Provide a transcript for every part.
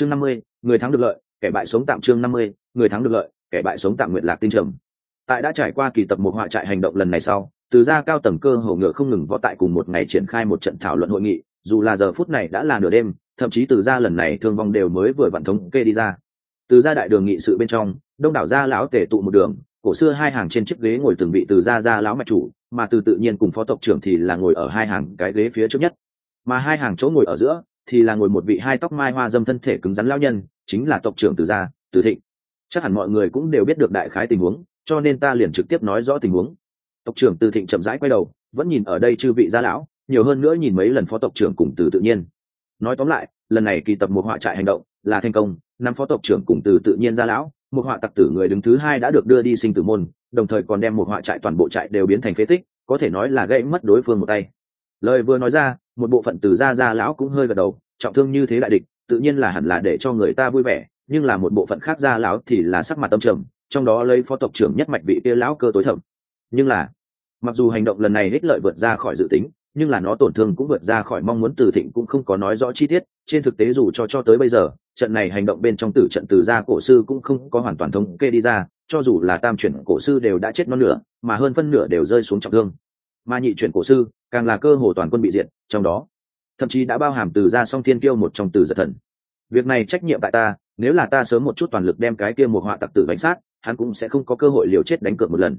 chương năm mươi, người thắng được lợi, kẻ bại sống tạm chương năm mươi, người thắng được lợi, kẻ bại sống tạm nguyện lạc tinh trầm. Tại đã trải qua kỳ tập một họa trại hành động lần này sau, từ ra cao tầng cơ hầu ngựa không ngừng võ tại cùng một ngày triển khai một trận thảo luận hội nghị, dù là giờ phút này đã là nửa đêm, thậm chí từ ra lần này thương vong đều mới vừa vạn thống kê đi ra. Từ ra đại đường nghị sự bên trong, đông đảo gia lão tể tụ một đường, cổ xưa hai hàng trên chiếc ghế ngồi từng vị từ gia gia lão mạch chủ, mà từ tự nhiên cùng phó tộc trưởng thì là ngồi ở hai hàng cái ghế phía trước nhất. Mà hai hàng chỗ ngồi ở giữa thì là ngồi một vị hai tóc mai hoa dâm thân thể cứng rắn lão nhân, chính là tộc trưởng từ gia, từ thịnh. Chắc hẳn mọi người cũng đều biết được đại khái tình huống, cho nên ta liền trực tiếp nói rõ tình huống. Tộc trưởng từ thịnh chậm rãi quay đầu, vẫn nhìn ở đây chư vị gia lão, nhiều hơn nữa nhìn mấy lần phó tộc trưởng cùng từ tự nhiên. Nói tóm lại, lần này kỳ tập một họa trại hành động là thành công, năm phó tộc trưởng cùng từ tự nhiên gia lão, một họa tặc tử người đứng thứ hai đã được đưa đi sinh tử môn, đồng thời còn đem một họa trại toàn bộ trại đều biến thành phế tích, có thể nói là gây mất đối phương một tay. Lời vừa nói ra một bộ phận từ gia gia lão cũng hơi gật đầu, trọng thương như thế đại địch, tự nhiên là hẳn là để cho người ta vui vẻ, nhưng là một bộ phận khác gia lão thì là sắc mặt tâm trầm, trong đó lấy phó tộc trưởng nhất mạch vị kia lão cơ tối thẩm. Nhưng là, mặc dù hành động lần này ích lợi vượt ra khỏi dự tính, nhưng là nó tổn thương cũng vượt ra khỏi mong muốn từ thịnh cũng không có nói rõ chi tiết, trên thực tế dù cho cho tới bây giờ, trận này hành động bên trong tử trận từ gia cổ sư cũng không có hoàn toàn thống kê đi ra, cho dù là tam chuyển cổ sư đều đã chết non nửa, mà hơn phân nửa đều rơi xuống trọng thương. Mà nhị chuyển cổ sư, càng là cơ hồ toàn quân bị diệt trong đó. Thậm chí đã bao hàm từ gia song thiên kiêu một trong từ giật thần. Việc này trách nhiệm tại ta, nếu là ta sớm một chút toàn lực đem cái kia một họa tặc tử bánh sát, hắn cũng sẽ không có cơ hội liều chết đánh cược một lần.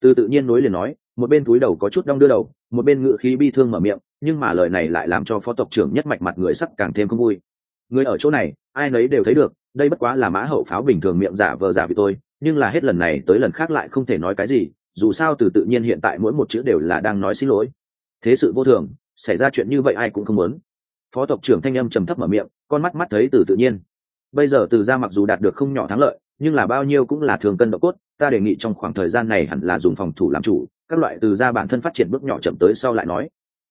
Từ tự nhiên nối liền nói, một bên túi đầu có chút đong đưa đầu, một bên ngự khí bi thương mở miệng, nhưng mà lời này lại làm cho phó tộc trưởng nhất mạch mặt người sắc càng thêm không vui. Người ở chỗ này, ai nấy đều thấy được, đây bất quá là mã hậu pháo bình thường miệng giả vờ giả vì tôi, nhưng là hết lần này tới lần khác lại không thể nói cái gì, dù sao từ tự nhiên hiện tại mỗi một chữ đều là đang nói xin lỗi. Thế sự vô thường xảy ra chuyện như vậy ai cũng không muốn. Phó tộc trưởng thanh âm trầm thấp mở miệng, con mắt mắt thấy từ tự nhiên. Bây giờ từ ra mặc dù đạt được không nhỏ thắng lợi, nhưng là bao nhiêu cũng là thường cân độ cốt, ta đề nghị trong khoảng thời gian này hẳn là dùng phòng thủ làm chủ, các loại từ ra bản thân phát triển bước nhỏ chậm tới sau lại nói.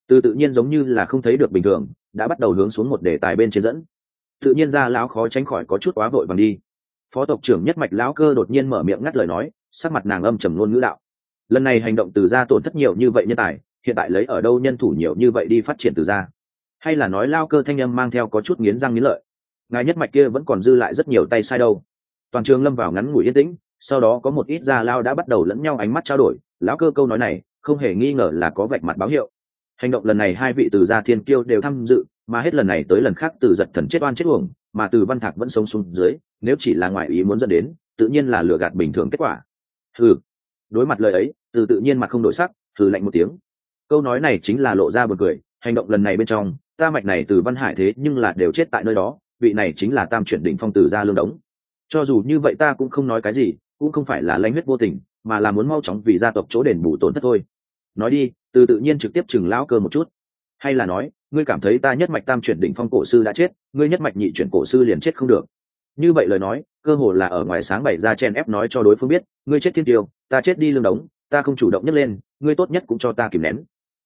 Từ tự nhiên giống như là không thấy được bình thường, đã bắt đầu hướng xuống một đề tài bên trên dẫn. Tự nhiên ra lão khó tránh khỏi có chút quá vội vàng đi. Phó tộc trưởng nhất mạch lão cơ đột nhiên mở miệng ngắt lời nói, sắc mặt nàng âm trầm luôn ngữ đạo. Lần này hành động từ ra tổn thất nhiều như vậy nhân tài hiện tại lấy ở đâu nhân thủ nhiều như vậy đi phát triển từ ra? Hay là nói lao cơ thanh âm mang theo có chút nghiến răng nghiến lợi? Ngài nhất mạch kia vẫn còn dư lại rất nhiều tay sai đâu. Toàn trường lâm vào ngắn ngủi yên tĩnh, sau đó có một ít gia lao đã bắt đầu lẫn nhau ánh mắt trao đổi. Lão cơ câu nói này, không hề nghi ngờ là có vạch mặt báo hiệu. Hành động lần này hai vị từ gia thiên kiêu đều tham dự, mà hết lần này tới lần khác từ giật thần chết oan chết uổng, mà từ văn thạc vẫn sống xuống dưới, nếu chỉ là ngoại ý muốn dẫn đến, tự nhiên là lừa gạt bình thường kết quả. Ừ đối mặt lời ấy, từ tự nhiên mà không đổi sắc thử lạnh một tiếng câu nói này chính là lộ ra bật cười, hành động lần này bên trong, ta mạch này từ văn hải thế nhưng là đều chết tại nơi đó, vị này chính là tam chuyển đỉnh phong từ gia lương đống. Cho dù như vậy ta cũng không nói cái gì, cũng không phải là lanh huyết vô tình, mà là muốn mau chóng vì gia tộc chỗ đền bù tổn thất thôi. Nói đi, từ tự nhiên trực tiếp chừng lão cơ một chút. Hay là nói, ngươi cảm thấy ta nhất mạch tam chuyển đỉnh phong cổ sư đã chết, ngươi nhất mạch nhị chuyển cổ sư liền chết không được. Như vậy lời nói, cơ hồ là ở ngoài sáng bày ra chen ép nói cho đối phương biết, ngươi chết thiên tiêu, ta chết đi lương đống, ta không chủ động nhấc lên, ngươi tốt nhất cũng cho ta kìm nén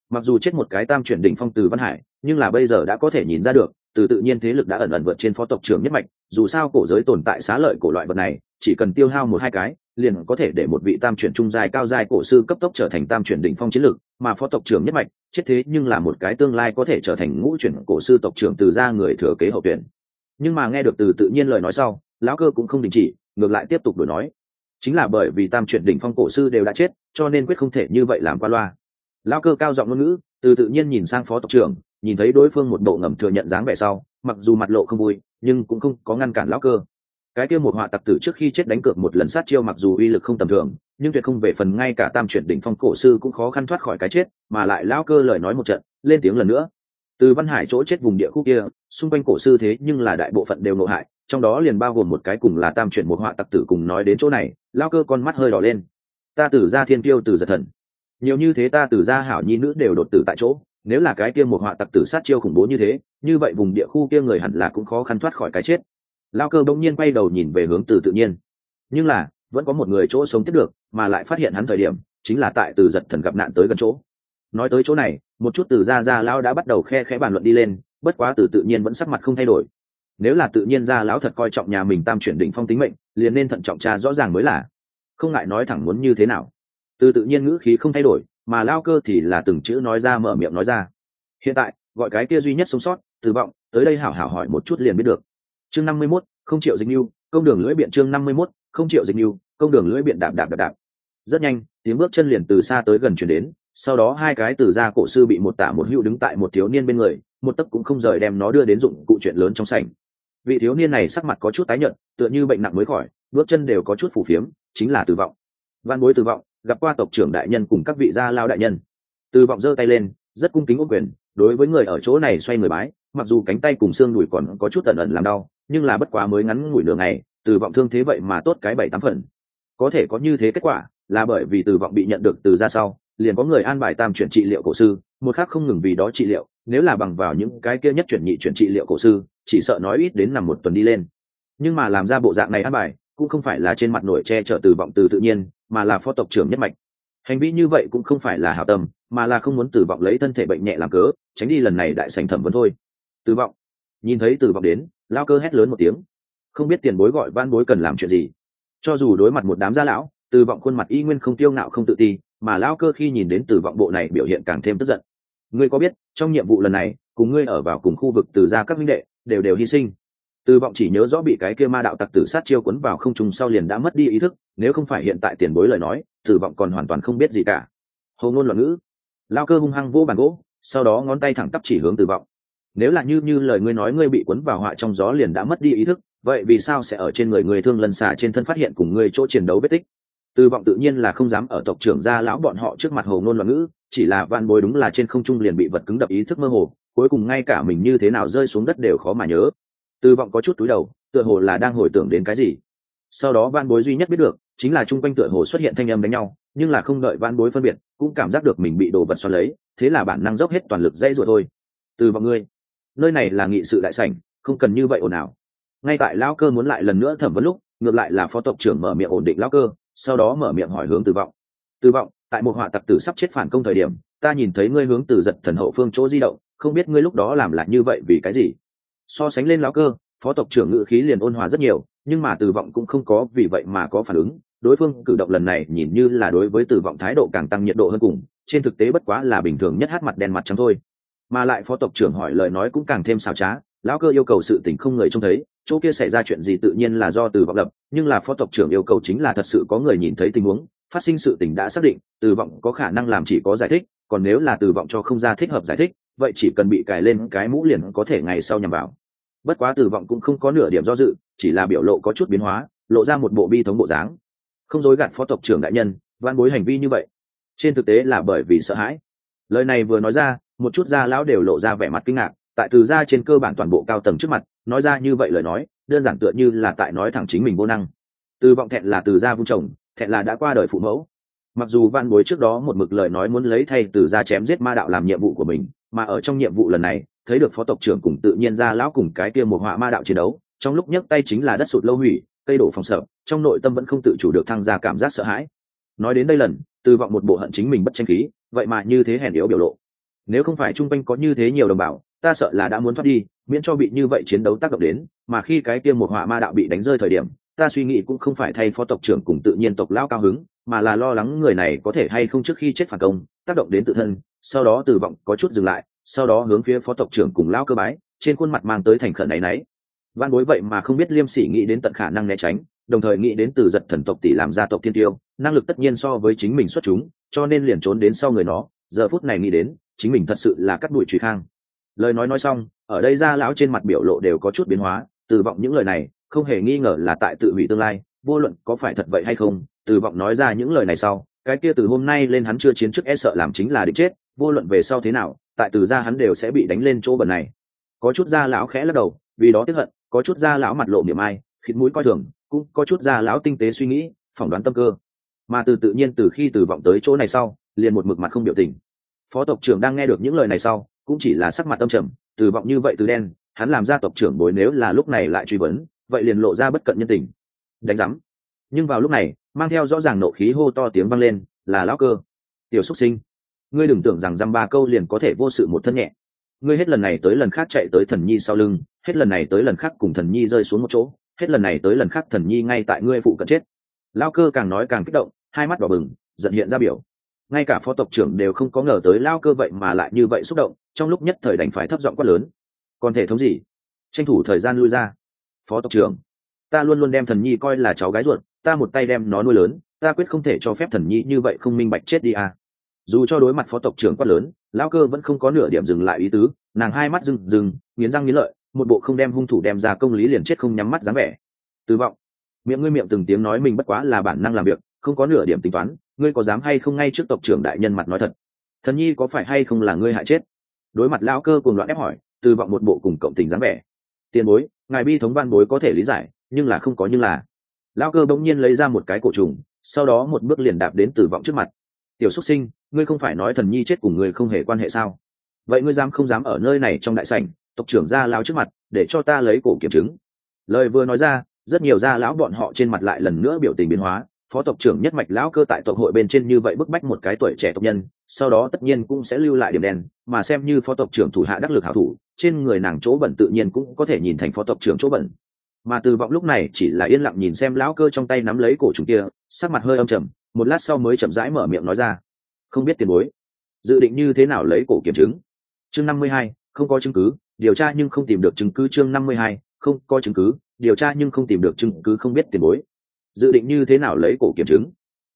mặc dù chết một cái tam chuyển đỉnh phong từ văn hải, nhưng là bây giờ đã có thể nhìn ra được, từ tự nhiên thế lực đã ẩn ẩn vượt trên phó tộc trưởng nhất mạch, dù sao cổ giới tồn tại xá lợi của loại vật này, chỉ cần tiêu hao một hai cái, liền có thể để một vị tam chuyển trung dài cao dài cổ sư cấp tốc trở thành tam chuyển đỉnh phong chiến lược mà phó tộc trưởng nhất mạch, chết thế nhưng là một cái tương lai có thể trở thành ngũ chuyển cổ sư tộc trưởng từ ra người thừa kế hậu tuyển. Nhưng mà nghe được từ tự nhiên lời nói sau, lão cơ cũng không đình chỉ, ngược lại tiếp tục đổi nói. Chính là bởi vì tam chuyển đỉnh phong cổ sư đều đã chết, cho nên quyết không thể như vậy làm qua loa lão cơ cao giọng ngôn ngữ, từ tự nhiên nhìn sang phó tộc trưởng, nhìn thấy đối phương một bộ ngầm thừa nhận dáng vẻ sau, mặc dù mặt lộ không vui, nhưng cũng không có ngăn cản lão cơ. Cái kia một họa tặc tử trước khi chết đánh cược một lần sát chiêu mặc dù uy lực không tầm thường, nhưng tuyệt không về phần ngay cả tam chuyển đỉnh phong cổ sư cũng khó khăn thoát khỏi cái chết, mà lại lão cơ lời nói một trận, lên tiếng lần nữa. Từ văn hải chỗ chết vùng địa khu kia, xung quanh cổ sư thế nhưng là đại bộ phận đều nộ hại, trong đó liền bao gồm một cái cùng là tam chuyển một họa tặc tử cùng nói đến chỗ này, lão cơ con mắt hơi đỏ lên. Ta tử ra thiên tiêu từ giật thần nhiều như thế ta tử gia hảo nhi nữ đều đột tử tại chỗ, nếu là cái kia một họa tặc tử sát chiêu khủng bố như thế, như vậy vùng địa khu kia người hẳn là cũng khó khăn thoát khỏi cái chết. Lao cơ bỗng nhiên quay đầu nhìn về hướng từ tự nhiên. Nhưng là, vẫn có một người chỗ sống tiếp được, mà lại phát hiện hắn thời điểm, chính là tại từ giật thần gặp nạn tới gần chỗ. Nói tới chỗ này, một chút từ ra ra lão đã bắt đầu khe khẽ bàn luận đi lên, bất quá từ tự nhiên vẫn sắc mặt không thay đổi. Nếu là tự nhiên ra lão thật coi trọng nhà mình tam chuyển định phong tính mệnh, liền nên thận trọng tra rõ ràng mới là. Không ngại nói thẳng muốn như thế nào từ tự nhiên ngữ khí không thay đổi, mà lao cơ thì là từng chữ nói ra mở miệng nói ra. Hiện tại, gọi cái kia duy nhất sống sót, tử vọng, tới đây hảo hảo hỏi một chút liền biết được. Chương năm mươi mốt, không triệu dịch mưu công đường lưỡi biện chương năm mươi mốt, không triệu dịch mưu công đường lưỡi biện đạp đạp đạp đạp. Rất nhanh, tiếng bước chân liền từ xa tới gần chuyển đến, sau đó hai cái từ gia cổ sư bị một tả một hữu đứng tại một thiếu niên bên người, một tấc cũng không rời đem nó đưa đến dụng cụ chuyện lớn trong sảnh. Vị thiếu niên này sắc mặt có chút tái nhợt, tựa như bệnh nặng mới khỏi, bước chân đều có chút phủ phiếm, chính là tử vọng. Văn bối tử vọng gặp qua tộc trưởng đại nhân cùng các vị gia lao đại nhân. Từ vọng giơ tay lên, rất cung kính ô quyền, đối với người ở chỗ này xoay người bái, mặc dù cánh tay cùng xương đùi còn có chút tận ẩn làm đau, nhưng là bất quá mới ngắn ngủi nửa ngày, từ vọng thương thế vậy mà tốt cái bảy tám phần. Có thể có như thế kết quả, là bởi vì từ vọng bị nhận được từ ra sau, liền có người an bài tam chuyển trị liệu cổ sư, một khác không ngừng vì đó trị liệu, nếu là bằng vào những cái kia nhất chuyển nhị chuyển trị liệu cổ sư, chỉ sợ nói ít đến nằm một tuần đi lên. Nhưng mà làm ra bộ dạng này an bài, cũng không phải là trên mặt nổi che chở từ vọng từ tự nhiên mà là phó tộc trưởng nhất mạch. Hành vi như vậy cũng không phải là hảo tâm, mà là không muốn tử vọng lấy thân thể bệnh nhẹ làm cớ, tránh đi lần này đại sành thẩm vấn thôi. Tử vọng, nhìn thấy tử vọng đến, lao cơ hét lớn một tiếng. Không biết tiền bối gọi van bối cần làm chuyện gì. Cho dù đối mặt một đám gia lão tử vọng khuôn mặt y nguyên không tiêu ngạo không tự ti, mà lao cơ khi nhìn đến tử vọng bộ này biểu hiện càng thêm tức giận. Ngươi có biết, trong nhiệm vụ lần này, cùng ngươi ở vào cùng khu vực từ gia các minh đệ, đều đều hy sinh từ vọng chỉ nhớ rõ bị cái kia ma đạo tặc tử sát chiêu quấn vào không trùng sau liền đã mất đi ý thức, nếu không phải hiện tại tiền bối lời nói từ vọng còn hoàn toàn không biết gì cả. Hầu ngôn loạn ngữ. Lao cơ hung hăng vô bàn gỗ, sau đó ngón tay thẳng tắp chỉ hướng từ vọng. Nếu là như như lời ngươi nói ngươi bị quấn vào họa trong gió liền đã mất đi ý thức, vậy vì sao sẽ ở trên người người thương lần xả trên thân phát hiện cùng ngươi chỗ chiến đấu vết tích? Từ vọng tự nhiên là không dám ở tộc trưởng gia lão bọn họ trước mặt hồ ngôn loạn ngữ, chỉ là van bối đúng là trên không trung liền bị vật cứng đập ý thức mơ hồ, cuối cùng ngay cả mình như thế nào rơi xuống đất đều khó mà nhớ từ vọng có chút túi đầu, tựa hồ là đang hồi tưởng đến cái gì. Sau đó van bối duy nhất biết được, chính là chung quanh tựa hồ xuất hiện thanh âm đánh nhau, nhưng là không đợi van bối phân biệt, cũng cảm giác được mình bị đồ vật xoắn lấy, thế là bản năng dốc hết toàn lực dây rồi thôi. Từ vọng ngươi, nơi này là nghị sự đại sảnh, không cần như vậy ồn ào. Ngay tại lão cơ muốn lại lần nữa thẩm vấn lúc, ngược lại là phó tộc trưởng mở miệng ổn định lão cơ, sau đó mở miệng hỏi hướng từ vọng. Từ vọng, tại một họa tặc tử sắp chết phản công thời điểm, ta nhìn thấy ngươi hướng từ giật thần hậu phương chỗ di động, không biết ngươi lúc đó làm lại như vậy vì cái gì? So sánh lên lão cơ, phó tộc trưởng ngự khí liền ôn hòa rất nhiều, nhưng mà tử vọng cũng không có vì vậy mà có phản ứng. Đối phương cử động lần này nhìn như là đối với tử vọng thái độ càng tăng nhiệt độ hơn cùng, trên thực tế bất quá là bình thường nhất hát mặt đen mặt trắng thôi. Mà lại phó tộc trưởng hỏi lời nói cũng càng thêm xào trá, lão cơ yêu cầu sự tình không người trông thấy, chỗ kia xảy ra chuyện gì tự nhiên là do từ vọng lập, nhưng là phó tộc trưởng yêu cầu chính là thật sự có người nhìn thấy tình huống, phát sinh sự tình đã xác định từ vọng có khả năng làm chỉ có giải thích, còn nếu là từ vọng cho không ra thích hợp giải thích, vậy chỉ cần bị cài lên cái mũ liền có thể ngày sau nhằm vào bất quá tử vọng cũng không có nửa điểm do dự, chỉ là biểu lộ có chút biến hóa, lộ ra một bộ bi thống bộ dáng. Không dối gạt phó tộc trưởng đại nhân van bối hành vi như vậy. Trên thực tế là bởi vì sợ hãi. Lời này vừa nói ra, một chút gia lão đều lộ ra vẻ mặt kinh ngạc, tại từ gia trên cơ bản toàn bộ cao tầng trước mặt, nói ra như vậy lời nói, đơn giản tựa như là tại nói thẳng chính mình vô năng. Từ vọng thẹn là từ gia vung chồng, thẹn là đã qua đời phụ mẫu. Mặc dù van bối trước đó một mực lời nói muốn lấy thay từ gia chém giết ma đạo làm nhiệm vụ của mình, mà ở trong nhiệm vụ lần này thấy được phó tộc trưởng cùng tự nhiên ra lão cùng cái kia một họa ma đạo chiến đấu, trong lúc nhấc tay chính là đất sụt lâu hủy, cây đổ phòng sợ, trong nội tâm vẫn không tự chủ được thăng ra cảm giác sợ hãi. Nói đến đây lần, từ vọng một bộ hận chính mình bất tranh khí, vậy mà như thế hèn yếu biểu lộ. Nếu không phải trung quanh có như thế nhiều đồng bào, ta sợ là đã muốn thoát đi, miễn cho bị như vậy chiến đấu tác động đến, mà khi cái kia một họa ma đạo bị đánh rơi thời điểm, ta suy nghĩ cũng không phải thay phó tộc trưởng cùng tự nhiên tộc lão cao hứng, mà là lo lắng người này có thể hay không trước khi chết phản công, tác động đến tự thân, sau đó từ vọng có chút dừng lại sau đó hướng phía phó tộc trưởng cùng lão cơ bái, trên khuôn mặt mang tới thành khẩn này nấy văn bối vậy mà không biết liêm sỉ nghĩ đến tận khả năng né tránh, đồng thời nghĩ đến từ giật thần tộc tỷ làm gia tộc thiên tiêu, năng lực tất nhiên so với chính mình xuất chúng, cho nên liền trốn đến sau người nó, giờ phút này nghĩ đến, chính mình thật sự là cắt đuổi truy khang. Lời nói nói xong, ở đây ra lão trên mặt biểu lộ đều có chút biến hóa, từ vọng những lời này, không hề nghi ngờ là tại tự hủy tương lai, vô luận có phải thật vậy hay không, từ vọng nói ra những lời này sau, cái kia từ hôm nay lên hắn chưa chiến trước e sợ làm chính là định chết, vô luận về sau thế nào tại từ ra hắn đều sẽ bị đánh lên chỗ bẩn này. Có chút da lão khẽ lắc đầu, vì đó tiếp hận, có chút da lão mặt lộ miệng ai, khịt mũi coi thường, cũng có chút da lão tinh tế suy nghĩ, phỏng đoán tâm cơ. Mà từ tự nhiên từ khi từ vọng tới chỗ này sau, liền một mực mặt không biểu tình. Phó tộc trưởng đang nghe được những lời này sau, cũng chỉ là sắc mặt âm trầm, từ vọng như vậy từ đen, hắn làm ra tộc trưởng bối nếu là lúc này lại truy vấn, vậy liền lộ ra bất cận nhân tình. Đánh giám. Nhưng vào lúc này, mang theo rõ ràng nộ khí hô to tiếng vang lên, là lão cơ. Tiểu xuất sinh ngươi đừng tưởng rằng dăm ba câu liền có thể vô sự một thân nhẹ. Ngươi hết lần này tới lần khác chạy tới thần nhi sau lưng, hết lần này tới lần khác cùng thần nhi rơi xuống một chỗ, hết lần này tới lần khác thần nhi ngay tại ngươi phụ cận chết. Lao cơ càng nói càng kích động, hai mắt đỏ bừng, giận hiện ra biểu. Ngay cả phó tộc trưởng đều không có ngờ tới lao cơ vậy mà lại như vậy xúc động, trong lúc nhất thời đành phải thấp giọng quát lớn. Còn thể thống gì? Tranh thủ thời gian lui ra. Phó tộc trưởng, ta luôn luôn đem thần nhi coi là cháu gái ruột, ta một tay đem nó nuôi lớn, ta quyết không thể cho phép thần nhi như vậy không minh bạch chết đi à dù cho đối mặt phó tộc trưởng quát lớn, lão cơ vẫn không có nửa điểm dừng lại ý tứ, nàng hai mắt rừng rừng nghiến răng nghiến lợi, một bộ không đem hung thủ đem ra công lý liền chết không nhắm mắt dáng vẻ. Tử vọng. Miệng ngươi miệng từng tiếng nói mình bất quá là bản năng làm việc, không có nửa điểm tính toán, ngươi có dám hay không ngay trước tộc trưởng đại nhân mặt nói thật? Thần nhi có phải hay không là ngươi hại chết? Đối mặt lão cơ cùng loạn ép hỏi từ vọng một bộ cùng cộng tình dáng vẻ. Tiền bối, ngài bi thống văn bối có thể lý giải, nhưng là không có nhưng là. Lão cơ bỗng nhiên lấy ra một cái cổ trùng, sau đó một bước liền đạp đến từ vọng trước mặt tiểu xuất sinh, ngươi không phải nói thần nhi chết cùng ngươi không hề quan hệ sao? Vậy ngươi dám không dám ở nơi này trong đại sảnh, tộc trưởng gia lão trước mặt, để cho ta lấy cổ kiểm chứng. Lời vừa nói ra, rất nhiều gia lão bọn họ trên mặt lại lần nữa biểu tình biến hóa. Phó tộc trưởng nhất mạch lão cơ tại tộc hội bên trên như vậy bức bách một cái tuổi trẻ tộc nhân, sau đó tất nhiên cũng sẽ lưu lại điểm đen, mà xem như phó tộc trưởng thủ hạ đắc lực hảo thủ, trên người nàng chỗ bẩn tự nhiên cũng có thể nhìn thành phó tộc trưởng chỗ bẩn. Mà từ vọng lúc này chỉ là yên lặng nhìn xem lão cơ trong tay nắm lấy cổ trùng kia, sắc mặt hơi âm trầm một lát sau mới chậm rãi mở miệng nói ra. Không biết tiền bối, dự định như thế nào lấy cổ kiểm chứng? Chương năm mươi hai, không có chứng cứ, điều tra nhưng không tìm được chứng cứ. Chương năm mươi hai, không có chứng cứ, điều tra nhưng không tìm được chứng cứ. Không biết tiền bối, dự định như thế nào lấy cổ kiểm chứng?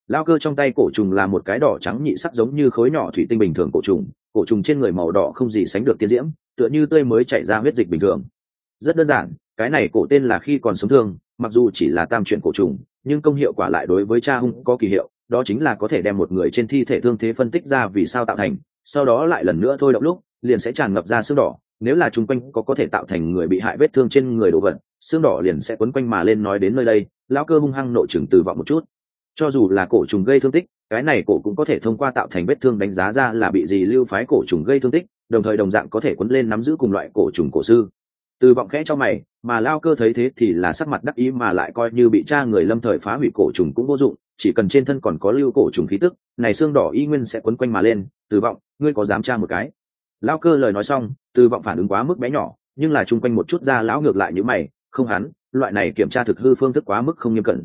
Lao cơ trong tay cổ trùng là một cái đỏ trắng nhị sắc giống như khối nhỏ thủy tinh bình thường cổ trùng. Cổ trùng trên người màu đỏ không gì sánh được tiên diễm, tựa như tươi mới chạy ra huyết dịch bình thường. Rất đơn giản, cái này cổ tên là khi còn sống thương mặc dù chỉ là tam chuyển cổ trùng, nhưng công hiệu quả lại đối với cha hung có kỳ hiệu, đó chính là có thể đem một người trên thi thể thương thế phân tích ra vì sao tạo thành, sau đó lại lần nữa thôi động lúc, liền sẽ tràn ngập ra xương đỏ, nếu là chung quanh có có thể tạo thành người bị hại vết thương trên người đồ vật, xương đỏ liền sẽ quấn quanh mà lên nói đến nơi đây, lão cơ hung hăng nội chừng từ vọng một chút. Cho dù là cổ trùng gây thương tích, cái này cổ cũng có thể thông qua tạo thành vết thương đánh giá ra là bị gì lưu phái cổ trùng gây thương tích, đồng thời đồng dạng có thể quấn lên nắm giữ cùng loại cổ trùng cổ sư từ vọng khẽ cho mày, mà lao cơ thấy thế thì là sắc mặt đắc ý mà lại coi như bị cha người lâm thời phá hủy cổ trùng cũng vô dụng, chỉ cần trên thân còn có lưu cổ trùng khí tức, này xương đỏ y nguyên sẽ quấn quanh mà lên, từ vọng, ngươi có dám tra một cái? Lao cơ lời nói xong, từ vọng phản ứng quá mức bé nhỏ, nhưng là chung quanh một chút ra lão ngược lại như mày, không hắn, loại này kiểm tra thực hư phương thức quá mức không nghiêm cẩn.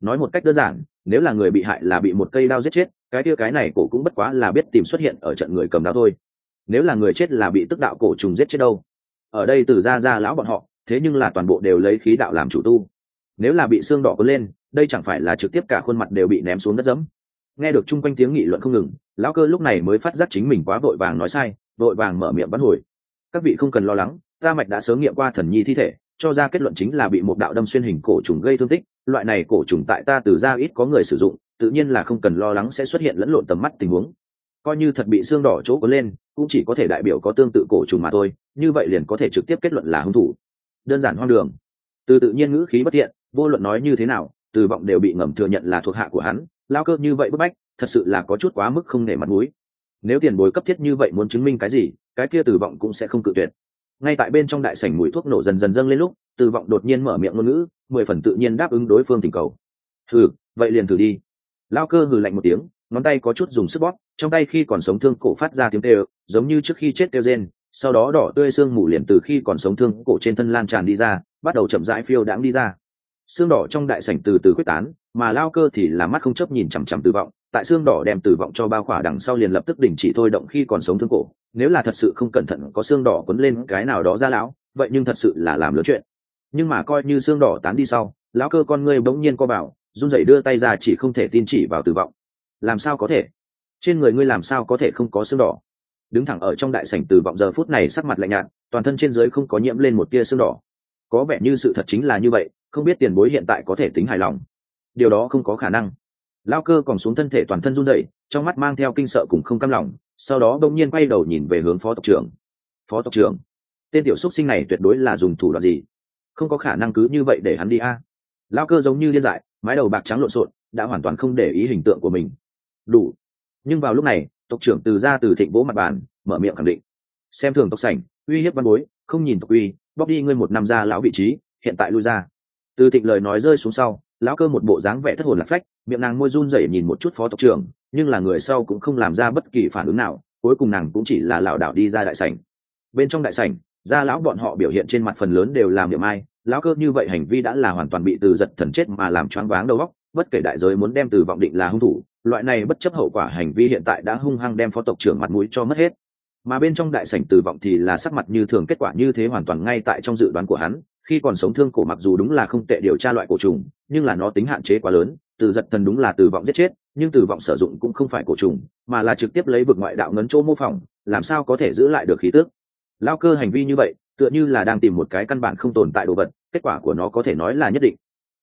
Nói một cách đơn giản, nếu là người bị hại là bị một cây đao giết chết, cái kia cái này cổ cũng bất quá là biết tìm xuất hiện ở trận người cầm đao thôi. Nếu là người chết là bị tức đạo cổ trùng giết chết đâu ở đây từ ra ra lão bọn họ, thế nhưng là toàn bộ đều lấy khí đạo làm chủ tu. Nếu là bị xương đỏ cuốn lên, đây chẳng phải là trực tiếp cả khuôn mặt đều bị ném xuống đất dẫm. Nghe được chung quanh tiếng nghị luận không ngừng, lão cơ lúc này mới phát giác chính mình quá vội vàng nói sai, vội vàng mở miệng bắt hồi. Các vị không cần lo lắng, ta mạch đã sớm nghiệm qua thần nhi thi thể, cho ra kết luận chính là bị một đạo đâm xuyên hình cổ trùng gây thương tích, loại này cổ trùng tại ta từ ra ít có người sử dụng, tự nhiên là không cần lo lắng sẽ xuất hiện lẫn lộn tầm mắt tình huống coi như thật bị xương đỏ chỗ có lên, cũng chỉ có thể đại biểu có tương tự cổ trùng mà thôi, như vậy liền có thể trực tiếp kết luận là hung thủ. Đơn giản hoang đường. Từ tự nhiên ngữ khí bất thiện, vô luận nói như thế nào, từ vọng đều bị ngầm thừa nhận là thuộc hạ của hắn, lao cơ như vậy bức bách, thật sự là có chút quá mức không nể mặt mũi. Nếu tiền bối cấp thiết như vậy muốn chứng minh cái gì, cái kia từ vọng cũng sẽ không cự tuyệt. Ngay tại bên trong đại sảnh mùi thuốc nổ dần dần dâng lên lúc, từ vọng đột nhiên mở miệng ngôn ngữ, mười phần tự nhiên đáp ứng đối phương tình cầu. Thử vậy liền thử đi. Lao cơ hừ lạnh một tiếng, ngón tay có chút dùng sức bóp trong tay khi còn sống thương cổ phát ra tiếng kêu, giống như trước khi chết kêu rên, sau đó đỏ tươi xương mù liền từ khi còn sống thương cổ trên thân lan tràn đi ra, bắt đầu chậm rãi phiêu đãng đi ra. Xương đỏ trong đại sảnh từ từ quyết tán, mà lao cơ thì là mắt không chấp nhìn chằm chằm tử vọng tại xương đỏ đem tử vọng cho bao khỏa đằng sau liền lập tức đình chỉ thôi động khi còn sống thương cổ. Nếu là thật sự không cẩn thận có xương đỏ quấn lên cái nào đó ra lão, vậy nhưng thật sự là làm lớn chuyện. Nhưng mà coi như xương đỏ tán đi sau lão cơ con ngươi bỗng nhiên co vào run rẩy đưa tay ra chỉ không thể tin chỉ vào tử vọng làm sao có thể? Trên người ngươi làm sao có thể không có xương đỏ? Đứng thẳng ở trong đại sảnh từ vọng giờ phút này sắc mặt lạnh nhạt, toàn thân trên dưới không có nhiễm lên một tia xương đỏ. Có vẻ như sự thật chính là như vậy, không biết tiền bối hiện tại có thể tính hài lòng. Điều đó không có khả năng. Lao cơ còn xuống thân thể toàn thân run đẩy trong mắt mang theo kinh sợ cùng không cam lòng, sau đó đông nhiên quay đầu nhìn về hướng phó tộc trưởng. Phó tộc trưởng, tên tiểu xúc sinh này tuyệt đối là dùng thủ đoạn gì? Không có khả năng cứ như vậy để hắn đi a. À. lao cơ giống như điên dại, mái đầu bạc trắng lộn xộn, đã hoàn toàn không để ý hình tượng của mình. Đủ nhưng vào lúc này, tộc trưởng từ ra từ thịnh vỗ mặt bàn, mở miệng khẳng định. Xem thường tộc sảnh, uy hiếp văn bối, không nhìn tộc uy, bóc đi ngươi một năm ra lão vị trí, hiện tại lui ra. Từ thịnh lời nói rơi xuống sau, lão cơ một bộ dáng vẻ thất hồn lạc phách, miệng nàng môi run rẩy nhìn một chút phó tộc trưởng, nhưng là người sau cũng không làm ra bất kỳ phản ứng nào, cuối cùng nàng cũng chỉ là lảo đảo đi ra đại sảnh. Bên trong đại sảnh, gia lão bọn họ biểu hiện trên mặt phần lớn đều làm miệng ai, lão cơ như vậy hành vi đã là hoàn toàn bị từ giật thần chết mà làm choáng váng đầu óc, bất kể đại giới muốn đem từ vọng định là hung thủ loại này bất chấp hậu quả hành vi hiện tại đã hung hăng đem phó tộc trưởng mặt mũi cho mất hết. Mà bên trong đại sảnh từ vọng thì là sắc mặt như thường, kết quả như thế hoàn toàn ngay tại trong dự đoán của hắn. Khi còn sống thương cổ mặc dù đúng là không tệ điều tra loại cổ trùng, nhưng là nó tính hạn chế quá lớn. Từ giật thần đúng là từ vọng giết chết, nhưng từ vọng sử dụng cũng không phải cổ trùng, mà là trực tiếp lấy vực ngoại đạo ngấn chỗ mô phỏng, làm sao có thể giữ lại được khí tước lao cơ hành vi như vậy, tựa như là đang tìm một cái căn bản không tồn tại đồ vật, kết quả của nó có thể nói là nhất định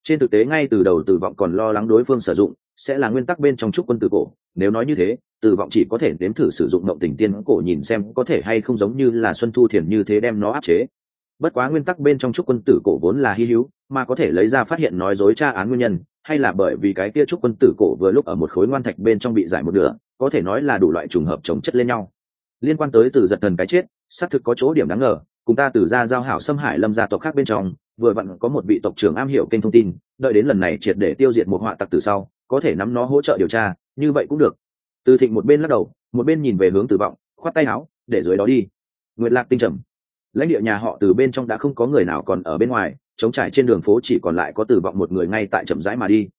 trên thực tế ngay từ đầu từ vọng còn lo lắng đối phương sử dụng, sẽ là nguyên tắc bên trong trúc quân tử cổ. Nếu nói như thế từ vọng chỉ có thể nếm thử sử dụng mộng tình tiên cổ nhìn xem có thể hay không giống như là xuân thu thiền như thế đem nó áp chế. Bất quá nguyên tắc bên trong trúc quân tử cổ vốn là hy hữu, mà có thể lấy ra phát hiện nói dối tra án nguyên nhân, hay là bởi vì cái kia trúc quân tử cổ vừa lúc ở một khối ngoan thạch bên trong bị giải một nửa, có thể nói là đủ loại trùng hợp chồng chất lên nhau. Liên quan tới từ giật thần cái chết, xác thực có chỗ điểm đáng ngờ cùng ta từ ra giao hảo xâm hại lâm gia tộc khác bên trong, vừa vặn có một vị tộc trưởng am hiểu kênh thông tin, đợi đến lần này triệt để tiêu diệt một họa tặc từ sau, có thể nắm nó hỗ trợ điều tra, như vậy cũng được. Từ thịnh một bên lắc đầu, một bên nhìn về hướng tử vọng, khoát tay áo, để dưới đó đi. Nguyệt lạc tinh trầm. Lãnh địa nhà họ từ bên trong đã không có người nào còn ở bên ngoài chống trải trên đường phố chỉ còn lại có tử vọng một người ngay tại chậm rãi mà đi.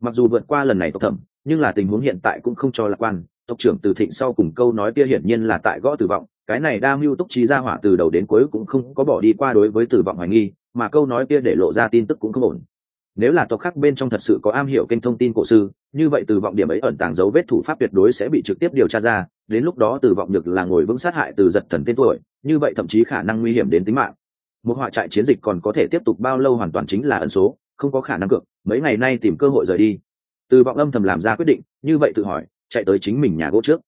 Mặc dù vượt qua lần này tộc thẩm, nhưng là tình huống hiện tại cũng không cho lạc quan. Tộc trưởng từ thịnh sau cùng câu nói kia hiển nhiên là tại gõ tử vọng cái này đa mưu túc trí ra hỏa từ đầu đến cuối cũng không có bỏ đi qua đối với tử vọng hoài nghi, mà câu nói kia để lộ ra tin tức cũng không ổn. Nếu là tộc khác bên trong thật sự có am hiểu kênh thông tin cổ sư, như vậy từ vọng điểm ấy ẩn tàng dấu vết thủ pháp tuyệt đối sẽ bị trực tiếp điều tra ra, đến lúc đó từ vọng được là ngồi vững sát hại từ giật thần tên tuổi, như vậy thậm chí khả năng nguy hiểm đến tính mạng. Một họa trại chiến dịch còn có thể tiếp tục bao lâu hoàn toàn chính là ẩn số, không có khả năng cược, mấy ngày nay tìm cơ hội rời đi. Từ vọng âm thầm làm ra quyết định, như vậy tự hỏi, chạy tới chính mình nhà gỗ trước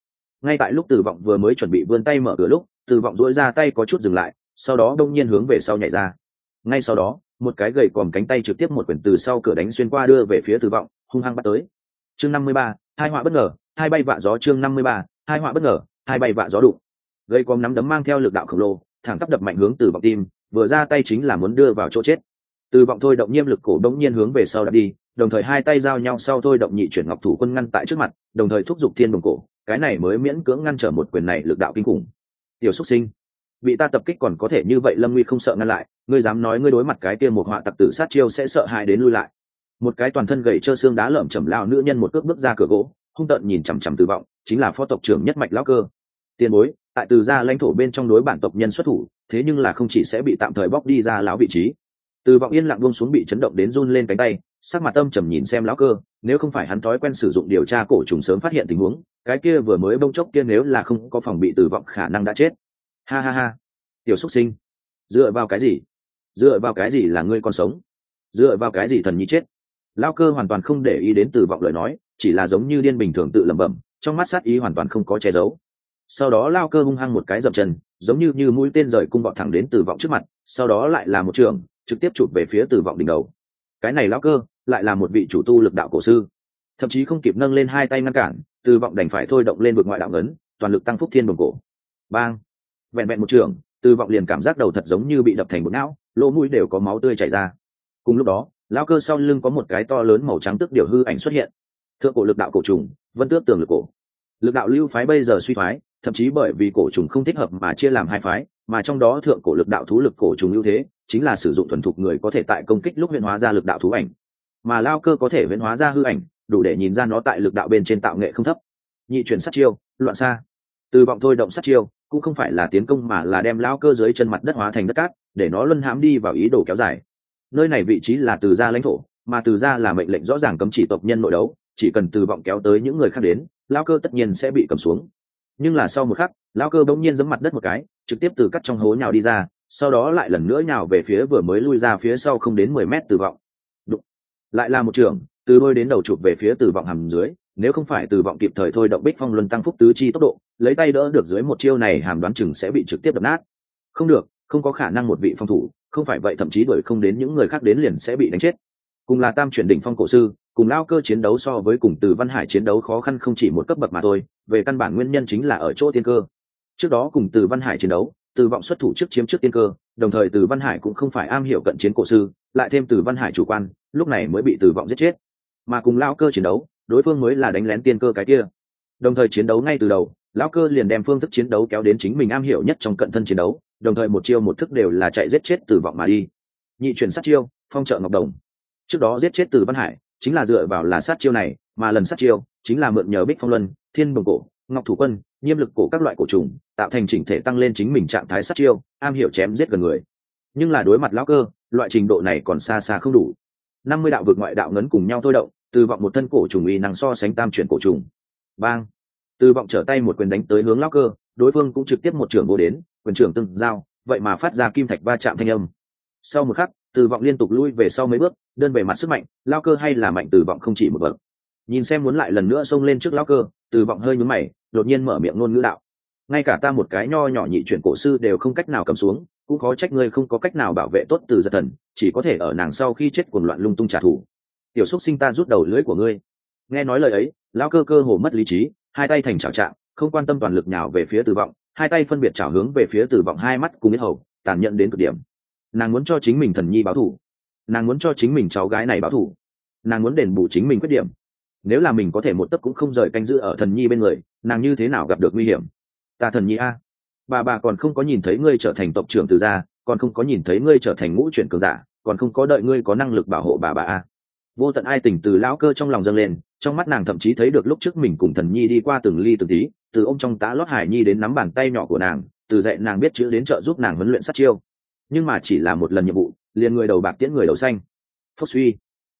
ngay tại lúc tử vọng vừa mới chuẩn bị vươn tay mở cửa lúc tử vọng dỗi ra tay có chút dừng lại, sau đó đông nhiên hướng về sau nhảy ra. Ngay sau đó, một cái gậy còm cánh tay trực tiếp một quyển từ sau cửa đánh xuyên qua đưa về phía tử vọng, hung hăng bắt tới. Chương năm mươi ba, hai họa bất ngờ, hai bay vạ gió chương năm mươi ba, hai họa bất ngờ, hai bay vạ gió đụng. Gậy còm nắm đấm mang theo lực đạo khổng lồ, thẳng tắp đập mạnh hướng tử vọng tim, vừa ra tay chính là muốn đưa vào chỗ chết. Tử vọng thôi động nhiêm lực cổ đông nhiên hướng về sau đã đi, đồng thời hai tay giao nhau sau thôi động nhị chuyển ngọc thủ quân ngăn tại trước mặt, đồng thời thúc giục thiên đồng cổ cái này mới miễn cưỡng ngăn trở một quyền này lực đạo kinh khủng. Tiểu xuất sinh, bị ta tập kích còn có thể như vậy lâm nguy không sợ ngăn lại, ngươi dám nói ngươi đối mặt cái kia một họa tặc tử sát chiêu sẽ sợ hãi đến lui lại. Một cái toàn thân gầy trơ xương đá lởm chầm lao nữ nhân một cước bước ra cửa gỗ, hung tợn nhìn chằm chằm tử vọng, chính là phó tộc trưởng nhất mạch lão cơ. Tiền bối, tại từ gia lãnh thổ bên trong đối bản tộc nhân xuất thủ, thế nhưng là không chỉ sẽ bị tạm thời bóc đi ra lão vị trí. Từ vọng yên lặng buông xuống bị chấn động đến run lên cánh tay sắc mặt âm trầm nhìn xem lão cơ, nếu không phải hắn thói quen sử dụng điều tra cổ trùng sớm phát hiện tình huống, cái kia vừa mới bông chốc kia nếu là không có phòng bị tử vọng khả năng đã chết. Ha ha ha. Tiểu xúc sinh. Dựa vào cái gì? Dựa vào cái gì là ngươi còn sống? Dựa vào cái gì thần nhi chết? Lão cơ hoàn toàn không để ý đến tử vọng lời nói, chỉ là giống như điên bình thường tự lẩm bẩm, trong mắt sát ý hoàn toàn không có che giấu. Sau đó lao cơ hung hăng một cái dập chân, giống như như mũi tên rời cung bọ thẳng đến tử vọng trước mặt, sau đó lại là một trường, trực tiếp chụp về phía tử vọng đỉnh đầu. Cái này lao cơ lại là một vị chủ tu lực đạo cổ sư. Thậm chí không kịp nâng lên hai tay ngăn cản, từ vọng đành phải thôi động lên vực ngoại đạo ngấn toàn lực tăng phúc thiên đồng cổ. Bang! Vẹn vẹn một trường, từ vọng liền cảm giác đầu thật giống như bị đập thành một não, lỗ mũi đều có máu tươi chảy ra. Cùng lúc đó lao cơ sau lưng có một cái to lớn màu trắng tức điều hư ảnh xuất hiện. Thượng cổ lực đạo cổ trùng, vân tước tường lực cổ. Lực đạo lưu phái bây giờ suy thoái, thậm chí bởi vì cổ trùng không thích hợp mà chia làm hai phái, mà trong đó thượng cổ lực đạo thú lực cổ trùng ưu thế, chính là sử dụng thuần thục người có thể tại công kích lúc huyện hóa ra lực đạo thú ảnh mà lao cơ có thể viễn hóa ra hư ảnh, đủ để nhìn ra nó tại lực đạo bên trên tạo nghệ không thấp. Nhị chuyển sát chiêu, loạn xa. Từ vọng thôi động sát chiêu, cũng không phải là tiến công mà là đem lao cơ dưới chân mặt đất hóa thành đất cát, để nó luân hãm đi vào ý đồ kéo dài. Nơi này vị trí là từ gia lãnh thổ, mà từ gia là mệnh lệnh rõ ràng cấm chỉ tộc nhân nội đấu, chỉ cần từ vọng kéo tới những người khác đến, lao cơ tất nhiên sẽ bị cầm xuống. Nhưng là sau một khắc, lao cơ bỗng nhiên giấm mặt đất một cái, trực tiếp từ cắt trong hố nhào đi ra, sau đó lại lần nữa nhào về phía vừa mới lui ra phía sau không đến mười mét từ vọng lại là một trường, từ đôi đến đầu chụp về phía từ vọng hầm dưới, nếu không phải từ vọng kịp thời thôi động bích phong luân tăng phúc tứ chi tốc độ, lấy tay đỡ được dưới một chiêu này hàm đoán chừng sẽ bị trực tiếp đập nát. Không được, không có khả năng một vị phong thủ, không phải vậy thậm chí đuổi không đến những người khác đến liền sẽ bị đánh chết. Cùng là tam chuyển đỉnh phong cổ sư, cùng lao cơ chiến đấu so với cùng từ văn hải chiến đấu khó khăn không chỉ một cấp bậc mà thôi, về căn bản nguyên nhân chính là ở chỗ tiên cơ. Trước đó cùng từ văn hải chiến đấu, từ vọng xuất thủ trước chiếm trước tiên cơ, đồng thời từ văn hải cũng không phải am hiểu cận chiến cổ sư lại thêm từ văn hải chủ quan, lúc này mới bị tử vọng giết chết. Mà cùng lao cơ chiến đấu, đối phương mới là đánh lén tiên cơ cái kia. Đồng thời chiến đấu ngay từ đầu, lão cơ liền đem phương thức chiến đấu kéo đến chính mình am hiểu nhất trong cận thân chiến đấu, đồng thời một chiêu một thức đều là chạy giết chết tử vọng mà đi. Nhị chuyển sát chiêu, phong trợ ngọc đồng. Trước đó giết chết từ văn hải, chính là dựa vào là sát chiêu này, mà lần sát chiêu chính là mượn nhờ bích phong luân, thiên bồng cổ, ngọc thủ quân nhiêm lực cổ các loại cổ trùng, tạo thành chỉnh thể tăng lên chính mình trạng thái sát chiêu, am hiểu chém giết gần người. Nhưng là đối mặt lão cơ loại trình độ này còn xa xa không đủ. Năm mươi đạo vực ngoại đạo ngấn cùng nhau thôi động, từ vọng một thân cổ trùng uy năng so sánh tam chuyển cổ trùng. Bang! Từ vọng trở tay một quyền đánh tới hướng lao cơ, đối phương cũng trực tiếp một trưởng vô đến, quyền trưởng từng giao, vậy mà phát ra kim thạch va chạm thanh âm. Sau một khắc, từ vọng liên tục lui về sau mấy bước, đơn về mặt sức mạnh lao cơ hay là mạnh từ vọng không chỉ một bậc. Nhìn xem muốn lại lần nữa xông lên trước lao cơ, từ vọng hơi nhúm mày, đột nhiên mở miệng ngôn ngữ đạo. Ngay cả ta một cái nho nhỏ nhị chuyển cổ sư đều không cách nào cầm xuống cũng khó trách ngươi không có cách nào bảo vệ tốt từ giật thần, chỉ có thể ở nàng sau khi chết cuồng loạn lung tung trả thù. Tiểu xúc sinh ta rút đầu lưới của ngươi. Nghe nói lời ấy, lão cơ cơ hồ mất lý trí, hai tay thành chảo trạng không quan tâm toàn lực nhào về phía tử vọng, hai tay phân biệt chảo hướng về phía tử vọng hai mắt cùng biết hầu, tàn nhẫn đến cực điểm. Nàng muốn cho chính mình thần nhi báo thù. Nàng muốn cho chính mình cháu gái này báo thù. Nàng muốn đền bù chính mình khuyết điểm. Nếu là mình có thể một tấc cũng không rời canh giữ ở thần nhi bên người, nàng như thế nào gặp được nguy hiểm? Ta thần nhi a bà bà còn không có nhìn thấy ngươi trở thành tộc trưởng từ gia, còn không có nhìn thấy ngươi trở thành ngũ chuyển cường giả, còn không có đợi ngươi có năng lực bảo hộ bà bà a. Vô tận ai tình từ lão cơ trong lòng dâng lên, trong mắt nàng thậm chí thấy được lúc trước mình cùng thần nhi đi qua từng ly từng tí, từ ô m trong tá lót hải nhi đến nắm bàn tay nhỏ của nàng, từ dạy nàng biết chữ đến trợ giúp nàng huấn luyện sát chiêu. Nhưng mà chỉ là một lần nhiệm vụ, liền người đầu bạc tiễn người đầu xanh. Phốc suy.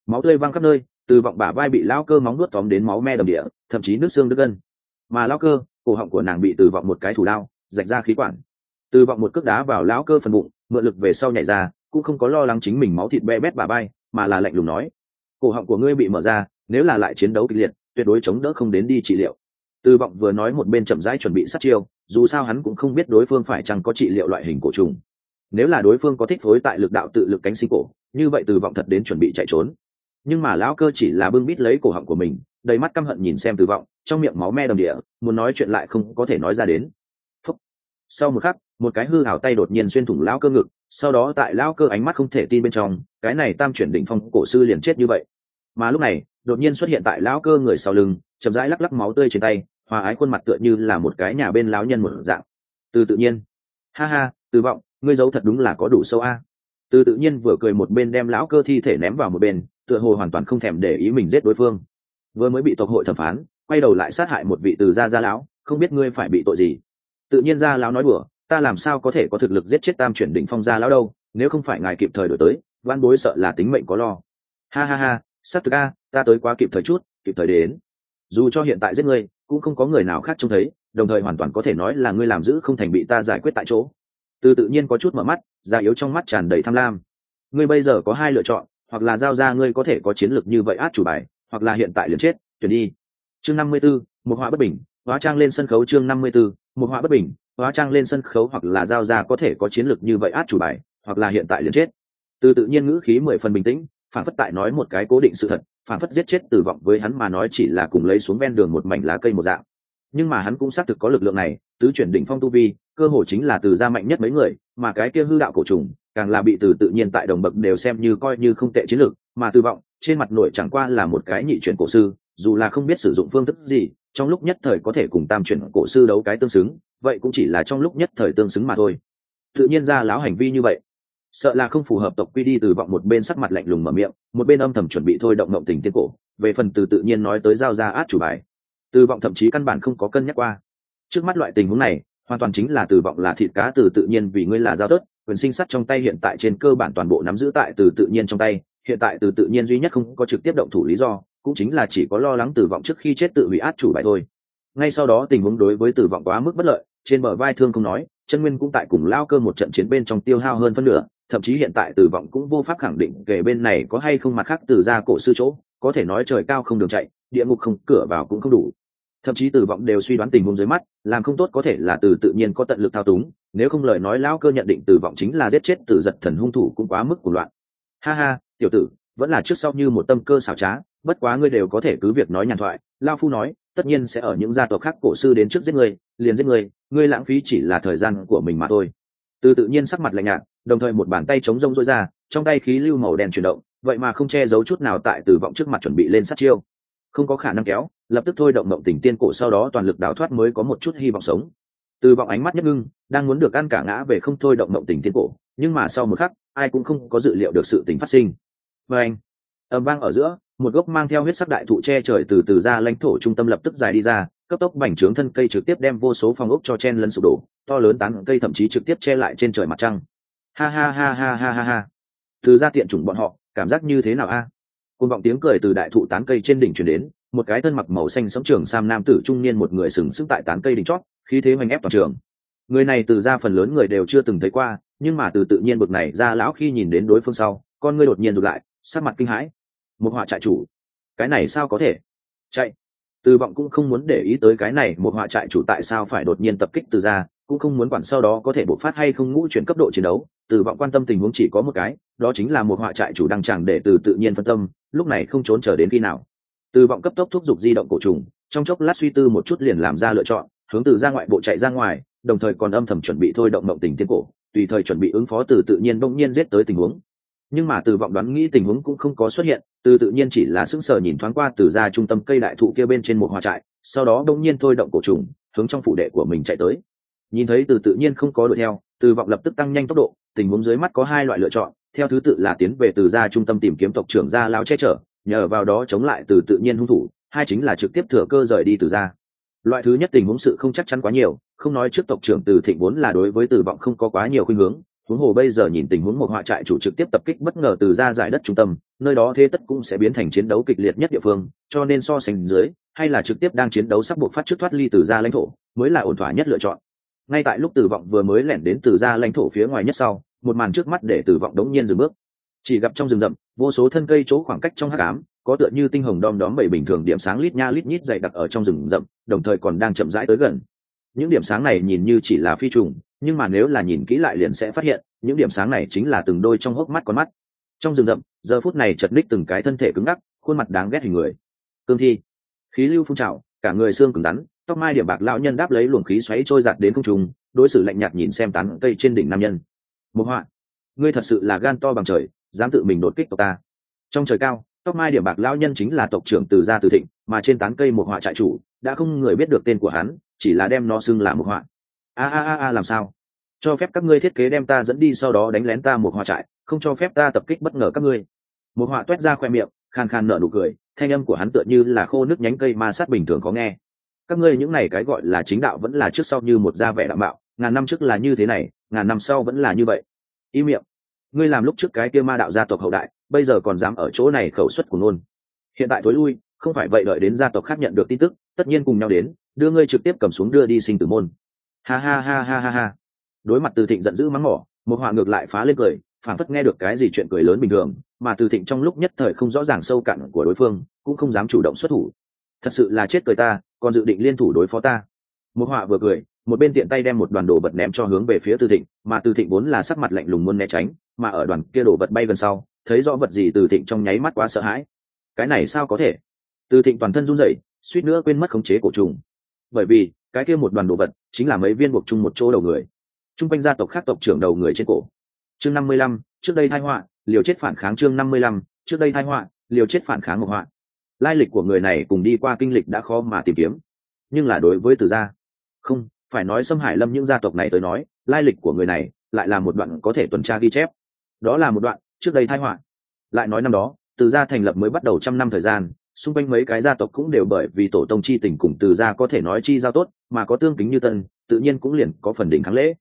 Máu tươi văng khắp nơi, từ vọng bả vai bị lão cơ móng nuốt tóm đến máu me đầm địa, thậm chí nước xương đứt gân. Mà lão cơ, cổ họng của nàng bị từ vọng một cái thủ lao rạch ra khí quản. Từ vọng một cước đá vào lão cơ phần bụng, mượn lực về sau nhảy ra, cũng không có lo lắng chính mình máu thịt be bét bà bay, mà là lạnh lùng nói, cổ họng của ngươi bị mở ra, nếu là lại chiến đấu kịch liệt, tuyệt đối chống đỡ không đến đi trị liệu. Từ vọng vừa nói một bên chậm rãi chuẩn bị sát chiêu, dù sao hắn cũng không biết đối phương phải chăng có trị liệu loại hình cổ trùng. Nếu là đối phương có thích phối tại lực đạo tự lực cánh sinh cổ, như vậy từ vọng thật đến chuẩn bị chạy trốn. Nhưng mà lão cơ chỉ là bưng bít lấy cổ họng của mình, đầy mắt căm hận nhìn xem từ vọng, trong miệng máu me đầm địa, muốn nói chuyện lại không có thể nói ra đến sau một khắc, một cái hư hảo tay đột nhiên xuyên thủng lão cơ ngực, sau đó tại lão cơ ánh mắt không thể tin bên trong, cái này tam chuyển đỉnh phong cổ sư liền chết như vậy. Mà lúc này, đột nhiên xuất hiện tại lão cơ người sau lưng, chậm rãi lắc lắc máu tươi trên tay, hòa ái khuôn mặt tựa như là một cái nhà bên lão nhân một dạng. Từ tự nhiên. Ha ha, từ vọng, ngươi giấu thật đúng là có đủ sâu a. Từ tự nhiên vừa cười một bên đem lão cơ thi thể ném vào một bên, tựa hồ hoàn toàn không thèm để ý mình giết đối phương. Vừa mới bị tộc hội thẩm phán, quay đầu lại sát hại một vị từ gia gia lão, không biết ngươi phải bị tội gì tự nhiên gia lão nói đùa ta làm sao có thể có thực lực giết chết tam chuyển đỉnh phong gia lão đâu nếu không phải ngài kịp thời đổi tới văn bối sợ là tính mệnh có lo. Ha ha ha sắp thực a ta tới quá kịp thời chút kịp thời đến. Dù cho hiện tại giết ngươi cũng không có người nào khác trông thấy đồng thời hoàn toàn có thể nói là ngươi làm giữ không thành bị ta giải quyết tại chỗ. Từ tự nhiên có chút mở mắt già yếu trong mắt tràn đầy tham lam. Ngươi bây giờ có hai lựa chọn hoặc là giao ra ngươi có thể có chiến lược như vậy át chủ bài hoặc là hiện tại liền chết tuyển đi. Chương năm mươi 54, một họa bất bình hóa trang lên sân khấu chương năm mươi 54, một họa bất bình, hóa trang lên sân khấu hoặc là giao ra có thể có chiến lược như vậy át chủ bài, hoặc là hiện tại liền chết. Từ tự nhiên ngữ khí mười phần bình tĩnh phản phất tại nói một cái cố định sự thật phản phất giết chết tử vọng với hắn mà nói chỉ là cùng lấy xuống ven đường một mảnh lá cây một dạng. Nhưng mà hắn cũng xác thực có lực lượng này, tứ chuyển đỉnh phong tu vi, cơ hồ chính là từ gia mạnh nhất mấy người, mà cái kia hư đạo cổ trùng, càng là bị từ tự nhiên tại đồng bậc đều xem như coi như không tệ chiến lược, mà tư vọng trên mặt nội chẳng qua là một cái nhị chuyển cổ sư, dù là không biết sử dụng phương thức gì trong lúc nhất thời có thể cùng tam chuyển cổ sư đấu cái tương xứng, vậy cũng chỉ là trong lúc nhất thời tương xứng mà thôi. Tự nhiên ra láo hành vi như vậy, sợ là không phù hợp tộc quy đi từ vọng một bên sắc mặt lạnh lùng mở miệng, một bên âm thầm chuẩn bị thôi động động tình tiên cổ, về phần từ tự nhiên nói tới giao ra át chủ bài. Từ vọng thậm chí căn bản không có cân nhắc qua. Trước mắt loại tình huống này, hoàn toàn chính là từ vọng là thịt cá từ tự nhiên vì ngươi là giao tớt, quyền sinh sắt trong tay hiện tại trên cơ bản toàn bộ nắm giữ tại từ tự nhiên trong tay, hiện tại từ tự nhiên duy nhất không có trực tiếp động thủ lý do cũng chính là chỉ có lo lắng tử vọng trước khi chết tự hủy át chủ bài thôi. Ngay sau đó tình huống đối với tử vọng quá mức bất lợi, trên bờ vai thương không nói, chân nguyên cũng tại cùng lao cơ một trận chiến bên trong tiêu hao hơn phân nửa, thậm chí hiện tại tử vọng cũng vô pháp khẳng định kể bên này có hay không mặt khác từ ra cổ sư chỗ, có thể nói trời cao không đường chạy, địa ngục không, cửa vào cũng không đủ. Thậm chí tử vọng đều suy đoán tình huống dưới mắt, làm không tốt có thể là từ tự nhiên có tận lực thao túng, nếu không lời nói lao cơ nhận định tử vọng chính là giết chết tử giật thần hung thủ cũng quá mức của loạn. Ha ha, tiểu tử vẫn là trước sau như một tâm cơ xảo trá, bất quá ngươi đều có thể cứ việc nói nhàn thoại, lao phu nói, tất nhiên sẽ ở những gia tộc khác cổ sư đến trước giết ngươi, liền giết ngươi ngươi lãng phí chỉ là thời gian của mình mà thôi. Từ tự nhiên sắc mặt lạnh nhạt, đồng thời một bàn tay chống rông rối ra, trong tay khí lưu màu đen chuyển động, vậy mà không che giấu chút nào tại tử vọng trước mặt chuẩn bị lên sát chiêu. Không có khả năng kéo, lập tức thôi động mộng tình tiên cổ sau đó toàn lực đào thoát mới có một chút hy vọng sống. Từ vọng ánh mắt nhất ngưng, đang muốn được ăn cả ngã về không thôi động mộng tình tiên cổ, nhưng mà sau một khắc, ai cũng không có dự liệu được sự tình phát sinh và anh, ầm vang ở giữa, một gốc mang theo huyết sắc đại thụ che trời từ từ ra lãnh thổ trung tâm lập tức dài đi ra, cấp tốc bành trướng thân cây trực tiếp đem vô số phòng ốc cho chen lấn sụp đổ, to lớn tán cây thậm chí trực tiếp che lại trên trời mặt trăng. Ha ha ha ha ha ha ha. Từ ra tiện chủng bọn họ, cảm giác như thế nào a? À? côn vọng tiếng cười từ đại thụ tán cây trên đỉnh chuyển đến, một cái thân mặc màu xanh sống trường sam nam tử trung niên một người sừng sững tại tán cây đỉnh chót, khí thế hoành ép toàn trường. Người này từ ra phần lớn người đều chưa từng thấy qua, nhưng mà từ tự nhiên bực này ra lão khi nhìn đến đối phương sau, con ngươi đột nhiên rụt lại sát mặt kinh hãi. Một họa trại chủ. Cái này sao có thể? Chạy. Từ vọng cũng không muốn để ý tới cái này, một họa trại chủ tại sao phải đột nhiên tập kích từ ra, cũng không muốn quản sau đó có thể bộc phát hay không ngũ chuyển cấp độ chiến đấu. Từ vọng quan tâm tình huống chỉ có một cái, đó chính là một họa trại chủ đăng chẳng để từ tự nhiên phân tâm, lúc này không trốn chờ đến khi nào. Từ vọng cấp tốc thúc giục di động cổ trùng, trong chốc lát suy tư một chút liền làm ra lựa chọn, hướng từ ra ngoại bộ chạy ra ngoài, đồng thời còn âm thầm chuẩn bị thôi động mộng tình tiên cổ, tùy thời chuẩn bị ứng phó từ tự nhiên bỗng nhiên giết tới tình huống nhưng mà từ vọng đoán nghĩ tình huống cũng không có xuất hiện, từ tự nhiên chỉ là sững sờ nhìn thoáng qua từ ra trung tâm cây đại thụ kia bên trên một hòa trại, sau đó đông nhiên thôi động cổ trùng, hướng trong phủ đệ của mình chạy tới. Nhìn thấy từ tự nhiên không có đuổi theo, từ vọng lập tức tăng nhanh tốc độ, tình huống dưới mắt có hai loại lựa chọn, theo thứ tự là tiến về từ ra trung tâm tìm kiếm tộc trưởng gia lao che chở, nhờ vào đó chống lại từ tự nhiên hung thủ, hai chính là trực tiếp thừa cơ rời đi từ ra. Loại thứ nhất tình huống sự không chắc chắn quá nhiều, không nói trước tộc trưởng từ thịnh vốn là đối với từ vọng không có quá nhiều khuynh hướng huống hồ bây giờ nhìn tình huống một họa trại chủ trực tiếp tập kích bất ngờ từ ra giải đất trung tâm, nơi đó thế tất cũng sẽ biến thành chiến đấu kịch liệt nhất địa phương, cho nên so sánh dưới, hay là trực tiếp đang chiến đấu sắp buộc phát trước thoát ly từ ra lãnh thổ, mới là ổn thỏa nhất lựa chọn. Ngay tại lúc tử vọng vừa mới lẻn đến từ ra lãnh thổ phía ngoài nhất sau, một màn trước mắt để tử vọng đống nhiên dừng bước. Chỉ gặp trong rừng rậm, vô số thân cây chỗ khoảng cách trong hắc ám, có tựa như tinh hồng đom đóm bảy bình thường điểm sáng lít nha lít nhít dày đặc ở trong rừng rậm, đồng thời còn đang chậm rãi tới gần những điểm sáng này nhìn như chỉ là phi trùng, nhưng mà nếu là nhìn kỹ lại liền sẽ phát hiện, những điểm sáng này chính là từng đôi trong hốc mắt con mắt. Trong rừng rậm, giờ phút này chật ních từng cái thân thể cứng ngắc, khuôn mặt đáng ghét hình người. Cương thi. Khí lưu phun trào, cả người xương cứng rắn, tóc mai điểm bạc lão nhân đáp lấy luồng khí xoáy trôi giạt đến không trung, đối xử lạnh nhạt nhìn xem tán cây trên đỉnh nam nhân. Một họa, ngươi thật sự là gan to bằng trời, dám tự mình đột kích tộc ta. Trong trời cao, tóc mai điểm bạc lão nhân chính là tộc trưởng từ gia từ thịnh, mà trên tán cây một họa trại chủ, đã không người biết được tên của hắn chỉ là đem nó xưng là một họa. A a a a, làm sao? Cho phép các ngươi thiết kế đem ta dẫn đi sau đó đánh lén ta một họa trại, không cho phép ta tập kích bất ngờ các ngươi. Một họa toét ra khoe miệng, khàn khàn nở nụ cười, thanh âm của hắn tựa như là khô nước nhánh cây ma sát bình thường có nghe. Các ngươi những này cái gọi là chính đạo vẫn là trước sau như một gia vẻ đạo mạo ngàn năm trước là như thế này, ngàn năm sau vẫn là như vậy. Y miệng, ngươi làm lúc trước cái kia ma đạo gia tộc hậu đại, bây giờ còn dám ở chỗ này khẩu xuất của ngôn. Hiện tại thối lui, không phải vậy đợi đến gia tộc khác nhận được tin tức, tất nhiên cùng nhau đến đưa ngươi trực tiếp cầm xuống đưa đi sinh tử môn. Ha ha ha ha ha ha. Đối mặt từ thịnh giận dữ mắng mỏ, một họa ngược lại phá lên cười phản phất nghe được cái gì chuyện cười lớn bình thường, mà từ thịnh trong lúc nhất thời không rõ ràng sâu cạn của đối phương, cũng không dám chủ động xuất thủ. Thật sự là chết cười ta, còn dự định liên thủ đối phó ta. Một họa vừa cười, một bên tiện tay đem một đoàn đồ vật ném cho hướng về phía từ thịnh, mà từ thịnh vốn là sắc mặt lạnh lùng muốn né tránh, mà ở đoàn kia đồ vật bay gần sau, thấy rõ vật gì từ thịnh trong nháy mắt quá sợ hãi. Cái này sao có thể? Từ thịnh toàn thân run rẩy, suýt nữa quên mất khống chế cổ trùng bởi vì, cái kia một đoàn đồ vật chính là mấy viên buộc chung một chỗ đầu người. Chung quanh gia tộc khác tộc trưởng đầu người trên cổ. Chương năm mươi lăm, trước đây thai họa, liều chết phản kháng chương năm mươi lăm, trước đây thai họa, liều chết phản kháng một họa. Lai lịch của người này cùng đi qua kinh lịch đã khó mà tìm kiếm. Nhưng là đối với từ gia, không, phải nói xâm hải lâm những gia tộc này tới nói, lai lịch của người này lại là một đoạn có thể tuần tra ghi chép. Đó là một đoạn trước đây thai họa. Lại nói năm đó, từ gia thành lập mới bắt đầu trăm năm thời gian xung quanh mấy cái gia tộc cũng đều bởi vì tổ tông chi tình cùng từ gia có thể nói chi giao tốt, mà có tương kính như tân, tự nhiên cũng liền có phần đỉnh kháng lễ.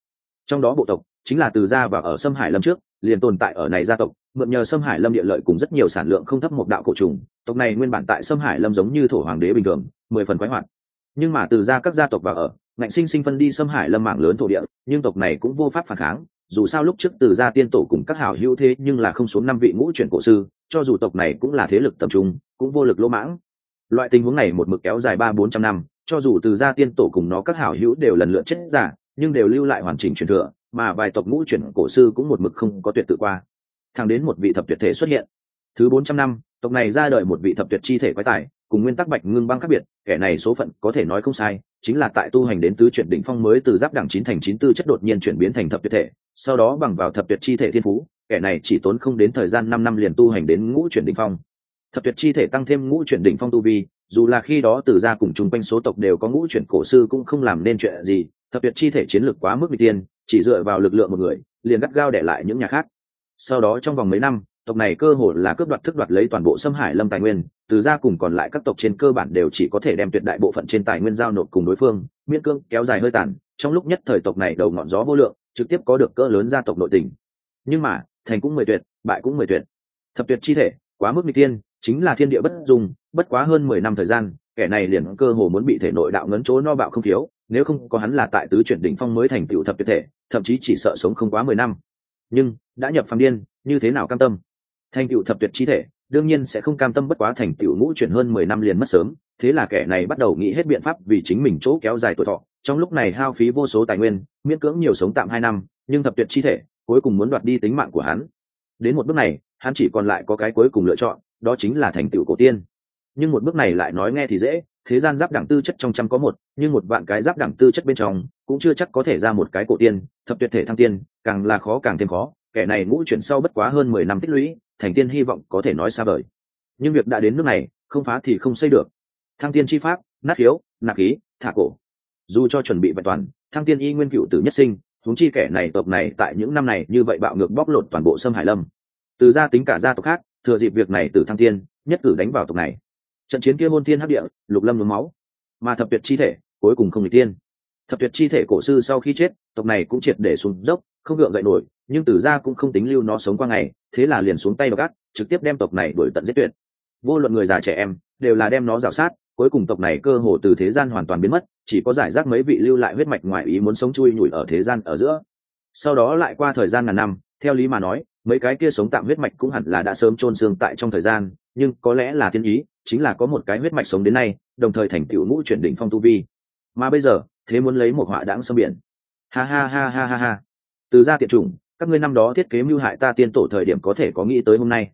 Trong đó bộ tộc chính là từ gia và ở sâm hải lâm trước, liền tồn tại ở này gia tộc, mượn nhờ sâm hải lâm địa lợi cùng rất nhiều sản lượng không thấp một đạo cổ trùng, tộc này nguyên bản tại sâm hải lâm giống như thổ hoàng đế bình thường, mười phần quái hoạt. Nhưng mà từ gia các gia tộc và ở, ngạnh sinh sinh phân đi sâm hải lâm mạng lớn thổ địa, nhưng tộc này cũng vô pháp phản kháng dù sao lúc trước từ gia tiên tổ cùng các hảo hữu thế nhưng là không xuống năm vị ngũ chuyển cổ sư, cho dù tộc này cũng là thế lực tập trung, cũng vô lực lỗ mãng. Loại tình huống này một mực kéo dài ba bốn trăm năm, cho dù từ gia tiên tổ cùng nó các hảo hữu đều lần lượt chết giả, nhưng đều lưu lại hoàn chỉnh truyền thừa, mà vài tộc ngũ chuyển cổ sư cũng một mực không có tuyệt tự qua. Thẳng đến một vị thập tuyệt thể xuất hiện. Thứ bốn trăm năm, tộc này ra đời một vị thập tuyệt chi thể quái tải cùng nguyên tắc bạch ngưng băng khác biệt, kẻ này số phận có thể nói không sai chính là tại tu hành đến tứ chuyển đỉnh phong mới từ giáp đẳng chín thành chín tư chất đột nhiên chuyển biến thành thập tuyệt thể, sau đó bằng vào thập tuyệt chi thể thiên phú, kẻ này chỉ tốn không đến thời gian năm năm liền tu hành đến ngũ chuyển đỉnh phong. Thập tuyệt chi thể tăng thêm ngũ chuyển đỉnh phong tu vi, dù là khi đó từ gia cùng chung quanh số tộc đều có ngũ chuyển cổ sư cũng không làm nên chuyện gì, thập tuyệt chi thể chiến lược quá mức vi tiên, chỉ dựa vào lực lượng một người, liền gắt gao để lại những nhà khác. Sau đó trong vòng mấy năm tộc này cơ hồ là cướp đoạt thức đoạt lấy toàn bộ xâm hải lâm tài nguyên, từ ra cùng còn lại các tộc trên cơ bản đều chỉ có thể đem tuyệt đại bộ phận trên tài nguyên giao nộp cùng đối phương, miễn cương kéo dài hơi tàn, trong lúc nhất thời tộc này đầu ngọn gió vô lượng, trực tiếp có được cỡ lớn gia tộc nội tình. Nhưng mà, thành cũng mười tuyệt, bại cũng mười tuyệt. Thập tuyệt chi thể, quá mức mỹ tiên chính là thiên địa bất dung, bất quá hơn mười năm thời gian, kẻ này liền cơ hồ muốn bị thể nội đạo ngấn chỗ no bạo không thiếu, nếu không có hắn là tại tứ chuyển đỉnh phong mới thành tựu thập tuyệt thể, thậm chí chỉ sợ sống không quá mười năm. Nhưng, đã nhập phàm điên, như thế nào cam tâm? Thành tựu thập tuyệt chi thể, đương nhiên sẽ không cam tâm bất quá thành tựu ngũ chuyển hơn mười năm liền mất sớm, thế là kẻ này bắt đầu nghĩ hết biện pháp vì chính mình chỗ kéo dài tuổi thọ. Trong lúc này hao phí vô số tài nguyên, miễn cưỡng nhiều sống tạm hai năm, nhưng thập tuyệt chi thể cuối cùng muốn đoạt đi tính mạng của hắn. Đến một bước này, hắn chỉ còn lại có cái cuối cùng lựa chọn, đó chính là thành tựu cổ tiên. Nhưng một bước này lại nói nghe thì dễ, thế gian giáp đẳng tư chất trong trăm có một, nhưng một vạn cái giáp đẳng tư chất bên trong cũng chưa chắc có thể ra một cái cổ tiên, thập tuyệt thể thăng tiên, càng là khó càng thêm khó kẻ này ngũ chuyển sau bất quá hơn mười năm tích lũy, thành tiên hy vọng có thể nói xa vời. Nhưng việc đã đến nước này, không phá thì không xây được. Thăng tiên chi pháp, nát hiếu, nạp khí, thả cổ. Dù cho chuẩn bị vẹn toàn, thăng tiên y nguyên cựu tử nhất sinh, huống chi kẻ này tộc này tại những năm này như vậy bạo ngược bóc lột toàn bộ sâm hải lâm. Từ gia tính cả gia tộc khác, thừa dịp việc này từ thăng tiên, nhất cử đánh vào tộc này. Trận chiến kia hôn thiên hấp địa, lục lâm nhuốm máu. Mà thập tuyệt chi thể, cuối cùng không người tiên. Thập tuyệt chi thể cổ sư sau khi chết, tộc này cũng triệt để xuống dốc không gượng dậy nổi, nhưng tử gia cũng không tính lưu nó sống qua ngày, thế là liền xuống tay độc ác, trực tiếp đem tộc này đuổi tận giết tuyệt. Vô luận người già trẻ em, đều là đem nó rào sát, cuối cùng tộc này cơ hồ từ thế gian hoàn toàn biến mất, chỉ có giải rác mấy vị lưu lại huyết mạch ngoài ý muốn sống chui nhủi ở thế gian ở giữa. Sau đó lại qua thời gian ngàn năm, theo lý mà nói, mấy cái kia sống tạm huyết mạch cũng hẳn là đã sớm trôn xương tại trong thời gian, nhưng có lẽ là thiên ý, chính là có một cái huyết mạch sống đến nay, đồng thời thành tựu ngũ chuyển đỉnh phong tu vi. Mà bây giờ, thế muốn lấy một họa đãng sâm biển. Ha ha ha ha ha ha từ gia tiện chủng, các ngươi năm đó thiết kế mưu hại ta tiên tổ thời điểm có thể có nghĩ tới hôm nay.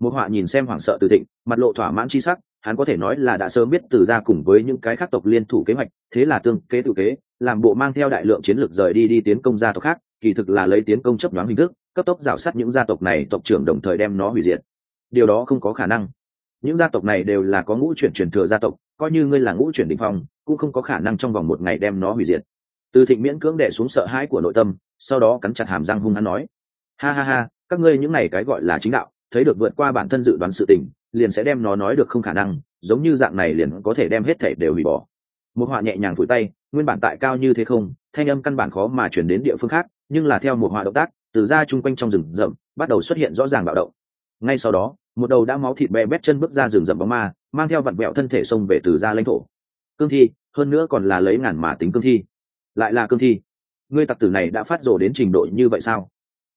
Một họa nhìn xem hoảng sợ từ thịnh, mặt lộ thỏa mãn chi sắc, hắn có thể nói là đã sớm biết từ gia cùng với những cái khác tộc liên thủ kế hoạch, thế là tương kế tự kế, làm bộ mang theo đại lượng chiến lược rời đi đi tiến công gia tộc khác, kỳ thực là lấy tiến công chấp đoán hình thức, cấp tốc rào sát những gia tộc này, tộc trưởng đồng thời đem nó hủy diệt. Điều đó không có khả năng. Những gia tộc này đều là có ngũ chuyển truyền thừa gia tộc, coi như ngươi là ngũ chuyển định phong, cũng không có khả năng trong vòng một ngày đem nó hủy diệt từ thịnh miễn cưỡng đẻ xuống sợ hãi của nội tâm, sau đó cắn chặt hàm răng hung hắn nói, ha ha ha, các ngươi những này cái gọi là chính đạo, thấy được vượt qua bản thân dự đoán sự tình, liền sẽ đem nó nói được không khả năng, giống như dạng này liền có thể đem hết thể đều hủy bỏ. Một họa nhẹ nhàng phủi tay, nguyên bản tại cao như thế không, thanh âm căn bản khó mà chuyển đến địa phương khác, nhưng là theo một họa động tác, từ ra chung quanh trong rừng rậm, bắt đầu xuất hiện rõ ràng bạo động. Ngay sau đó, một đầu đã máu thịt bè bét chân bước ra rừng rậm bóng ma, mang theo vặn vẹo thân thể xông về từ ra lãnh thổ. Cương thi, hơn nữa còn là lấy ngàn mà tính cương thi lại là cương thi. Ngươi tặc tử này đã phát rồ đến trình độ như vậy sao?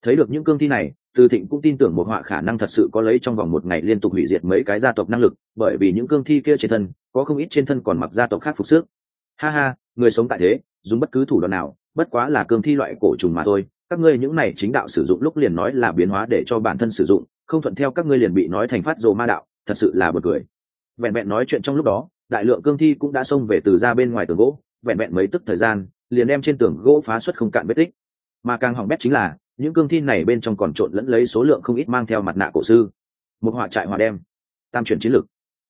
Thấy được những cương thi này, từ thịnh cũng tin tưởng một họa khả năng thật sự có lấy trong vòng một ngày liên tục hủy diệt mấy cái gia tộc năng lực, bởi vì những cương thi kia trên thân, có không ít trên thân còn mặc gia tộc khác phục sức. Ha ha, người sống tại thế, dùng bất cứ thủ đoạn nào, bất quá là cương thi loại cổ trùng mà thôi. Các ngươi những này chính đạo sử dụng lúc liền nói là biến hóa để cho bản thân sử dụng, không thuận theo các ngươi liền bị nói thành phát rồ ma đạo, thật sự là bật cười. Vẹn vẹn nói chuyện trong lúc đó, đại lượng cương thi cũng đã xông về từ ra bên ngoài tường gỗ, vẹn vẹn mấy tức thời gian liền đem trên tường gỗ phá xuất không cạn vết tích. Mà càng hỏng bét chính là những cương thi này bên trong còn trộn lẫn lấy số lượng không ít mang theo mặt nạ cổ sư. Một họa trại hòa đem tam chuyển chiến lực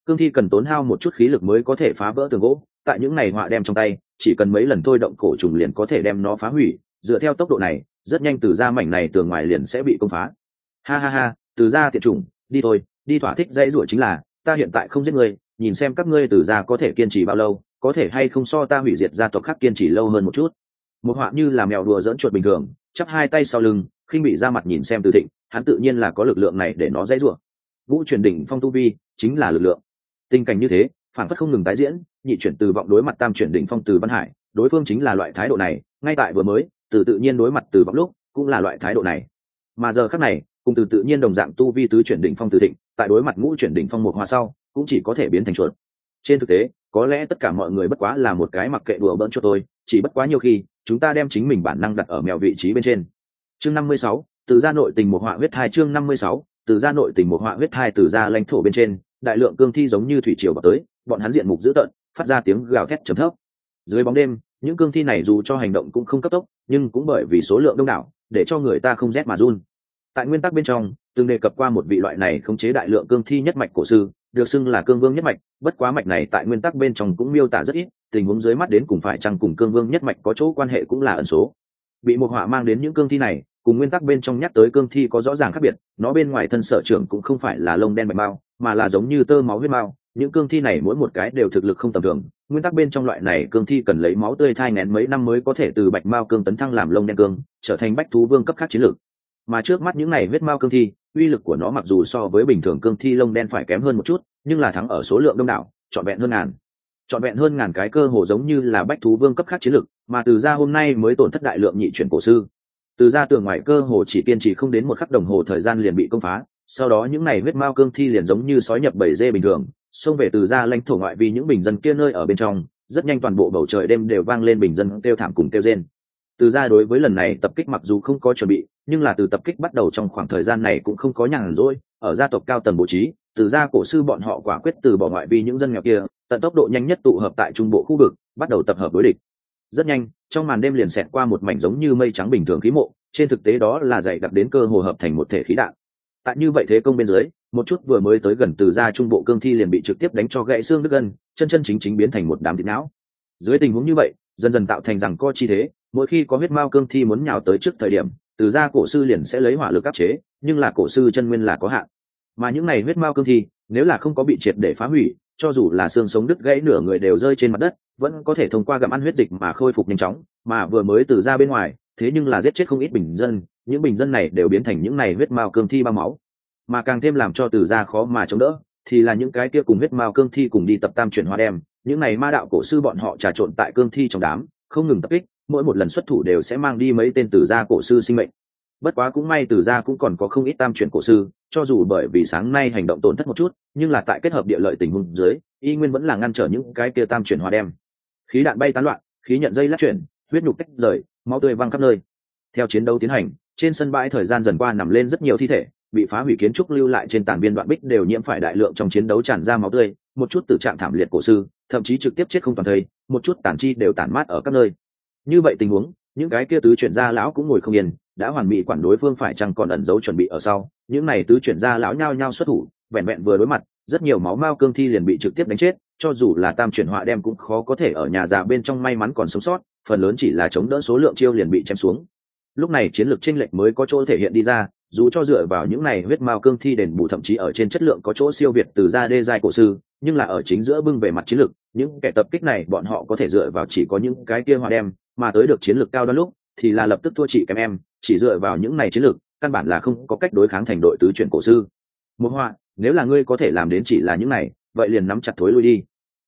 cương thi cần tốn hao một chút khí lực mới có thể phá vỡ tường gỗ tại những này họa đem trong tay chỉ cần mấy lần thôi động cổ trùng liền có thể đem nó phá hủy dựa theo tốc độ này rất nhanh từ ra mảnh này tường ngoài liền sẽ bị công phá. Ha ha ha từ ra thiệt trùng, đi thôi đi thỏa thích dãy rủa chính là ta hiện tại không giết ngươi nhìn xem các ngươi từ ra có thể kiên trì bao lâu có thể hay không so ta hủy diệt gia tộc khác kiên trì lâu hơn một chút. Một họa như là mèo đùa dỡn chuột bình thường, chắp hai tay sau lưng, khinh bị ra mặt nhìn xem từ thịnh, hắn tự nhiên là có lực lượng này để nó dễ rủa. Vũ truyền đỉnh phong tu vi chính là lực lượng. Tình cảnh như thế, phản phất không ngừng tái diễn, nhị chuyển từ vọng đối mặt tam chuyển đỉnh phong từ văn hải, đối phương chính là loại thái độ này, ngay tại vừa mới, từ tự nhiên đối mặt từ vọng lúc, cũng là loại thái độ này. Mà giờ khác này, cùng từ tự nhiên đồng dạng tu vi tứ chuyển đỉnh phong từ thịnh, tại đối mặt ngũ chuyển đỉnh phong một hoa sau, cũng chỉ có thể biến thành chuột. Trên thực tế có lẽ tất cả mọi người bất quá là một cái mặc kệ đùa bỡn cho tôi, chỉ bất quá nhiều khi, chúng ta đem chính mình bản năng đặt ở mèo vị trí bên trên. Chương năm mươi sáu, từ gia nội tình một họa huyết hai chương năm mươi sáu, từ gia nội tình một họa huyết hai từ gia lãnh thổ bên trên, đại lượng cương thi giống như thủy triều vào tới, bọn hắn diện mục dữ tợn, phát ra tiếng gào thét trầm thấp. Dưới bóng đêm, những cương thi này dù cho hành động cũng không cấp tốc, nhưng cũng bởi vì số lượng đông đảo, để cho người ta không rét mà run. Tại nguyên tắc bên trong, từng đề cập qua một vị loại này khống chế đại lượng cương thi nhất mạch cổ sư được xưng là cương vương nhất mạch, bất quá mạch này tại nguyên tắc bên trong cũng miêu tả rất ít, tình huống dưới mắt đến cùng phải chăng cùng cương vương nhất mạch có chỗ quan hệ cũng là ẩn số. Bị một họa mang đến những cương thi này, cùng nguyên tắc bên trong nhắc tới cương thi có rõ ràng khác biệt, nó bên ngoài thân sở trưởng cũng không phải là lông đen bạch mao, mà là giống như tơ máu huyết mao, những cương thi này mỗi một cái đều thực lực không tầm thường, nguyên tắc bên trong loại này cương thi cần lấy máu tươi thai nén mấy năm mới có thể từ bạch mao cương tấn thăng làm lông đen cương, trở thành bách thú vương cấp khác chiến lược. Mà trước mắt những này huyết mao cương thi uy lực của nó mặc dù so với bình thường cương thi lông đen phải kém hơn một chút, nhưng là thắng ở số lượng đông đảo, trọn vẹn hơn ngàn. Trọn vẹn hơn ngàn cái cơ hồ giống như là bách thú vương cấp khác chiến lực, mà từ ra hôm nay mới tổn thất đại lượng nhị chuyển cổ sư. Từ ra tường ngoài cơ hồ chỉ kiên trì không đến một khắc đồng hồ thời gian liền bị công phá, sau đó những này huyết mao cương thi liền giống như sói nhập bảy dê bình thường, xông về từ ra lãnh thổ ngoại vì những bình dân kia nơi ở bên trong, rất nhanh toàn bộ bầu trời đêm đều vang lên bình dân kêu thảm cùng kêu rên từ ra đối với lần này tập kích mặc dù không có chuẩn bị, nhưng là từ tập kích bắt đầu trong khoảng thời gian này cũng không có nhàn rỗi, ở gia tộc cao tầng bố trí, từ gia cổ sư bọn họ quả quyết từ bỏ ngoại vi những dân nghèo kia, tận tốc độ nhanh nhất tụ hợp tại trung bộ khu vực, bắt đầu tập hợp đối địch. Rất nhanh, trong màn đêm liền xẹt qua một mảnh giống như mây trắng bình thường khí mộ, trên thực tế đó là dày đặc đến cơ hồ hợp thành một thể khí đạn. Tại như vậy thế công bên dưới, một chút vừa mới tới gần từ gia trung bộ cương thi liền bị trực tiếp đánh cho gãy xương đứt gân, chân chân chính chính biến thành một đám thịt não. Dưới tình huống như vậy, dần dần tạo thành rằng co chi thế mỗi khi có huyết mao cương thi muốn nhào tới trước thời điểm, từ gia cổ sư liền sẽ lấy hỏa lực áp chế, nhưng là cổ sư chân nguyên là có hạn. Mà những này huyết mao cương thi, nếu là không có bị triệt để phá hủy, cho dù là xương sống đứt gãy nửa người đều rơi trên mặt đất, vẫn có thể thông qua gặm ăn huyết dịch mà khôi phục nhanh chóng, mà vừa mới từ ra bên ngoài, thế nhưng là giết chết không ít bình dân, những bình dân này đều biến thành những này huyết mao cương thi bao máu. Mà càng thêm làm cho từ ra khó mà chống đỡ, thì là những cái kia cùng huyết mao cương thi cùng đi tập tam chuyển hoa đem, những này ma đạo cổ sư bọn họ trà trộn tại cương thi trong đám, không ngừng tập kích mỗi một lần xuất thủ đều sẽ mang đi mấy tên từ gia cổ sư sinh mệnh. Bất quá cũng may từ gia cũng còn có không ít tam chuyển cổ sư, cho dù bởi vì sáng nay hành động tổn thất một chút, nhưng là tại kết hợp địa lợi tình huống dưới, y nguyên vẫn là ngăn trở những cái kia tam chuyển hòa đem. Khí đạn bay tán loạn, khí nhận dây lát chuyển, huyết nhục tách rời, máu tươi văng khắp nơi. Theo chiến đấu tiến hành, trên sân bãi thời gian dần qua nằm lên rất nhiều thi thể, bị phá hủy kiến trúc lưu lại trên tàn biên đoạn bích đều nhiễm phải đại lượng trong chiến đấu tràn ra máu tươi, một chút tử trạng thảm liệt cổ sư, thậm chí trực tiếp chết không toàn thây, một chút tàn chi đều tản mát ở các nơi như vậy tình huống, những cái kia tứ chuyển gia lão cũng ngồi không yên, đã hoàn mỹ quản đối phương phải chăng còn ẩn giấu chuẩn bị ở sau. Những này tứ chuyển gia lão nhao nhao xuất thủ, vẹn vẹn vừa đối mặt, rất nhiều máu mao cương thi liền bị trực tiếp đánh chết, cho dù là tam chuyển họa đem cũng khó có thể ở nhà già bên trong may mắn còn sống sót, phần lớn chỉ là chống đỡ số lượng chiêu liền bị chém xuống. Lúc này chiến lược tranh lệch mới có chỗ thể hiện đi ra, dù cho dựa vào những này huyết mao cương thi đền bù thậm chí ở trên chất lượng có chỗ siêu việt từ ra đê giai cổ sư, nhưng là ở chính giữa bưng về mặt chiến lược, những kẻ tập kích này bọn họ có thể dựa vào chỉ có những cái kia họa đem mà tới được chiến lược cao đó lúc, thì là lập tức thua chị kém em, chỉ dựa vào những này chiến lược, căn bản là không có cách đối kháng thành đội tứ chuyển cổ sư. Một họa, nếu là ngươi có thể làm đến chỉ là những này, vậy liền nắm chặt thối lui đi.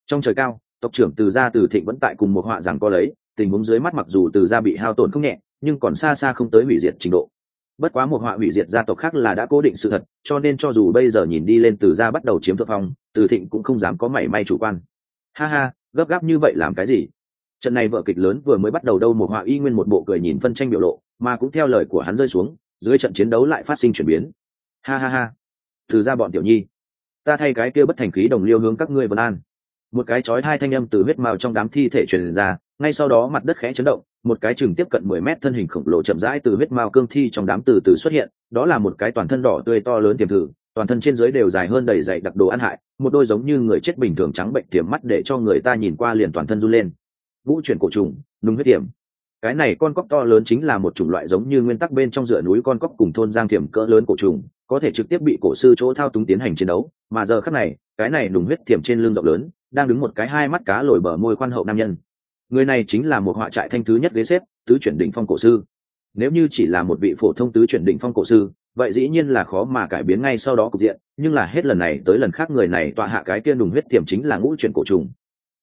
Trong trời cao, tộc trưởng từ gia từ thịnh vẫn tại cùng một họa rằng có lấy, tình huống dưới mắt mặc dù từ gia bị hao tổn không nhẹ, nhưng còn xa xa không tới hủy diệt trình độ. Bất quá một họa hủy diệt gia tộc khác là đã cố định sự thật, cho nên cho dù bây giờ nhìn đi lên từ gia bắt đầu chiếm thượng phong, từ thịnh cũng không dám có mảy may chủ quan. Ha ha, gấp gáp như vậy làm cái gì? Trận này vở kịch lớn vừa mới bắt đầu đâu một họa y nguyên một bộ cười nhìn phân tranh biểu lộ, mà cũng theo lời của hắn rơi xuống, dưới trận chiến đấu lại phát sinh chuyển biến. Ha ha ha. Từ ra bọn tiểu nhi. Ta thay cái kia bất thành khí đồng liêu hướng các ngươi vân an. Một cái chói hai thanh âm từ huyết màu trong đám thi thể truyền ra, ngay sau đó mặt đất khẽ chấn động, một cái chừng tiếp cận mười mét thân hình khổng lồ chậm rãi từ huyết mao cương thi trong đám từ từ xuất hiện, đó là một cái toàn thân đỏ tươi to lớn tiềm thử, toàn thân trên dưới đều dài hơn đầy dày đặc đồ ăn hại, một đôi giống như người chết bình thường trắng bệnh tiềm mắt để cho người ta nhìn qua liền toàn thân run lên vũ chuyển cổ trùng, nung huyết tiềm cái này con cóc to lớn chính là một chủng loại giống như nguyên tắc bên trong dựa núi con cóc cùng thôn giang thiểm cỡ lớn cổ trùng, có thể trực tiếp bị cổ sư chỗ thao túng tiến hành chiến đấu. Mà giờ khắc này, cái này nùng huyết thiểm trên lưng rộng lớn, đang đứng một cái hai mắt cá lồi bờ môi khoan hậu nam nhân. Người này chính là một họa trại thanh thứ nhất ghế xếp, tứ chuyển đỉnh phong cổ sư. Nếu như chỉ là một vị phổ thông tứ chuyển đỉnh phong cổ sư, vậy dĩ nhiên là khó mà cải biến ngay sau đó cục diện, nhưng là hết lần này tới lần khác người này tọa hạ cái kia nùng huyết thiểm chính là ngũ chuyển cổ trùng.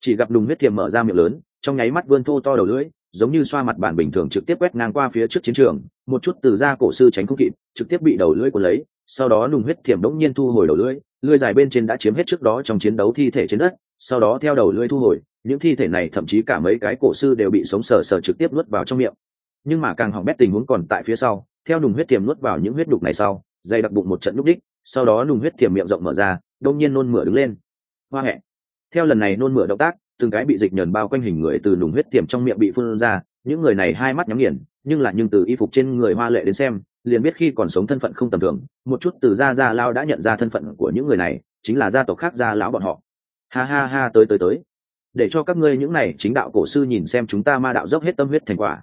Chỉ gặp nùng huyết thiểm mở ra miệng lớn trong nháy mắt vươn thô to đầu lưỡi, giống như xoa mặt bản bình thường trực tiếp quét ngang qua phía trước chiến trường, một chút từ ra cổ sư tránh không kịp, trực tiếp bị đầu lưỡi của lấy, sau đó nùng huyết thiểm đống nhiên thu hồi đầu lưỡi lưỡi dài bên trên đã chiếm hết trước đó trong chiến đấu thi thể trên đất, sau đó theo đầu lưỡi thu hồi, những thi thể này thậm chí cả mấy cái cổ sư đều bị sống sờ sờ trực tiếp nuốt vào trong miệng. Nhưng mà càng hỏng bét tình huống còn tại phía sau, theo nùng huyết thiểm nuốt vào những huyết đục này sau, dây đặc bụng một trận núp đích, sau đó nùng huyết thiểm miệng rộng mở ra đông nhiên nôn mửa đứng lên. Hoa hẹ. Theo lần này nôn mửa động tác từng cái bị dịch nhờn bao quanh hình người từ lùng huyết tiềm trong miệng bị phun ra, những người này hai mắt nhắm nghiền, nhưng là nhưng từ y phục trên người hoa lệ đến xem, liền biết khi còn sống thân phận không tầm thường, một chút từ gia gia lao đã nhận ra thân phận của những người này, chính là gia tộc khác gia lão bọn họ. Ha ha ha, tới tới tới. Để cho các ngươi những này chính đạo cổ sư nhìn xem chúng ta ma đạo dốc hết tâm huyết thành quả.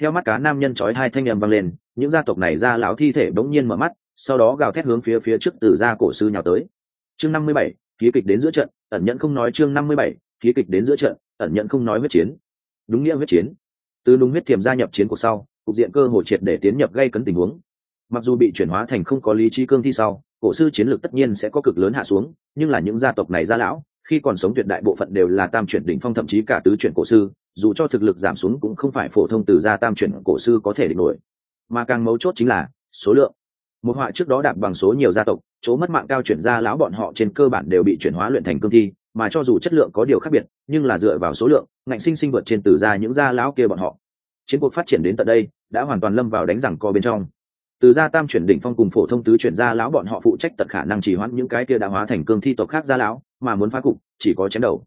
Theo mắt cá nam nhân trói hai thanh âm vang lên, những gia tộc này gia lão thi thể bỗng nhiên mở mắt, sau đó gào thét hướng phía phía trước từ gia cổ sư nhào tới. Chương năm mươi bảy, ký kịch đến giữa trận, ẩn nhận không nói chương năm mươi bảy khí kịch đến giữa trận, ẩn nhận không nói huyết chiến. Đúng nghĩa huyết chiến. Từ đúng huyết thiềm gia nhập chiến cuộc sau, cục diện cơ hội triệt để tiến nhập gây cấn tình huống. Mặc dù bị chuyển hóa thành không có lý trí cương thi sau, cổ sư chiến lược tất nhiên sẽ có cực lớn hạ xuống, nhưng là những gia tộc này gia lão, khi còn sống tuyệt đại bộ phận đều là tam chuyển đỉnh phong thậm chí cả tứ chuyển cổ sư, dù cho thực lực giảm xuống cũng không phải phổ thông từ gia tam chuyển cổ sư có thể địch nổi. Mà càng mấu chốt chính là, số lượng. Một họa trước đó đạp bằng số nhiều gia tộc, chỗ mất mạng cao chuyển gia lão bọn họ trên cơ bản đều bị chuyển hóa luyện thành cương thi mà cho dù chất lượng có điều khác biệt, nhưng là dựa vào số lượng, ngạnh sinh sinh vượt trên từ gia những gia lão kia bọn họ. Chiến cuộc phát triển đến tận đây, đã hoàn toàn lâm vào đánh rằng co bên trong. Từ gia tam chuyển đỉnh phong cùng phổ thông tứ chuyển gia lão bọn họ phụ trách tận khả năng chỉ hoãn những cái kia đã hóa thành cương thi tộc khác gia lão, mà muốn phá cục, chỉ có chém đầu.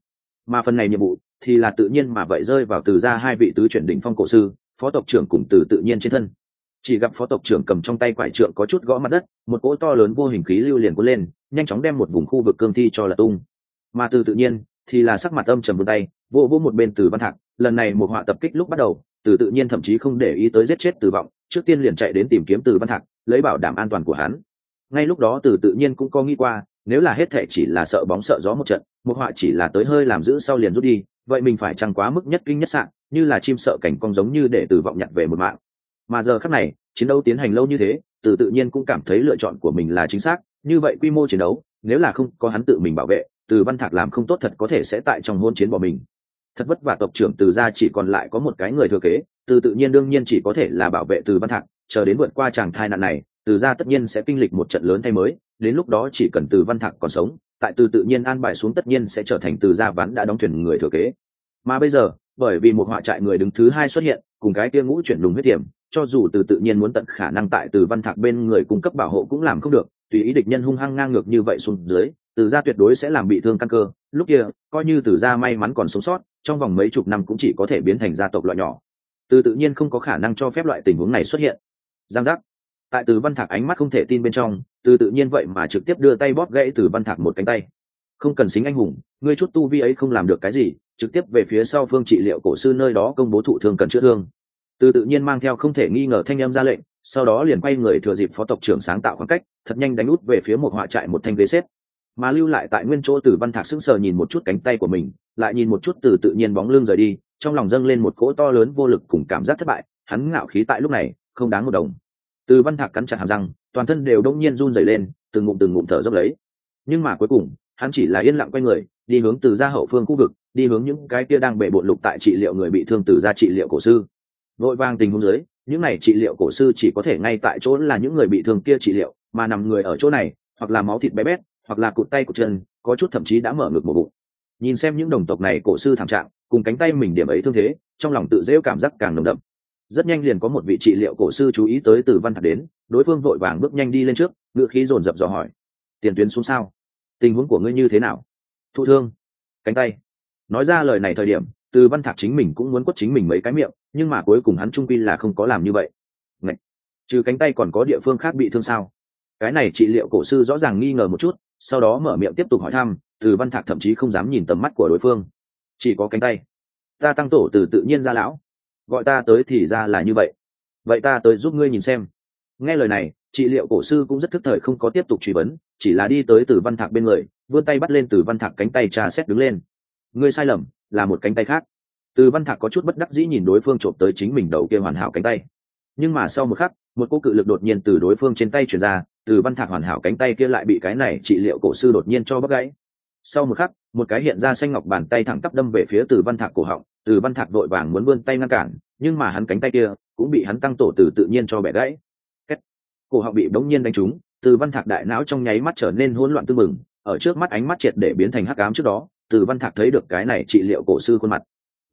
Mà phần này nhiệm vụ, thì là tự nhiên mà vậy rơi vào từ gia hai vị tứ chuyển đỉnh phong cổ sư, phó tộc trưởng cùng từ tự nhiên trên thân. Chỉ gặp phó tộc trưởng cầm trong tay quải trượng có chút gõ mặt đất, một cỗ to lớn vô hình khí lưu liền cuốn lên, nhanh chóng đem một vùng khu vực cương thi cho là tung mà từ tự nhiên thì là sắc mặt âm trầm vươn tay vô vô một bên từ văn thạc, lần này một họa tập kích lúc bắt đầu, từ tự nhiên thậm chí không để ý tới giết chết từ vọng, trước tiên liền chạy đến tìm kiếm từ văn thạc, lấy bảo đảm an toàn của hắn. Ngay lúc đó từ tự nhiên cũng có nghĩ qua, nếu là hết thệ chỉ là sợ bóng sợ gió một trận, một họa chỉ là tới hơi làm giữ sau liền rút đi, vậy mình phải chăng quá mức nhất kinh nhất sạn như là chim sợ cảnh cong giống như để từ vọng nhặt về một mạng. Mà giờ khắc này, chiến đấu tiến hành lâu như thế, từ tự nhiên cũng cảm thấy lựa chọn của mình là chính xác, như vậy quy mô chiến đấu, nếu là không có hắn tự mình bảo vệ từ văn thạc làm không tốt thật có thể sẽ tại trong hôn chiến bỏ mình. Thật vất vả tộc trưởng từ ra chỉ còn lại có một cái người thừa kế, từ tự nhiên đương nhiên chỉ có thể là bảo vệ từ văn thạc, chờ đến vượt qua chàng thai nạn này, từ ra tất nhiên sẽ kinh lịch một trận lớn thay mới, đến lúc đó chỉ cần từ văn thạc còn sống, tại từ tự nhiên an bài xuống tất nhiên sẽ trở thành từ gia ván đã đóng thuyền người thừa kế. Mà bây giờ, bởi vì một họa trại người đứng thứ hai xuất hiện, cùng cái kia ngũ chuyển lùng huyết hiểm cho dù từ tự nhiên muốn tận khả năng tại từ văn thạc bên người cung cấp bảo hộ cũng làm không được tùy ý địch nhân hung hăng ngang ngược như vậy xuống dưới, từ gia tuyệt đối sẽ làm bị thương căn cơ. Lúc kia, coi như từ gia may mắn còn sống sót, trong vòng mấy chục năm cũng chỉ có thể biến thành gia tộc loại nhỏ. Từ tự nhiên không có khả năng cho phép loại tình huống này xuất hiện. Giang giác. Tại từ văn thạc ánh mắt không thể tin bên trong, từ tự nhiên vậy mà trực tiếp đưa tay bóp gãy từ văn thạc một cánh tay. Không cần xính anh hùng, ngươi chút tu vi ấy không làm được cái gì, trực tiếp về phía sau phương trị liệu cổ sư nơi đó công bố thụ thương cần chữa thương. Từ tự nhiên mang theo không thể nghi ngờ thanh âm ra lệnh sau đó liền quay người thừa dịp phó tộc trưởng sáng tạo khoảng cách, thật nhanh đánh út về phía một họa trại một thanh ghế xếp. Mà lưu lại tại nguyên chỗ từ văn thạc sững sờ nhìn một chút cánh tay của mình, lại nhìn một chút từ tự nhiên bóng lưng rời đi, trong lòng dâng lên một cỗ to lớn vô lực cùng cảm giác thất bại, hắn ngạo khí tại lúc này, không đáng một đồng. Từ văn thạc cắn chặt hàm răng, toàn thân đều đông nhiên run rẩy lên, từng ngụm từng ngụm thở dốc lấy. Nhưng mà cuối cùng, hắn chỉ là yên lặng quay người, đi hướng từ ra hậu phương khu vực, đi hướng những cái kia đang bể bộn lục tại trị liệu người bị thương từ ra trị liệu cổ sư. Vội vang tình huống dưới những này trị liệu cổ sư chỉ có thể ngay tại chỗ là những người bị thương kia trị liệu, mà nằm người ở chỗ này, hoặc là máu thịt bé bét, hoặc là cụt tay cụt chân, có chút thậm chí đã mở ngực một bụng. Nhìn xem những đồng tộc này cổ sư thảm trạng, cùng cánh tay mình điểm ấy thương thế, trong lòng tự dễu cảm giác càng nồng đậm. Rất nhanh liền có một vị trị liệu cổ sư chú ý tới từ văn thạc đến, đối phương vội vàng bước nhanh đi lên trước, ngựa khí dồn dập dò hỏi, tiền tuyến xuống sao? Tình huống của ngươi như thế nào? Thụ thương. Cánh tay. Nói ra lời này thời điểm, từ văn thạc chính mình cũng muốn quất chính mình mấy cái miệng nhưng mà cuối cùng hắn trung pi là không có làm như vậy. Ngậy! trừ cánh tay còn có địa phương khác bị thương sao? Cái này trị liệu cổ sư rõ ràng nghi ngờ một chút, sau đó mở miệng tiếp tục hỏi thăm, từ văn thạc thậm chí không dám nhìn tầm mắt của đối phương. Chỉ có cánh tay. Ta tăng tổ từ tự nhiên ra lão. Gọi ta tới thì ra là như vậy. Vậy ta tới giúp ngươi nhìn xem. Nghe lời này, trị liệu cổ sư cũng rất thức thời không có tiếp tục truy vấn, chỉ là đi tới từ văn thạc bên người, vươn tay bắt lên từ văn thạc cánh tay trà xét đứng lên. Ngươi sai lầm, là một cánh tay khác từ văn thạc có chút bất đắc dĩ nhìn đối phương trộm tới chính mình đầu kia hoàn hảo cánh tay. Nhưng mà sau một khắc, một cô cự lực đột nhiên từ đối phương trên tay chuyển ra, từ văn thạc hoàn hảo cánh tay kia lại bị cái này trị liệu cổ sư đột nhiên cho bắt gãy. Sau một khắc, một cái hiện ra xanh ngọc bàn tay thẳng tắp đâm về phía từ văn thạc cổ họng, từ văn thạc vội vàng muốn vươn tay ngăn cản, nhưng mà hắn cánh tay kia cũng bị hắn tăng tổ từ tự nhiên cho bẻ gãy. Kết. cổ họng bị bỗng nhiên đánh trúng, từ văn thạc đại não trong nháy mắt trở nên hỗn loạn tư mừng ở trước mắt ánh mắt triệt để biến thành hắc ám trước đó, từ văn thạc thấy được cái này trị liệu cổ sư khuôn mặt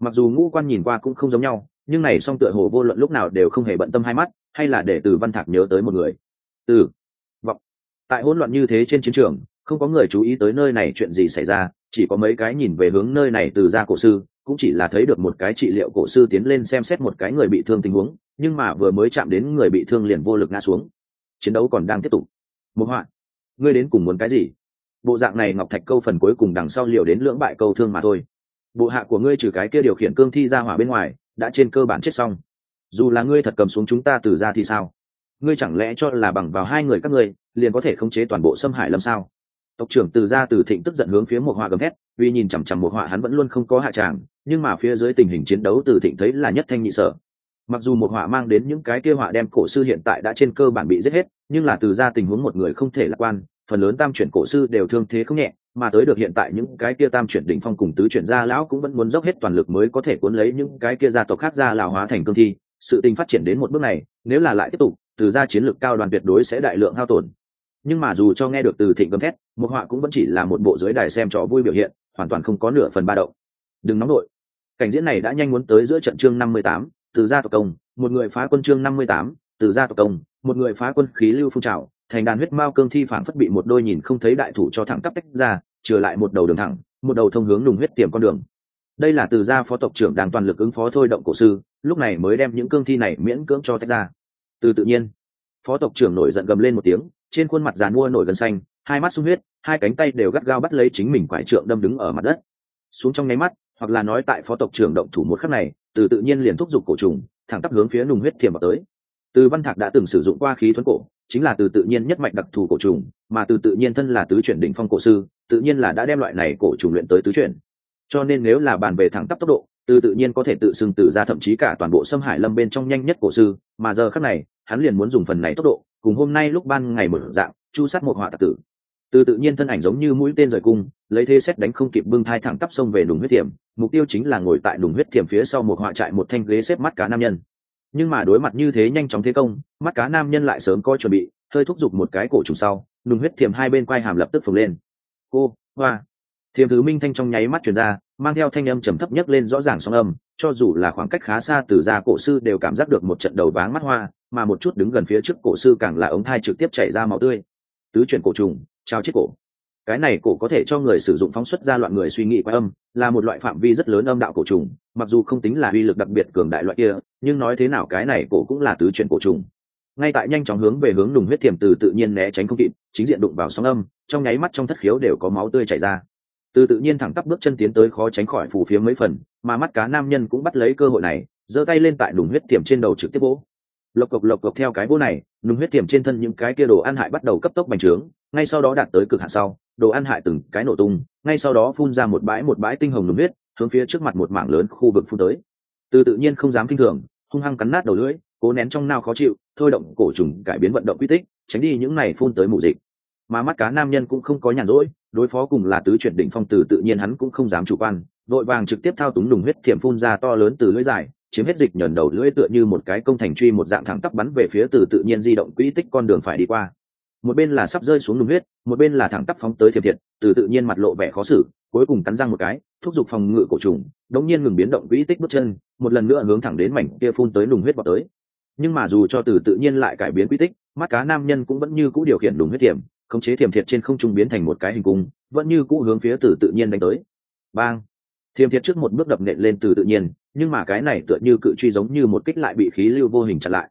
mặc dù ngũ quan nhìn qua cũng không giống nhau, nhưng này song tựa hồ vô luận lúc nào đều không hề bận tâm hai mắt, hay là để từ văn thạc nhớ tới một người. Từ, vọng. Tại hỗn loạn như thế trên chiến trường, không có người chú ý tới nơi này chuyện gì xảy ra, chỉ có mấy cái nhìn về hướng nơi này từ ra cổ sư, cũng chỉ là thấy được một cái trị liệu cổ sư tiến lên xem xét một cái người bị thương tình huống, nhưng mà vừa mới chạm đến người bị thương liền vô lực ngã xuống. Chiến đấu còn đang tiếp tục. Một họa ngươi đến cùng muốn cái gì? Bộ dạng này ngọc thạch câu phần cuối cùng đằng sau liệu đến lưỡng bại câu thương mà thôi bộ hạ của ngươi trừ cái kia điều khiển cương thi ra hỏa bên ngoài, đã trên cơ bản chết xong. Dù là ngươi thật cầm xuống chúng ta từ ra thì sao? Ngươi chẳng lẽ cho là bằng vào hai người các ngươi, liền có thể khống chế toàn bộ xâm hải lâm sao? Tộc trưởng từ ra từ thịnh tức giận hướng phía một họa gầm hét vì nhìn chằm chằm một họa hắn vẫn luôn không có hạ tràng, nhưng mà phía dưới tình hình chiến đấu từ thịnh thấy là nhất thanh nhị sở. Mặc dù một họa mang đến những cái kia họa đem cổ sư hiện tại đã trên cơ bản bị giết hết, nhưng là từ ra tình huống một người không thể lạc quan phần lớn tam chuyển cổ sư đều thương thế không nhẹ mà tới được hiện tại những cái kia tam chuyển đỉnh phong cùng tứ chuyển gia lão cũng vẫn muốn dốc hết toàn lực mới có thể cuốn lấy những cái kia gia tộc khác ra lão hóa thành cương thi. Sự tình phát triển đến một bước này nếu là lại tiếp tục từ ra chiến lược cao đoàn tuyệt đối sẽ đại lượng hao tổn. Nhưng mà dù cho nghe được từ thịnh gầm thét một họa cũng vẫn chỉ là một bộ dưới đài xem trò vui biểu hiện hoàn toàn không có nửa phần ba động. Đừng nóng nổi, cảnh diễn này đã nhanh muốn tới giữa trận chương năm mươi tám từ gia tộc công một người phá quân chương năm mươi tám từ gia tộc công một người phá quân khí lưu phun trào thành đàn huyết mao cương thi phản phất bị một đôi nhìn không thấy đại thủ cho thẳng tắp tách ra trừ lại một đầu đường thẳng, một đầu thông hướng nùng huyết tiềm con đường. Đây là từ gia phó tộc trưởng đang toàn lực ứng phó thôi động cổ sư, lúc này mới đem những cương thi này miễn cưỡng cho tách ra. Từ tự nhiên, phó tộc trưởng nổi giận gầm lên một tiếng, trên khuôn mặt dàn mua nổi gần xanh, hai mắt sung huyết, hai cánh tay đều gắt gao bắt lấy chính mình quải trượng đâm đứng ở mặt đất. Xuống trong nháy mắt, hoặc là nói tại phó tộc trưởng động thủ một khắc này, từ tự nhiên liền thúc giục cổ trùng, thẳng tắp hướng phía nùng huyết thiềm vào tới. Từ văn thạc đã từng sử dụng qua khí thuẫn cổ chính là từ tự nhiên nhất mạch đặc thù cổ trùng, mà từ tự nhiên thân là tứ chuyển đỉnh phong cổ sư, tự nhiên là đã đem loại này cổ trùng luyện tới tứ chuyển. Cho nên nếu là bàn về thẳng tắp tốc độ, từ tự nhiên có thể tự xưng từ ra thậm chí cả toàn bộ xâm hải lâm bên trong nhanh nhất cổ sư, mà giờ khắc này, hắn liền muốn dùng phần này tốc độ, cùng hôm nay lúc ban ngày mở dạng, chu sát một họa tạc tử. Từ tự nhiên thân ảnh giống như mũi tên rời cung, lấy thế xét đánh không kịp bưng thai thẳng tắp sông về đùng huyết thiểm, mục tiêu chính là ngồi tại đùng huyết thiểm phía sau một họa trại một thanh ghế xếp mắt cá nam nhân nhưng mà đối mặt như thế nhanh chóng thế công, mắt cá nam nhân lại sớm có chuẩn bị, hơi thúc giục một cái cổ trùng sau, nùng huyết thiềm hai bên quai hàm lập tức phồng lên. Cô, hoa. Thiềm thứ minh thanh trong nháy mắt chuyển ra, mang theo thanh âm trầm thấp nhất lên rõ ràng song âm, cho dù là khoảng cách khá xa từ ra cổ sư đều cảm giác được một trận đầu váng mắt hoa, mà một chút đứng gần phía trước cổ sư càng là ống thai trực tiếp chảy ra máu tươi. Tứ chuyển cổ trùng trao chiếc cổ cái này cổ có thể cho người sử dụng phóng xuất ra loạn người suy nghĩ quái âm, là một loại phạm vi rất lớn âm đạo cổ trùng, mặc dù không tính là uy lực đặc biệt cường đại loại kia, nhưng nói thế nào cái này cổ cũng là tứ chuyện cổ trùng. Ngay tại nhanh chóng hướng về hướng đùng huyết thiềm từ tự nhiên né tránh không kịp, chính diện đụng vào sóng âm, trong nháy mắt trong thất khiếu đều có máu tươi chảy ra. Từ tự nhiên thẳng tắp bước chân tiến tới khó tránh khỏi phù phía mấy phần, mà mắt cá nam nhân cũng bắt lấy cơ hội này, giơ tay lên tại đùng huyết thiềm trên đầu trực tiếp vỗ. Lộc cộc lộc cộc theo cái vỗ này, đùng huyết thiềm trên thân những cái kia đồ ăn hại bắt đầu cấp tốc bành trướng, ngay sau đó đạt tới cực hạn sau đồ ăn hại từng cái nổ tung, ngay sau đó phun ra một bãi một bãi tinh hồng nồng huyết, hướng phía trước mặt một mảng lớn khu vực phun tới. Từ tự nhiên không dám kinh thường, hung hăng cắn nát đầu lưỡi, cố nén trong nao khó chịu, thôi động cổ trùng, cải biến vận động quy tích, tránh đi những này phun tới mù dịch. Mà mắt cá nam nhân cũng không có nhàn rỗi, đối phó cùng là tứ chuyển đỉnh phong từ tự nhiên hắn cũng không dám chủ quan, vội vàng trực tiếp thao túng đùng huyết thiểm phun ra to lớn từ lưỡi dài, chiếm hết dịch nhờn đầu lưỡi tựa như một cái công thành truy một dạng thẳng tắp bắn về phía từ tự nhiên di động quỹ tích con đường phải đi qua một bên là sắp rơi xuống đùng huyết, một bên là thẳng tắp phóng tới thiệp thiệt, từ tự nhiên mặt lộ vẻ khó xử, cuối cùng cắn răng một cái, thúc giục phòng ngự cổ trùng, đống nhiên ngừng biến động quỹ tích bước chân, một lần nữa hướng thẳng đến mảnh kia phun tới đùng huyết vào tới. Nhưng mà dù cho từ tự nhiên lại cải biến quy tích, mắt cá nam nhân cũng vẫn như cũ điều khiển đùng huyết thiểm, khống chế thiềm thiệt trên không trung biến thành một cái hình cung, vẫn như cũ hướng phía từ tự nhiên đánh tới. Bang! Thiềm thiệt trước một bước đập nện lên từ tự nhiên, nhưng mà cái này tựa như cự truy giống như một kích lại bị khí lưu vô hình chặn lại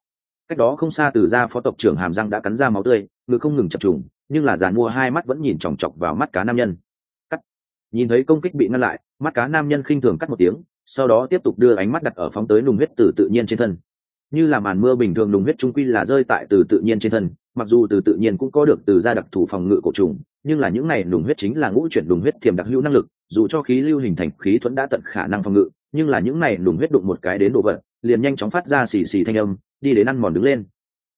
cách đó không xa từ ra phó tộc trưởng hàm răng đã cắn ra máu tươi, ngực không ngừng chập trùng, nhưng là giàn mua hai mắt vẫn nhìn chòng chọc vào mắt cá nam nhân. Cắt. Nhìn thấy công kích bị ngăn lại, mắt cá nam nhân khinh thường cắt một tiếng, sau đó tiếp tục đưa ánh mắt đặt ở phóng tới nùng huyết từ tự nhiên trên thân. Như là màn mưa bình thường nùng huyết trung quy là rơi tại từ tự nhiên trên thân, mặc dù từ tự nhiên cũng có được từ gia đặc thù phòng ngự cổ trùng, nhưng là những này nùng huyết chính là ngũ chuyển nùng huyết thiềm đặc hữu năng lực, dù cho khí lưu hình thành khí thuẫn đã tận khả năng phòng ngự, nhưng là những này nùng huyết đụng một cái đến độ vật, liền nhanh chóng phát ra xì xì thanh âm đi đến ăn mòn đứng lên.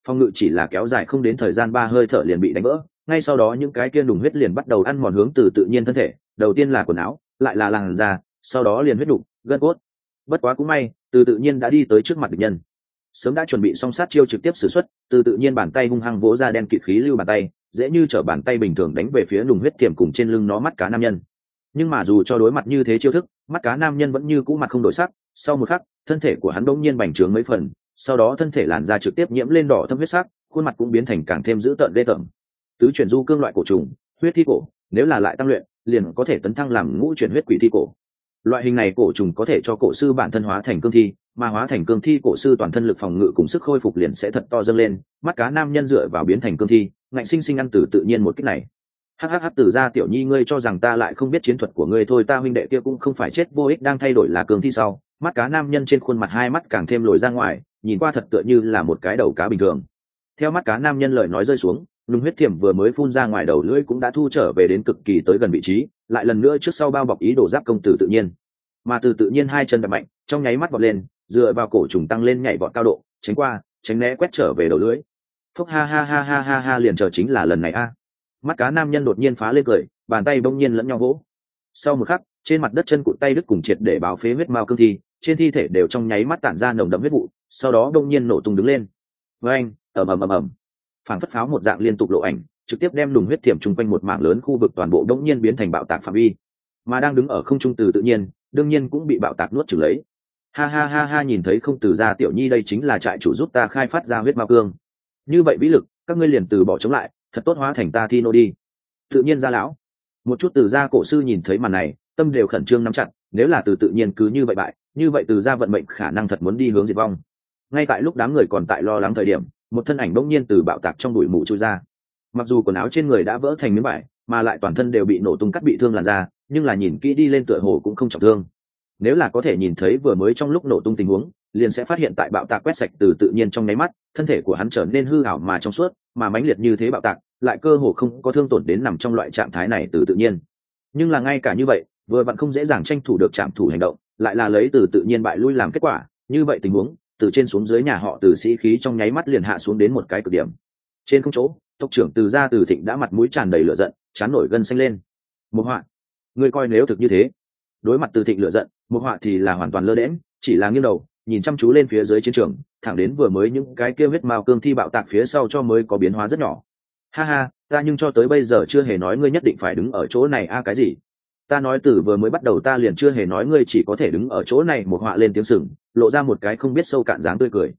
Phòng ngự chỉ là kéo dài không đến thời gian, ba hơi thở liền bị đánh vỡ. Ngay sau đó những cái kia đùng huyết liền bắt đầu ăn mòn hướng từ tự nhiên thân thể. Đầu tiên là quần áo, lại là làn da, sau đó liền huyết đục, gân cốt. Bất quá cũng may, từ tự nhiên đã đi tới trước mặt địch nhân. Sớm đã chuẩn bị song sát chiêu trực tiếp xử xuất, từ tự nhiên bàn tay hung hăng vỗ ra đen kịt khí lưu bàn tay, dễ như t bàn tay bình thường đánh về phía đùng huyết tiềm cùng trên lưng nó mắt cá nam nhân. Nhưng mà dù cho đối mặt như thế chiêu thức, mắt cá nam nhân vẫn như cũ mặt không đổi sắc. Sau một khắc, thân thể của hắn bỗng nhiên bành trướng mấy phần sau đó thân thể làn da trực tiếp nhiễm lên đỏ thâm huyết sắc, khuôn mặt cũng biến thành càng thêm dữ tợn ghê tởm. Tứ chuyển du cương loại cổ trùng, huyết thi cổ, nếu là lại tăng luyện, liền có thể tấn thăng làm ngũ chuyển huyết quỷ thi cổ. Loại hình này cổ trùng có thể cho cổ sư bản thân hóa thành cương thi, mà hóa thành cương thi cổ sư toàn thân lực phòng ngự cùng sức khôi phục liền sẽ thật to dâng lên, mắt cá nam nhân dựa vào biến thành cương thi, ngạnh sinh sinh ăn từ tự nhiên một cách này. Hhh, từ ra tiểu nhi ngươi cho rằng ta lại không biết chiến thuật của ngươi thôi, ta huynh đệ kia cũng không phải chết, vô ích đang thay đổi là cương thi sau. Mắt cá nam nhân trên khuôn mặt hai mắt càng thêm lồi ra ngoài nhìn qua thật tựa như là một cái đầu cá bình thường. Theo mắt cá nam nhân lời nói rơi xuống lùng huyết thiểm vừa mới phun ra ngoài đầu lưỡi cũng đã thu trở về đến cực kỳ tới gần vị trí, lại lần nữa trước sau bao bọc ý đồ giáp công tử tự nhiên. Mà từ tự nhiên hai chân đập mạnh, trong nháy mắt vọt lên, dựa vào cổ trùng tăng lên nhảy vọt cao độ, tránh qua, tránh né quét trở về đầu lưỡi. phúc ha ha ha ha ha ha liền chờ chính là lần này a. Mắt cá nam nhân đột nhiên phá lên cười, bàn tay bỗng nhiên lẫn nhau vỗ. Sau một khắc, trên mặt đất chân cụt tay đứt cùng triệt để báo phế huyết mao cương thi, trên thi thể đều trong nháy mắt tản ra nồng đậm huyết vụ sau đó đông nhiên nổ tung đứng lên. Với anh ầm ầm ầm ầm. Phảng phất pháo một dạng liên tục lộ ảnh, trực tiếp đem lùng huyết thiểm chung quanh một mảng lớn khu vực toàn bộ đông nhiên biến thành bạo tạc phạm vi. Mà đang đứng ở không trung từ tự nhiên, đương nhiên cũng bị bạo tạc nuốt trừng lấy. Ha ha ha ha, nhìn thấy không từ ra tiểu nhi đây chính là trại chủ giúp ta khai phát ra huyết ma cương. Như vậy vĩ lực, các ngươi liền từ bỏ chống lại, thật tốt hóa thành ta thi nô đi. Tự nhiên ra lão. Một chút từ gia cổ sư nhìn thấy màn này, tâm đều khẩn trương nắm chặt, nếu là từ tự nhiên cứ như vậy bại, như vậy từ gia vận mệnh khả năng thật muốn đi hướng diệt vong ngay tại lúc đám người còn tại lo lắng thời điểm, một thân ảnh bỗng nhiên từ bạo tạc trong bụi mù trôi ra. Mặc dù quần áo trên người đã vỡ thành miếng vải, mà lại toàn thân đều bị nổ tung cắt bị thương làn da, nhưng là nhìn kỹ đi lên tựa hồ cũng không trọng thương. Nếu là có thể nhìn thấy vừa mới trong lúc nổ tung tình huống, liền sẽ phát hiện tại bạo tạc quét sạch từ tự nhiên trong nháy mắt, thân thể của hắn trở nên hư ảo mà trong suốt, mà mãnh liệt như thế bạo tạc, lại cơ hồ không có thương tổn đến nằm trong loại trạng thái này từ tự nhiên. Nhưng là ngay cả như vậy, vừa vặn không dễ dàng tranh thủ được trạm thủ hành động, lại là lấy từ tự nhiên bại lui làm kết quả, như vậy tình huống từ trên xuống dưới nhà họ từ sĩ khí trong nháy mắt liền hạ xuống đến một cái cực điểm. Trên không chỗ, tộc trưởng từ gia từ thịnh đã mặt mũi tràn đầy lửa giận, chán nổi gân xanh lên. Một họa, ngươi coi nếu thực như thế. Đối mặt từ thịnh lửa giận một họa thì là hoàn toàn lơ đễm chỉ là nghiêng đầu, nhìn chăm chú lên phía dưới chiến trường, thẳng đến vừa mới những cái kêu huyết mao cương thi bạo tạc phía sau cho mới có biến hóa rất nhỏ. Ha ha, ta nhưng cho tới bây giờ chưa hề nói ngươi nhất định phải đứng ở chỗ này a, cái gì? Ta nói từ vừa mới bắt đầu ta liền chưa hề nói ngươi chỉ có thể đứng ở chỗ này một họa lên tiếng sừng, lộ ra một cái không biết sâu cạn dáng tươi cười.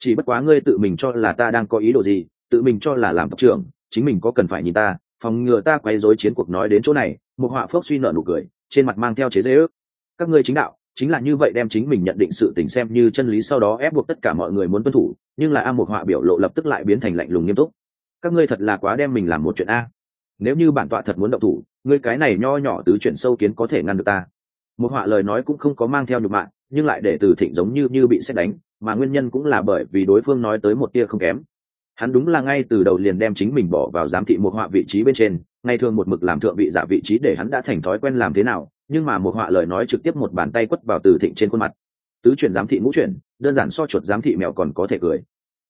Chỉ bất quá ngươi tự mình cho là ta đang có ý đồ gì, tự mình cho là làm tộc trưởng, chính mình có cần phải nhìn ta, phòng ngừa ta quay dối chiến cuộc nói đến chỗ này, một họa phước suy nợ nụ cười, trên mặt mang theo chế dễ ước. Các ngươi chính đạo, chính là như vậy đem chính mình nhận định sự tình xem như chân lý sau đó ép buộc tất cả mọi người muốn tuân thủ, nhưng là a một họa biểu lộ lập tức lại biến thành lạnh lùng nghiêm túc. Các ngươi thật là quá đem mình làm một chuyện a nếu như bản tọa thật muốn động thủ, ngươi cái này nho nhỏ tứ chuyển sâu kiến có thể ngăn được ta. Một họa lời nói cũng không có mang theo nhục mạng nhưng lại để từ thịnh giống như như bị xét đánh, mà nguyên nhân cũng là bởi vì đối phương nói tới một tia không kém. Hắn đúng là ngay từ đầu liền đem chính mình bỏ vào giám thị một họa vị trí bên trên, ngay thường một mực làm thượng vị giả vị trí để hắn đã thành thói quen làm thế nào, nhưng mà một họa lời nói trực tiếp một bàn tay quất vào từ thịnh trên khuôn mặt. Tứ chuyển giám thị ngũ chuyển, đơn giản so chuột giám thị mèo còn có thể cười.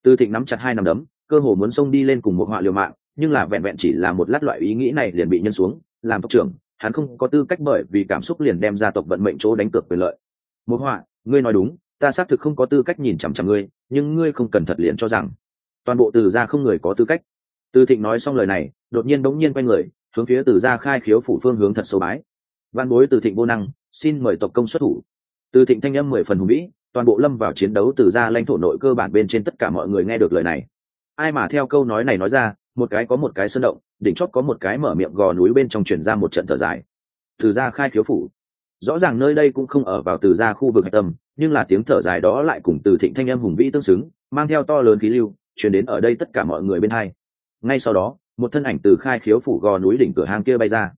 Từ thịnh nắm chặt hai nắm đấm, cơ hồ muốn xông đi lên cùng một họa liều mạng nhưng là vẹn vẹn chỉ là một lát loại ý nghĩ này liền bị nhân xuống, làm tộc trưởng, hắn không có tư cách bởi vì cảm xúc liền đem gia tộc vận mệnh chỗ đánh cược quyền lợi. Một họa, ngươi nói đúng, ta xác thực không có tư cách nhìn chằm chằm ngươi, nhưng ngươi không cần thật liền cho rằng. Toàn bộ từ gia không người có tư cách. Từ thịnh nói xong lời này, đột nhiên bỗng nhiên quay người, hướng phía từ gia khai khiếu phủ phương hướng thật sâu bái. Văn bối từ thịnh vô năng, xin mời tộc công xuất thủ. Từ thịnh thanh âm mười phần hùng vĩ, toàn bộ lâm vào chiến đấu từ gia lãnh thổ nội cơ bản bên trên tất cả mọi người nghe được lời này. Ai mà theo câu nói này nói ra một cái có một cái sơn động, đỉnh chót có một cái mở miệng gò núi bên trong chuyển ra một trận thở dài. Từ gia khai khiếu phủ. Rõ ràng nơi đây cũng không ở vào từ gia khu vực hạch tâm, nhưng là tiếng thở dài đó lại cùng từ thịnh thanh âm hùng vĩ tương xứng, mang theo to lớn khí lưu chuyển đến ở đây tất cả mọi người bên hai. Ngay sau đó, một thân ảnh từ khai khiếu phủ gò núi đỉnh cửa hang kia bay ra.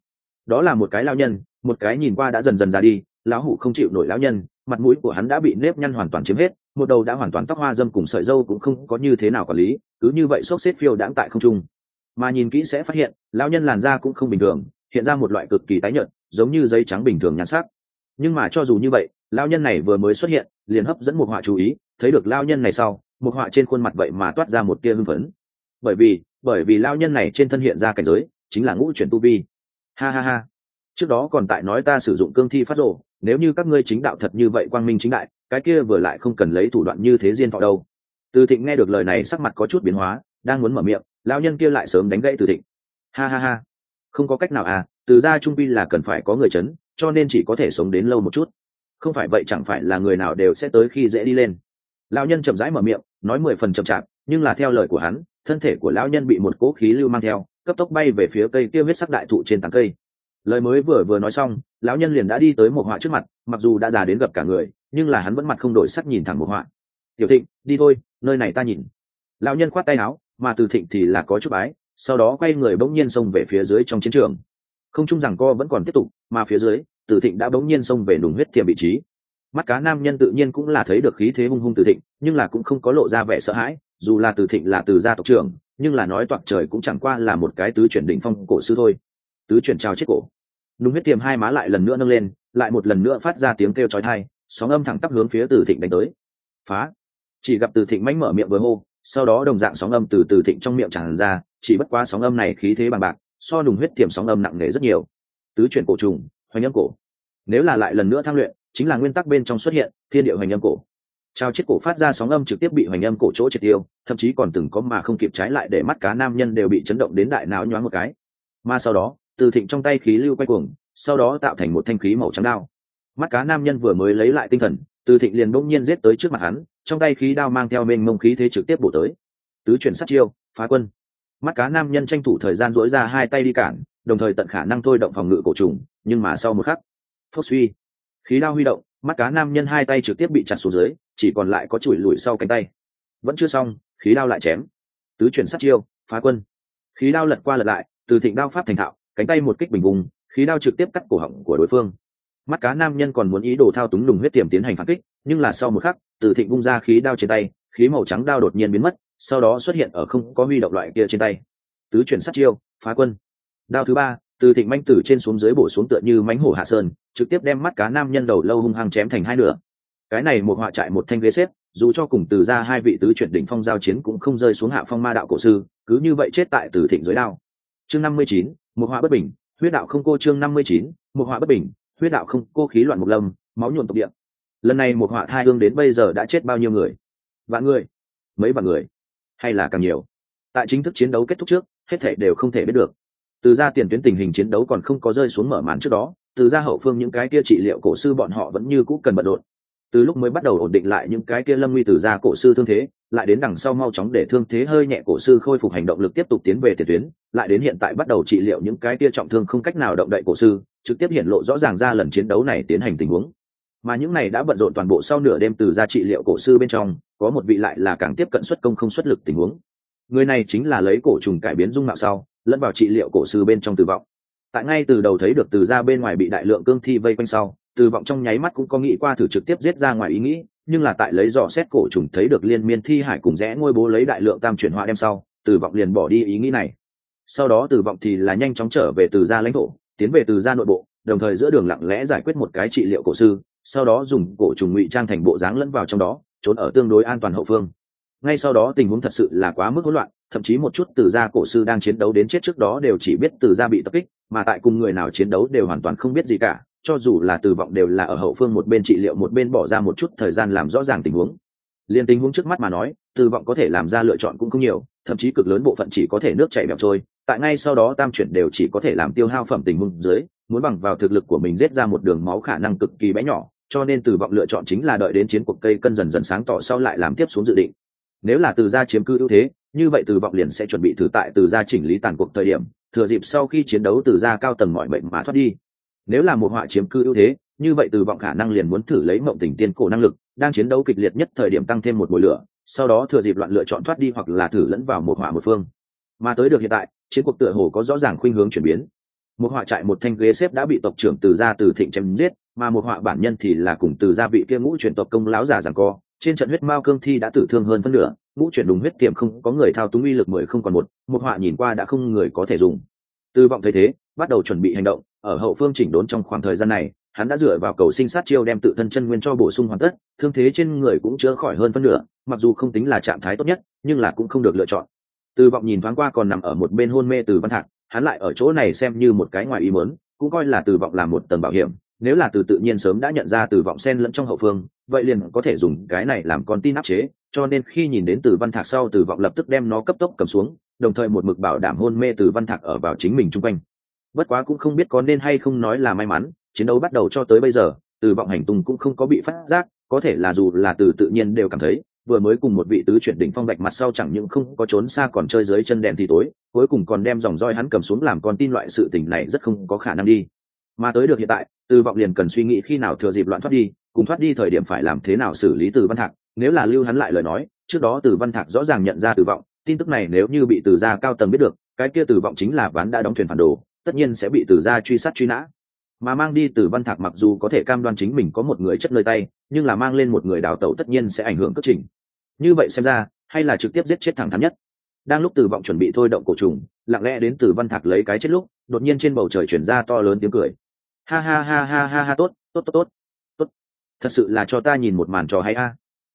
Đó là một cái lao nhân, một cái nhìn qua đã dần dần ra đi, lão hủ không chịu nổi lão nhân, mặt mũi của hắn đã bị nếp nhăn hoàn toàn chiếm hết một đầu đã hoàn toàn tóc hoa dâm cùng sợi dâu cũng không có như thế nào quản lý, cứ như vậy xốc xếp phiêu đãng tại không trung. Mà nhìn kỹ sẽ phát hiện, lão nhân làn da cũng không bình thường, hiện ra một loại cực kỳ tái nhợt, giống như giấy trắng bình thường nhắn sắc. Nhưng mà cho dù như vậy, lão nhân này vừa mới xuất hiện, liền hấp dẫn một họa chú ý, thấy được lão nhân này sau, một họa trên khuôn mặt vậy mà toát ra một tia hưng phấn. Bởi vì bởi vì lão nhân này trên thân hiện ra cảnh giới, chính là ngũ chuyển tu vi. Ha ha ha. Trước đó còn tại nói ta sử dụng cương thi phát rộ nếu như các ngươi chính đạo thật như vậy quang minh chính đại cái kia vừa lại không cần lấy thủ đoạn như thế diên thọ đâu. Từ thịnh nghe được lời này sắc mặt có chút biến hóa, đang muốn mở miệng, lão nhân kia lại sớm đánh gãy từ thịnh. Ha ha ha. Không có cách nào à từ ra trung pi là cần phải có người chấn, cho nên chỉ có thể sống đến lâu một chút. Không phải vậy chẳng phải là người nào đều sẽ tới khi dễ đi lên. Lão nhân chậm rãi mở miệng, nói mười phần chậm chạp, nhưng là theo lời của hắn, thân thể của lão nhân bị một cỗ khí lưu mang theo, cấp tốc bay về phía cây kia huyết sắc đại thụ trên tảng cây. Lời mới vừa vừa nói xong, lão nhân liền đã đi tới một họa trước mặt, mặc dù đã già đến gặp cả người nhưng là hắn vẫn mặt không đổi sắc nhìn thẳng một họa. Tiểu thịnh, đi thôi, nơi này ta nhìn. Lão nhân khoát tay áo, mà từ thịnh thì là có chút bái, sau đó quay người bỗng nhiên xông về phía dưới trong chiến trường. Không chung rằng co vẫn còn tiếp tục, mà phía dưới, từ thịnh đã bỗng nhiên xông về đùng huyết thiềm vị trí. Mắt cá nam nhân tự nhiên cũng là thấy được khí thế hung hung từ thịnh, nhưng là cũng không có lộ ra vẻ sợ hãi, dù là từ thịnh là từ gia tộc trưởng, nhưng là nói toạc trời cũng chẳng qua là một cái tứ chuyển đỉnh phong cổ sư thôi. Tứ chuyển trao chết cổ. Nung huyết tiềm hai má lại lần nữa nâng lên, lại một lần nữa phát ra tiếng kêu chói tai sóng âm thẳng tắp hướng phía từ thịnh đánh tới. Phá. Chỉ gặp từ thịnh mánh mở miệng với hô, sau đó đồng dạng sóng âm từ từ thịnh trong miệng tràn ra, chỉ bất quá sóng âm này khí thế bằng bạc, so đùng huyết tiềm sóng âm nặng nề rất nhiều. Tứ chuyển cổ trùng, hoành âm cổ. Nếu là lại lần nữa thăng luyện, chính là nguyên tắc bên trong xuất hiện, thiên địa hoành âm cổ. Trao chiếc cổ phát ra sóng âm trực tiếp bị hoành âm cổ chỗ triệt tiêu, thậm chí còn từng có mà không kịp trái lại để mắt cá nam nhân đều bị chấn động đến đại não nhoáng một cái. Mà sau đó, từ thịnh trong tay khí lưu quay cuồng, sau đó tạo thành một thanh khí màu trắng đao mắt cá nam nhân vừa mới lấy lại tinh thần, từ thịnh liền bỗng nhiên giết tới trước mặt hắn, trong tay khí đao mang theo mênh mông khí thế trực tiếp bổ tới. Tứ chuyển sát chiêu, phá quân. Mắt cá nam nhân tranh thủ thời gian dỗi ra hai tay đi cản, đồng thời tận khả năng thôi động phòng ngự cổ trùng, nhưng mà sau một khắc, phốc suy. Khí đao huy động, mắt cá nam nhân hai tay trực tiếp bị chặt xuống dưới, chỉ còn lại có chùi lùi sau cánh tay. Vẫn chưa xong, khí đao lại chém. Tứ chuyển sát chiêu, phá quân. Khí đao lật qua lật lại, từ thịnh đao pháp thành thạo, cánh tay một kích bình vùng khí đao trực tiếp cắt cổ họng của đối phương mắt cá nam nhân còn muốn ý đồ thao túng đùng huyết tiềm tiến hành phản kích, nhưng là sau một khắc, từ thịnh bung ra khí đao trên tay, khí màu trắng đao đột nhiên biến mất, sau đó xuất hiện ở không có huy động loại kia trên tay. Tứ chuyển sát chiêu, phá quân. Đao thứ ba, từ thịnh manh tử trên xuống dưới bổ xuống tựa như mánh hổ hạ sơn, trực tiếp đem mắt cá nam nhân đầu lâu hung hăng chém thành hai nửa. Cái này một họa trại một thanh ghế xếp, dù cho cùng từ ra hai vị tứ chuyển đỉnh phong giao chiến cũng không rơi xuống hạ phong ma đạo cổ sư, cứ như vậy chết tại từ thịnh dưới đao. Chương năm mươi chín, một họa bất bình, huyết đạo không cô chương năm mươi chín, một họa bất bình huyết đạo không, cô khí loạn mục lâm, máu nhuộm tộc địa. Lần này một họa thai hương đến bây giờ đã chết bao nhiêu người? Vạn người? Mấy vạn người? Hay là càng nhiều? Tại chính thức chiến đấu kết thúc trước, hết thể đều không thể biết được. Từ ra tiền tuyến tình hình chiến đấu còn không có rơi xuống mở màn trước đó, từ ra hậu phương những cái kia trị liệu cổ sư bọn họ vẫn như cũ cần bận rộn. Từ lúc mới bắt đầu ổn định lại những cái kia lâm nguy từ ra cổ sư thương thế, lại đến đằng sau mau chóng để thương thế hơi nhẹ cổ sư khôi phục hành động lực tiếp tục tiến về tiền tuyến, lại đến hiện tại bắt đầu trị liệu những cái kia trọng thương không cách nào động đậy cổ sư trực tiếp hiện lộ rõ ràng ra lần chiến đấu này tiến hành tình huống. Mà những này đã bận rộn toàn bộ sau nửa đêm từ ra trị liệu cổ sư bên trong, có một vị lại là càng tiếp cận xuất công không xuất lực tình huống. Người này chính là lấy cổ trùng cải biến dung mạo sau, lẫn vào trị liệu cổ sư bên trong tử vọng tại ngay từ đầu thấy được từ ra bên ngoài bị đại lượng cương thi vây quanh sau từ vọng trong nháy mắt cũng có nghĩ qua thử trực tiếp giết ra ngoài ý nghĩ, nhưng là tại lấy dò xét cổ trùng thấy được liên miên thi hải cùng rẽ ngôi bố lấy đại lượng tam chuyển hóa đem sau từ vọng liền bỏ đi ý nghĩ này. Sau đó từ vọng thì là nhanh chóng trở về từ ra lãnh thổ tiến về từ ra nội bộ, đồng thời giữa đường lặng lẽ giải quyết một cái trị liệu cổ sư, sau đó dùng cổ trùng ngụy trang thành bộ dáng lẫn vào trong đó, trốn ở tương đối an toàn hậu phương. Ngay sau đó tình huống thật sự là quá mức hỗn loạn, thậm chí một chút từ gia cổ sư đang chiến đấu đến chết trước đó đều chỉ biết từ gia bị tập kích, mà tại cùng người nào chiến đấu đều hoàn toàn không biết gì cả, cho dù là từ vọng đều là ở hậu phương một bên trị liệu, một bên bỏ ra một chút thời gian làm rõ ràng tình huống. Liên tình huống trước mắt mà nói từ vọng có thể làm ra lựa chọn cũng không nhiều, thậm chí cực lớn bộ phận chỉ có thể nước chảy bẹo trôi tại ngay sau đó tam chuyển đều chỉ có thể làm tiêu hao phẩm tình huống dưới, muốn bằng vào thực lực của mình giết ra một đường máu khả năng cực kỳ bé nhỏ, cho nên từ vọng lựa chọn chính là đợi đến chiến cuộc cây cân dần dần sáng tỏ sau lại làm tiếp xuống dự định. Nếu là từ gia chiếm cư ưu thế, như vậy từ vọng liền sẽ chuẩn bị thử tại từ gia chỉnh lý tàn cuộc thời điểm, thừa dịp sau khi chiến đấu từ gia cao tầng mọi bệnh mà thoát đi. Nếu là một họa chiếm cư ưu thế, như vậy từ vọng khả năng liền muốn thử lấy mộng tình tiên cổ năng lực, đang chiến đấu kịch liệt nhất thời điểm tăng thêm một mùi lửa, sau đó thừa dịp loạn lựa chọn thoát đi hoặc là thử lẫn vào một họa một phương. Mà tới được hiện tại chiến cuộc tựa hồ có rõ ràng khuynh hướng chuyển biến. Một họa trại một thanh ghế xếp đã bị tộc trưởng từ gia từ thịnh chém giết, mà một họa bản nhân thì là cùng từ gia vị kia ngũ truyền tộc công láo giả rằng co. Trên trận huyết mao cương thi đã tử thương hơn phân nửa, ngũ chuyển đúng huyết tiềm không có người thao túng uy lực mười không còn một một họa nhìn qua đã không người có thể dùng. Tư vọng thấy thế, bắt đầu chuẩn bị hành động, ở hậu phương chỉnh đốn trong khoảng thời gian này, hắn đã dựa vào cầu sinh sát chiêu đem tự thân chân nguyên cho bổ sung hoàn tất, thương thế trên người cũng chữa khỏi hơn phân nửa, mặc dù không tính là trạng thái tốt nhất, nhưng là cũng không được lựa chọn từ vọng nhìn thoáng qua còn nằm ở một bên hôn mê từ văn thạc, hắn lại ở chỗ này xem như một cái ngoài ý mớn cũng coi là từ vọng là một tầng bảo hiểm, nếu là từ tự nhiên sớm đã nhận ra từ vọng sen lẫn trong hậu phương, vậy liền có thể dùng cái này làm con tin áp chế, cho nên khi nhìn đến từ văn thạc sau từ vọng lập tức đem nó cấp tốc cầm xuống, đồng thời một mực bảo đảm hôn mê từ văn thạc ở vào chính mình chung quanh. Bất quá cũng không biết có nên hay không nói là may mắn, chiến đấu bắt đầu cho tới bây giờ, từ vọng hành tung cũng không có bị phát giác, có thể là dù là từ tự nhiên đều cảm thấy vừa mới cùng một vị tứ chuyển đỉnh phong bạch mặt sau chẳng những không có trốn xa còn chơi dưới chân đèn thì tối, cuối cùng còn đem dòng roi hắn cầm xuống làm con tin loại sự tình này rất không có khả năng đi. Mà tới được hiện tại, từ vọng liền cần suy nghĩ khi nào thừa dịp loạn thoát đi, cùng thoát đi thời điểm phải làm thế nào xử lý từ văn thạc. Nếu là lưu hắn lại lời nói, trước đó từ văn thạc rõ ràng nhận ra từ vọng, tin tức này nếu như bị từ gia cao tầng biết được, cái kia từ vọng chính là ván đã đóng thuyền phản đồ, tất nhiên sẽ bị từ gia truy sát truy nã. Mà mang đi từ văn thạc mặc dù có thể cam đoan chính mình có một người chất nơi tay, nhưng là mang lên một người đào tẩu tất nhiên sẽ ảnh hưởng cất trình như vậy xem ra, hay là trực tiếp giết chết thẳng thắn nhất. Đang lúc từ vọng chuẩn bị thôi động cổ trùng, lặng lẽ đến từ văn thạc lấy cái chết lúc, đột nhiên trên bầu trời chuyển ra to lớn tiếng cười. Ha ha ha ha ha ha, tốt tốt tốt tốt tốt. Thật sự là cho ta nhìn một màn trò hay a.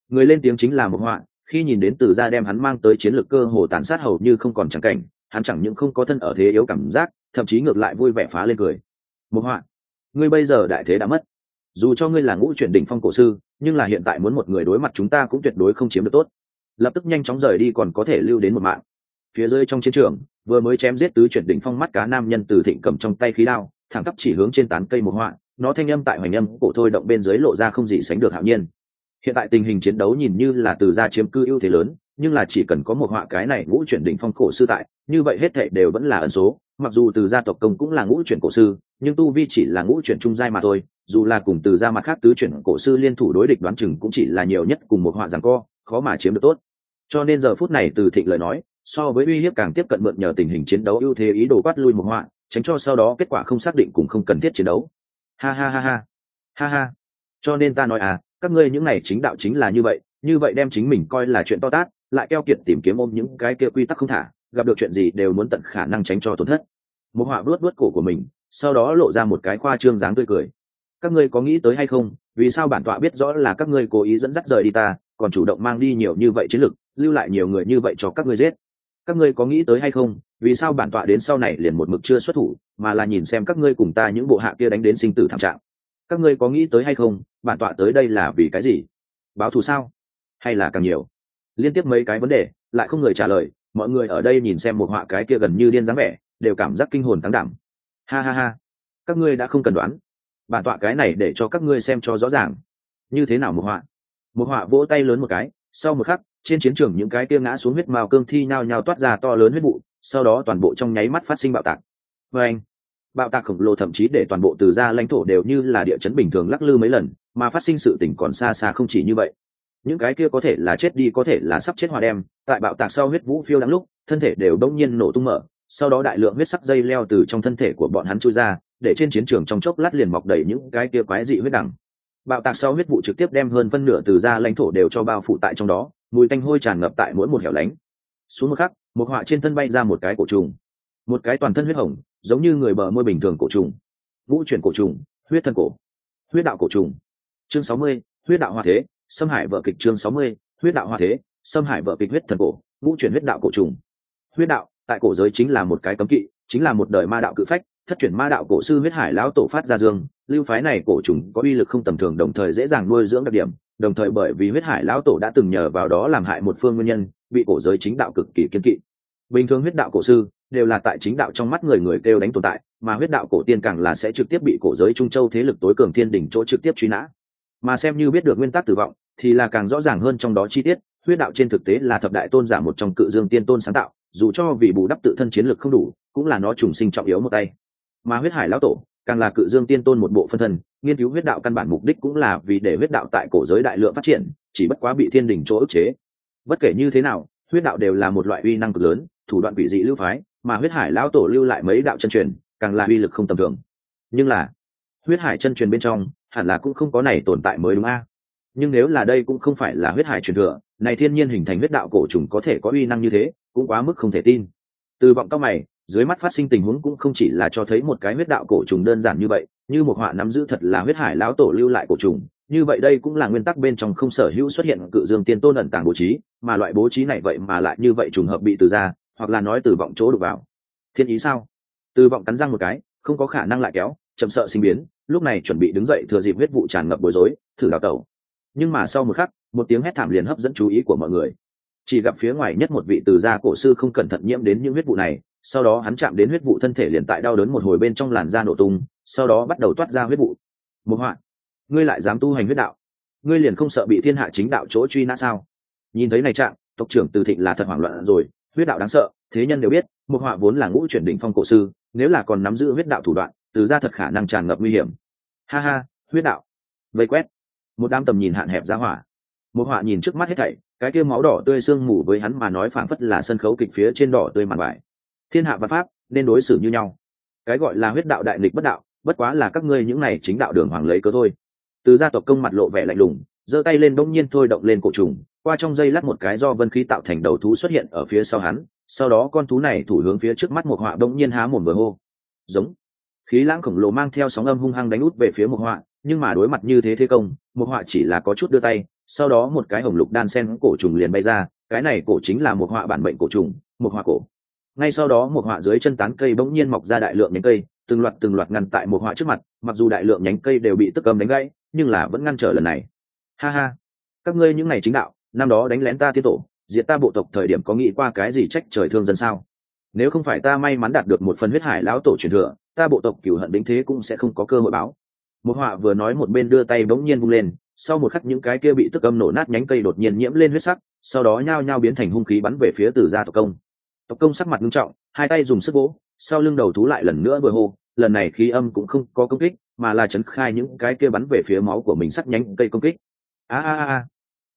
Người lên tiếng chính là một họa, khi nhìn đến từ ra đem hắn mang tới chiến lược cơ hồ tàn sát hầu như không còn chẳng cảnh, hắn chẳng những không có thân ở thế yếu cảm giác, thậm chí ngược lại vui vẻ phá lên cười. Một họa. Ngươi bây giờ đại thế đã mất. Dù cho ngươi là ngũ chuyển đỉnh phong cổ sư nhưng là hiện tại muốn một người đối mặt chúng ta cũng tuyệt đối không chiếm được tốt. Lập tức nhanh chóng rời đi còn có thể lưu đến một mạng. Phía dưới trong chiến trường, vừa mới chém giết tứ chuyển đỉnh phong mắt cá nam nhân từ thịnh cầm trong tay khí đao, thẳng tắp chỉ hướng trên tán cây một họa, nó thanh âm tại hoành âm cổ thôi động bên dưới lộ ra không gì sánh được hạo nhiên. Hiện tại tình hình chiến đấu nhìn như là từ ra chiếm cư ưu thế lớn, nhưng là chỉ cần có một họa cái này ngũ chuyển đỉnh phong cổ sư tại, như vậy hết thệ đều vẫn là ẩn số, mặc dù từ gia tộc công cũng là ngũ chuyển cổ sư, nhưng tu vi chỉ là ngũ chuyển trung giai mà thôi dù là cùng từ ra mặt khác tứ chuyển cổ sư liên thủ đối địch đoán chừng cũng chỉ là nhiều nhất cùng một họa rằng co, khó mà chiếm được tốt. Cho nên giờ phút này từ thịnh lời nói, so với uy hiếp càng tiếp cận mượn nhờ tình hình chiến đấu ưu thế ý đồ quát lui một họa, tránh cho sau đó kết quả không xác định cũng không cần thiết chiến đấu. Ha ha ha ha. Ha ha. Cho nên ta nói à các ngươi những này chính đạo chính là như vậy như vậy đem chính mình coi là chuyện to tát, lại keo kiệt tìm kiếm ôm những cái kia quy tắc không thả, gặp được chuyện gì đều muốn tận khả năng tránh cho tổn thất. Một họa vớt vớt cổ của mình, sau đó lộ ra một cái khoa trương dáng tươi cười các ngươi có nghĩ tới hay không? Vì sao bản tọa biết rõ là các ngươi cố ý dẫn dắt rời đi ta, còn chủ động mang đi nhiều như vậy chiến lực, lưu lại nhiều người như vậy cho các ngươi giết? Các ngươi có nghĩ tới hay không? Vì sao bản tọa đến sau này liền một mực chưa xuất thủ, mà là nhìn xem các ngươi cùng ta những bộ hạ kia đánh đến sinh tử thảm trạng? Các ngươi có nghĩ tới hay không? Bản tọa tới đây là vì cái gì? Báo thù sao? Hay là càng nhiều? Liên tiếp mấy cái vấn đề, lại không người trả lời, mọi người ở đây nhìn xem một họa cái kia gần như điên dáng vẻ, đều cảm giác kinh hồn tăng đảm. Ha ha ha. Các ngươi đã không cần đoán bản tọa cái này để cho các ngươi xem cho rõ ràng. Như thế nào một họa? Một họa vỗ tay lớn một cái, sau một khắc, trên chiến trường những cái kia ngã xuống huyết mao cương thi nhao nhao toát ra to lớn huyết vụ, sau đó toàn bộ trong nháy mắt phát sinh bạo tạc. Và anh, bạo tạc khổng lồ thậm chí để toàn bộ từ ra lãnh thổ đều như là địa chấn bình thường lắc lư mấy lần, mà phát sinh sự tỉnh còn xa xa không chỉ như vậy. Những cái kia có thể là chết đi, có thể là sắp chết hòa đem, tại bạo tạc sau huyết vũ phiêu đắng lúc, thân thể đều đông nhiên nổ tung mở, sau đó đại lượng huyết sắc dây leo từ trong thân thể của bọn hắn chui ra để trên chiến trường trong chốc lát liền mọc đầy những cái kia quái dị huyết đẳng bạo tạc sau huyết vụ trực tiếp đem hơn phân nửa từ ra lãnh thổ đều cho bao phủ tại trong đó, mùi tanh hôi tràn ngập tại mỗi một hẻo lánh. Xuống một khắc, một họa trên thân bay ra một cái cổ trùng. Một cái toàn thân huyết hồng, giống như người bờ môi bình thường cổ trùng. Vũ chuyển cổ trùng, huyết thân cổ. Huyết đạo cổ trùng. Chương sáu mươi, huyết đạo hoa thế, xâm hải vợ kịch chương sáu mươi, huyết đạo hoa thế, xâm hải vợ kịch huyết thần cổ, vũ chuyển huyết đạo cổ trùng. Huyết đạo, tại cổ giới chính là một cái cấm kỵ, chính là một đời ma đạo cự phách thất chuyển ma đạo cổ sư huyết hải lão tổ phát ra dương, lưu phái này cổ trùng có uy lực không tầm thường, đồng thời dễ dàng nuôi dưỡng đặc điểm, đồng thời bởi vì huyết hải lão tổ đã từng nhờ vào đó làm hại một phương nguyên nhân, bị cổ giới chính đạo cực kỳ kiên kỵ. Bình thường huyết đạo cổ sư đều là tại chính đạo trong mắt người người kêu đánh tồn tại, mà huyết đạo cổ tiên càng là sẽ trực tiếp bị cổ giới trung châu thế lực tối cường thiên đỉnh chỗ trực tiếp truy nã. Mà xem như biết được nguyên tắc tử vọng, thì là càng rõ ràng hơn trong đó chi tiết, huyết đạo trên thực tế là thập đại tôn giả một trong cự dương tiên tôn sáng tạo, dù cho vì bù đắp tự thân chiến lực không đủ, cũng là nó trùng sinh trọng yếu một tay mà huyết hải lão tổ, càng là cự dương tiên tôn một bộ phân thân, nghiên cứu huyết đạo căn bản mục đích cũng là vì để huyết đạo tại cổ giới đại lượng phát triển, chỉ bất quá bị thiên đình chỗ ức chế. Bất kể như thế nào, huyết đạo đều là một loại uy năng cực lớn, thủ đoạn quỷ dị lưu phái, mà huyết hải lão tổ lưu lại mấy đạo chân truyền, càng là uy lực không tầm thường. Nhưng là, huyết hải chân truyền bên trong, hẳn là cũng không có này tồn tại mới đúng a. Nhưng nếu là đây cũng không phải là huyết hải truyền thừa, này thiên nhiên hình thành huyết đạo cổ trùng có thể có uy năng như thế, cũng quá mức không thể tin. Từ vọng cao mày dưới mắt phát sinh tình huống cũng không chỉ là cho thấy một cái huyết đạo cổ trùng đơn giản như vậy, như một họa nắm giữ thật là huyết hải lão tổ lưu lại cổ trùng, như vậy đây cũng là nguyên tắc bên trong không sở hữu xuất hiện cự dương tiên tôn ẩn tàng bố trí, mà loại bố trí này vậy mà lại như vậy trùng hợp bị từ ra, hoặc là nói từ vọng chỗ đục vào. Thiên ý sao? Từ vọng cắn răng một cái, không có khả năng lại kéo, chậm sợ sinh biến, lúc này chuẩn bị đứng dậy thừa dịp huyết vụ tràn ngập bối rối, thử đào tẩu. Nhưng mà sau một khắc, một tiếng hét thảm liền hấp dẫn chú ý của mọi người. Chỉ gặp phía ngoài nhất một vị từ gia cổ sư không cẩn thận nhiễm đến những huyết vụ này sau đó hắn chạm đến huyết vụ thân thể liền tại đau đớn một hồi bên trong làn da nổ tung, sau đó bắt đầu toát ra huyết vụ. Một họa ngươi lại dám tu hành huyết đạo? Ngươi liền không sợ bị thiên hạ chính đạo chỗ truy nã sao? Nhìn thấy này trạng, tộc trưởng từ thịnh là thật hoảng loạn rồi, huyết đạo đáng sợ, thế nhân đều biết một họa vốn là ngũ chuyển định phong cổ sư, nếu là còn nắm giữ huyết đạo thủ đoạn, từ ra thật khả năng tràn ngập nguy hiểm. Ha ha, huyết đạo. Vây quét. Một đám tầm nhìn hạn hẹp ra hỏa. Một họa nhìn trước mắt hết thảy, cái kia máu đỏ tươi sương mù với hắn mà nói phảng phất là sân khấu kịch phía trên đỏ tươi màn vải thiên hạ văn pháp, nên đối xử như nhau. Cái gọi là huyết đạo đại nghịch bất đạo, bất quá là các ngươi những này chính đạo đường hoàng lấy cớ thôi. Từ gia tộc công mặt lộ vẻ lạnh lùng, giơ tay lên đông nhiên thôi động lên cổ trùng, qua trong dây lát một cái do vân khí tạo thành đầu thú xuất hiện ở phía sau hắn, sau đó con thú này thủ hướng phía trước mắt một họa đông nhiên há mồm vừa hô. Giống. Khí lãng khổng lồ mang theo sóng âm hung hăng đánh út về phía một họa, nhưng mà đối mặt như thế thế công, một họa chỉ là có chút đưa tay, sau đó một cái hồng lục đan sen cổ trùng liền bay ra, cái này cổ chính là một họa bản mệnh cổ trùng, một họa cổ ngay sau đó một họa dưới chân tán cây bỗng nhiên mọc ra đại lượng nhánh cây, từng loạt từng loạt ngăn tại một họa trước mặt, mặc dù đại lượng nhánh cây đều bị tức cầm đánh gãy, nhưng là vẫn ngăn trở lần này. Ha ha. Các ngươi những ngày chính đạo, năm đó đánh lén ta tiết tổ, diệt ta bộ tộc thời điểm có nghĩ qua cái gì trách trời thương dân sao? Nếu không phải ta may mắn đạt được một phần huyết hải lão tổ truyền thừa, ta bộ tộc cửu hận đính thế cũng sẽ không có cơ hội báo. Một họa vừa nói một bên đưa tay bỗng nhiên vung lên, sau một khắc những cái kia bị tức âm nổ nát nhánh cây đột nhiên nhiễm lên huyết sắc, sau đó nhao nhao biến thành hung khí bắn về phía từ gia tộc công tộc công sắc mặt nghiêm trọng, hai tay dùng sức vỗ, sau lưng đầu thú lại lần nữa vừa hô, lần này khí âm cũng không có công kích, mà là chấn khai những cái kia bắn về phía máu của mình sắc nhánh cây công kích. A a a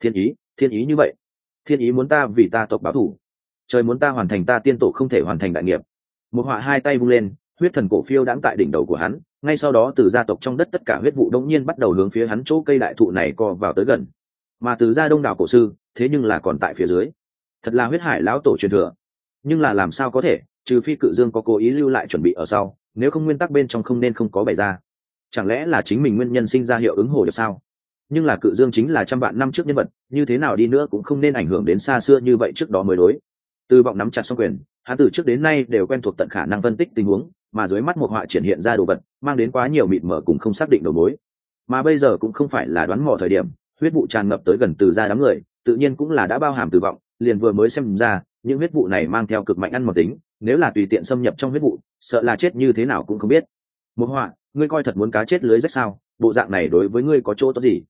thiên ý thiên ý như vậy. Thiên ý muốn ta vì ta tộc báo thủ. Trời muốn ta hoàn thành ta tiên tổ không thể hoàn thành đại nghiệp. Một họa hai tay vung lên, huyết thần cổ phiêu đãng tại đỉnh đầu của hắn, ngay sau đó từ gia tộc trong đất tất cả huyết vụ đông nhiên bắt đầu hướng phía hắn chỗ cây đại thụ này co vào tới gần. Mà từ gia đông đảo cổ sư, thế nhưng là còn tại phía dưới. Thật là huyết hải lão tổ truyền thừa nhưng là làm sao có thể, trừ phi cự dương có cố ý lưu lại chuẩn bị ở sau, nếu không nguyên tắc bên trong không nên không có bày ra. Chẳng lẽ là chính mình nguyên nhân sinh ra hiệu ứng hồ được sao? Nhưng là cự dương chính là trăm vạn năm trước nhân vật, như thế nào đi nữa cũng không nên ảnh hưởng đến xa xưa như vậy trước đó mới đối. Từ vọng nắm chặt xong quyền, hắn từ trước đến nay đều quen thuộc tận khả năng phân tích tình huống, mà dưới mắt một họa triển hiện ra đồ vật, mang đến quá nhiều mịt mở cùng không xác định đầu mối. Mà bây giờ cũng không phải là đoán mò thời điểm, huyết vụ tràn ngập tới gần từ ra đám người, tự nhiên cũng là đã bao hàm từ vọng, liền vừa mới xem ra những huyết vụ này mang theo cực mạnh ăn mòn tính, nếu là tùy tiện xâm nhập trong huyết vụ, sợ là chết như thế nào cũng không biết. Một họa, ngươi coi thật muốn cá chết lưới rách sao? Bộ dạng này đối với ngươi có chỗ tốt gì?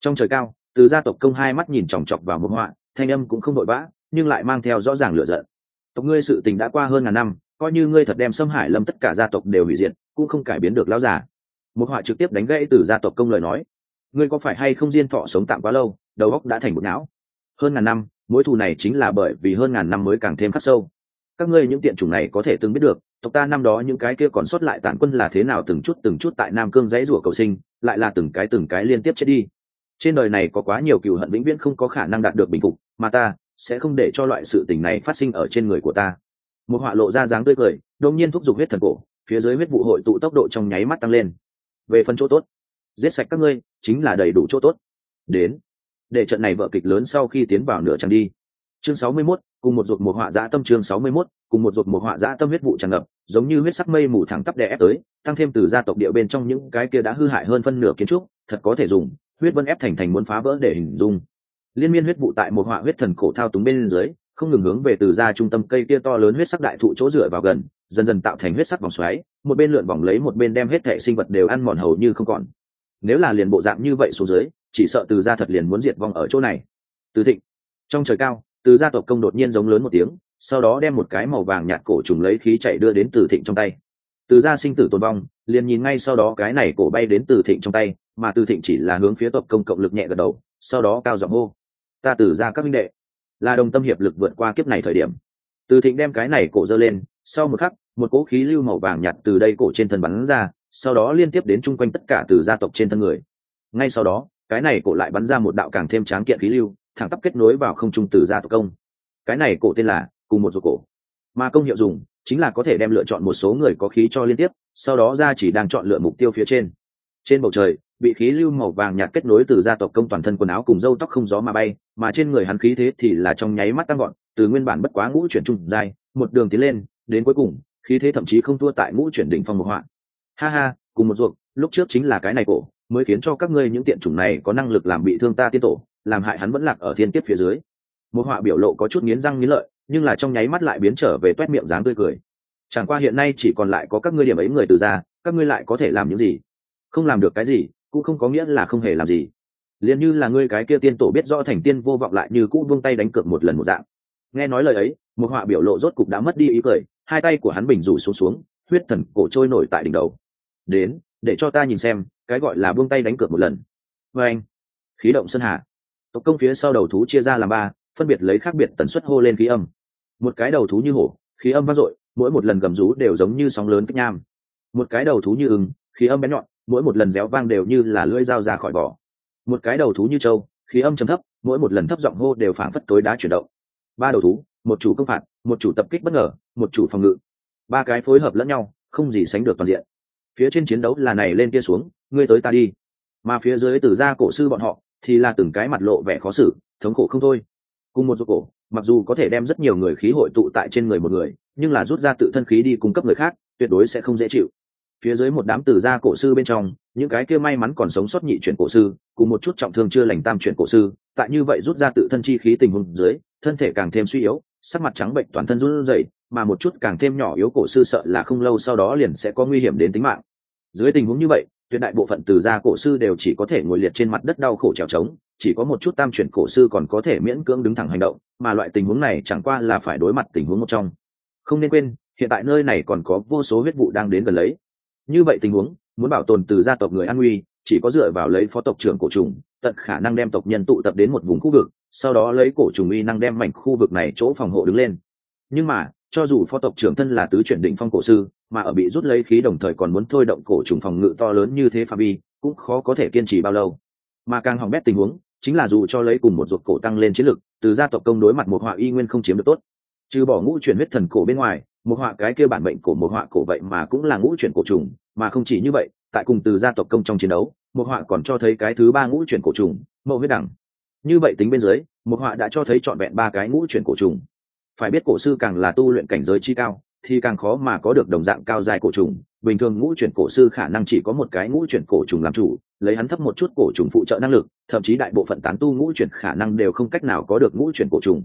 Trong trời cao, từ gia tộc công hai mắt nhìn chòng chọc vào một họa, thanh âm cũng không vội vã nhưng lại mang theo rõ ràng lựa giận. Tộc ngươi sự tình đã qua hơn ngàn năm, coi như ngươi thật đem xâm hải lâm tất cả gia tộc đều hủy diệt, cũng không cải biến được lão giả một họa trực tiếp đánh gãy từ gia tộc công lời nói. Ngươi có phải hay không diên thọ sống tạm quá lâu, đầu óc đã thành một não? Hơn ngàn năm mối thù này chính là bởi vì hơn ngàn năm mới càng thêm khắc sâu. Các ngươi những tiện chủng này có thể từng biết được, tộc ta năm đó những cái kia còn sót lại tàn quân là thế nào từng chút từng chút tại nam cương dãy rủa cầu sinh, lại là từng cái từng cái liên tiếp chết đi. Trên đời này có quá nhiều cựu hận vĩnh viễn không có khả năng đạt được bình phục, mà ta sẽ không để cho loại sự tình này phát sinh ở trên người của ta. Một họa lộ ra dáng tươi cười, đột nhiên thúc giục huyết thần cổ, phía dưới huyết vụ hội tụ tốc độ trong nháy mắt tăng lên. Về phần chỗ tốt, giết sạch các ngươi, chính là đầy đủ chỗ tốt. Đến để trận này vợ kịch lớn sau khi tiến vào nửa trăng đi. Chương sáu mươi 61, cùng một ruột một họa dã tâm chương sáu mươi 61, cùng một ruột một họa dã tâm huyết vụ tràn ngập giống như huyết sắc mây mù thẳng tắp đè ép tới tăng thêm từ gia tộc địa bên trong những cái kia đã hư hại hơn phân nửa kiến trúc thật có thể dùng huyết vân ép thành thành muốn phá vỡ để hình dung. Liên miên huyết vụ tại một họa huyết thần cổ thao túng bên dưới không ngừng hướng về từ ra trung tâm cây kia to lớn huyết sắc đại thụ chỗ dựa vào gần dần dần tạo thành huyết sắc vòng xoáy một bên lượn vòng lấy một bên đem hết thể sinh vật đều ăn mòn hầu như không còn. Nếu là liền bộ dạng như vậy xuống dưới chỉ sợ từ gia thật liền muốn diệt vong ở chỗ này. Từ thịnh, trong trời cao, từ gia tộc công đột nhiên giống lớn một tiếng, sau đó đem một cái màu vàng nhạt cổ trùng lấy khí chạy đưa đến từ thịnh trong tay. Từ gia sinh tử tồn vong, liền nhìn ngay sau đó cái này cổ bay đến từ thịnh trong tay, mà từ thịnh chỉ là hướng phía tộc công cộng lực nhẹ gật đầu, sau đó cao giọng hô, ta từ gia các minh đệ. Là đồng tâm hiệp lực vượt qua kiếp này thời điểm. Từ thịnh đem cái này cổ dơ lên, sau một khắc, một cỗ khí lưu màu vàng nhạt từ đây cổ trên thân bắn ra, sau đó liên tiếp đến chung quanh tất cả từ gia tộc trên thân người. Ngay sau đó cái này cổ lại bắn ra một đạo càng thêm tráng kiện khí lưu, thẳng tắp kết nối vào không trung từ gia tộc công. Cái này cổ tên là cùng một ruột cổ. Mà công hiệu dùng chính là có thể đem lựa chọn một số người có khí cho liên tiếp, sau đó ra chỉ đang chọn lựa mục tiêu phía trên. Trên bầu trời, bị khí lưu màu vàng nhạt kết nối từ gia tộc công toàn thân quần áo cùng râu tóc không gió mà bay, mà trên người hắn khí thế thì là trong nháy mắt tăng gọn từ nguyên bản bất quá ngũ chuyển trung dài một đường tiến lên, đến cuối cùng, khí thế thậm chí không thua tại ngũ chuyển đỉnh phong một họa. Ha ha, cùng một ruột, lúc trước chính là cái này cổ mới khiến cho các ngươi những tiện chủng này có năng lực làm bị thương ta tiên tổ, làm hại hắn vẫn lạc ở thiên kiếp phía dưới. Một họa biểu lộ có chút nghiến răng nghiến lợi, nhưng là trong nháy mắt lại biến trở về toét miệng dáng tươi cười. Chẳng qua hiện nay chỉ còn lại có các ngươi điểm ấy người từ ra, các ngươi lại có thể làm những gì? Không làm được cái gì, cũng không có nghĩa là không hề làm gì. Liền như là ngươi cái kia tiên tổ biết rõ thành tiên vô vọng lại như cũ buông tay đánh cược một lần một dạng. Nghe nói lời ấy, một họa biểu lộ rốt cục đã mất đi ý cười, hai tay của hắn bình rủ xuống xuống, huyết thần cổ trôi nổi tại đỉnh đầu. Đến, để cho ta nhìn xem cái gọi là buông tay đánh cược một lần. Vê anh, khí động sơn hà. Tộc công phía sau đầu thú chia ra làm ba, phân biệt lấy khác biệt tần suất hô lên khí âm. Một cái đầu thú như hổ, khí âm vang dội, mỗi một lần gầm rú đều giống như sóng lớn kích nham. Một cái đầu thú như ưng, khí âm bén nhọn, mỗi một lần réo vang đều như là lưỡi dao ra khỏi vỏ. Một cái đầu thú như trâu, khí âm trầm thấp, mỗi một lần thấp giọng hô đều phản phất tối đá chuyển động. Ba đầu thú, một chủ công phạt, một chủ tập kích bất ngờ, một chủ phòng ngự. Ba cái phối hợp lẫn nhau, không gì sánh được toàn diện. Phía trên chiến đấu là này lên kia xuống ngươi tới ta đi. Mà phía dưới từ gia cổ sư bọn họ thì là từng cái mặt lộ vẻ khó xử, thống khổ không thôi. Cùng một ruột cổ, mặc dù có thể đem rất nhiều người khí hội tụ tại trên người một người, nhưng là rút ra tự thân khí đi cung cấp người khác, tuyệt đối sẽ không dễ chịu. Phía dưới một đám từ gia cổ sư bên trong, những cái kia may mắn còn sống sót nhị chuyển cổ sư, cùng một chút trọng thương chưa lành tam chuyển cổ sư, tại như vậy rút ra tự thân chi khí tình huống dưới, thân thể càng thêm suy yếu, sắc mặt trắng bệnh toàn thân run rẩy, mà một chút càng thêm nhỏ yếu cổ sư sợ là không lâu sau đó liền sẽ có nguy hiểm đến tính mạng. Dưới tình huống như vậy tuyệt đại bộ phận từ gia cổ sư đều chỉ có thể ngồi liệt trên mặt đất đau khổ trèo trống, chỉ có một chút tam chuyển cổ sư còn có thể miễn cưỡng đứng thẳng hành động, mà loại tình huống này chẳng qua là phải đối mặt tình huống một trong. Không nên quên, hiện tại nơi này còn có vô số huyết vụ đang đến gần lấy. Như vậy tình huống, muốn bảo tồn từ gia tộc người an nguy, chỉ có dựa vào lấy phó tộc trưởng cổ trùng, tận khả năng đem tộc nhân tụ tập đến một vùng khu vực, sau đó lấy cổ trùng uy năng đem mảnh khu vực này chỗ phòng hộ đứng lên. Nhưng mà cho dù phó tộc trưởng thân là tứ chuyển định phong cổ sư, mà ở bị rút lấy khí đồng thời còn muốn thôi động cổ trùng phòng ngự to lớn như thế phạm vi, cũng khó có thể kiên trì bao lâu. Mà càng hỏng bét tình huống, chính là dù cho lấy cùng một ruột cổ tăng lên chiến lực, từ gia tộc công đối mặt một họa y nguyên không chiếm được tốt. Trừ bỏ ngũ chuyển huyết thần cổ bên ngoài, một họa cái kia bản bệnh cổ một họa cổ vậy mà cũng là ngũ chuyển cổ trùng, mà không chỉ như vậy, tại cùng từ gia tộc công trong chiến đấu, một họa còn cho thấy cái thứ ba ngũ chuyển cổ trùng, mẫu huyết đẳng. Như vậy tính bên dưới, một họa đã cho thấy trọn vẹn ba cái ngũ chuyển cổ trùng phải biết cổ sư càng là tu luyện cảnh giới chi cao, thì càng khó mà có được đồng dạng cao dài cổ trùng. Bình thường ngũ chuyển cổ sư khả năng chỉ có một cái ngũ chuyển cổ trùng làm chủ, lấy hắn thấp một chút cổ trùng phụ trợ năng lực, thậm chí đại bộ phận tán tu ngũ chuyển khả năng đều không cách nào có được ngũ chuyển cổ trùng.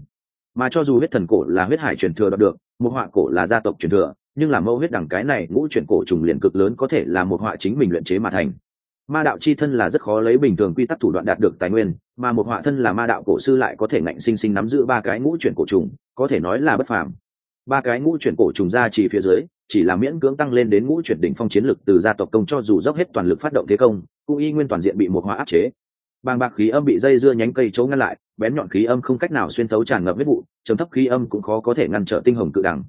Mà cho dù huyết thần cổ là huyết hải truyền thừa đạt được, một họa cổ là gia tộc truyền thừa, nhưng là mẫu huyết đẳng cái này ngũ chuyển cổ trùng liền cực lớn có thể là một họa chính mình luyện chế mà thành ma đạo chi thân là rất khó lấy bình thường quy tắc thủ đoạn đạt được tài nguyên, mà một họa thân là ma đạo cổ sư lại có thể ngạnh sinh sinh nắm giữ ba cái ngũ chuyển cổ trùng, có thể nói là bất phàm. Ba cái ngũ chuyển cổ trùng ra chỉ phía dưới, chỉ là miễn cưỡng tăng lên đến ngũ chuyển đỉnh phong chiến lực từ gia tộc công cho dù dốc hết toàn lực phát động thế công, cũng y nguyên toàn diện bị một họa áp chế. Bàng bạc khí âm bị dây dưa nhánh cây chỗ ngăn lại, bén nhọn khí âm không cách nào xuyên thấu tràn ngập huyết vụ, trầm thấp khí âm cũng khó có thể ngăn trở tinh hồng cự đẳng.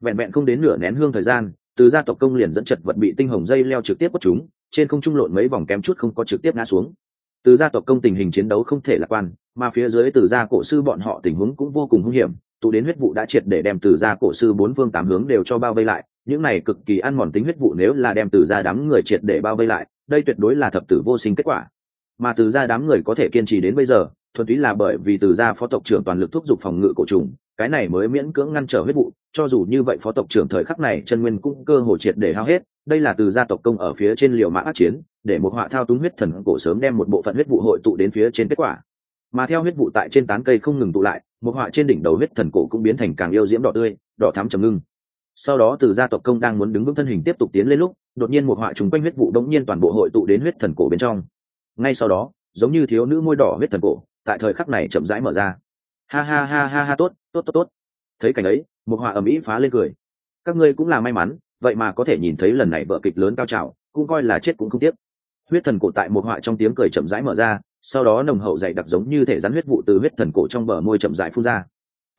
Vẹn vẹn không đến nửa nén hương thời gian từ gia tộc công liền dẫn chật vật bị tinh hồng dây leo trực tiếp quất chúng, trên không trung lộn mấy vòng kém chút không có trực tiếp ngã xuống. Từ gia tộc công tình hình chiến đấu không thể lạc quan, mà phía dưới từ gia cổ sư bọn họ tình huống cũng vô cùng hung hiểm, tụ đến huyết vụ đã triệt để đem từ gia cổ sư bốn phương tám hướng đều cho bao vây lại, những này cực kỳ ăn mòn tính huyết vụ nếu là đem từ gia đám người triệt để bao vây lại, đây tuyệt đối là thập tử vô sinh kết quả. Mà từ gia đám người có thể kiên trì đến bây giờ, thuần túy là bởi vì từ gia phó tộc trưởng toàn lực thúc giục phòng ngự cổ trùng cái này mới miễn cưỡng ngăn trở huyết vụ, cho dù như vậy phó tộc trưởng thời khắc này chân nguyên cũng cơ hồ triệt để hao hết, đây là từ gia tộc công ở phía trên liều mã ác chiến, để một họa thao túng huyết thần cổ sớm đem một bộ phận huyết vụ hội tụ đến phía trên kết quả. Mà theo huyết vụ tại trên tán cây không ngừng tụ lại, một họa trên đỉnh đầu huyết thần cổ cũng biến thành càng yêu diễm đỏ tươi, đỏ thắm trầm ngưng. Sau đó từ gia tộc công đang muốn đứng vững thân hình tiếp tục tiến lên lúc, đột nhiên một họa trùng quanh huyết vụ đống nhiên toàn bộ hội tụ đến huyết thần cổ bên trong. Ngay sau đó, giống như thiếu nữ môi đỏ huyết thần cổ, tại thời khắc này chậm rãi mở ra ha ha ha ha ha, tốt tốt tốt tốt. Thấy cảnh ấy, một họa ầm ĩ phá lên cười. Các ngươi cũng là may mắn, vậy mà có thể nhìn thấy lần này vợ kịch lớn cao trào, cũng coi là chết cũng không tiếc. Huyết thần cổ tại một họa trong tiếng cười chậm rãi mở ra, sau đó nồng hậu dày đặc giống như thể rắn huyết vụ từ huyết thần cổ trong bờ môi chậm rãi phun ra.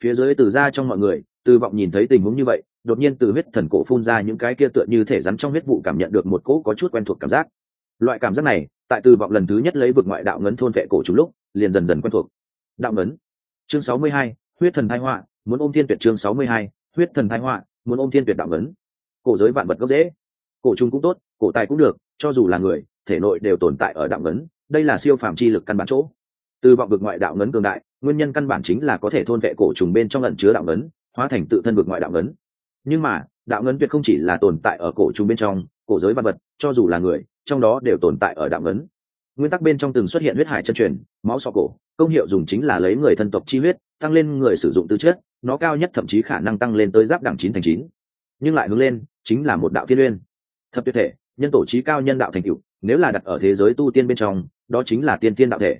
Phía dưới từ ra trong mọi người, từ vọng nhìn thấy tình huống như vậy, đột nhiên từ huyết thần cổ phun ra những cái kia tựa như thể rắn trong huyết vụ cảm nhận được một cỗ có chút quen thuộc cảm giác. Loại cảm giác này, tại từ vọng lần thứ nhất lấy vực ngoại đạo ngấn thôn vệ cổ chúng lúc, liền dần dần quen thuộc. Đạo ngấn chương sáu mươi hai, huyết thần thái họa, muốn ôm thiên tuyệt chương sáu mươi hai, huyết thần thái họa, muốn ôm thiên tuyệt đạo vấn cổ giới vạn vật gốc dễ cổ trùng cũng tốt, cổ tài cũng được, cho dù là người, thể nội đều tồn tại ở đạo ngấn đây là siêu phàm chi lực căn bản chỗ. Từ vọng vực ngoại đạo ngấn cường đại, nguyên nhân căn bản chính là có thể thôn vệ cổ trùng bên trong ẩn chứa đạo ngấn hóa thành tự thân vực ngoại đạo ngấn nhưng mà, đạo ngấn tuyệt không chỉ là tồn tại ở cổ trùng bên trong, cổ giới văn vật, cho dù là người, trong đó đều tồn tại ở đạo ngấn nguyên tắc bên trong từng xuất hiện huyết hải chân truyền, máu so cổ công hiệu dùng chính là lấy người thân tộc chi huyết, tăng lên người sử dụng tư chất, nó cao nhất thậm chí khả năng tăng lên tới giáp đẳng chín thành chín. Nhưng lại hướng lên, chính là một đạo thiên uyên thập tuyệt thể, nhân tổ trí cao nhân đạo thành cựu nếu là đặt ở thế giới tu tiên bên trong, đó chính là tiên tiên đạo thể.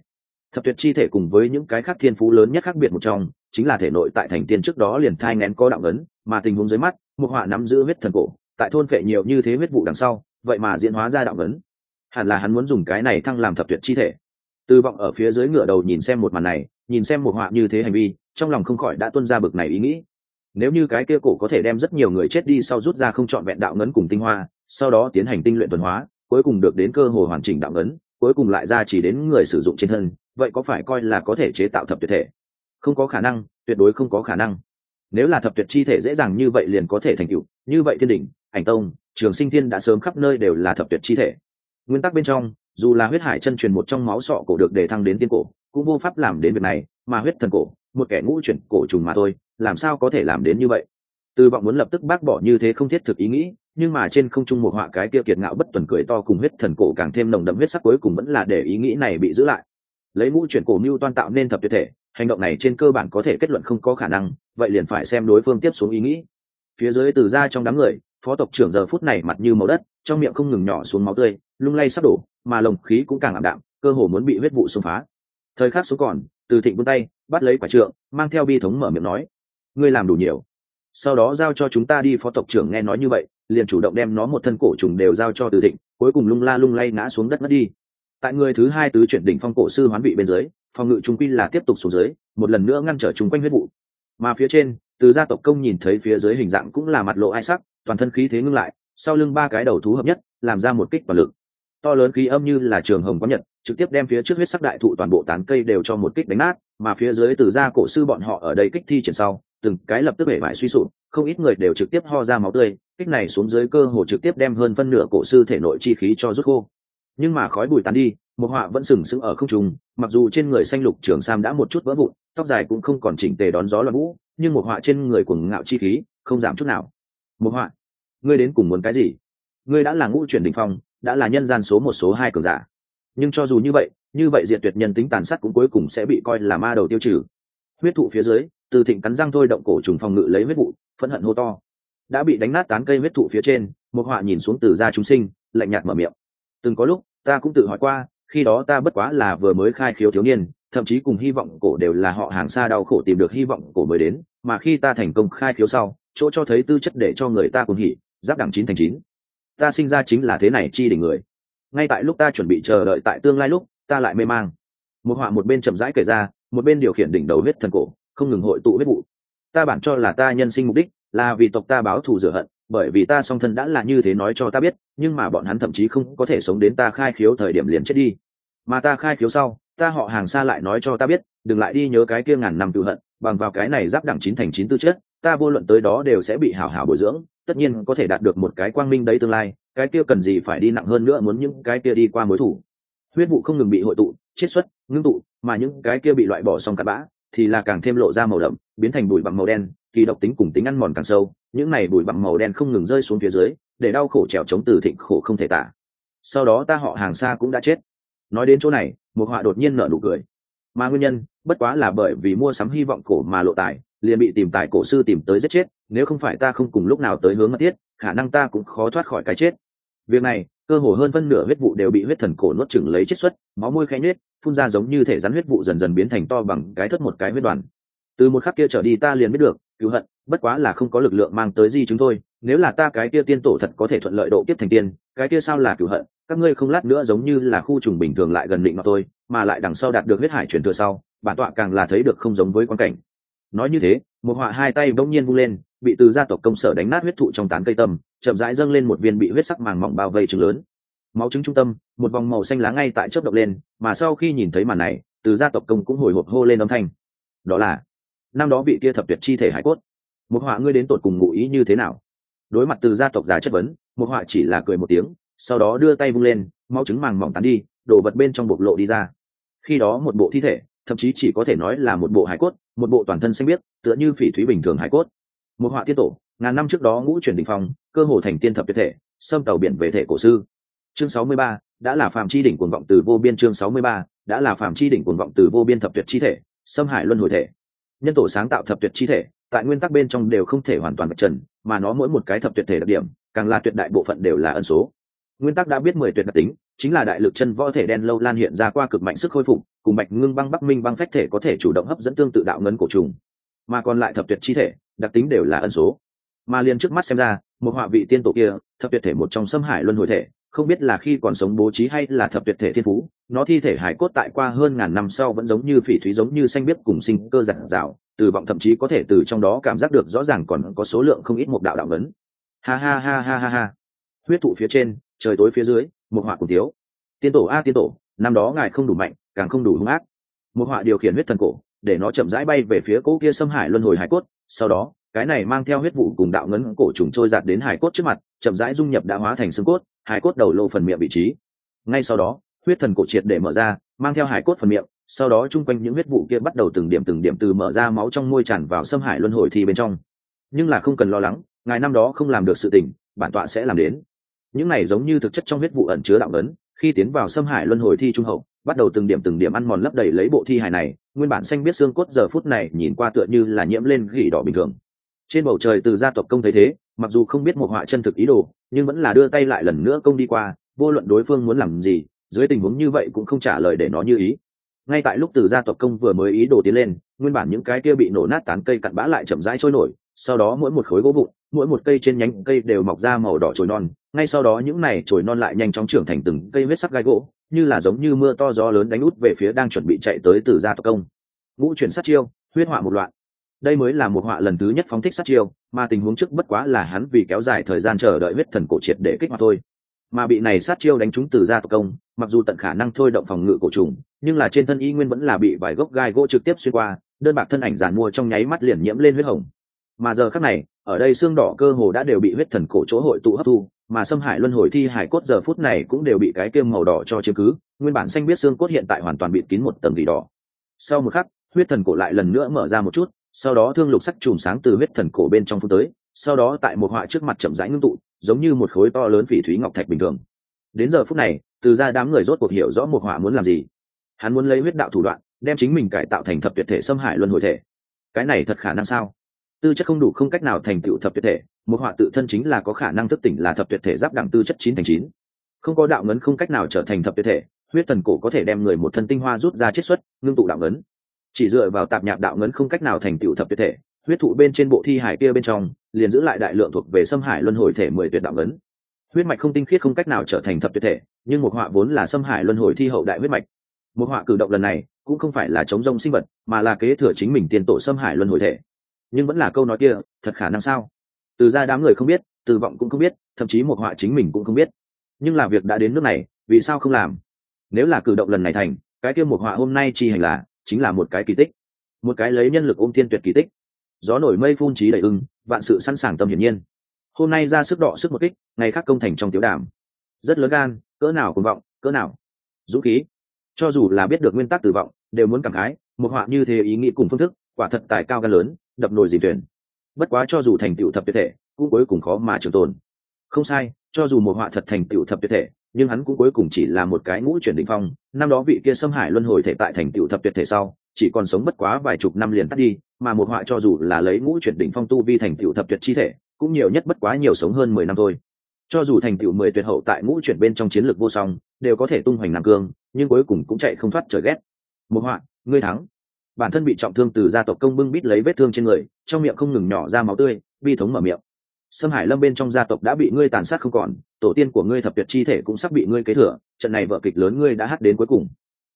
Thập tuyệt chi thể cùng với những cái khác thiên phú lớn nhất khác biệt một trong, chính là thể nội tại thành tiên trước đó liền thai ngén có đạo ấn, mà tình huống dưới mắt, một họa nắm giữ huyết thần cổ, tại thôn phệ nhiều như thế huyết vụ đằng sau, vậy mà diễn hóa ra đạo ấn. Hẳn là hắn muốn dùng cái này thăng làm thập tuyệt chi thể tư vọng ở phía dưới ngựa đầu nhìn xem một màn này, nhìn xem một họa như thế hành vi, trong lòng không khỏi đã tuân ra bực này ý nghĩ. Nếu như cái kia cổ có thể đem rất nhiều người chết đi sau rút ra không chọn vẹn đạo ngấn cùng tinh hoa, sau đó tiến hành tinh luyện tuần hóa, cuối cùng được đến cơ hội hoàn chỉnh đạo ngấn, cuối cùng lại ra chỉ đến người sử dụng trên thân, vậy có phải coi là có thể chế tạo thập tuyệt thể? Không có khả năng, tuyệt đối không có khả năng. Nếu là thập tuyệt chi thể dễ dàng như vậy liền có thể thành tựu, như vậy thiên đỉnh, ảnh tông, trường sinh thiên đã sớm khắp nơi đều là thập tuyệt chi thể. Nguyên tắc bên trong dù là huyết hải chân truyền một trong máu sọ cổ được để thăng đến tiên cổ, cũng vô pháp làm đến việc này, mà huyết thần cổ, một kẻ ngũ chuyển cổ trùng mà thôi, làm sao có thể làm đến như vậy? Từ vọng muốn lập tức bác bỏ như thế không thiết thực ý nghĩ, nhưng mà trên không trung một họa cái kia kiệt ngạo bất tuần cười to cùng huyết thần cổ càng thêm nồng đậm huyết sắc cuối cùng vẫn là để ý nghĩ này bị giữ lại. Lấy ngũ chuyển cổ mưu toan tạo nên thập tuyệt thể, hành động này trên cơ bản có thể kết luận không có khả năng, vậy liền phải xem đối phương tiếp xuống ý nghĩ. Phía dưới từ ra trong đám người phó tộc trưởng giờ phút này mặt như màu đất, trong miệng không ngừng nhỏ xuống máu tươi, lung lay sắp đổ, mà lồng khí cũng càng ảm đạm, cơ hồ muốn bị huyết vụ xông phá. Thời khắc số còn, từ thịnh vươn tay, bắt lấy quả trượng, mang theo bi thống mở miệng nói, ngươi làm đủ nhiều. Sau đó giao cho chúng ta đi, phó tộc trưởng nghe nói như vậy, liền chủ động đem nó một thân cổ trùng đều giao cho từ thịnh, cuối cùng lung la lung lay ngã xuống đất mất đi. Tại người thứ hai tứ chuyển đỉnh phong cổ sư hoán vị bên dưới, phòng ngự trung quy là tiếp tục xuống dưới, một lần nữa ngăn trở chúng quanh huyết vụ. Mà phía trên, từ gia tộc công nhìn thấy phía dưới hình dạng cũng là mặt lộ ai sắc toàn thân khí thế ngưng lại, sau lưng ba cái đầu thú hợp nhất, làm ra một kích toàn lực. To lớn khí âm như là trường hồng có nhật, trực tiếp đem phía trước huyết sắc đại thụ toàn bộ tán cây đều cho một kích đánh nát, mà phía dưới từ ra cổ sư bọn họ ở đây kích thi triển sau, từng cái lập tức bể bại suy sụp, không ít người đều trực tiếp ho ra máu tươi, kích này xuống dưới cơ hồ trực tiếp đem hơn phân nửa cổ sư thể nội chi khí cho rút khô. Nhưng mà khói bụi tán đi, một họa vẫn sừng sững ở không trung, mặc dù trên người xanh lục trường sam đã một chút vỡ vụn, tóc dài cũng không còn chỉnh tề đón gió loạn vũ, nhưng một họa trên người cuồng ngạo chi khí, không giảm chút nào. Mục họa ngươi đến cùng muốn cái gì? Ngươi đã là ngũ chuyển đình phong, đã là nhân gian số một số hai cường giả. Nhưng cho dù như vậy như vậy diện tuyệt nhân tính tàn sát cũng cuối cùng sẽ bị coi là ma đầu tiêu trừ. Huyết thụ phía dưới, từ thịnh cắn răng thôi động cổ trùng phòng ngự lấy huyết vụ, phẫn hận hô to. Đã bị đánh nát tán cây huyết thụ phía trên một họa nhìn xuống từ gia chúng sinh, lạnh nhạt mở miệng. Từng có lúc, ta cũng tự hỏi qua, khi đó ta bất quá là vừa mới khai khiếu thiếu niên, thậm chí cùng hy vọng cổ đều là họ hàng xa đau khổ tìm được hy vọng cổ mới đến, mà khi ta thành công khai khiếu sau chỗ cho thấy tư chất để cho người ta cùng hỉ, giáp đẳng chín thành chín. Ta sinh ra chính là thế này chi đỉnh người. Ngay tại lúc ta chuẩn bị chờ đợi tại tương lai lúc, ta lại mê mang. Một họa một bên chậm rãi kể ra, một bên điều khiển đỉnh đầu huyết thần cổ, không ngừng hội tụ huyết vụ. Ta bản cho là ta nhân sinh mục đích là vì tộc ta báo thù rửa hận, bởi vì ta song thân đã là như thế nói cho ta biết, nhưng mà bọn hắn thậm chí không có thể sống đến ta khai khiếu thời điểm liền chết đi. Mà ta khai khiếu sau, ta họ hàng xa lại nói cho ta biết, đừng lại đi nhớ cái kia ngàn năm tự hận, bằng vào cái này giáp đẳng chín thành chín tư chất ta vô luận tới đó đều sẽ bị hảo hảo bồi dưỡng, tất nhiên có thể đạt được một cái quang minh đấy tương lai, cái kia cần gì phải đi nặng hơn nữa muốn những cái kia đi qua mối thủ. Huyết vụ không ngừng bị hội tụ, chiết xuất, ngưng tụ, mà những cái kia bị loại bỏ xong cặp bã, thì là càng thêm lộ ra màu đậm, biến thành bụi bằng màu đen, kỳ độc tính cùng tính ăn mòn càng sâu, những này bụi bặm màu đen không ngừng rơi xuống phía dưới, để đau khổ trèo chống từ thịnh khổ không thể tả. Sau đó ta họ hàng xa cũng đã chết. Nói đến chỗ này, một họa đột nhiên nở nụ cười. Mà nguyên nhân, bất quá là bởi vì mua sắm hy vọng cổ mà lộ tài liền bị tìm tại cổ sư tìm tới giết chết, nếu không phải ta không cùng lúc nào tới hướng mật thiết, khả năng ta cũng khó thoát khỏi cái chết. Việc này, cơ hồ hơn phân nửa huyết vụ đều bị huyết thần cổ nuốt chửng lấy chết xuất, máu môi khẽ nhết phun ra giống như thể rắn huyết vụ dần dần biến thành to bằng cái thất một cái huyết đoàn. Từ một khắc kia trở đi ta liền biết được, cứu hận, bất quá là không có lực lượng mang tới gì chúng tôi, nếu là ta cái kia tiên tổ thật có thể thuận lợi độ kiếp thành tiên, cái kia sao là cứu hận, các ngươi không lát nữa giống như là khu trùng bình thường lại gần định mà tôi mà lại đằng sau đạt được huyết hải truyền thừa sau, bản tọa càng là thấy được không giống với quan cảnh nói như thế, một họa hai tay bỗng nhiên vung lên, bị từ gia tộc công sở đánh nát huyết thụ trong tán cây tâm, chậm rãi dâng lên một viên bị huyết sắc màng mỏng bao vây trứng lớn. Máu trứng trung tâm, một vòng màu xanh lá ngay tại chớp động lên, mà sau khi nhìn thấy màn này, từ gia tộc công cũng hồi hộp hô lên âm thanh. Đó là, năm đó vị kia thập tuyệt chi thể hải cốt. Một họa ngươi đến tột cùng ngụ ý như thế nào? Đối mặt từ gia tộc già chất vấn, một họa chỉ là cười một tiếng, sau đó đưa tay vung lên, máu trứng màng mỏng tán đi đổ vật bên trong bộc lộ đi ra. Khi đó một bộ thi thể, thậm chí chỉ có thể nói là một bộ hải cốt một bộ toàn thân xanh biếc, tựa như phỉ thúy bình thường hải cốt. Một họa tiên tổ, ngàn năm trước đó ngũ chuyển đình phong, cơ hồ thành tiên thập tuyệt thể, xâm tàu biển về thể cổ sư. Chương sáu mươi ba, đã là phạm chi đỉnh cuồng vọng từ vô biên chương sáu mươi ba, đã là phạm chi đỉnh cuồng vọng từ vô biên thập tuyệt chi thể, xâm hải luân hồi thể. Nhân tổ sáng tạo thập tuyệt chi thể, tại nguyên tắc bên trong đều không thể hoàn toàn vật trần, mà nó mỗi một cái thập tuyệt thể đặc điểm, càng là tuyệt đại bộ phận đều là ân số nguyên tắc đã biết mười tuyệt đặc tính, chính là đại lực chân võ thể đen lâu lan hiện ra qua cực mạnh sức khôi phục, cùng bạch ngưng băng bắc minh băng phách thể có thể chủ động hấp dẫn tương tự đạo ngấn cổ trùng. Mà còn lại thập tuyệt chi thể, đặc tính đều là ân số. Mà liền trước mắt xem ra, một họa vị tiên tổ kia, thập tuyệt thể một trong xâm hải luân hồi thể, không biết là khi còn sống bố trí hay là thập tuyệt thể thiên phú, nó thi thể hải cốt tại qua hơn ngàn năm sau vẫn giống như phỉ thúy giống như xanh biếc cùng sinh cơ giản dạo từ vọng thậm chí có thể từ trong đó cảm giác được rõ ràng còn có số lượng không ít một đạo đạo ngấn. Ha ha ha ha ha ha. Huyết thụ phía trên trời tối phía dưới, một họa cùng thiếu. Tiên tổ a, tiên tổ, năm đó ngài không đủ mạnh, càng không đủ hung ác. Một họa điều khiển huyết thần cổ, để nó chậm rãi bay về phía cỗ kia xâm hải luân hồi hải cốt, sau đó, cái này mang theo huyết vụ cùng đạo ngấn cổ trùng trôi giạt đến hải cốt trước mặt, chậm rãi dung nhập đã hóa thành xương cốt, hải cốt đầu lô phần miệng vị trí. Ngay sau đó, huyết thần cổ triệt để mở ra, mang theo hải cốt phần miệng, sau đó chung quanh những huyết vụ kia bắt đầu từng điểm từng điểm từ mở ra máu trong môi tràn vào xâm hải luân hồi thi bên trong. Nhưng là không cần lo lắng, ngài năm đó không làm được sự tình, bản tọa sẽ làm đến những này giống như thực chất trong huyết vụ ẩn chứa đạo ấn, khi tiến vào xâm hải luân hồi thi trung hậu, bắt đầu từng điểm từng điểm ăn mòn lấp đầy lấy bộ thi hài này, nguyên bản xanh biết xương cốt giờ phút này nhìn qua tựa như là nhiễm lên gỉ đỏ bình thường. Trên bầu trời từ gia tộc công thấy thế, mặc dù không biết một họa chân thực ý đồ, nhưng vẫn là đưa tay lại lần nữa công đi qua, vô luận đối phương muốn làm gì, dưới tình huống như vậy cũng không trả lời để nó như ý. Ngay tại lúc từ gia tộc công vừa mới ý đồ tiến lên, nguyên bản những cái kia bị nổ nát tán cây cặn bã lại chậm rãi trôi nổi sau đó mỗi một khối gỗ vụn, mỗi một cây trên nhánh cây đều mọc ra màu đỏ trồi non. Ngay sau đó những này trồi non lại nhanh chóng trưởng thành từng cây huyết sắc gai gỗ, như là giống như mưa to gió lớn đánh út về phía đang chuẩn bị chạy tới từ gia tộc công. Ngũ chuyển sát chiêu, huyết họa một loạn. Đây mới là một họa lần thứ nhất phóng thích sát chiêu, mà tình huống trước bất quá là hắn vì kéo dài thời gian chờ đợi huyết thần cổ triệt để kích hoạt thôi. Mà bị này sát chiêu đánh trúng từ gia tộc công, mặc dù tận khả năng thôi động phòng ngự cổ trùng, nhưng là trên thân y nguyên vẫn là bị vài gốc gai gỗ trực tiếp xuyên qua, đơn bạc thân ảnh giàn mua trong nháy mắt liền nhiễm lên huyết hồng mà giờ khắc này, ở đây xương đỏ cơ hồ đã đều bị huyết thần cổ chỗ hội tụ hấp thu, mà xâm hải luân hồi thi hải cốt giờ phút này cũng đều bị cái kiêm màu đỏ cho chứng cứ, nguyên bản xanh biết xương cốt hiện tại hoàn toàn bị kín một tầng vị đỏ. Sau một khắc, huyết thần cổ lại lần nữa mở ra một chút, sau đó thương lục sắc chùm sáng từ huyết thần cổ bên trong phút tới, sau đó tại một họa trước mặt chậm rãi ngưng tụ, giống như một khối to lớn phỉ thúy ngọc thạch bình thường. Đến giờ phút này, từ ra đám người rốt cuộc hiểu rõ một họa muốn làm gì. Hắn muốn lấy huyết đạo thủ đoạn, đem chính mình cải tạo thành thập tuyệt thể xâm hải luân hồi thể. Cái này thật khả năng sao? Tư chất không đủ không cách nào thành tựu thập tuyệt thể, một họa tự thân chính là có khả năng thức tỉnh là thập tuyệt thể giáp đẳng tư chất chín thành chín. Không có đạo ngấn không cách nào trở thành thập tuyệt thể, huyết thần cổ có thể đem người một thân tinh hoa rút ra chiết xuất, ngưng tụ đạo ngấn. Chỉ dựa vào tạp nhạc đạo ngấn không cách nào thành tựu thập tuyệt thể, huyết thụ bên trên bộ thi hải kia bên trong, liền giữ lại đại lượng thuộc về xâm hải luân hồi thể mười tuyệt đạo ngấn. Huyết mạch không tinh khiết không cách nào trở thành thập tuyệt thể, nhưng một họa vốn là xâm hải luân hồi thi hậu đại huyết mạch. Một họa cử động lần này, cũng không phải là chống rông sinh vật, mà là kế thừa chính mình tiền tổ xâm hải luân hồi thể nhưng vẫn là câu nói kia, thật khả năng sao? Từ ra đám người không biết, từ vọng cũng không biết, thậm chí một họa chính mình cũng không biết. Nhưng là việc đã đến nước này, vì sao không làm? Nếu là cử động lần này thành, cái kia một họa hôm nay chi hành là, chính là một cái kỳ tích. Một cái lấy nhân lực ôm thiên tuyệt kỳ tích. Gió nổi mây phun trí đầy ưng, vạn sự sẵn sàng tâm hiển nhiên. Hôm nay ra sức đỏ sức một kích, ngày khác công thành trong tiểu đàm. Rất lớn gan, cỡ nào cùng vọng, cỡ nào dũng khí. Cho dù là biết được nguyên tắc tử vọng, đều muốn cảm khái, một họa như thế ý nghĩ cùng phương thức, quả thật tài cao gan lớn đập nồi dìm thuyền. Bất quá cho dù thành tựu thập tuyệt thể, cũng cuối cùng khó mà trường tồn. Không sai, cho dù một họa thật thành tựu thập tuyệt thể, nhưng hắn cũng cuối cùng chỉ là một cái ngũ chuyển đỉnh phong. Năm đó vị kia xâm hải luân hồi thể tại thành tựu thập tuyệt thể sau, chỉ còn sống bất quá vài chục năm liền tắt đi, mà một họa cho dù là lấy ngũ chuyển đỉnh phong tu vi thành tựu thập tuyệt chi thể, cũng nhiều nhất bất quá nhiều sống hơn mười năm thôi. Cho dù thành tựu mười tuyệt hậu tại ngũ chuyển bên trong chiến lược vô song, đều có thể tung hoành nam cương, nhưng cuối cùng cũng chạy không thoát trời ghét. Một họa, ngươi thắng bản thân bị trọng thương từ gia tộc công bưng bít lấy vết thương trên người, trong miệng không ngừng nhỏ ra máu tươi, bi thống mở miệng. Sâm hải lâm bên trong gia tộc đã bị ngươi tàn sát không còn, tổ tiên của ngươi thập tuyệt chi thể cũng sắp bị ngươi kế thừa, trận này vợ kịch lớn ngươi đã hát đến cuối cùng.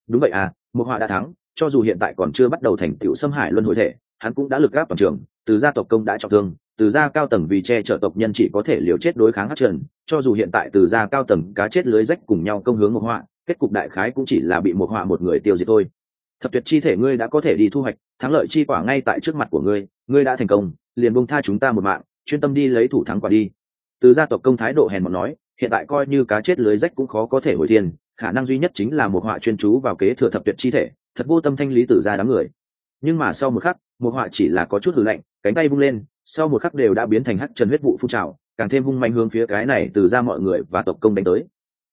Đúng vậy à một họa đã thắng, cho dù hiện tại còn chưa bắt đầu thành tựu xâm hải luân hồi thể, hắn cũng đã lực gáp toàn trường, từ gia tộc công đã trọng thương, từ gia cao tầng vì che chở tộc nhân chỉ có thể liều chết đối kháng hát trần cho dù hiện tại từ gia cao tầng cá chết lưới rách cùng nhau công hướng một họa, kết cục đại khái cũng chỉ là bị một họa một người tiêu diệt thôi thập tuyệt chi thể ngươi đã có thể đi thu hoạch, thắng lợi chi quả ngay tại trước mặt của ngươi ngươi đã thành công, liền bông tha chúng ta một mạng, chuyên tâm đi lấy thủ thắng quả đi. Từ gia tộc công thái độ hèn mọn nói, hiện tại coi như cá chết lưới rách cũng khó có thể hồi thiên, khả năng duy nhất chính là một họa chuyên chú vào kế thừa thập tuyệt chi thể, thật vô tâm thanh lý tử gia đám người. Nhưng mà sau một khắc, một họa chỉ là có chút hử lạnh, cánh tay vung lên, sau một khắc đều đã biến thành hắc trần huyết vụ phun trào, càng thêm hung mạnh hướng phía cái này từ ra mọi người và tộc công đánh tới.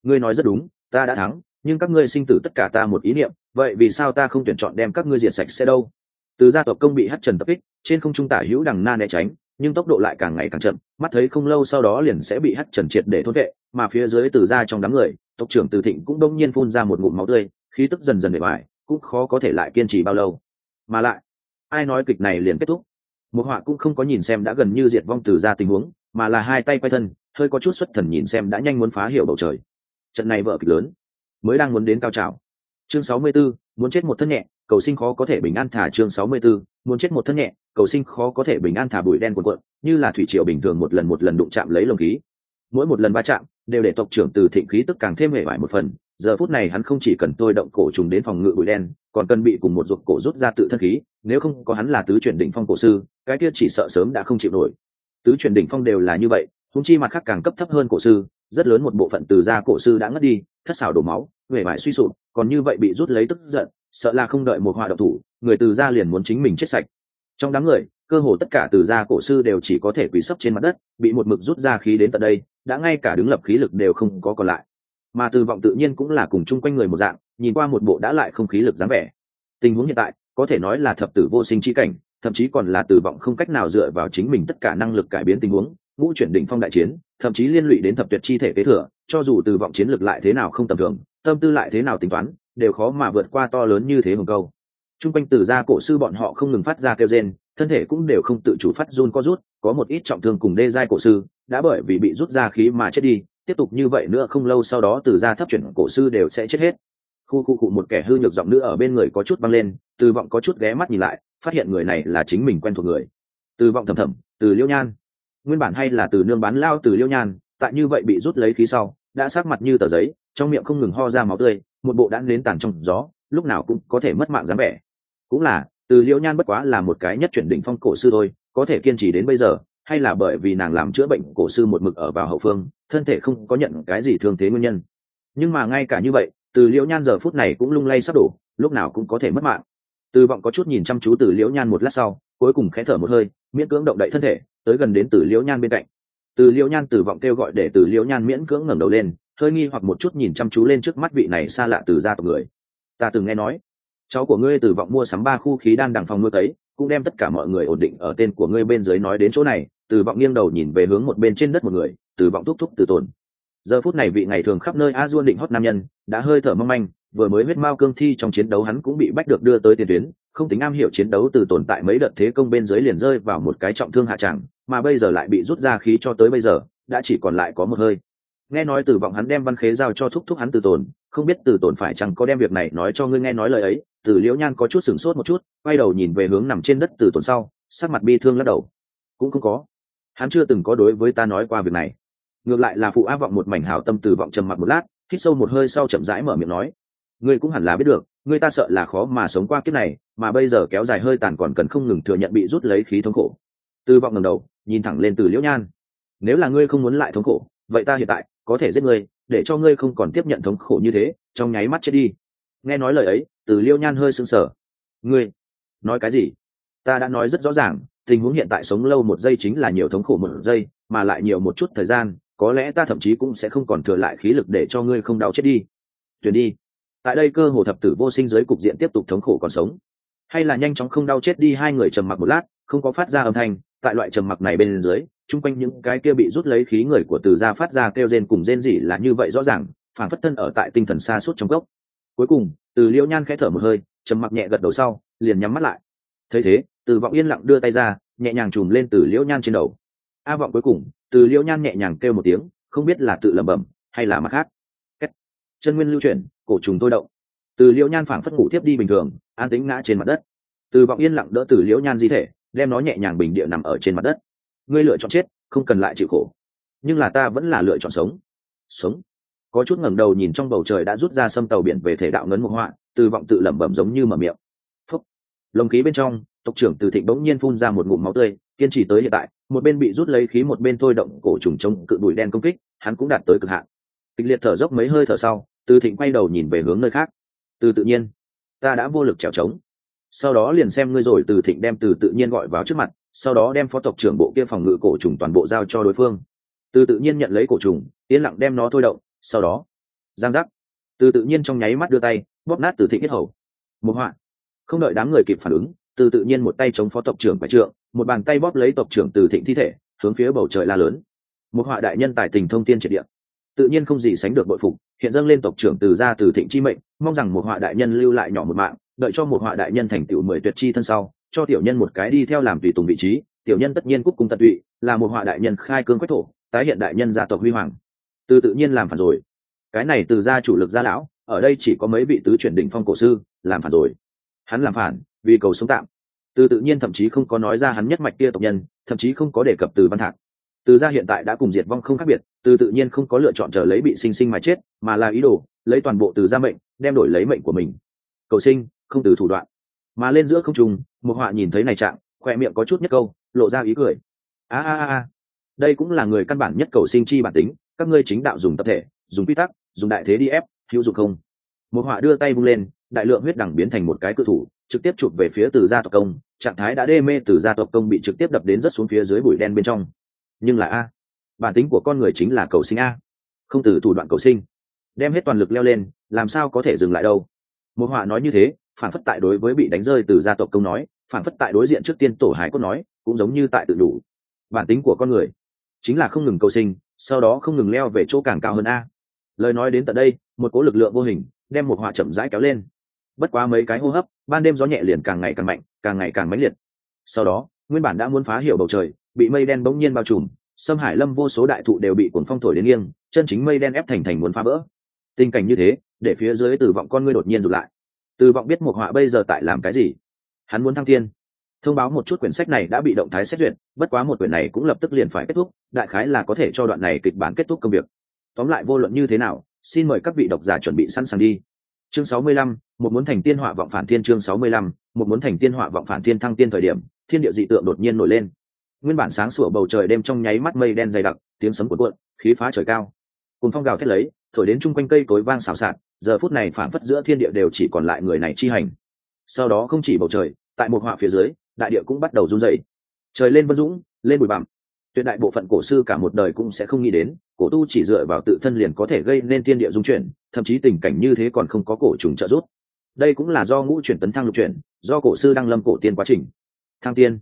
Ngươi nói rất đúng, ta đã thắng nhưng các ngươi sinh tử tất cả ta một ý niệm, vậy vì sao ta không tuyển chọn đem các ngươi diệt sạch sẽ đâu? Từ gia tộc công bị hắt trần tập kích, trên không trung tả hữu đằng na né tránh, nhưng tốc độ lại càng ngày càng chậm, mắt thấy không lâu sau đó liền sẽ bị hắt trần triệt để thốt vệ, mà phía dưới từ gia trong đám người, tộc trưởng từ thịnh cũng đông nhiên phun ra một ngụm máu tươi, khí tức dần dần để bài cũng khó có thể lại kiên trì bao lâu. Mà lại, ai nói kịch này liền kết thúc? Một họa cũng không có nhìn xem đã gần như diệt vong từ gia tình huống, mà là hai tay quay thân, hơi có chút xuất thần nhìn xem đã nhanh muốn phá hiểu bầu trời. Trận này vợ kịch lớn mới đang muốn đến cao trào. Chương 64, muốn chết một thân nhẹ cầu sinh khó có thể bình an thả chương 64, muốn chết một thân nhẹ cầu sinh khó có thể bình an thả bụi đen cuộn cuộn như là thủy triều bình thường một lần một lần đụng chạm lấy lồng khí. Mỗi một lần va chạm đều để tộc trưởng từ thịnh khí tức càng thêm hề vải một phần. Giờ phút này hắn không chỉ cần tôi động cổ trùng đến phòng ngự bụi đen còn cần bị cùng một ruột cổ rút ra tự thân khí nếu không có hắn là tứ chuyển đỉnh phong cổ sư cái kia chỉ sợ sớm đã không chịu nổi. Tứ chuyển đỉnh phong đều là như vậy húng chi mặt khác càng cấp thấp hơn cổ sư rất lớn một bộ phận từ gia cổ sư đã ngất đi, thất xảo đổ máu, vẻ vải suy sụp, còn như vậy bị rút lấy tức giận, sợ là không đợi một họa độc thủ, người từ gia liền muốn chính mình chết sạch. Trong đám người, cơ hồ tất cả từ gia cổ sư đều chỉ có thể quỳ sấp trên mặt đất, bị một mực rút ra khí đến tận đây, đã ngay cả đứng lập khí lực đều không có còn lại. Mà từ vọng tự nhiên cũng là cùng chung quanh người một dạng, nhìn qua một bộ đã lại không khí lực dáng vẻ. Tình huống hiện tại, có thể nói là thập tử vô sinh chi cảnh, thậm chí còn là từ vọng không cách nào dựa vào chính mình tất cả năng lực cải biến tình huống ngũ chuyển đỉnh phong đại chiến, thậm chí liên lụy đến thập tuyệt chi thể kế thừa, cho dù từ vọng chiến lực lại thế nào không tầm thường, tâm tư lại thế nào tính toán, đều khó mà vượt qua to lớn như thế hồng câu. T r u n g quanh từ gia cổ sư bọn họ không ngừng phát ra kêu gen thân thể cũng đều không tự chủ phát run co rút, có một ít trọng thương cùng đê giai cổ sư, đã bởi vì bị rút ra khí mà chết đi, tiếp tục như vậy nữa không lâu sau đó từ gia thấp chuyển cổ sư đều sẽ chết hết. Khu khu cụ một kẻ hư nhược giọng nữ ở bên người có chút băng lên, từ vọng có chút ghé mắt nhìn lại, phát hiện người này là chính mình quen thuộc người. Từ vọng thầm thầm, từ liễu nhan nguyên bản hay là từ nương bán lao từ liêu nhan, tại như vậy bị rút lấy khí sau, đã sát mặt như tờ giấy, trong miệng không ngừng ho ra máu tươi, một bộ đã đến tàn trong gió, lúc nào cũng có thể mất mạng dáng vẻ. Cũng là, từ liễu nhan bất quá là một cái nhất chuyển đỉnh phong cổ sư thôi, có thể kiên trì đến bây giờ, hay là bởi vì nàng làm chữa bệnh cổ sư một mực ở vào hậu phương, thân thể không có nhận cái gì thương thế nguyên nhân. Nhưng mà ngay cả như vậy, từ liễu nhan giờ phút này cũng lung lay sắp đổ, lúc nào cũng có thể mất mạng. Từ vọng có chút nhìn chăm chú từ liễu nhan một lát sau, cuối cùng khẽ thở một hơi, miễn cưỡng động đậy thân thể tới gần đến từ liễu nhan bên cạnh. Từ liễu nhan Tử vọng kêu gọi để từ liễu nhan miễn cưỡng ngẩng đầu lên, hơi nghi hoặc một chút nhìn chăm chú lên trước mắt vị này xa lạ từ gia tộc người. Ta từng nghe nói, cháu của ngươi Tử vọng mua sắm ba khu khí đan đằng phòng nuôi tấy cũng đem tất cả mọi người ổn định ở tên của ngươi bên dưới nói đến chỗ này. Tử vọng nghiêng đầu nhìn về hướng một bên trên đất một người, Tử vọng thúc thúc từ tồn. Giờ phút này vị ngày thường khắp nơi a duôn định hót nam nhân, đã hơi thở mong manh, vừa mới huyết mao cương thi trong chiến đấu hắn cũng bị bách được đưa tới tiền tuyến không tính am hiểu chiến đấu từ tồn tại mấy đợt thế công bên dưới liền rơi vào một cái trọng thương hạ tràng mà bây giờ lại bị rút ra khí cho tới bây giờ, đã chỉ còn lại có một hơi. Nghe nói từ vọng hắn đem văn khế giao cho thúc thúc hắn từ tồn, không biết từ tồn phải chăng có đem việc này nói cho ngươi nghe nói lời ấy từ liễu nhan có chút sửng sốt một chút, quay đầu nhìn về hướng nằm trên đất từ tồn sau, sắc mặt bi thương lắc đầu. Cũng không có. Hắn chưa từng có đối với ta nói qua việc này. Ngược lại là phụ á vọng một mảnh hảo tâm từ vọng trầm mặt một lát, hít sâu một hơi sau chậm rãi mở miệng nói. Ngươi cũng hẳn là biết được. Người ta sợ là khó mà sống qua kiếp này, mà bây giờ kéo dài hơi tàn còn cần không ngừng thừa nhận bị rút lấy khí thống khổ. Từ vọng ngầm đầu, nhìn thẳng lên từ liễu nhan. Nếu là ngươi không muốn lại thống khổ, vậy ta hiện tại có thể giết ngươi, để cho ngươi không còn tiếp nhận thống khổ như thế, trong nháy mắt chết đi. Nghe nói lời ấy, từ liêu nhan hơi sưng sở ngươi, nói cái gì? Ta đã nói rất rõ ràng, tình huống hiện tại sống lâu một giây chính là nhiều thống khổ một giây, mà lại nhiều một chút thời gian, có lẽ ta thậm chí cũng sẽ không còn thừa lại khí lực để cho ngươi không đau chết đi. Tuyển đi tại đây cơ hồ thập tử vô sinh giới cục diện tiếp tục thống khổ còn sống. Hay là nhanh chóng không đau chết đi hai người trầm mặc một lát, không có phát ra âm thanh, tại loại trầm mặc này bên dưới, chung quanh những cái kia bị rút lấy khí người của từ gia phát ra kêu rên cùng rên rỉ là như vậy rõ ràng phản phất thân ở tại tinh thần xa suốt trong gốc. Cuối cùng, từ liễu nhan khẽ thở một hơi, trầm mặc nhẹ gật đầu sau, liền nhắm mắt lại. Thấy thế, từ vọng yên lặng đưa tay ra, nhẹ nhàng chùm lên từ liễu nhan trên đầu. A vọng cuối cùng, từ liễu nhan nhẹ nhàng kêu một tiếng, không biết là tự lẩm bẩm, hay là mặt khác chân nguyên lưu chuyển, cổ trùng tôi động. Từ liễu nhan phảng phất ngủ tiếp đi bình thường, an tính ngã trên mặt đất. Từ vọng yên lặng đỡ từ liễu nhan di thể, đem nó nhẹ nhàng bình địa nằm ở trên mặt đất. Ngươi lựa chọn chết, không cần lại chịu khổ. Nhưng là ta vẫn là lựa chọn sống. Sống. Có chút ngẩng đầu nhìn trong bầu trời đã rút ra sâm tàu biển về thể đạo ngấn một họa, từ vọng tự lẩm bẩm giống như mở miệng. Phúc. Lồng khí bên trong, tộc trưởng từ thịnh bỗng nhiên phun ra một ngụm máu tươi, kiên trì tới hiện tại, một bên bị rút lấy khí một bên thôi động cổ trùng chống cự đùi đen công kích, hắn cũng đạt tới cực hạn. Kịch liệt thở dốc mấy hơi thở sau từ thịnh quay đầu nhìn về hướng nơi khác. Từ tự nhiên, ta đã vô lực trèo trống. Sau đó liền xem ngươi rồi, từ thịnh đem từ tự nhiên gọi vào trước mặt, sau đó đem phó tộc trưởng bộ kia phòng ngự cổ trùng toàn bộ giao cho đối phương. Từ tự nhiên nhận lấy cổ trùng, yên lặng đem nó thôi động, sau đó, giang giác. Từ tự nhiên trong nháy mắt đưa tay, bóp nát từ thịnh kết hầu. Một họa. Không đợi đám người kịp phản ứng, từ tự nhiên một tay chống phó tộc trưởng phải trượng, một bàn tay bóp lấy tộc trưởng từ thịnh thi thể, hướng phía bầu trời la lớn. Một họa đại nhân tài tình thông tiên triệt địa tự nhiên không gì sánh được bội phục, hiện dâng lên tộc trưởng từ gia từ thịnh chi mệnh, mong rằng một họa đại nhân lưu lại nhỏ một mạng, đợi cho một họa đại nhân thành tựu mười tuyệt chi thân sau, cho tiểu nhân một cái đi theo làm tùy tùng vị trí, tiểu nhân tất nhiên cúc cung tận tụy, là một họa đại nhân khai cương quách thổ, tái hiện đại nhân gia tộc huy hoàng. Từ tự nhiên làm phản rồi. Cái này từ gia chủ lực gia lão, ở đây chỉ có mấy vị tứ chuyển đỉnh phong cổ sư, làm phản rồi. Hắn làm phản, vì cầu sống tạm. Từ tự nhiên thậm chí không có nói ra hắn nhất mạch kia tộc nhân, thậm chí không có đề cập từ văn thạc. Từ gia hiện tại đã cùng diệt vong không khác biệt từ tự nhiên không có lựa chọn chờ lấy bị sinh sinh mà chết, mà là ý đồ, lấy toàn bộ từ gia mệnh, đem đổi lấy mệnh của mình. Cầu sinh, không từ thủ đoạn. Mà lên giữa không trùng một họa nhìn thấy này trạng khoe miệng có chút nhất câu, lộ ra ý cười. A a a đây cũng là người căn bản nhất cầu sinh chi bản tính, các ngươi chính đạo dùng tập thể, dùng quy tắc, dùng đại thế đi ép, hữu dụng không? Một họa đưa tay vung lên, đại lượng huyết đẳng biến thành một cái cự thủ, trực tiếp chụp về phía từ gia tộc công, trạng thái đã đê mê từ gia tộc công bị trực tiếp đập đến rất xuống phía dưới bụi đen bên trong. Nhưng là a bản tính của con người chính là cầu sinh a. Không từ thủ đoạn cầu sinh. Đem hết toàn lực leo lên, làm sao có thể dừng lại đâu? Một họa nói như thế, phản phất tại đối với bị đánh rơi từ gia tộc công nói, phản phất tại đối diện trước tiên tổ hải cốt nói, cũng giống như tại tự đủ. Bản tính của con người chính là không ngừng cầu sinh, sau đó không ngừng leo về chỗ càng cao hơn a. Lời nói đến tận đây, một cố lực lượng vô hình, đem một họa chậm rãi kéo lên. Bất quá mấy cái hô hấp, ban đêm gió nhẹ liền càng ngày càng mạnh, càng ngày càng mãnh liệt. Sau đó, nguyên bản đã muốn phá hiểu bầu trời, bị mây đen bỗng nhiên bao trùm sâm hải lâm vô số đại thụ đều bị cuồng phong thổi đến nghiêng chân chính mây đen ép thành thành muốn phá vỡ. Tình cảnh như thế để phía dưới Tử vọng con ngươi đột nhiên rụt lại. Tử vọng biết một họa bây giờ tại làm cái gì? Hắn muốn thăng thiên. Thông báo một chút quyển sách này đã bị động thái xét duyệt bất quá một quyển này cũng lập tức liền phải kết thúc đại khái là có thể cho đoạn này kịch bản kết thúc công việc. Tóm lại vô luận như thế nào xin mời các vị độc giả chuẩn bị sẵn sàng đi. Chương 65, một muốn thành tiên họa vọng phản thiên chương 65, một muốn thành tiên họa vọng phản thiên thăng tiên thời điểm thiên địa dị tượng đột nhiên nổi lên nguyên bản sáng sủa bầu trời đêm trong nháy mắt mây đen dày đặc, tiếng sấm cuộn cuộn, khí phá trời cao. Cùng phong gào thét lấy, thổi đến chung quanh cây cối vang xào xạc, giờ phút này phản phất giữa thiên địa đều chỉ còn lại người này chi hành. Sau đó không chỉ bầu trời, tại một họa phía dưới, đại địa cũng bắt đầu run dậy trời lên vân dũng, lên bụi bặm. Tuyệt đại bộ phận cổ sư cả một đời cũng sẽ không nghĩ đến, cổ tu chỉ dựa vào tự thân liền có thể gây nên thiên địa dung chuyển, thậm chí tình cảnh như thế còn không có cổ trùng trợ giúp. Đây cũng là do ngũ chuyển tấn thăng lục chuyển, do cổ sư đang lâm cổ tiên quá trình. Thăng tiên.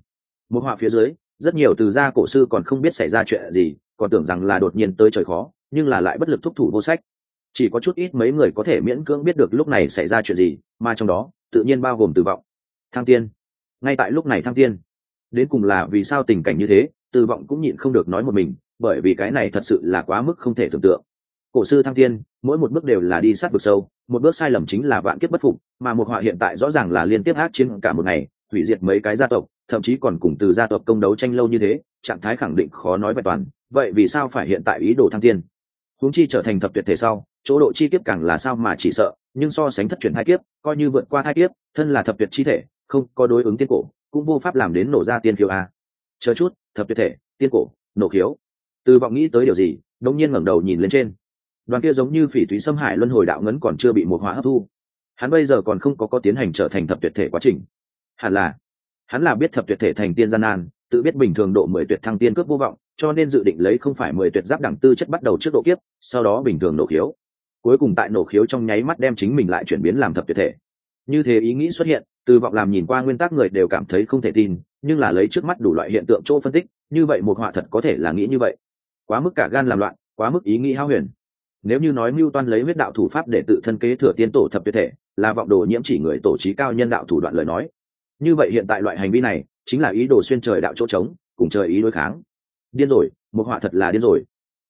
Một họa phía dưới rất nhiều từ gia cổ sư còn không biết xảy ra chuyện gì, còn tưởng rằng là đột nhiên tới trời khó, nhưng là lại bất lực thúc thủ vô sách. Chỉ có chút ít mấy người có thể miễn cưỡng biết được lúc này xảy ra chuyện gì, mà trong đó, tự nhiên bao gồm tử vọng, thăng tiên. Ngay tại lúc này thăng tiên, đến cùng là vì sao tình cảnh như thế tử vọng cũng nhịn không được nói một mình, bởi vì cái này thật sự là quá mức không thể tưởng tượng. Cổ sư thăng tiên, mỗi một bước đều là đi sát vực sâu, một bước sai lầm chính là vạn kiếp bất phục, mà một họa hiện tại rõ ràng là liên tiếp hát chiến cả một ngày, hủy diệt mấy cái gia tộc thậm chí còn cùng từ gia tộc công đấu tranh lâu như thế, trạng thái khẳng định khó nói vẹn toàn. Vậy vì sao phải hiện tại ý đồ thăng tiên huống chi trở thành thập tuyệt thể sau, chỗ độ chi kiếp càng là sao mà chỉ sợ, nhưng so sánh thất truyền hai kiếp, coi như vượt qua hai kiếp, thân là thập tuyệt chi thể, không có đối ứng tiên cổ, cũng vô pháp làm đến nổ ra tiên khiếu a. Chờ chút, thập tuyệt thể, tiên cổ, nổ khiếu. Từ vọng nghĩ tới điều gì, đống nhiên ngẩng đầu nhìn lên trên. Đoàn kia giống như phỉ thúy xâm hại luân hồi đạo ngấn còn chưa bị một hóa hấp thu. Hắn bây giờ còn không có có tiến hành trở thành thập tuyệt thể quá trình. Hẳn là hắn là biết thập tuyệt thể thành tiên gian nan, tự biết bình thường độ mười tuyệt thăng tiên cướp vô vọng, cho nên dự định lấy không phải mười tuyệt giáp đẳng tư chất bắt đầu trước độ kiếp, sau đó bình thường nổ khiếu. Cuối cùng tại nổ khiếu trong nháy mắt đem chính mình lại chuyển biến làm thập tuyệt thể. Như thế ý nghĩ xuất hiện, từ vọng làm nhìn qua nguyên tắc người đều cảm thấy không thể tin, nhưng là lấy trước mắt đủ loại hiện tượng chỗ phân tích, như vậy một họa thật có thể là nghĩ như vậy. Quá mức cả gan làm loạn, quá mức ý nghĩ hao huyền. Nếu như nói mưu toan lấy huyết đạo thủ pháp để tự thân kế thừa tiên tổ thập tuyệt thể, là vọng đồ nhiễm chỉ người tổ trí cao nhân đạo thủ đoạn lời nói như vậy hiện tại loại hành vi này chính là ý đồ xuyên trời đạo chỗ trống, cùng trời ý đối kháng. Điên rồi, một họa thật là điên rồi.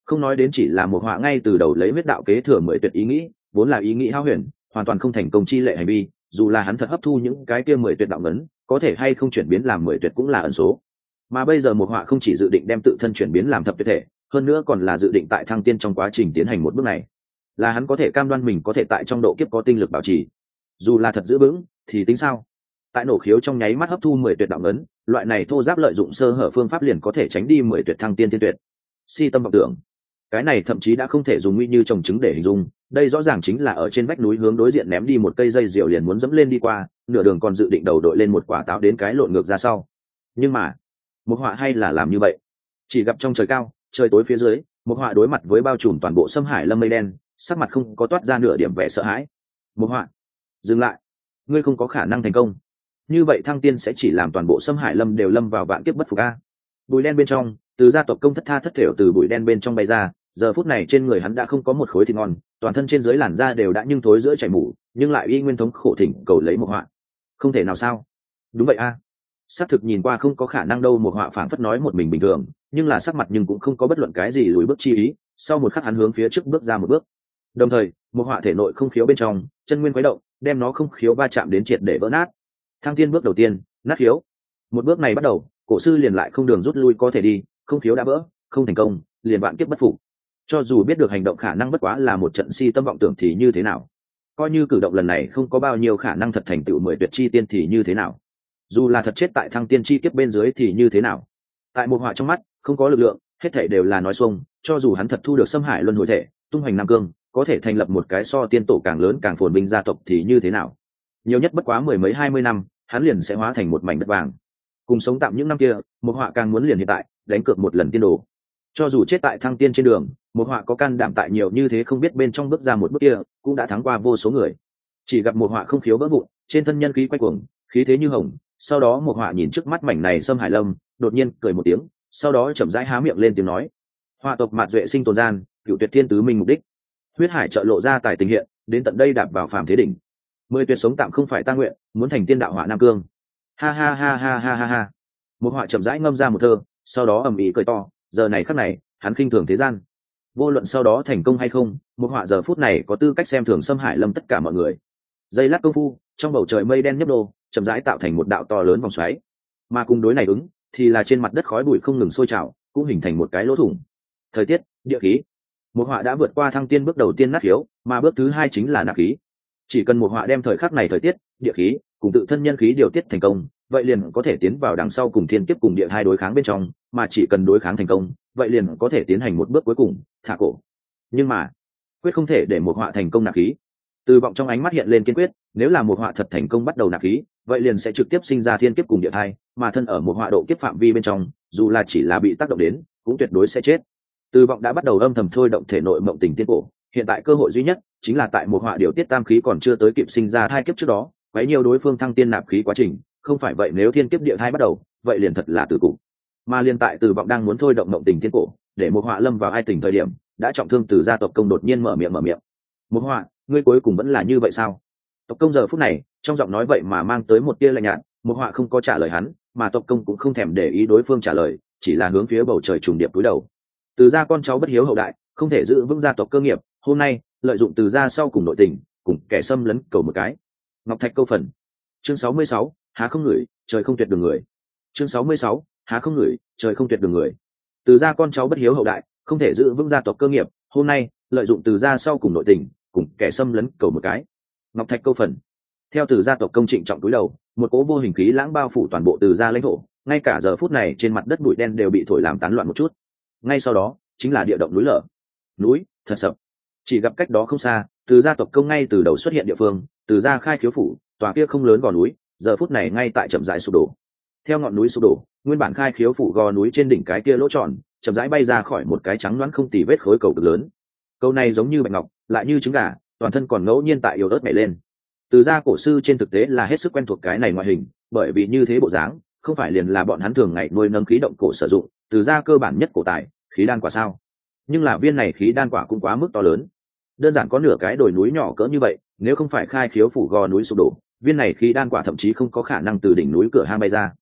Không nói đến chỉ là một họa ngay từ đầu lấy huyết đạo kế thừa mười tuyệt ý nghĩ, vốn là ý nghĩ hao huyền, hoàn toàn không thành công chi lệ hành vi, dù là hắn thật hấp thu những cái kia mười tuyệt đạo ngấn, có thể hay không chuyển biến làm mười tuyệt cũng là ẩn số. Mà bây giờ một họa không chỉ dự định đem tự thân chuyển biến làm thập tuyệt thể, hơn nữa còn là dự định tại thăng tiên trong quá trình tiến hành một bước này. Là hắn có thể cam đoan mình có thể tại trong độ kiếp có tinh lực bảo trì. Dù là thật giữ vững, thì tính sao? Tại nổ khiếu trong nháy mắt hấp thu mười tuyệt đạo ngấn, loại này thô giáp lợi dụng sơ hở phương pháp liền có thể tránh đi mười tuyệt thăng tiên tiên tuyệt. Si tâm vọng tưởng. Cái này thậm chí đã không thể dùng nguy như trồng trứng để hình dung, đây rõ ràng chính là ở trên vách núi hướng đối diện ném đi một cây dây rượu liền muốn dẫm lên đi qua, nửa đường còn dự định đầu đội lên một quả táo đến cái lộn ngược ra sau. Nhưng mà một họa hay là làm như vậy? Chỉ gặp trong trời cao, trời tối phía dưới một họa đối mặt với bao trùm toàn bộ xâm hải lâm mây đen, sắc mặt không có toát ra nửa điểm vẻ sợ hãi. Một họa, dừng lại. Ngươi không có khả năng thành công như vậy thăng tiên sẽ chỉ làm toàn bộ xâm hải lâm đều lâm vào vạn kiếp bất phục a. Bụi đen bên trong, từ gia tộc công thất tha thất thểu từ bụi đen bên trong bay ra, giờ phút này trên người hắn đã không có một khối thịt ngon, toàn thân trên dưới làn da đều đã nhưng thối giữa chảy mủ nhưng lại y nguyên thống khổ thỉnh cầu lấy một họa. Không thể nào sao? Đúng vậy a. Xác thực nhìn qua không có khả năng đâu một họa phản phất nói một mình bình thường, nhưng là sắc mặt nhưng cũng không có bất luận cái gì lùi bước chi ý, sau một khắc hắn hướng phía trước bước ra một bước. Đồng thời, một họa thể nội không khiếu bên trong, chân nguyên quấy động, đem nó không khiếu va chạm đến triệt để vỡ nát thăng Thiên bước đầu tiên, nát khiếu. Một bước này bắt đầu, cổ sư liền lại không đường rút lui có thể đi, không khiếu đã vỡ, không thành công, liền bạn kiếp bất phục. Cho dù biết được hành động khả năng bất quá là một trận si tâm vọng tưởng thì như thế nào? Coi như cử động lần này không có bao nhiêu khả năng thật thành tựu mười tuyệt chi tiên thì như thế nào? Dù là thật chết tại thăng tiên chi kiếp bên dưới thì như thế nào? Tại một họa trong mắt, không có lực lượng, hết thể đều là nói xuông, cho dù hắn thật thu được xâm hại luân hồi thể, tung hoành nam cương, có thể thành lập một cái so tiên tổ càng lớn càng phồn vinh gia tộc thì như thế nào? Nhiều nhất bất quá mười mấy hai mươi năm, hắn liền sẽ hóa thành một mảnh đất vàng. Cùng sống tạm những năm kia một họa càng muốn liền hiện tại, đánh cược một lần tiên đồ. Cho dù chết tại thăng tiên trên đường một họa có can đảm tại nhiều như thế không biết bên trong bước ra một bước kia, cũng đã thắng qua vô số người. Chỉ gặp một họa không khiếu vỡ vụn, trên thân nhân khí quay cuồng, khí thế như hồng, sau đó một họa nhìn trước mắt mảnh này xâm hải lâm, đột nhiên cười một tiếng, sau đó chậm rãi há miệng lên tiếng nói, họa tộc mạt duệ sinh tồn gian, cựu tuyệt thiên tứ minh mục đích. Huyết hải trợ lộ ra tài tình hiện, đến tận đây đạp vào phàm thế đỉnh mười tuyệt sống tạm không phải ta nguyện, muốn thành tiên đạo họa nam cương. Ha ha ha ha ha ha ha. Một họa chậm rãi ngâm ra một thơ, sau đó ầm ĩ cười to, giờ này khắc này, hắn khinh thường thế gian. Vô luận sau đó thành công hay không, một họa giờ phút này có tư cách xem thường xâm hại lâm tất cả mọi người. Dây lát công phu, trong bầu trời mây đen nhấp đô, chậm rãi tạo thành một đạo to lớn vòng xoáy. Mà cùng đối này ứng, thì là trên mặt đất khói bụi không ngừng sôi trào, cũng hình thành một cái lỗ thủng. Thời tiết, địa khí. Một họa đã vượt qua thăng tiên bước đầu tiên nát khiếu mà bước thứ hai chính là nạp khí chỉ cần một họa đem thời khắc này thời tiết, địa khí, cùng tự thân nhân khí điều tiết thành công, vậy liền có thể tiến vào đằng sau cùng thiên kiếp cùng địa hai đối kháng bên trong, mà chỉ cần đối kháng thành công, vậy liền có thể tiến hành một bước cuối cùng, thả cổ. Nhưng mà, quyết không thể để một họa thành công nạp khí. Từ vọng trong ánh mắt hiện lên kiên quyết, nếu là một họa thật thành công bắt đầu nạp khí, vậy liền sẽ trực tiếp sinh ra thiên kiếp cùng địa thai mà thân ở một họa độ kiếp phạm vi bên trong, dù là chỉ là bị tác động đến, cũng tuyệt đối sẽ chết. Từ vọng đã bắt đầu âm thầm thôi động thể nội mộng tình tiên cổ hiện tại cơ hội duy nhất chính là tại một họa điều tiết tam khí còn chưa tới kịp sinh ra thai kiếp trước đó, quấy nhiều đối phương thăng tiên nạp khí quá trình, không phải vậy nếu thiên kiếp địa thai bắt đầu, vậy liền thật là từ cụ mà liên tại từ vọng đang muốn thôi động mộng tình thiên cổ, để một họa lâm vào hai tình thời điểm, đã trọng thương từ gia tộc công đột nhiên mở miệng mở miệng. Một họa, ngươi cuối cùng vẫn là như vậy sao? Tộc công giờ phút này, trong giọng nói vậy mà mang tới một tia lạnh nhạt, một họa không có trả lời hắn, mà tộc công cũng không thèm để ý đối phương trả lời, chỉ là hướng phía bầu trời trùng điệp túi đầu. Từ gia con cháu bất hiếu hậu đại, không thể giữ vững gia tộc cơ nghiệp hôm nay, lợi dụng từ gia sau cùng nội tình, cùng kẻ xâm lấn cầu một cái. Ngọc thạch câu phần. Chương sáu mươi sáu, há không ngửi, trời không tuyệt đường người. Chương sáu mươi sáu, há không ngửi, trời không tuyệt đường người. Từ gia con cháu bất hiếu hậu đại, không thể giữ vững gia tộc cơ nghiệp, hôm nay, lợi dụng từ gia sau cùng nội tình, cùng kẻ xâm lấn cầu một cái. Ngọc thạch câu phần. Theo từ gia tộc công trịnh trọng túi đầu, một cố vô hình khí lãng bao phủ toàn bộ từ gia lãnh thổ, ngay cả giờ phút này trên mặt đất bụi đen đều bị thổi làm tán loạn một chút. Ngay sau đó, chính là địa động núi lở. Núi, thật sập chỉ gặp cách đó không xa, từ gia tộc công ngay từ đầu xuất hiện địa phương, từ gia khai khiếu phủ, tòa kia không lớn gò núi, giờ phút này ngay tại chậm rãi sụp đổ. Theo ngọn núi sụp đổ, nguyên bản khai khiếu phủ gò núi trên đỉnh cái kia lỗ tròn, chậm rãi bay ra khỏi một cái trắng loãng không tì vết khối cầu cực lớn. Câu này giống như bạch ngọc, lại như trứng gà, toàn thân còn ngẫu nhiên tại yếu ớt mẹ lên. Từ gia cổ sư trên thực tế là hết sức quen thuộc cái này ngoại hình, bởi vì như thế bộ dáng, không phải liền là bọn hắn thường ngày nuôi nâng khí động cổ sử dụng, từ gia cơ bản nhất cổ tài, khí đan quả sao? Nhưng là viên này khí đan quả cũng quá mức to lớn. Đơn giản có nửa cái đồi núi nhỏ cỡ như vậy, nếu không phải khai khiếu phủ gò núi sụp đổ, viên này khí đan quả thậm chí không có khả năng từ đỉnh núi cửa hang bay ra.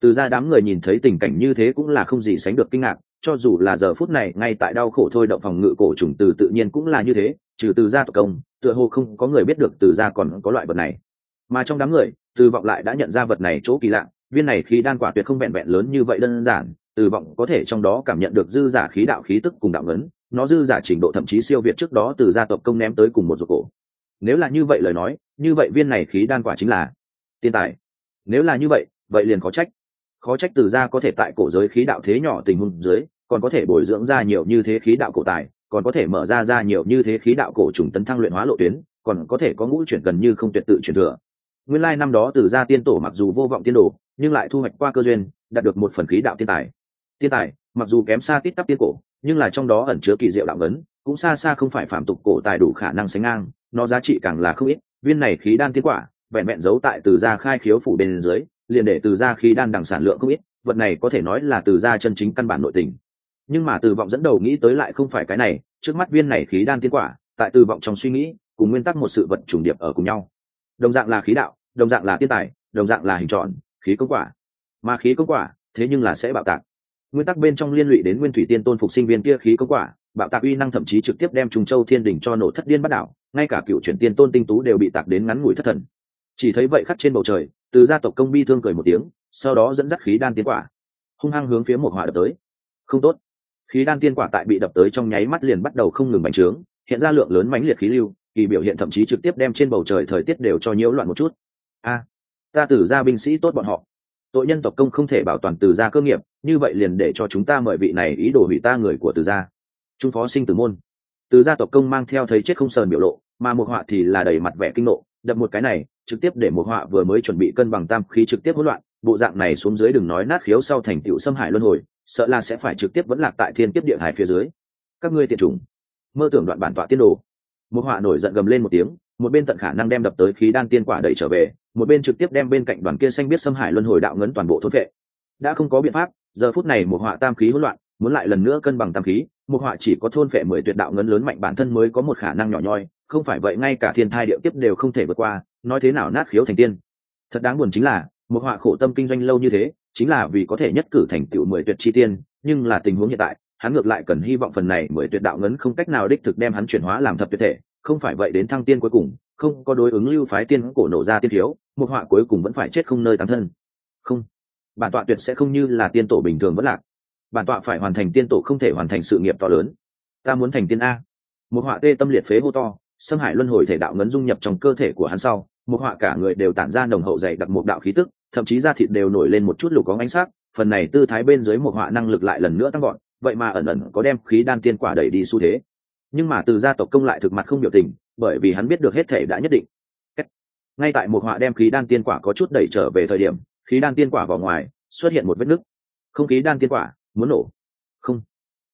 Từ ra đám người nhìn thấy tình cảnh như thế cũng là không gì sánh được kinh ngạc, cho dù là giờ phút này ngay tại đau khổ thôi động phòng ngự cổ trùng từ tự nhiên cũng là như thế, trừ từ gia tộc công, tựa hồ không có người biết được từ gia còn có loại vật này. Mà trong đám người, từ vọng lại đã nhận ra vật này chỗ kỳ lạ, viên này khí đan quả tuyệt không vẹn vẹn lớn như vậy đơn giản từ vọng có thể trong đó cảm nhận được dư giả khí đạo khí tức cùng đạo ngấn nó dư giả trình độ thậm chí siêu việt trước đó từ gia tộc công ném tới cùng một ruột cổ. Nếu là như vậy lời nói, như vậy viên này khí đan quả chính là tiên tài. Nếu là như vậy vậy liền có trách. Khó trách từ gia có thể tại cổ giới khí đạo thế nhỏ tình huống dưới, còn có thể bồi dưỡng ra nhiều như thế khí đạo cổ tài, còn có thể mở ra ra nhiều như thế khí đạo cổ trùng tấn thăng luyện hóa lộ tuyến, còn có thể có ngũ chuyển gần như không tuyệt tự chuyển thừa. Nguyên lai năm đó từ gia tiên tổ mặc dù vô vọng tiên đồ, nhưng lại thu hoạch qua cơ duyên, đạt được một phần khí đạo tiên tài tiên tài, mặc dù kém xa tít tắp tiên cổ, nhưng là trong đó ẩn chứa kỳ diệu đạo vấn cũng xa xa không phải phạm tục cổ tài đủ khả năng sánh ngang, nó giá trị càng là không ít, viên này khí đan tiên quả, vẹn vẹn giấu tại từ gia khai khiếu phủ bên dưới, liền để từ gia khí đan đằng sản lượng không ít, vật này có thể nói là từ gia chân chính căn bản nội tình. Nhưng mà từ vọng dẫn đầu nghĩ tới lại không phải cái này, trước mắt viên này khí đan tiên quả, tại từ vọng trong suy nghĩ, cùng nguyên tắc một sự vật trùng điệp ở cùng nhau. Đồng dạng là khí đạo, đồng dạng là tiên tài, đồng dạng là hình tròn, khí công quả. Mà khí công quả, thế nhưng là sẽ bạo tạc nguyên tắc bên trong liên lụy đến nguyên thủy tiên tôn phục sinh viên kia khí công quả, bạo tạc uy năng thậm chí trực tiếp đem trùng châu thiên đình cho nổ thất điên bắt đảo, ngay cả cựu chuyển tiên tôn tinh tú đều bị tạc đến ngắn ngủi thất thần. Chỉ thấy vậy khắc trên bầu trời, từ gia tộc công bi thương cười một tiếng, sau đó dẫn dắt khí đan tiên quả, hung hăng hướng phía một hỏa đập tới. Không tốt. Khí đan tiên quả tại bị đập tới trong nháy mắt liền bắt đầu không ngừng bành trướng, hiện ra lượng lớn mãnh liệt khí lưu, kỳ biểu hiện thậm chí trực tiếp đem trên bầu trời thời tiết đều cho nhiễu loạn một chút. A, ta tử gia binh sĩ tốt bọn họ. Tội nhân tộc công không thể bảo toàn từ gia cơ nghiệp như vậy liền để cho chúng ta mời vị này ý đồ hủy ta người của từ gia. Trung phó sinh tử môn. Từ gia tộc công mang theo thấy chết không sờn biểu lộ, mà một họa thì là đầy mặt vẻ kinh nộ. Đập một cái này, trực tiếp để một họa vừa mới chuẩn bị cân bằng tam khí trực tiếp hỗn loạn, bộ dạng này xuống dưới đừng nói nát khiếu sau thành tựu xâm hại luân hồi, sợ là sẽ phải trực tiếp vẫn lạc tại thiên kiếp địa hải phía dưới. Các ngươi tiện chủng, mơ tưởng đoạn bản tọa tiên đồ. Một họa nổi giận gầm lên một tiếng, một bên tận khả năng đem đập tới khí đan tiên quả đẩy trở về, một bên trực tiếp đem bên cạnh đoàn kia xanh biết xâm hại luân hồi đạo ngấn toàn bộ thốt vệ. Đã không có biện pháp giờ phút này một họa tam khí hỗn loạn, muốn lại lần nữa cân bằng tam khí, một họa chỉ có thôn phệ mười tuyệt đạo ngấn lớn mạnh bản thân mới có một khả năng nhỏ nhoi, không phải vậy ngay cả thiên thai địa tiếp đều không thể vượt qua, nói thế nào nát khiếu thành tiên. Thật đáng buồn chính là, một họa khổ tâm kinh doanh lâu như thế, chính là vì có thể nhất cử thành tựu mười tuyệt chi tiên, nhưng là tình huống hiện tại, hắn ngược lại cần hy vọng phần này mười tuyệt đạo ngấn không cách nào đích thực đem hắn chuyển hóa làm thập tuyệt thể, không phải vậy đến thăng tiên cuối cùng, không có đối ứng lưu phái tiên cổ nổ ra tiên thiếu, một họa cuối cùng vẫn phải chết không nơi tán thân. Không bản tọa tuyệt sẽ không như là tiên tổ bình thường vẫn lạc. Bản tọa phải hoàn thành tiên tổ không thể hoàn thành sự nghiệp to lớn. Ta muốn thành tiên a. Một họa tê tâm liệt phế hô to xâm hại luân hồi thể đạo ngấn dung nhập trong cơ thể của hắn sau, một họa cả người đều tản ra nồng hậu dày đặc một đạo khí tức, thậm chí da thịt đều nổi lên một chút lục có ánh sắc, phần này tư thái bên dưới một họa năng lực lại lần nữa tăng gọn vậy mà ẩn ẩn có đem khí đan tiên quả đẩy đi xu thế. Nhưng mà từ gia tộc công lại thực mặt không biểu tình, bởi vì hắn biết được hết thể đã nhất định. Ngay tại một họa đem khí đan tiên quả có chút đẩy trở về thời điểm khí đan tiên quả vào ngoài, xuất hiện một vết nứt. Không khí đan tiên quả, muốn nổ. Không.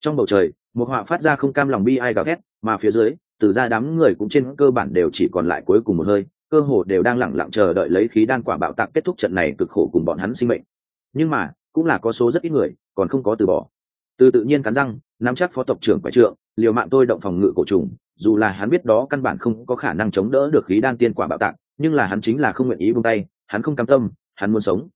Trong bầu trời, một họa phát ra không cam lòng bi ai gào thét, mà phía dưới, từ ra đám người cũng trên cơ bản đều chỉ còn lại cuối cùng một hơi, cơ hồ đều đang lẳng lặng chờ đợi lấy khí đan quả bạo tạc kết thúc trận này cực khổ cùng bọn hắn sinh mệnh. Nhưng mà, cũng là có số rất ít người, còn không có từ bỏ. Từ tự nhiên cắn răng, nắm chắc phó tộc trưởng quái trượng, liều mạng tôi động phòng ngự cổ trùng, dù là hắn biết đó căn bản không có khả năng chống đỡ được khí đan tiên quả bạo tạc, nhưng là hắn chính là không nguyện ý buông tay, hắn không cam tâm hắn muốn sống.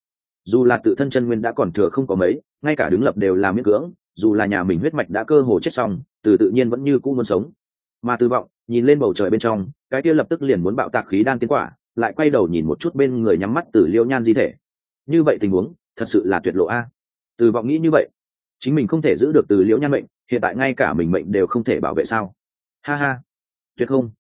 Dù là tự thân chân nguyên đã còn thừa không có mấy, ngay cả đứng lập đều là miễn cưỡng, dù là nhà mình huyết mạch đã cơ hồ chết xong, từ tự nhiên vẫn như cũ muốn sống. Mà tư vọng, nhìn lên bầu trời bên trong, cái kia lập tức liền muốn bạo tạc khí đan tiến quả, lại quay đầu nhìn một chút bên người nhắm mắt từ liêu nhan di thể. Như vậy tình huống, thật sự là tuyệt lộ a. Từ vọng nghĩ như vậy, chính mình không thể giữ được từ liễu nhan mệnh, hiện tại ngay cả mình mệnh đều không thể bảo vệ sao. Ha ha, tuyệt không.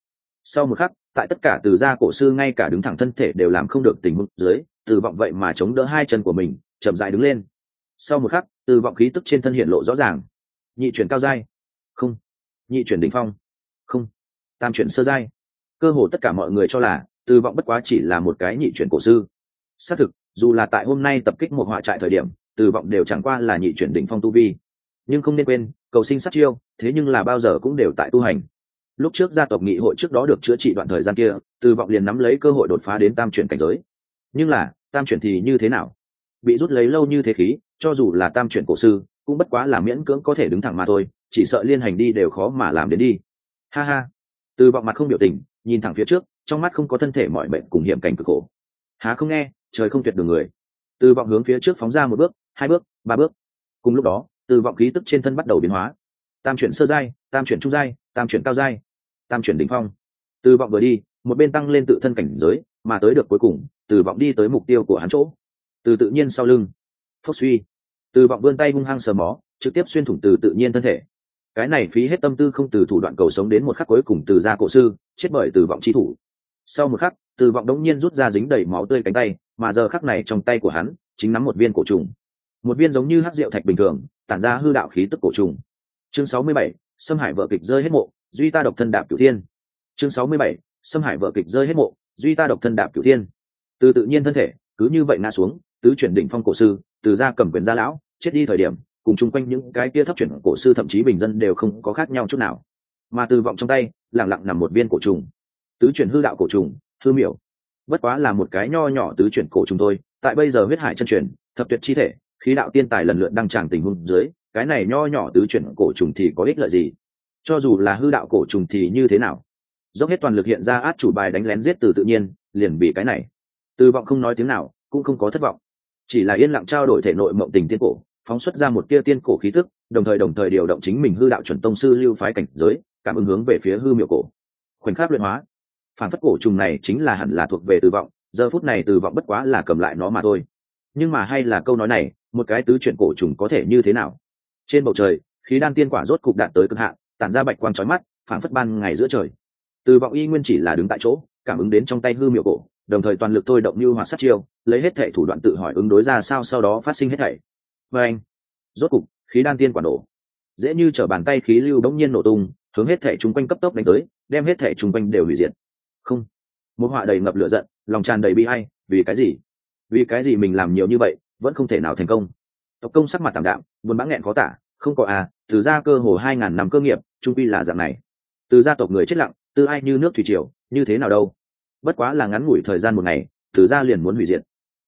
Sau một khắc, tại tất cả từ gia cổ sư ngay cả đứng thẳng thân thể đều làm không được tình huống dưới từ vọng vậy mà chống đỡ hai chân của mình, chậm dại đứng lên. Sau một khắc, từ vọng khí tức trên thân hiện lộ rõ ràng. Nhị chuyển cao giai. Không. Nhị chuyển đỉnh phong. Không. Tam chuyển sơ giai. Cơ hồ tất cả mọi người cho là, từ vọng bất quá chỉ là một cái nhị chuyển cổ sư. Xác thực, dù là tại hôm nay tập kích một họa trại thời điểm, từ vọng đều chẳng qua là nhị chuyển đỉnh phong tu vi. Nhưng không nên quên, cầu sinh sát chiêu, thế nhưng là bao giờ cũng đều tại tu hành. Lúc trước gia tộc nghị hội trước đó được chữa trị đoạn thời gian kia, từ vọng liền nắm lấy cơ hội đột phá đến tam chuyển cảnh giới nhưng là, tam chuyển thì như thế nào? Bị rút lấy lâu như thế khí, cho dù là tam chuyển cổ sư, cũng bất quá là miễn cưỡng có thể đứng thẳng mà thôi, chỉ sợ liên hành đi đều khó mà làm đến đi. Ha ha. Từ vọng mặt không biểu tình, nhìn thẳng phía trước, trong mắt không có thân thể mọi bệnh cùng hiểm cảnh cực khổ. Há không nghe, trời không tuyệt đường người. Từ vọng hướng phía trước phóng ra một bước, hai bước, ba bước. Cùng lúc đó, từ vọng khí tức trên thân bắt đầu biến hóa. Tam chuyển sơ giai, tam chuyển trung giai, tam chuyển cao giai, tam chuyển đỉnh phong. Từ vọng vừa đi, một bên tăng lên tự thân cảnh giới, mà tới được cuối cùng từ vọng đi tới mục tiêu của hắn chỗ. Từ tự nhiên sau lưng. Phốc suy. Từ vọng vươn tay hung hăng sờ mó, trực tiếp xuyên thủng từ tự nhiên thân thể. Cái này phí hết tâm tư không từ thủ đoạn cầu sống đến một khắc cuối cùng từ ra cổ sư, chết bởi từ vọng chi thủ. Sau một khắc, từ vọng đống nhiên rút ra dính đầy máu tươi cánh tay, mà giờ khắc này trong tay của hắn, chính nắm một viên cổ trùng. Một viên giống như hát rượu thạch bình thường, tản ra hư đạo khí tức cổ trùng. Chương sáu mươi bảy xâm hải vợ kịch rơi hết mộ, duy ta độc thân đạp cửu thiên. Chương sáu mươi bảy xâm hải vợ kịch rơi hết mộ, duy ta độc thân đạp cửu thiên từ tự nhiên thân thể, cứ như vậy ngã xuống, tứ chuyển đỉnh phong cổ sư, từ ra cầm quyền gia lão, chết đi thời điểm, cùng chung quanh những cái kia thấp chuyển cổ sư thậm chí bình dân đều không có khác nhau chút nào. Mà từ vọng trong tay lẳng lặng nằm một viên cổ trùng. Tứ chuyển hư đạo cổ trùng, hư miểu. Bất quá là một cái nho nhỏ tứ chuyển cổ trùng thôi, tại bây giờ huyết hải chân truyền, thập tuyệt chi thể, khí đạo tiên tài lần lượt đăng tràng tình huống dưới, cái này nho nhỏ tứ chuyển cổ trùng thì có ích lợi gì? Cho dù là hư đạo cổ trùng thì như thế nào? Dốc hết toàn lực hiện ra át chủ bài đánh lén giết từ tự nhiên, liền bị cái này từ vọng không nói tiếng nào, cũng không có thất vọng. Chỉ là yên lặng trao đổi thể nội mộng tình tiên cổ, phóng xuất ra một tia tiên cổ khí tức, đồng thời đồng thời điều động chính mình hư đạo chuẩn tông sư lưu phái cảnh giới, cảm ứng hướng về phía hư miệu cổ. Khoảnh khắc luyện hóa. Phản phất cổ trùng này chính là hẳn là thuộc về từ vọng, giờ phút này từ vọng bất quá là cầm lại nó mà thôi. Nhưng mà hay là câu nói này, một cái tứ chuyện cổ trùng có thể như thế nào? Trên bầu trời, khí đan tiên quả rốt cục đạt tới cực hạn, tản ra bạch quang trói mắt phản phất ban ngày giữa trời. Từ vọng y nguyên chỉ là đứng tại chỗ, cảm ứng đến trong tay hư miệu cổ đồng thời toàn lực thôi động như hoạt sát chiêu, lấy hết thệ thủ đoạn tự hỏi ứng đối ra sao sau đó phát sinh hết thảy. Và anh, rốt cục, khí đan tiên quả nổ. Dễ như t bàn tay khí lưu bỗng nhiên nổ tung, hướng hết thể chung quanh cấp tốc đánh tới, đem hết thể chung quanh đều hủy diệt. Không, một họa đầy ngập lửa giận, lòng tràn đầy bi hay vì cái gì? Vì cái gì mình làm nhiều như vậy, vẫn không thể nào thành công? Tộc công sắc mặt tảm đạm, buồn bã nghẹn khó tả, không có à từ gia cơ hồ hai ngàn năm cơ nghiệp, trung pi là dạng này. Từ gia tộc người chết lặng từ ai như nước thủy triều, như thế nào đâu? Bất quá là ngắn ngủi thời gian một ngày, từ gia liền muốn hủy diệt.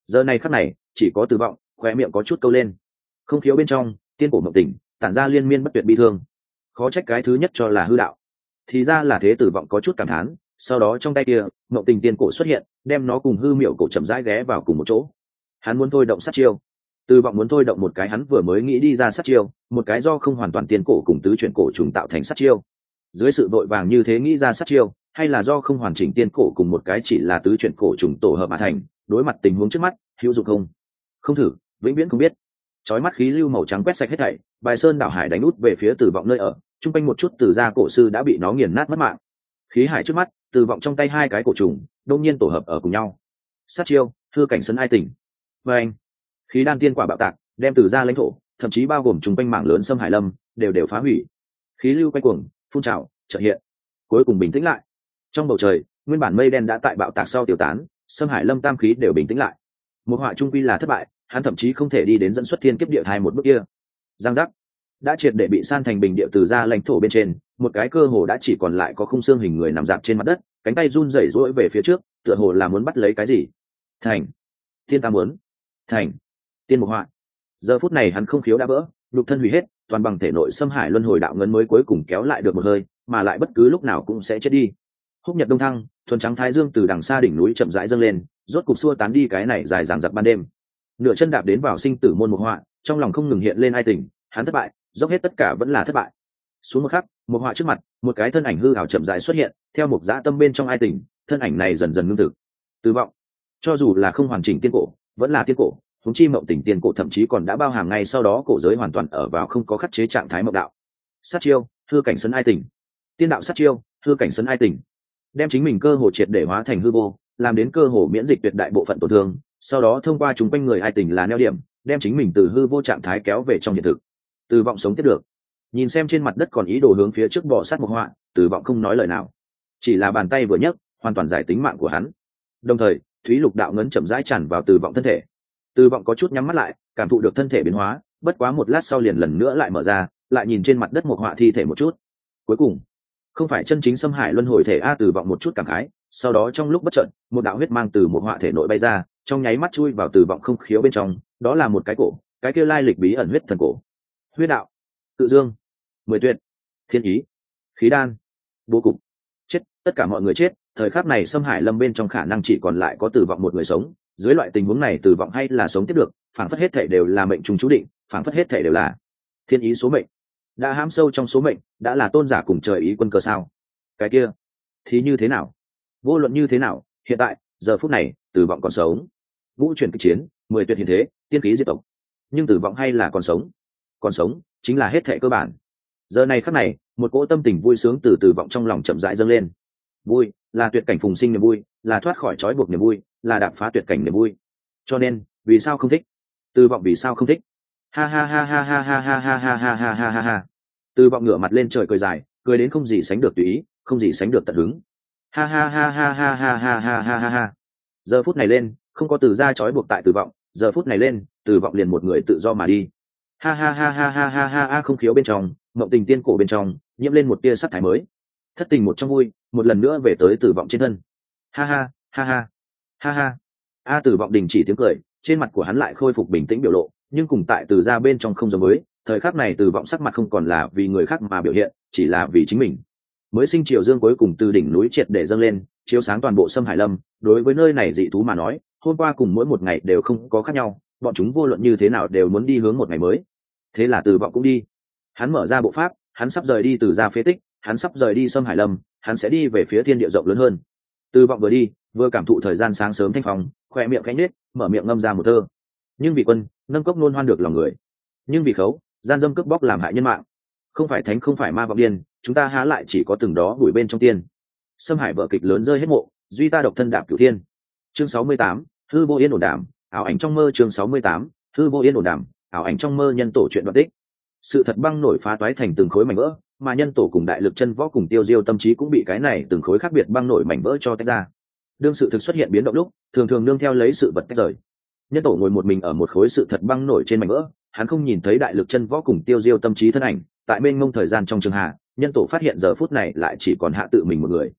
Giờ này khắc này, chỉ có tử vọng khoe miệng có chút câu lên. Không khiếu bên trong, tiên cổ mộng tỉnh, tản ra liên miên bất tuyệt bi thương. Khó trách cái thứ nhất cho là hư đạo. Thì ra là thế tử vọng có chút cảm thán, sau đó trong tay kia, mộng tình tiên cổ xuất hiện, đem nó cùng hư miệu cổ chậm rãi ghé vào cùng một chỗ. Hắn muốn thôi động sát chiêu. Tử vọng muốn thôi động một cái hắn vừa mới nghĩ đi ra sát chiêu, một cái do không hoàn toàn tiên cổ cùng tứ chuyển cổ trùng tạo thành sát chiêu. Dưới sự vội vàng như thế nghĩ ra sát chiêu hay là do không hoàn chỉnh tiên cổ cùng một cái chỉ là tứ chuyện cổ trùng tổ hợp mà thành, đối mặt tình huống trước mắt, hữu dụng không? Không thử, vĩnh viễn không biết. Chói mắt khí lưu màu trắng quét sạch hết thảy, bài sơn đảo hải đánh út về phía tử vọng nơi ở, chung quanh một chút từ da cổ sư đã bị nó nghiền nát mất mạng. Khí hải trước mắt, tử vọng trong tay hai cái cổ trùng đông nhiên tổ hợp ở cùng nhau. Sát chiêu, thưa cảnh sân ai tỉnh. Và anh, khí đan tiên quả bạo tạc, đem từ ra lãnh thổ, thậm chí bao gồm chung quanh mảng lớn xâm hải lâm, đều đều phá hủy. Khí lưu quay cuồng, phun trào, trợ hiện. Cuối cùng bình tĩnh lại trong bầu trời, nguyên bản mây đen đã tại bạo tạc sau tiêu tán xâm hải lâm tam khí đều bình tĩnh lại. Một họa trung quy là thất bại, hắn thậm chí không thể đi đến dẫn xuất thiên kiếp địa thai một bước kia. Giang giác. Đã triệt để bị san thành bình địa từ ra lãnh thổ bên trên, một cái cơ hồ đã chỉ còn lại có khung xương hình người nằm dạp trên mặt đất, cánh tay run rẩy rỗi về phía trước, tựa hồ là muốn bắt lấy cái gì. Thành. Thiên tam muốn. Thành. Tiên mục họa. Giờ phút này hắn không khiếu đã vỡ, nhục thân hủy hết, toàn bằng thể nội xâm hải luân hồi đạo ngân mới cuối cùng kéo lại được một hơi, mà lại bất cứ lúc nào cũng sẽ chết đi húc nhật đông thăng, thuần trắng thái dương từ đằng xa đỉnh núi chậm rãi dâng lên, rốt cục xua tán đi cái này dài dằng dặc ban đêm. Nửa chân đạp đến vào sinh tử môn một họa, trong lòng không ngừng hiện lên ai tình, hắn thất bại, dốc hết tất cả vẫn là thất bại. Xuống một khắc một họa trước mặt, một cái thân ảnh hư hảo chậm rãi xuất hiện, theo một dã tâm bên trong ai tình, thân ảnh này dần dần ngưng thực. Từ vọng. Cho dù là không hoàn chỉnh tiên cổ, vẫn là tiên cổ húng chi mộng tỉnh tiên cổ thậm chí còn đã bao hàm ngay sau đó cổ giới hoàn toàn ở vào không có khắc chế trạng thái mộng đạo. Sát chiêu thưa cảnh sân ai tỉnh tiên đạo sát chiêu thưa cảnh sân ai tỉnh đem chính mình cơ hồ triệt để hóa thành hư vô, làm đến cơ hồ miễn dịch tuyệt đại bộ phận tổn thương, sau đó thông qua chúng quanh người ai tình là neo điểm, đem chính mình từ hư vô trạng thái kéo về trong hiện thực. Từ vọng sống tiếp được. Nhìn xem trên mặt đất còn ý đồ hướng phía trước bỏ sát một họa, từ vọng không nói lời nào. Chỉ là bàn tay vừa nhấc, hoàn toàn giải tính mạng của hắn. Đồng thời, thúy lục đạo ngấn chậm rãi tràn vào từ vọng thân thể. Từ vọng có chút nhắm mắt lại, cảm thụ được thân thể biến hóa, bất quá một lát sau liền lần nữa lại mở ra, lại nhìn trên mặt đất một họa thi thể một chút. Cuối cùng không phải chân chính xâm hại luân hồi thể a từ vọng một chút cảm khái, sau đó trong lúc bất trận một đạo huyết mang từ một họa thể nội bay ra, trong nháy mắt chui vào từ vọng không khiếu bên trong, đó là một cái cổ, cái kia lai lịch bí ẩn huyết thần cổ. Huyết đạo tự dương, mười tuyệt, thiên ý, khí đan, bố cục. Chết, tất cả mọi người chết, thời khắc này xâm hải lâm bên trong khả năng chỉ còn lại có tử vọng một người sống. Dưới loại tình huống này tử vọng hay là sống tiếp được phản phất hết thể đều là mệnh trùng chú định phản phất hết thể đều là thiên ý số mệnh đã hãm sâu trong số mệnh đã là tôn giả cùng trời ý quân cơ sao cái kia thì như thế nào vô luận như thế nào hiện tại giờ phút này tử vọng còn sống vũ chuyển kịch chiến mười tuyệt hiện thế tiên khí diệt tộc nhưng tử vọng hay là còn sống còn sống chính là hết thệ cơ bản giờ này khắc này một cỗ tâm tình vui sướng từ từ vọng trong lòng chậm rãi dâng lên vui là tuyệt cảnh phùng sinh niềm vui là thoát khỏi trói buộc niềm vui là đạp phá tuyệt cảnh niềm vui cho nên vì sao không thích từ vọng vì sao không thích ha ha ha ha ha ha ha ha ha ha ha ha ha ha từ vọng ngửa mặt lên trời cười dài cười đến không gì sánh được tùy ý không gì sánh được tận hứng ha ha ha ha ha ha ha ha ha ha ha giờ phút này lên không có từ ra trói buộc tại từ vọng giờ phút này lên từ vọng liền một người tự do mà đi ha ha ha ha ha ha ha ha không khiếu bên trong mộng tình tiên cổ bên trong nhiễm lên một tia sắc thái mới thất tình một trong vui một lần nữa về tới tử vọng trên thân ha ha ha ha ha ha a tử vọng đình chỉ tiếng cười trên mặt của hắn lại khôi phục bình tĩnh biểu lộ nhưng cùng tại từ ra bên trong không giống mới thời khắc này từ vọng sắc mặt không còn là vì người khác mà biểu hiện, chỉ là vì chính mình. Mới sinh triều dương cuối cùng từ đỉnh núi triệt để dâng lên, chiếu sáng toàn bộ sâm hải lâm, đối với nơi này dị thú mà nói, hôm qua cùng mỗi một ngày đều không có khác nhau, bọn chúng vô luận như thế nào đều muốn đi hướng một ngày mới. Thế là từ vọng cũng đi. Hắn mở ra bộ pháp, hắn sắp rời đi từ ra phế tích, hắn sắp rời đi sâm hải lâm, hắn sẽ đi về phía thiên địa rộng lớn hơn. Từ vọng vừa đi, vừa cảm thụ thời gian sáng sớm thanh phong khoe miệng cánh nết, mở miệng ngâm ra một thơ. Nhưng vì quân, nâng cốc nôn hoan được lòng người. Nhưng vì khấu gian dâm cướp bóc làm hại nhân mạng. Không phải thánh, không phải ma vọng điên, chúng ta há lại chỉ có từng đó đuổi bên trong tiên. Xâm hải vợ kịch lớn rơi hết mộ, duy ta độc thân đạp cửu thiên. Chương sáu mươi tám, hư vô yên ổn đảm ảo ảnh trong mơ chương sáu mươi tám, hư vô yên ổn đảm ảo ảnh trong mơ nhân tổ chuyện đoạn tích. Sự thật băng nổi phá toái thành từng khối mảnh vỡ, mà nhân tổ cùng đại lực chân võ cùng tiêu diêu tâm trí cũng bị cái này từng khối khác biệt băng nổi mảnh vỡ cho tách ra. Đương sự thực xuất hiện biến động lúc, thường thường nương theo lấy sự vật tách rời. Nhân tổ ngồi một mình ở một khối sự thật băng nổi trên mảnh vỡ hắn không nhìn thấy đại lực chân võ cùng tiêu diêu tâm trí thân ảnh, tại bên ngông thời gian trong trường hạ, nhân tổ phát hiện giờ phút này lại chỉ còn hạ tự mình một người.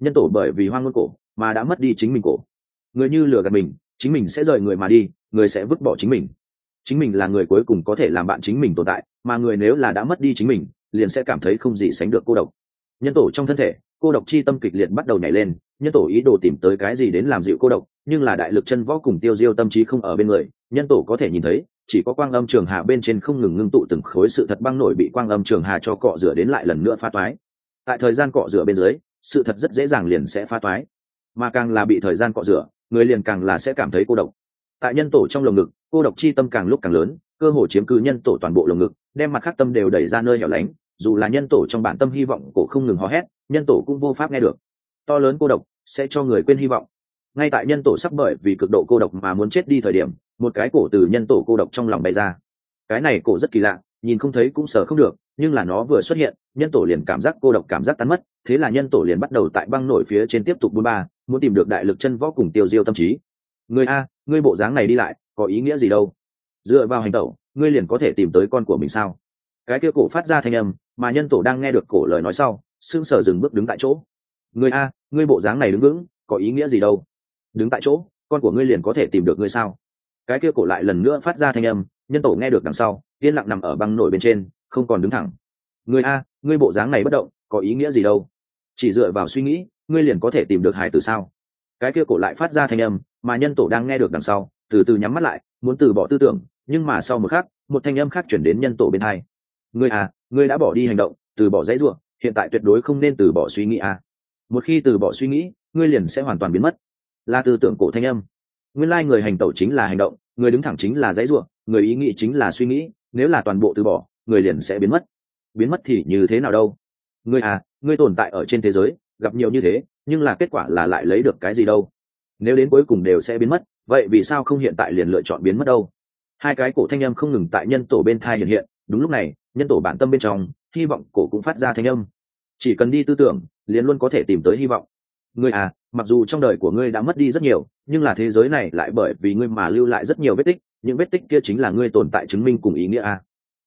Nhân tổ bởi vì hoang ngôn cổ mà đã mất đi chính mình cổ. Người như lừa gạt mình, chính mình sẽ rời người mà đi, người sẽ vứt bỏ chính mình. Chính mình là người cuối cùng có thể làm bạn chính mình tồn tại, mà người nếu là đã mất đi chính mình, liền sẽ cảm thấy không gì sánh được cô độc. Nhân tổ trong thân thể cô độc chi tâm kịch liệt bắt đầu nhảy lên, nhân tổ ý đồ tìm tới cái gì đến làm dịu cô độc, nhưng là đại lực chân võ cùng tiêu diêu tâm trí không ở bên người, nhân tổ có thể nhìn thấy, chỉ có quang âm trường hà bên trên không ngừng ngưng tụ từng khối sự thật băng nổi bị quang âm trường hà cho cọ rửa đến lại lần nữa phá toái. Tại thời gian cọ rửa bên dưới, sự thật rất dễ dàng liền sẽ phá toái. Mà càng là bị thời gian cọ rửa, người liền càng là sẽ cảm thấy cô độc. Tại nhân tổ trong lồng ngực, cô độc chi tâm càng lúc càng lớn, cơ hồ chiếm cứ nhân tổ toàn bộ lồng ngực, đem mặt khắc tâm đều đẩy ra nơi hẻo lánh, dù là nhân tổ trong bản tâm hy vọng cổ không ngừng hò hét nhân tổ cũng vô pháp nghe được. To lớn cô độc sẽ cho người quên hy vọng. Ngay tại nhân tổ sắp bởi vì cực độ cô độc mà muốn chết đi thời điểm, một cái cổ từ nhân tổ cô độc trong lòng bay ra. Cái này cổ rất kỳ lạ, nhìn không thấy cũng sợ không được, nhưng là nó vừa xuất hiện, nhân tổ liền cảm giác cô độc cảm giác tán mất, thế là nhân tổ liền bắt đầu tại băng nổi phía trên tiếp tục buôn ba, muốn tìm được đại lực chân võ cùng tiêu diêu tâm trí. Người a, ngươi bộ dáng này đi lại, có ý nghĩa gì đâu? Dựa vào hành tẩu ngươi liền có thể tìm tới con của mình sao? Cái kia cổ phát ra thanh âm, mà nhân tổ đang nghe được cổ lời nói sau sững sờ dừng bước đứng tại chỗ. Người a, ngươi bộ dáng này đứng vững, có ý nghĩa gì đâu? Đứng tại chỗ, con của ngươi liền có thể tìm được ngươi sao? Cái kia cổ lại lần nữa phát ra thanh âm, nhân tổ nghe được đằng sau, yên lặng nằm ở băng nổi bên trên, không còn đứng thẳng. Người a, ngươi bộ dáng này bất động, có ý nghĩa gì đâu? Chỉ dựa vào suy nghĩ, ngươi liền có thể tìm được hải từ sao? Cái kia cổ lại phát ra thanh âm, mà nhân tổ đang nghe được đằng sau, từ từ nhắm mắt lại, muốn từ bỏ tư tưởng, nhưng mà sau một khắc, một thanh âm khác chuyển đến nhân tổ bên hai. Ngươi à ngươi đã bỏ đi hành động, từ bỏ dãy ruộng hiện tại tuyệt đối không nên từ bỏ suy nghĩ à một khi từ bỏ suy nghĩ, ngươi liền sẽ hoàn toàn biến mất. Là tư tưởng cổ thanh âm. Nguyên lai người hành tẩu chính là hành động, người đứng thẳng chính là dãy ruộng người ý nghĩ chính là suy nghĩ, nếu là toàn bộ từ bỏ, người liền sẽ biến mất. Biến mất thì như thế nào đâu? Ngươi à ngươi tồn tại ở trên thế giới, gặp nhiều như thế, nhưng là kết quả là lại lấy được cái gì đâu? Nếu đến cuối cùng đều sẽ biến mất, vậy vì sao không hiện tại liền lựa chọn biến mất đâu? Hai cái cổ thanh âm không ngừng tại nhân tổ bên thai hiện hiện, đúng lúc này, nhân tổ bản tâm bên trong, hy vọng cổ cũng phát ra thanh âm chỉ cần đi tư tưởng, liền luôn có thể tìm tới hy vọng. Ngươi à mặc dù trong đời của ngươi đã mất đi rất nhiều, nhưng là thế giới này lại bởi vì ngươi mà lưu lại rất nhiều vết tích, những vết tích kia chính là ngươi tồn tại chứng minh cùng ý nghĩa à.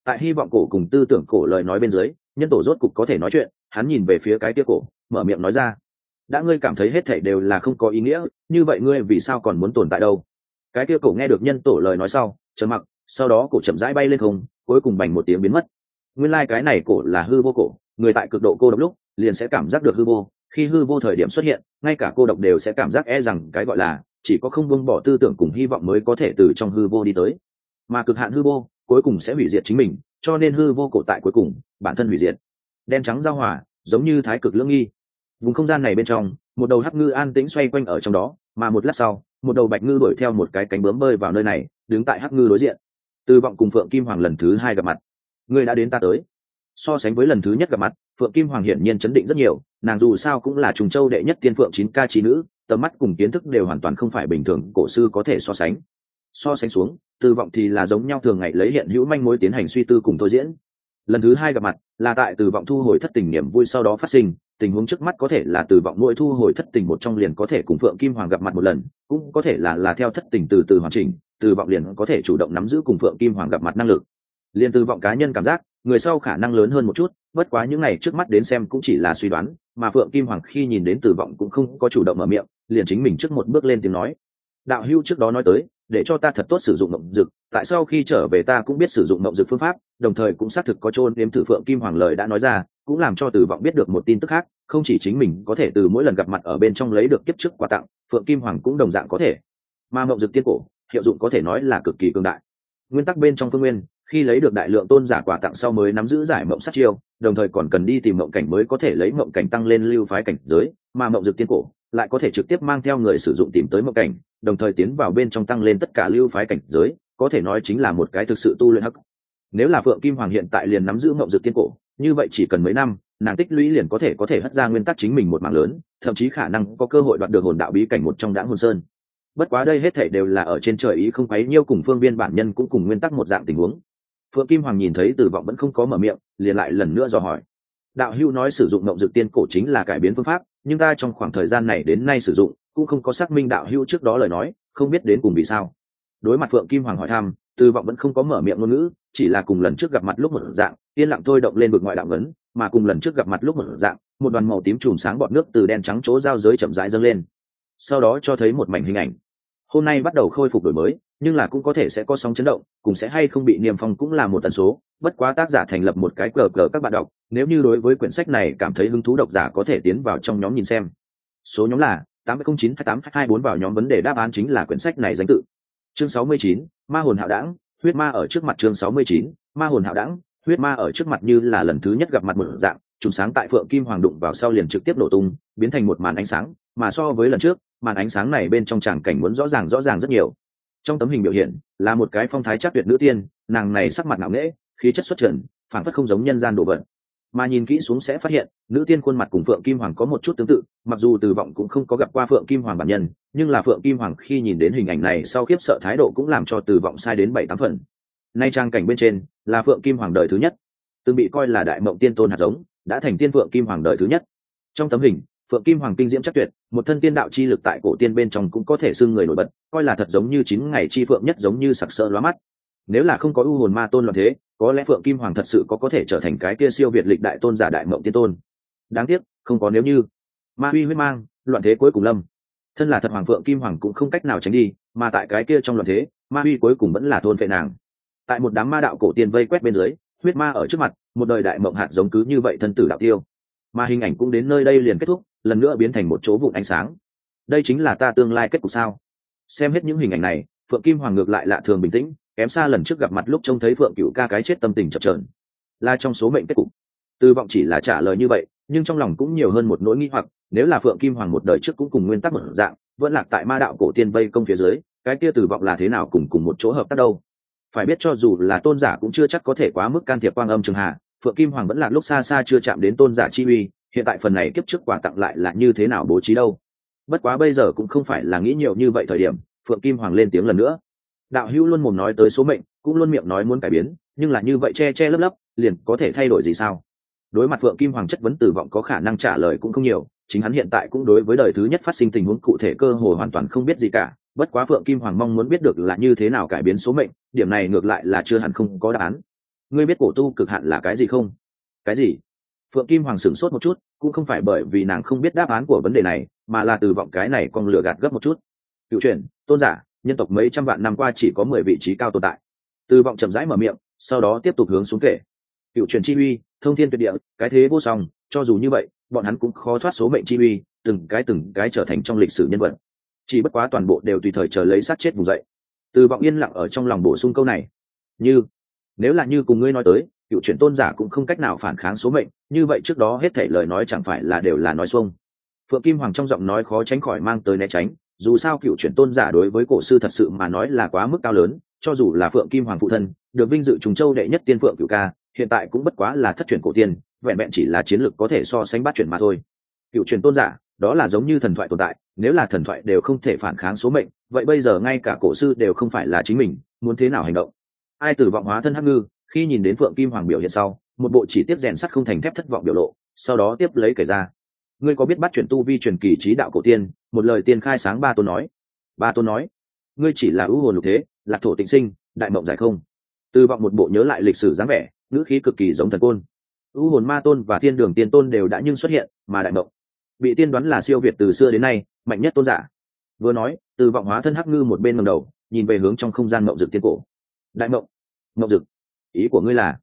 tại hy vọng cổ cùng tư tưởng cổ lời nói bên dưới, nhân tổ rốt cục có thể nói chuyện, hắn nhìn về phía cái kia cổ, mở miệng nói ra. Đã ngươi cảm thấy hết thảy đều là không có ý nghĩa, như vậy ngươi vì sao còn muốn tồn tại đâu? Cái kia cổ nghe được nhân tổ lời nói sau chờ mặc, sau đó cổ chậm rãi bay lên không, cuối cùng bành một tiếng biến mất. Nguyên lai、like、cái này cổ là hư vô cổ người tại cực độ cô độc lúc, liền sẽ cảm giác được hư vô. Khi hư vô thời điểm xuất hiện, ngay cả cô độc đều sẽ cảm giác e rằng cái gọi là, chỉ có không buông bỏ tư tưởng cùng hy vọng mới có thể từ trong hư vô đi tới. Mà cực hạn hư vô, cuối cùng sẽ hủy diệt chính mình, cho nên hư vô cổ tại cuối cùng, bản thân hủy diệt. Đen trắng giao hòa, giống như thái cực lưỡng nghi. Vùng không gian này bên trong, một đầu hắc ngư an tĩnh xoay quanh ở trong đó, mà một lát sau, một đầu bạch ngư đuổi theo một cái cánh bướm bơi vào nơi này, đứng tại hắc ngư đối diện. Tư vọng cùng phượng kim hoàng lần thứ hai gặp mặt. Ngươi đã đến ta tới so sánh với lần thứ nhất gặp mặt, phượng kim hoàng hiển nhiên chấn định rất nhiều, nàng dù sao cũng là trùng châu đệ nhất tiên phượng chín ca trí nữ, tầm mắt cùng kiến thức đều hoàn toàn không phải bình thường, cổ sư có thể so sánh. So sánh xuống từ vọng thì là giống nhau thường ngày lấy hiện hữu manh mối tiến hành suy tư cùng thôi diễn. Lần thứ hai gặp mặt, là tại từ vọng thu hồi thất tình niềm vui sau đó phát sinh, tình huống trước mắt có thể là từ vọng mỗi thu hồi thất tình một trong liền có thể cùng phượng kim hoàng gặp mặt một lần, cũng có thể là là theo thất tình từ từ hoàn chỉnh, từ vọng liền có thể chủ động nắm giữ cùng phượng kim hoàng gặp mặt năng lực. Liền từ vọng cá nhân cảm giác người sau khả năng lớn hơn một chút, bất quá những ngày trước mắt đến xem cũng chỉ là suy đoán, mà phượng kim hoàng khi nhìn đến Tử vọng cũng không có chủ động mở miệng, liền chính mình trước một bước lên tiếng nói. Đạo hưu trước đó nói tới, để cho ta thật tốt sử dụng mộng dực tại sau khi trở về ta cũng biết sử dụng mộng dực phương pháp, đồng thời cũng xác thực có trôn nếm thử phượng kim hoàng lời đã nói ra, cũng làm cho Tử vọng biết được một tin tức khác, không chỉ chính mình có thể từ mỗi lần gặp mặt ở bên trong lấy được kiếp trước quà tặng, phượng kim hoàng cũng đồng dạng có thể. Mà mộng dực tiên cổ, hiệu dụng có thể nói là cực kỳ cương đại. Nguyên tắc bên trong phương nguyên khi lấy được đại lượng tôn giả quà tặng sau mới nắm giữ giải mộng sát chiêu, đồng thời còn cần đi tìm mộng cảnh mới có thể lấy mộng cảnh tăng lên lưu phái cảnh giới, mà mộng dược tiên cổ lại có thể trực tiếp mang theo người sử dụng tìm tới mộng cảnh, đồng thời tiến vào bên trong tăng lên tất cả lưu phái cảnh giới, có thể nói chính là một cái thực sự tu luyện hắc. Nếu là phượng kim hoàng hiện tại liền nắm giữ mộng dược tiên cổ, như vậy chỉ cần mấy năm, nàng tích lũy liền có thể có thể hất ra nguyên tắc chính mình một mạng lớn, thậm chí khả năng có cơ hội đoạt được hồn đạo bí cảnh một trong đãng hồn sơn. Bất quá đây hết thể đều là ở trên trời ý không quấy nhiêu cùng phương viên bản nhân cũng cùng nguyên tắc một dạng tình huống phượng kim hoàng nhìn thấy tử vọng vẫn không có mở miệng, liền lại lần nữa dò hỏi. Đạo hữu nói sử dụng mộng dược tiên cổ chính là cải biến phương pháp, nhưng ta trong khoảng thời gian này đến nay sử dụng, cũng không có xác minh đạo hữu trước đó lời nói, không biết đến cùng vì sao. Đối mặt phượng kim hoàng hỏi thăm từ vọng vẫn không có mở miệng ngôn ngữ, chỉ là cùng lần trước gặp mặt lúc một dạng, yên lặng thôi động lên vực ngoại đạo ngấn mà cùng lần trước gặp mặt lúc một dạng, một đoàn màu tím chùm sáng bọt nước từ đen trắng chỗ giao giới chậm rãi dâng lên. Sau đó cho thấy một mảnh hình ảnh. Hôm nay bắt đầu khôi phục đổi mới nhưng là cũng có thể sẽ có sóng chấn động, cùng sẽ hay không bị niềm phong cũng là một tần số, bất quá tác giả thành lập một cái cờ cờ các bạn đọc, nếu như đối với quyển sách này cảm thấy hứng thú độc giả có thể tiến vào trong nhóm nhìn xem. Số nhóm là tám mươi chín hai tám hai bốn vào nhóm vấn đề đáp án chính là quyển sách này danh tự. Chương sáu mươi chín, ma hồn hạo đảng huyết ma ở trước mặt chương sáu mươi chín, ma hồn hạo đảng huyết ma ở trước mặt như là lần thứ nhất gặp mặt một dạng trùng sáng tại phượng kim hoàng đụng vào sau liền trực tiếp nổ tung, biến thành một màn ánh sáng, mà so với lần trước, màn ánh sáng này bên trong tràng cảnh muốn rõ ràng rõ ràng rất nhiều trong tấm hình biểu hiện là một cái phong thái chắc tuyệt nữ tiên, nàng này sắc mặt ngạo nghễ, khí chất xuất trần phản phất không giống nhân gian đồ vật. Mà nhìn kỹ xuống sẽ phát hiện, nữ tiên khuôn mặt cùng phượng kim hoàng có một chút tương tự, mặc dù từ vọng cũng không có gặp qua phượng kim hoàng bản nhân, nhưng là phượng kim hoàng khi nhìn đến hình ảnh này sau khiếp sợ thái độ cũng làm cho từ vọng sai đến bảy tám phần. Nay trang cảnh bên trên là phượng kim hoàng đời thứ nhất, từng bị coi là đại mộng tiên tôn hạt giống, đã thành tiên phượng kim hoàng đời thứ nhất. Trong tấm hình phượng kim hoàng kinh diễm chắc tuyệt, một thân tiên đạo chi lực tại cổ tiên bên trong cũng có thể xưng người nổi bật, coi là thật giống như chín ngày chi phượng nhất giống như sặc sỡ lóa mắt. Nếu là không có ưu hồn ma tôn loạn thế, có lẽ phượng kim hoàng thật sự có có thể trở thành cái kia siêu việt lịch đại tôn giả đại mộng tiên tôn. Đáng tiếc, không có nếu như. Ma uy huyết mang, loạn thế cuối cùng lâm. Thân là thật hoàng phượng kim hoàng cũng không cách nào tránh đi, mà tại cái kia trong loạn thế, ma uy cuối cùng vẫn là thôn vệ nàng. Tại một đám ma đạo cổ tiên vây quét bên dưới, huyết ma ở trước mặt, một đời đại mộng hạt giống cứ như vậy thân tử đạo tiêu mà hình ảnh cũng đến nơi đây liền kết thúc, lần nữa biến thành một chỗ vụn ánh sáng. Đây chính là ta tương lai kết cục sao? Xem hết những hình ảnh này, phượng kim hoàng ngược lại lạ thường bình tĩnh, kém xa lần trước gặp mặt lúc trông thấy phượng cựu ca cái chết tâm tình chập trờn là trong số mệnh kết cục. Tư vọng chỉ là trả lời như vậy, nhưng trong lòng cũng nhiều hơn một nỗi nghi hoặc, nếu là phượng kim hoàng một đời trước cũng cùng nguyên tắc một dạng, vẫn lạc tại ma đạo cổ tiên vây công phía dưới, cái kia tử vọng là thế nào cùng cùng một chỗ hợp tác đâu? Phải biết cho dù là tôn giả cũng chưa chắc có thể quá mức can thiệp quang âm trường hạ phượng kim hoàng vẫn là lúc xa xa chưa chạm đến tôn giả chi uy, hiện tại phần này kiếp trước quà tặng lại là như thế nào bố trí đâu? Bất quá bây giờ cũng không phải là nghĩ nhiều như vậy thời điểm, phượng kim hoàng lên tiếng lần nữa. Đạo hữu luôn mồm nói tới số mệnh, cũng luôn miệng nói muốn cải biến, nhưng là như vậy che che lấp lấp, liền có thể thay đổi gì sao? Đối mặt phượng kim hoàng chất vấn tử vọng có khả năng trả lời cũng không nhiều, chính hắn hiện tại cũng đối với đời thứ nhất phát sinh tình huống cụ thể cơ hồ hoàn toàn không biết gì cả. Bất quá phượng kim hoàng mong muốn biết được là như thế nào cải biến số mệnh, điểm này ngược lại là chưa hẳn không có đáp án ngươi biết cổ tu cực hạn là cái gì không? Cái gì? Phượng kim hoàng sửng sốt một chút, cũng không phải bởi vì nàng không biết đáp án của vấn đề này, mà là từ vọng cái này còn lừa gạt gấp một chút. Cựu truyền, tôn giả, nhân tộc mấy trăm vạn năm qua chỉ có mười vị trí cao tồn tại. Từ vọng chậm rãi mở miệng, sau đó tiếp tục hướng xuống kể. Cựu truyền chi uy, thông thiên tuyệt địa, cái thế vô song, cho dù như vậy, bọn hắn cũng khó thoát số mệnh chi uy, từng cái từng cái trở thành trong lịch sử nhân vật. Chỉ bất quá toàn bộ đều tùy thời chờ lấy sát chết vùng dậy. Từ vọng yên lặng ở trong lòng bổ sung câu này. Như nếu là như cùng ngươi nói tới, cựu truyền tôn giả cũng không cách nào phản kháng số mệnh, như vậy trước đó hết thể lời nói chẳng phải là đều là nói xuông. Phượng kim hoàng trong giọng nói khó tránh khỏi mang tới né tránh, dù sao cựu truyền tôn giả đối với cổ sư thật sự mà nói là quá mức cao lớn, cho dù là phượng kim hoàng phụ thân, được vinh dự trùng châu đệ nhất tiên phượng cựu ca, hiện tại cũng bất quá là thất truyền cổ tiên, vẹn vẹn chỉ là chiến lược có thể so sánh bát truyền mà thôi. Cựu truyền tôn giả, đó là giống như thần thoại tồn tại, nếu là thần thoại đều không thể phản kháng số mệnh, vậy bây giờ ngay cả cổ sư đều không phải là chính mình, muốn thế nào hành động? Ai tử vọng hóa thân hắc ngư, khi nhìn đến phượng kim hoàng biểu hiện sau, một bộ chỉ tiếp rèn sắt không thành thép thất vọng biểu lộ, sau đó tiếp lấy kể ra. Ngươi có biết bắt chuyển tu vi truyền kỳ trí đạo cổ tiên, một lời tiên khai sáng ba tôn nói. Ba tôn nói, ngươi chỉ là ưu hồn lục thế lạc thổ tịnh sinh, đại mộng giải không. Tử vọng một bộ nhớ lại lịch sử dáng vẻ, ngữ khí cực kỳ giống thần côn. Ưu hồn ma tôn và thiên đường tiên tôn đều đã nhưng xuất hiện, mà đại mộng. Bị tiên đoán là siêu việt từ xưa đến nay, mạnh nhất tôn giả. Vừa nói từ vọng hóa thân hắc ngư một bên ngầm đầu, nhìn về hướng trong không gian mộng dực tiên cổ đại mộng mộng dực, ý của ngươi là?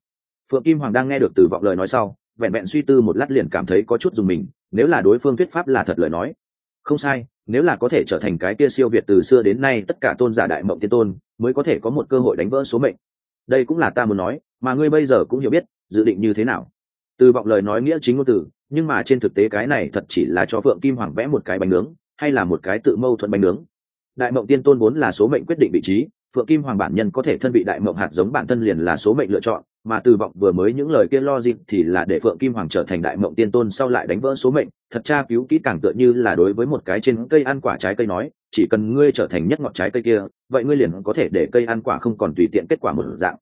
Phượng kim hoàng đang nghe được từ vọng lời nói sau, vẹn vẹn suy tư một lát liền cảm thấy có chút dùng mình, nếu là đối phương thuyết pháp là thật lời nói. Không sai, nếu là có thể trở thành cái kia siêu việt từ xưa đến nay tất cả tôn giả đại mộng tiên tôn, mới có thể có một cơ hội đánh vỡ số mệnh. Đây cũng là ta muốn nói, mà ngươi bây giờ cũng hiểu biết, dự định như thế nào. Từ vọng lời nói nghĩa chính ngôn từ, nhưng mà trên thực tế cái này thật chỉ là cho phượng kim hoàng vẽ một cái bánh nướng, hay là một cái tự mâu thuẫn bánh nướng. Đại mộng tiên tôn vốn là số mệnh quyết định vị trí phượng kim hoàng bản nhân có thể thân vị đại mộng hạt giống bản thân liền là số mệnh lựa chọn, mà từ vọng vừa mới những lời kia lo dịp thì là để phượng kim hoàng trở thành đại mộng tiên tôn sau lại đánh vỡ số mệnh. Thật tra cứu kỹ càng tựa như là đối với một cái trên cây ăn quả trái cây nói, chỉ cần ngươi trở thành nhất ngọt trái cây kia, vậy ngươi liền có thể để cây ăn quả không còn tùy tiện kết quả một dạng.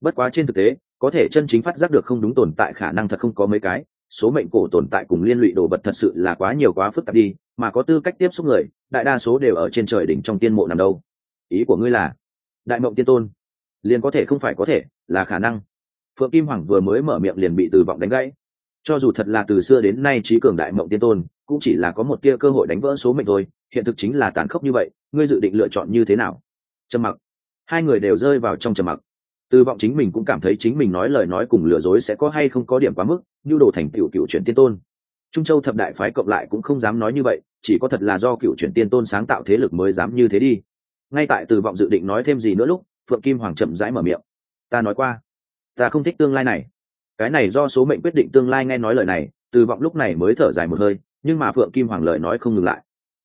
Bất quá trên thực tế, có thể chân chính phát giác được không đúng tồn tại khả năng thật không có mấy cái, số mệnh cổ tồn tại cùng liên lụy đồ vật thật sự là quá nhiều quá phức tạp đi, mà có tư cách tiếp xúc người, đại đa số đều ở trên trời đỉnh trong tiên mộ nằm đâu. Ý của ngươi là đại mộng tiên tôn. Liền có thể không phải có thể, là khả năng. Phượng kim hoàng vừa mới mở miệng liền bị từ vọng đánh gãy. Cho dù thật là từ xưa đến nay trí cường đại mộng tiên tôn, cũng chỉ là có một tia cơ hội đánh vỡ số mệnh thôi, hiện thực chính là tàn khốc như vậy, ngươi dự định lựa chọn như thế nào? Trầm mặc. Hai người đều rơi vào trong trầm mặc. Từ vọng chính mình cũng cảm thấy chính mình nói lời nói cùng lừa dối sẽ có hay không có điểm quá mức, như đồ thành tiểu cựu chuyển tiên tôn. Trung châu thập đại phái cộng lại cũng không dám nói như vậy, chỉ có thật là do cựu chuyển tiên tôn sáng tạo thế lực mới dám như thế đi ngay tại từ vọng dự định nói thêm gì nữa lúc, phượng kim hoàng chậm rãi mở miệng. Ta nói qua, ta không thích tương lai này. Cái này do số mệnh quyết định tương lai nghe nói lời này, từ vọng lúc này mới thở dài một hơi, nhưng mà phượng kim hoàng lời nói không ngừng lại.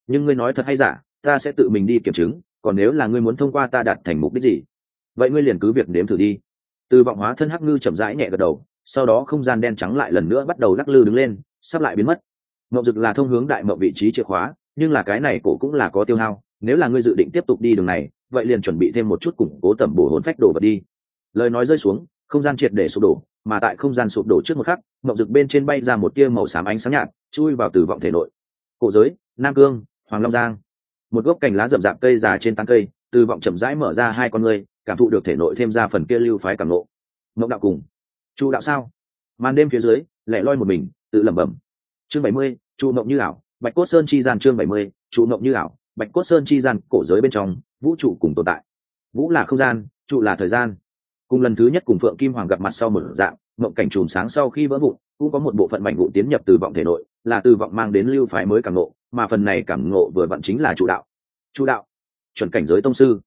Nhưng ngươi nói thật hay giả, ta sẽ tự mình đi kiểm chứng, còn nếu là ngươi muốn thông qua ta đạt thành mục đích gì, vậy ngươi liền cứ việc nếm thử đi. Từ vọng hóa thân hắc ngư chậm rãi nhẹ gật đầu, sau đó không gian đen trắng lại lần nữa bắt đầu lắc lư đứng lên, sắp lại biến mất. Mậu dực là thông hướng đại mậu vị trí chìa khóa, nhưng là cái này cổ cũng là có tiêu hao nếu là ngươi dự định tiếp tục đi đường này, vậy liền chuẩn bị thêm một chút củng cố tẩm bổ hồn phách đồ vật đi. Lời nói rơi xuống, không gian triệt để sụp đổ, mà tại không gian sụp đổ trước một khắc mậu rực bên trên bay ra một tia màu xám ánh sáng nhạt, chui vào từ vọng thể nội. Cổ giới, nam cương, hoàng long giang. Một gốc cành lá rậm rạp cây già trên tán cây từ vọng chậm rãi mở ra hai con ngươi, cảm thụ được thể nội thêm ra phần kia lưu phái cảm nộ mộng đạo cùng. Chu đạo sao? Màn đêm phía dưới, lẻ loi một mình, tự lẩm bẩm. Chương bảy mươi trụ mộng như ảo. Bạch cốt sơn chi gian chương bảy mươi trụ mộng như ảo bạch cốt sơn chi gian, cổ giới bên trong, vũ trụ cùng tồn tại. Vũ là không gian, trụ là thời gian. Cùng lần thứ nhất cùng phượng kim hoàng gặp mặt sau một dạng, mộng cảnh chùm sáng sau khi vỡ vụn, cũng có một bộ phận mảnh vụ tiến nhập từ vọng thể nội, là từ vọng mang đến lưu phái mới cảm ngộ, mà phần này cảm ngộ vừa vặn chính là chủ đạo. Chủ đạo, chuẩn cảnh giới tông sư.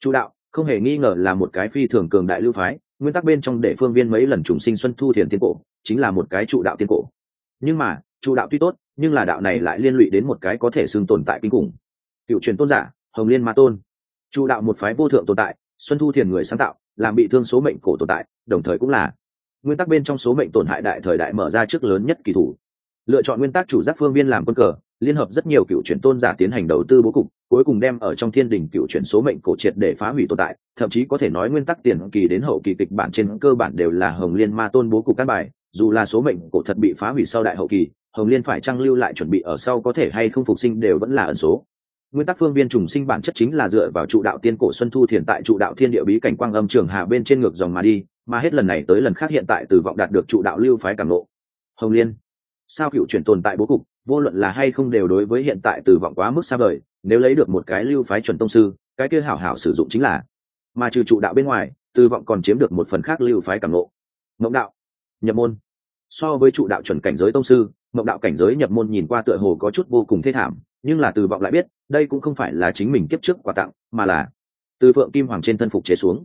Chủ đạo, không hề nghi ngờ là một cái phi thường cường đại lưu phái, nguyên tắc bên trong để phương viên mấy lần trùng sinh xuân thu thiền tiên cổ, chính là một cái trụ đạo tiên cổ. Nhưng mà, trụ đạo tuy tốt, nhưng là đạo này lại liên lụy đến một cái có thể xưng tồn tại kinh khủng cựu truyền tôn giả, hồng liên ma tôn. Chủ đạo một phái vô thượng tồn tại, xuân thu thiền người sáng tạo, làm bị thương số mệnh cổ tồn tại, đồng thời cũng là nguyên tắc bên trong số mệnh tổn hại đại thời đại mở ra trước lớn nhất kỳ thủ. Lựa chọn nguyên tắc chủ giác phương viên làm quân cờ, liên hợp rất nhiều cựu chuyển tôn giả tiến hành đầu tư bố cục, cuối cùng đem ở trong thiên đình cựu chuyển số mệnh cổ triệt để phá hủy tồn tại, thậm chí có thể nói nguyên tắc tiền kỳ đến hậu kỳ kịch bản trên cơ bản đều là hồng liên ma tôn bố cục các bài, dù là số mệnh cổ thật bị phá hủy sau đại hậu kỳ, hồng liên phải trang lưu lại chuẩn bị ở sau có thể hay không phục sinh đều vẫn là ẩn số nguyên tắc phương viên trùng sinh bản chất chính là dựa vào trụ đạo tiên cổ xuân thu thiền tại trụ đạo thiên địa bí cảnh quang âm trường hà bên trên ngược dòng mà đi, mà hết lần này tới lần khác hiện tại từ vọng đạt được trụ đạo lưu phái cảm lộ. hồng liên, sao cựu chuyển tồn tại bố cục, vô luận là hay không đều đối với hiện tại từ vọng quá mức xa vời, nếu lấy được một cái lưu phái chuẩn tông sư, cái kia hảo hảo sử dụng chính là mà trừ trụ đạo bên ngoài, từ vọng còn chiếm được một phần khác lưu phái cảm lộ. mộng đạo, nhập môn so với trụ đạo chuẩn cảnh giới tông sư mộng đạo cảnh giới nhập môn nhìn qua tựa hồ có chút vô cùng thê thảm, nhưng là từ vọng lại biết đây cũng không phải là chính mình kiếp trước quà tặng, mà là từ phượng kim hoàng trên thân phục chế xuống.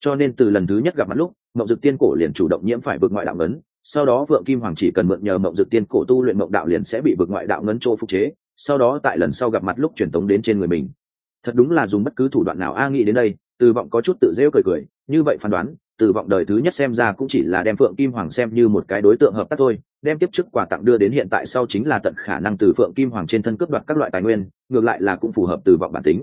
Cho nên từ lần thứ nhất gặp mặt lúc, mộng dực tiên cổ liền chủ động nhiễm phải vực ngoại đạo ngấn. Sau đó phượng kim hoàng chỉ cần mượn nhờ mộng dực tiên cổ tu luyện mộng đạo liền sẽ bị vực ngoại đạo ngấn chỗ phục chế. Sau đó tại lần sau gặp mặt lúc truyền tống đến trên người mình. Thật đúng là dùng bất cứ thủ đoạn nào a nghĩ đến đây, từ vọng có chút tự rêu cười cười, như vậy phán đoán từ vọng đời thứ nhất xem ra cũng chỉ là đem phượng kim hoàng xem như một cái đối tượng hợp tác thôi, đem tiếp chức quà tặng đưa đến hiện tại sau chính là tận khả năng từ phượng kim hoàng trên thân cướp đoạt các loại tài nguyên, ngược lại là cũng phù hợp từ vọng bản tính.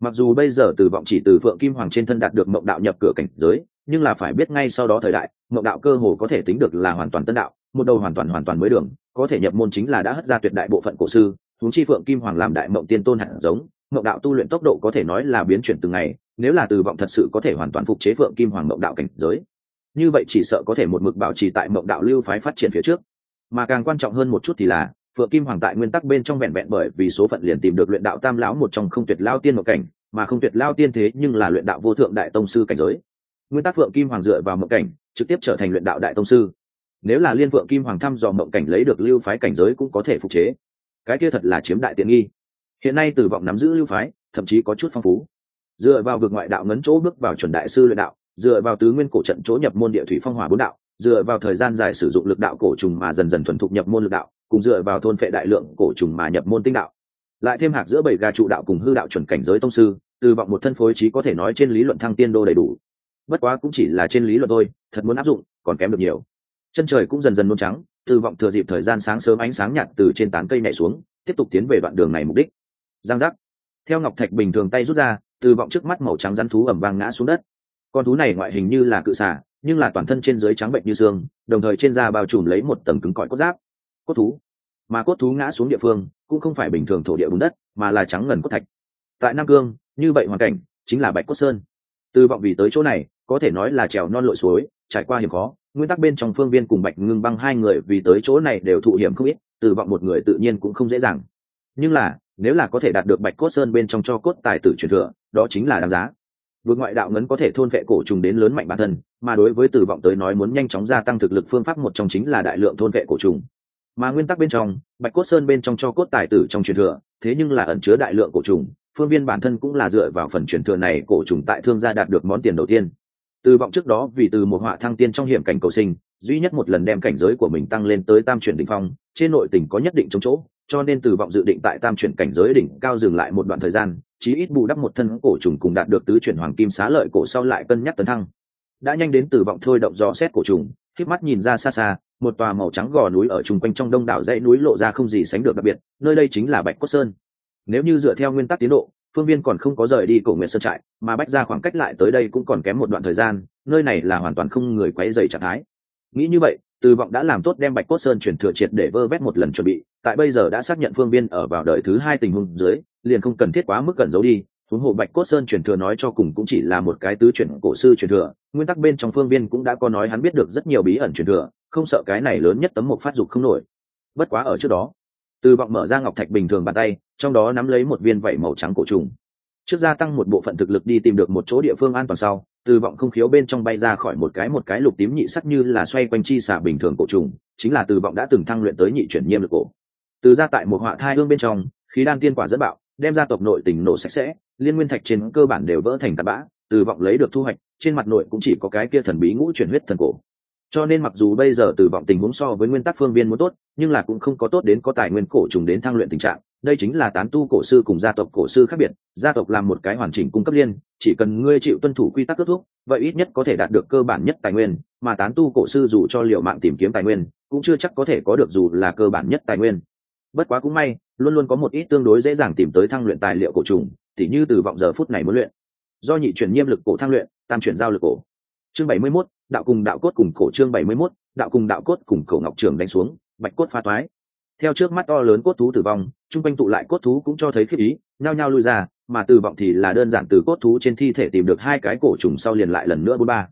Mặc dù bây giờ từ vọng chỉ từ phượng kim hoàng trên thân đạt được mộng đạo nhập cửa cảnh giới, nhưng là phải biết ngay sau đó thời đại, mộng đạo cơ hồ có thể tính được là hoàn toàn tân đạo, một đầu hoàn toàn hoàn toàn mới đường, có thể nhập môn chính là đã hất ra tuyệt đại bộ phận cổ sư, huống chi phượng kim hoàng làm đại mộng tiên tôn hạt giống, mộng đạo tu luyện tốc độ có thể nói là biến chuyển từng ngày nếu là từ vọng thật sự có thể hoàn toàn phục chế phượng kim hoàng mộng đạo cảnh giới, như vậy chỉ sợ có thể một mực bảo trì tại mộng đạo lưu phái phát triển phía trước. Mà càng quan trọng hơn một chút thì là, phượng kim hoàng tại nguyên tắc bên trong vẹn vẹn bởi vì số phận liền tìm được luyện đạo tam lão một trong không tuyệt lao tiên mộng cảnh, mà không tuyệt lao tiên thế nhưng là luyện đạo vô thượng đại tông sư cảnh giới. Nguyên tắc phượng kim hoàng dựa vào mộng cảnh, trực tiếp trở thành luyện đạo đại tông sư. Nếu là liên phượng kim hoàng thăm dò mộng cảnh lấy được lưu phái cảnh giới cũng có thể phục chế. Cái kia thật là chiếm đại tiện nghi. Hiện nay từ vọng nắm giữ lưu phái, thậm chí có chút phong phú dựa vào vực ngoại đạo ngấn chỗ bước vào chuẩn đại sư luyện đạo, dựa vào tứ nguyên cổ trận chỗ nhập môn địa thủy phong hỏa bốn đạo, dựa vào thời gian dài sử dụng lực đạo cổ trùng mà dần dần thuần thục nhập môn lực đạo, cùng dựa vào thôn phệ đại lượng cổ trùng mà nhập môn tinh đạo. Lại thêm hạc giữa bảy gà trụ đạo cùng hư đạo chuẩn cảnh giới tông sư, từ vọng một thân phối trí có thể nói trên lý luận thăng tiên đô đầy đủ. Bất quá cũng chỉ là trên lý luận thôi, thật muốn áp dụng, còn kém được nhiều. Chân trời cũng dần dần nôn trắng, từ vọng thừa dịp thời gian sáng sớm ánh sáng nhạt từ trên tán cây nhảy xuống, tiếp tục tiến về đoạn đường này mục đích. Giang giác. Theo ngọc thạch bình thường tay rút ra từ vọng trước mắt màu trắng rắn thú ẩm vang ngã xuống đất. Con thú này ngoại hình như là cự xả nhưng là toàn thân trên dưới trắng bệnh như xương, đồng thời trên da bao trùm lấy một tầng cứng cỏi cốt giáp. Cốt thú. Mà cốt thú ngã xuống địa phương, cũng không phải bình thường thổ địa bùn đất, mà là trắng ngần cốt thạch. Tại nam cương, như vậy hoàn cảnh, chính là bạch cốt sơn. Từ vọng vì tới chỗ này, có thể nói là trèo non lội suối, trải qua hiểm khó, nguyên tắc bên trong phương viên cùng bạch ngưng băng hai người vì tới chỗ này đều thụ hiểm không ít, từ vọng một người tự nhiên cũng không dễ dàng. Nhưng là nếu là có thể đạt được bạch cốt sơn bên trong cho cốt tài tử truyền thừa, đó chính là đáng giá. Vượt ngoại đạo ngấn có thể thôn vệ cổ trùng đến lớn mạnh bản thân, mà đối với tử vọng tới nói muốn nhanh chóng gia tăng thực lực phương pháp một trong chính là đại lượng thôn vệ cổ trùng. Mà nguyên tắc bên trong, bạch cốt sơn bên trong cho cốt tài tử trong truyền thừa, thế nhưng là ẩn chứa đại lượng cổ trùng, phương viên bản thân cũng là dựa vào phần truyền thừa này cổ trùng tại thương gia đạt được món tiền đầu tiên. Từ vọng trước đó vì từ một họa thăng tiên trong hiểm cảnh cầu sinh, duy nhất một lần đem cảnh giới của mình tăng lên tới tam chuyển đỉnh phong, trên nội tỉnh có nhất định chống chỗ cho nên từ vọng dự định tại tam chuyển cảnh giới đỉnh cao dừng lại một đoạn thời gian, chí ít bù đắp một thân cổ trùng cùng đạt được tứ chuyển hoàng kim xá lợi cổ sau lại cân nhắc tấn thăng. Đã nhanh đến từ vọng thôi động do xét cổ trùng khiếp mắt nhìn ra xa xa, một tòa màu trắng gò núi ở chung quanh trong đông đảo dãy núi lộ ra không gì sánh được đặc biệt, nơi đây chính là bạch cốt sơn. Nếu như dựa theo nguyên tắc tiến độ, phương viên còn không có rời đi cổ nguyện sơn trại, mà bách ra khoảng cách lại tới đây cũng còn kém một đoạn thời gian, nơi này là hoàn toàn không người quấy dày trạng thái nghĩ như vậy, từ vọng đã làm tốt đem bạch cốt sơn chuyển thừa triệt để vơ vét một lần chuẩn bị, tại bây giờ đã xác nhận phương viên ở vào đời thứ hai tình huống dưới, liền không cần thiết quá mức cần giấu đi, huống hộ bạch cốt sơn truyền thừa nói cho cùng cũng chỉ là một cái tứ chuyển cổ sư truyền thừa, nguyên tắc bên trong phương viên cũng đã có nói hắn biết được rất nhiều bí ẩn truyền thừa, không sợ cái này lớn nhất tấm một phát dục không nổi. Bất quá ở trước đó, từ vọng mở ra ngọc thạch bình thường bàn tay, trong đó nắm lấy một viên vảy màu trắng cổ trùng. Trước gia tăng một bộ phận thực lực đi tìm được một chỗ địa phương an toàn sau từ vọng không khiếu bên trong bay ra khỏi một cái một cái lục tím nhị sắc như là xoay quanh chi xả bình thường cổ trùng, chính là từ vọng đã từng thăng luyện tới nhị chuyển nhiêm lực cổ. Từ ra tại một họa thai hương bên trong, khí đan tiên quả dẫn bạo, đem ra tộc nội tình nổ sạch sẽ, liên nguyên thạch trên cơ bản đều vỡ thành tạt bã, từ vọng lấy được thu hoạch, trên mặt nội cũng chỉ có cái kia thần bí ngũ chuyển huyết thần cổ. Cho nên mặc dù bây giờ từ vọng tình huống so với nguyên tắc phương viên muốn tốt, nhưng là cũng không có tốt đến có tài nguyên cổ trùng đến thăng luyện tình trạng đây chính là tán tu cổ sư cùng gia tộc cổ sư khác biệt gia tộc làm một cái hoàn chỉnh cung cấp liên chỉ cần ngươi chịu tuân thủ quy tắc kết thúc vậy ít nhất có thể đạt được cơ bản nhất tài nguyên mà tán tu cổ sư dù cho liệu mạng tìm kiếm tài nguyên cũng chưa chắc có thể có được dù là cơ bản nhất tài nguyên. Bất quá cũng may luôn luôn có một ít tương đối dễ dàng tìm tới thăng luyện tài liệu cổ trùng tỉ như từ vọng giờ phút này muốn luyện. Do nhị chuyển nhiêm lực cổ thăng luyện tam chuyển giao lực cổ. Chương bảy mươi 71, đạo cùng đạo cốt cùng cổ chương bảy mươi 71, đạo cùng đạo cốt cùng cổ ngọc trường đánh xuống bạch cốt pha toái. Theo trước mắt to lớn cốt thú tử vong chung quanh tụ lại cốt thú cũng cho thấy khiếp ý, nhao nhao lui ra, mà từ vọng thì là đơn giản từ cốt thú trên thi thể tìm được hai cái cổ trùng sau liền lại lần nữa bốn ba.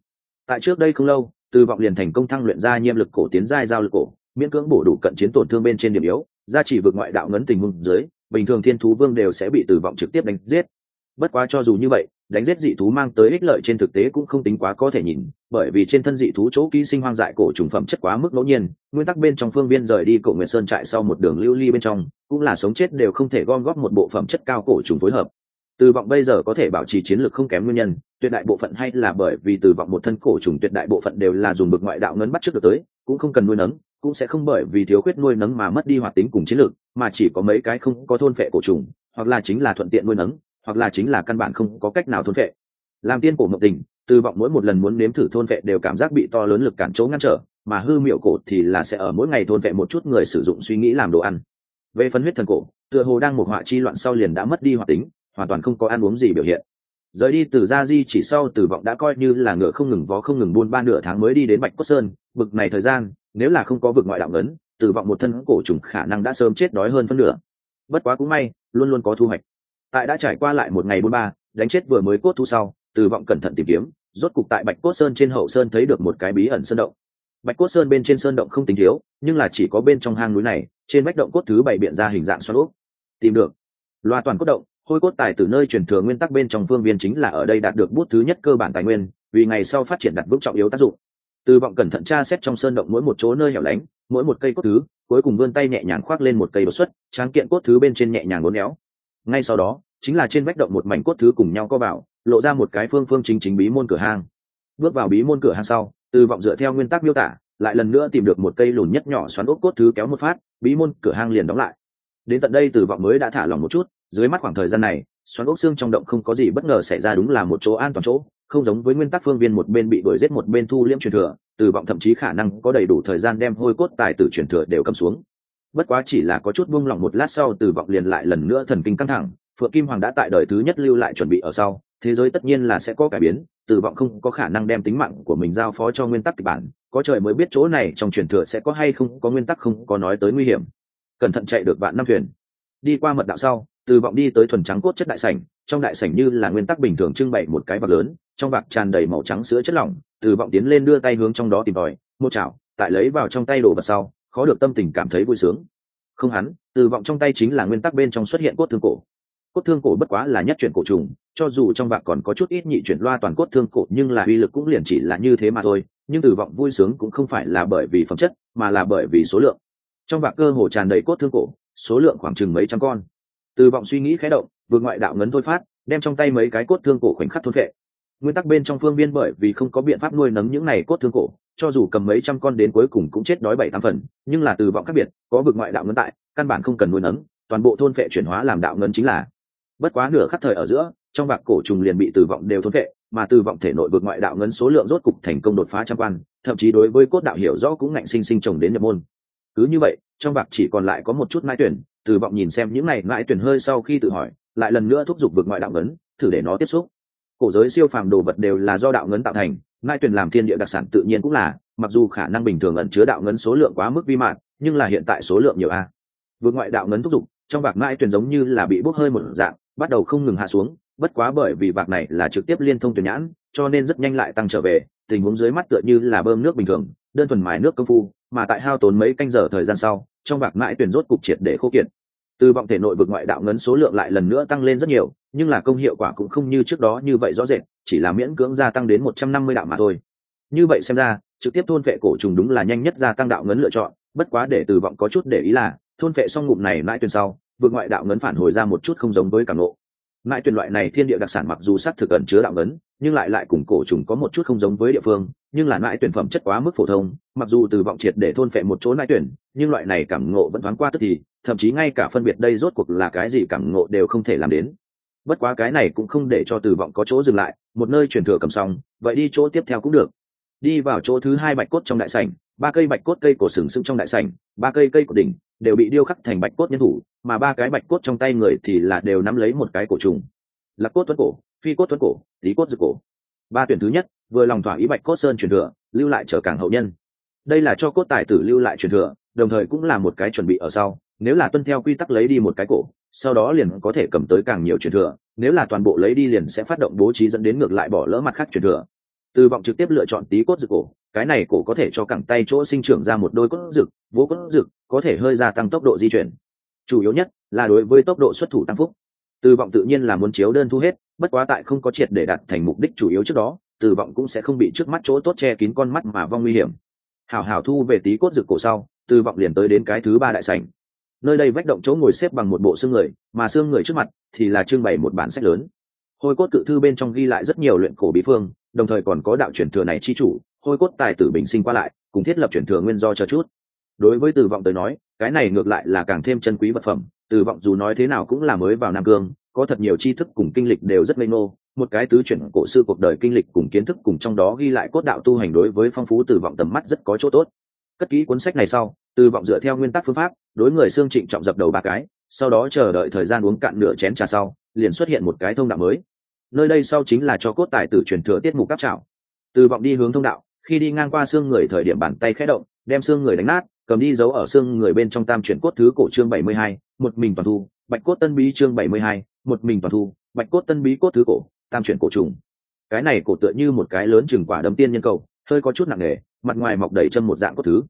Tại trước đây không lâu từ vọng liền thành công thăng luyện ra nhiêm lực cổ tiến giai giao lực cổ, miễn cưỡng bổ đủ cận chiến tổn thương bên trên điểm yếu gia chỉ vượt ngoại đạo ngấn tình hùng dưới, bình thường thiên thú vương đều sẽ bị từ vọng trực tiếp đánh giết. Bất quá cho dù như vậy đánh giết dị thú mang tới ích lợi trên thực tế cũng không tính quá có thể nhìn, bởi vì trên thân dị thú chỗ ký sinh hoang dại cổ trùng phẩm chất quá mức ngẫu nhiên, nguyên tắc bên trong phương viên rời đi cổ nguyện sơn trại sau một đường lưu ly bên trong, cũng là sống chết đều không thể gom góp một bộ phẩm chất cao cổ trùng phối hợp. Từ vọng bây giờ có thể bảo trì chiến lược không kém nguyên nhân, tuyệt đại bộ phận hay là bởi vì từ vọng một thân cổ trùng tuyệt đại bộ phận đều là dùng bực ngoại đạo ngấn bắt trước được tới, cũng không cần nuôi nấng, cũng sẽ không bởi vì thiếu khuyết nuôi nấng mà mất đi hoạt tính cùng chiến lược, mà chỉ có mấy cái không có thôn phệ cổ trùng, hoặc là chính là thuận tiện nuôi nấng hoặc là chính là căn bản không có cách nào thôn vệ. làm tiên cổ mộng tình từ vọng mỗi một lần muốn nếm thử thôn vệ đều cảm giác bị to lớn lực cản chỗ ngăn trở, mà hư miệu cổ thì là sẽ ở mỗi ngày thôn vệ một chút người sử dụng suy nghĩ làm đồ ăn. Về phân huyết thần cổ, tựa hồ đang một họa chi loạn sau liền đã mất đi hoạt tính, hoàn toàn không có ăn uống gì biểu hiện. Rời đi từ gia di chỉ sau từ vọng đã coi như là ngựa không ngừng vó không ngừng buôn ba nửa tháng mới đi đến bạch cốt sơn, bực này thời gian, nếu là không có vực ngoại đạo ấn, từ vọng một thân cổ trùng khả năng đã sớm chết đói hơn phân nửa. Bất quá cũng may, luôn luôn có thu hoạch tại đã trải qua lại một ngày bốn ba, đánh chết vừa mới cốt thu sau, từ vọng cẩn thận tìm kiếm, rốt cục tại bạch cốt sơn trên hậu sơn thấy được một cái bí ẩn sơn động. Bạch cốt sơn bên trên sơn động không tính thiếu, nhưng là chỉ có bên trong hang núi này, trên vách động cốt thứ bảy biện ra hình dạng xoắn úp. Tìm được. Loa toàn cốt động, hôi cốt tài từ nơi truyền thừa nguyên tắc bên trong phương viên chính là ở đây đạt được bút thứ nhất cơ bản tài nguyên, vì ngày sau phát triển đặt vững trọng yếu tác dụng. Từ vọng cẩn thận tra xét trong sơn động mỗi một chỗ nơi hẻo lánh, mỗi một cây cốt thứ, cuối cùng vươn tay nhẹ nhàng khoác lên một cây đột xuất, tráng kiện cốt thứ bên trên nhẹ nhàng uốn éo ngay sau đó, chính là trên vách động một mảnh cốt thứ cùng nhau co vào, lộ ra một cái phương phương chính chính bí môn cửa hang. Bước vào bí môn cửa hang sau, từ vọng dựa theo nguyên tắc miêu tả, lại lần nữa tìm được một cây lùn nhất nhỏ xoắn ốc cốt thứ kéo một phát, bí môn cửa hang liền đóng lại. Đến tận đây từ vọng mới đã thả lòng một chút, dưới mắt khoảng thời gian này, xoắn ốc xương trong động không có gì bất ngờ xảy ra đúng là một chỗ an toàn chỗ, không giống với nguyên tắc phương viên một bên bị đuổi giết một bên thu liễm truyền thừa, từ vọng thậm chí khả năng có đầy đủ thời gian đem hôi cốt tài tử truyền thừa đều cầm xuống bất quá chỉ là có chút buông lỏng một lát sau từ vọng liền lại lần nữa thần kinh căng thẳng, phượng kim hoàng đã tại đời thứ nhất lưu lại chuẩn bị ở sau, thế giới tất nhiên là sẽ có cải biến, Từ vọng không có khả năng đem tính mạng của mình giao phó cho nguyên tắc kịch bản, có trời mới biết chỗ này trong truyền thừa sẽ có hay không có nguyên tắc không có nói tới nguy hiểm. Cẩn thận chạy được vạn năm thuyền. Đi qua mật đạo sau, từ vọng đi tới thuần trắng cốt chất đại sảnh, trong đại sảnh như là nguyên tắc bình thường trưng bày một cái vạc lớn, trong vạc tràn đầy màu trắng sữa chất lỏng, từ vọng tiến lên đưa tay hướng trong đó tìm tòi, một chảo, tại lấy vào trong tay đồ vật sau khó được tâm tình cảm thấy vui sướng. Không hắn từ vọng trong tay chính là nguyên tắc bên trong xuất hiện cốt thương cổ. Cốt thương cổ bất quá là nhất chuyển cổ trùng, cho dù trong bạc còn có chút ít nhị chuyển loa toàn cốt thương cổ, nhưng là uy lực cũng liền chỉ là như thế mà thôi. Nhưng từ vọng vui sướng cũng không phải là bởi vì phẩm chất, mà là bởi vì số lượng. Trong bạc cơ hồ tràn đầy cốt thương cổ, số lượng khoảng chừng mấy trăm con. Từ vọng suy nghĩ khé động, vượt ngoại đạo ngấn thôi phát, đem trong tay mấy cái cốt thương cổ khoảnh khắc thôn vệ nguyên tắc bên trong phương viên bởi vì không có biện pháp nuôi nấng những này cốt thương cổ cho dù cầm mấy trăm con đến cuối cùng cũng chết đói bảy tám phần, nhưng là từ vọng khác biệt, có vực ngoại đạo ngân tại, căn bản không cần nuôi nấng, toàn bộ thôn vệ chuyển hóa làm đạo ngân chính là. Bất quá nửa khắc thời ở giữa, trong vạc cổ trùng liền bị từ vọng đều thôn vệ mà từ vọng thể nội vực ngoại đạo ngân số lượng rốt cục thành công đột phá trăm quan, thậm chí đối với cốt đạo hiểu rõ cũng ngạnh sinh sinh trồng đến nhập môn. Cứ như vậy, trong vạc chỉ còn lại có một chút mãi tuyển, từ vọng nhìn xem những này mãi tuyển hơi sau khi tự hỏi, lại lần nữa thúc giục vực ngoại đạo ngấn thử để nó tiếp xúc. Cổ giới siêu phàm đồ vật đều là do đạo ngấn tạo thành ngai tuyển làm thiên địa đặc sản tự nhiên cũng là, mặc dù khả năng bình thường ẩn chứa đạo ngấn số lượng quá mức vi mạn, nhưng là hiện tại số lượng nhiều a. Vượt ngoại đạo ngấn thúc giục, trong vạc ngai tuyển giống như là bị bốc hơi một dạng, bắt đầu không ngừng hạ xuống, bất quá bởi vì vạc này là trực tiếp liên thông tuyển nhãn, cho nên rất nhanh lại tăng trở về, tình huống dưới mắt tựa như là bơm nước bình thường, đơn thuần mài nước công phu, mà tại hao tốn mấy canh giờ thời gian sau, trong vạc mãi tuyển rốt cục triệt để khô kiệt từ vọng thể nội vực ngoại đạo ngấn số lượng lại lần nữa tăng lên rất nhiều, nhưng là công hiệu quả cũng không như trước đó như vậy rõ rệt, chỉ là miễn cưỡng gia tăng đến một trăm năm mươi đạo mà thôi như vậy xem ra, trực tiếp thôn vệ cổ trùng đúng là nhanh nhất gia tăng đạo ngấn lựa chọn, bất quá để từ vọng có chút để ý là, thôn vệ xong ngụm này mãi tuyển sau vượt ngoại đạo ngấn phản hồi ra một chút không giống với cảm ngộ. mãi tuyển loại này thiên địa đặc sản mặc dù xác thực ẩn chứa đạo ngấn, nhưng lại lại cùng cổ trùng có một chút không giống với địa phương, nhưng là mãi tuyển phẩm chất quá mức phổ thông, mặc dù từ vọng triệt để thôn phệ một chỗ mãi tuyển nhưng loại này cảm ngộ vẫn thoáng qua tức thì thậm chí ngay cả phân biệt đây rốt cuộc là cái gì cảm ngộ đều không thể làm đến. Bất quá cái này cũng không để cho từ vọng có chỗ dừng lại, một nơi truyền thừa cầm xong, vậy đi chỗ tiếp theo cũng được. Đi vào chỗ thứ hai bạch cốt trong đại sảnh, ba cây bạch cốt cây cổ sừng sững trong đại sảnh, ba cây cây của đỉnh đều bị điêu khắc thành bạch cốt nhân thủ, mà ba cái bạch cốt trong tay người thì là đều nắm lấy một cái cổ trùng. Lạc cốt tuấn cổ, phi cốt tuấn cổ lý cốt dược cổ. Ba tuyển thứ nhất, vừa lòng thỏa ý bạch cốt sơn truyền thừa, lưu lại trở càng hậu nhân. Đây là cho cốt tài tử lưu lại truyền thừa, đồng thời cũng là một cái chuẩn bị ở sau nếu là tuân theo quy tắc lấy đi một cái cổ, sau đó liền có thể cầm tới càng nhiều truyền thừa. Nếu là toàn bộ lấy đi liền sẽ phát động bố trí dẫn đến ngược lại bỏ lỡ mặt khác truyền thừa. Từ vọng trực tiếp lựa chọn tí cốt dược cổ, cái này cổ có thể cho cẳng tay chỗ sinh trưởng ra một đôi cốt dược vô cốt dược có thể hơi gia tăng tốc độ di chuyển. Chủ yếu nhất là đối với tốc độ xuất thủ tăng phúc. Từ vọng tự nhiên là muốn chiếu đơn thu hết, bất quá tại không có triệt để đạt thành mục đích chủ yếu trước đó, từ vọng cũng sẽ không bị trước mắt chỗ tốt che kín con mắt mà vong nguy hiểm. Hảo hảo thu về tí cốt rực cổ sau, từ vọng liền tới đến cái thứ ba đại sảnh nơi đây vách động chỗ ngồi xếp bằng một bộ xương người, mà xương người trước mặt thì là trưng bày một bản sách lớn. Hôi cốt cự thư bên trong ghi lại rất nhiều luyện cổ bí phương, đồng thời còn có đạo truyền thừa này chi chủ hôi cốt tài tử bình sinh qua lại, cùng thiết lập truyền thừa nguyên do cho chút. Đối với từ vọng tới nói, cái này ngược lại là càng thêm chân quý vật phẩm, từ vọng dù nói thế nào cũng là mới vào nam cương, có thật nhiều tri thức cùng kinh lịch đều rất ngây ngô, một cái tứ chuyển cổ sư cuộc đời kinh lịch cùng kiến thức cùng trong đó ghi lại cốt đạo tu hành đối với phong phú từ vọng tầm mắt rất có chỗ tốt. Cất kỹ cuốn sách này sau từ vọng dựa theo nguyên tắc phương pháp, đối người xương trịnh trọng dập đầu ba cái, sau đó chờ đợi thời gian uống cạn nửa chén trà sau, liền xuất hiện một cái thông đạo mới. Nơi đây sau chính là cho cốt tài tử truyền thừa tiết mục cáp trảo. Từ vọng đi hướng thông đạo, khi đi ngang qua xương người thời điểm bàn tay khẽ động, đem xương người đánh nát, cầm đi giấu ở xương người bên trong tam chuyển cốt thứ cổ chương bảy mươi hai, một mình toàn thu, bạch cốt tân bí chương bảy mươi hai, một mình toàn thu, bạch cốt tân bí cốt thứ cổ, tam chuyển cổ trùng. Cái này cổ tựa như một cái lớn chừng quả đấm tiên nhân cầu, hơi có chút nặng nề, mặt ngoài mọc đầy chân một dạng cốt thứ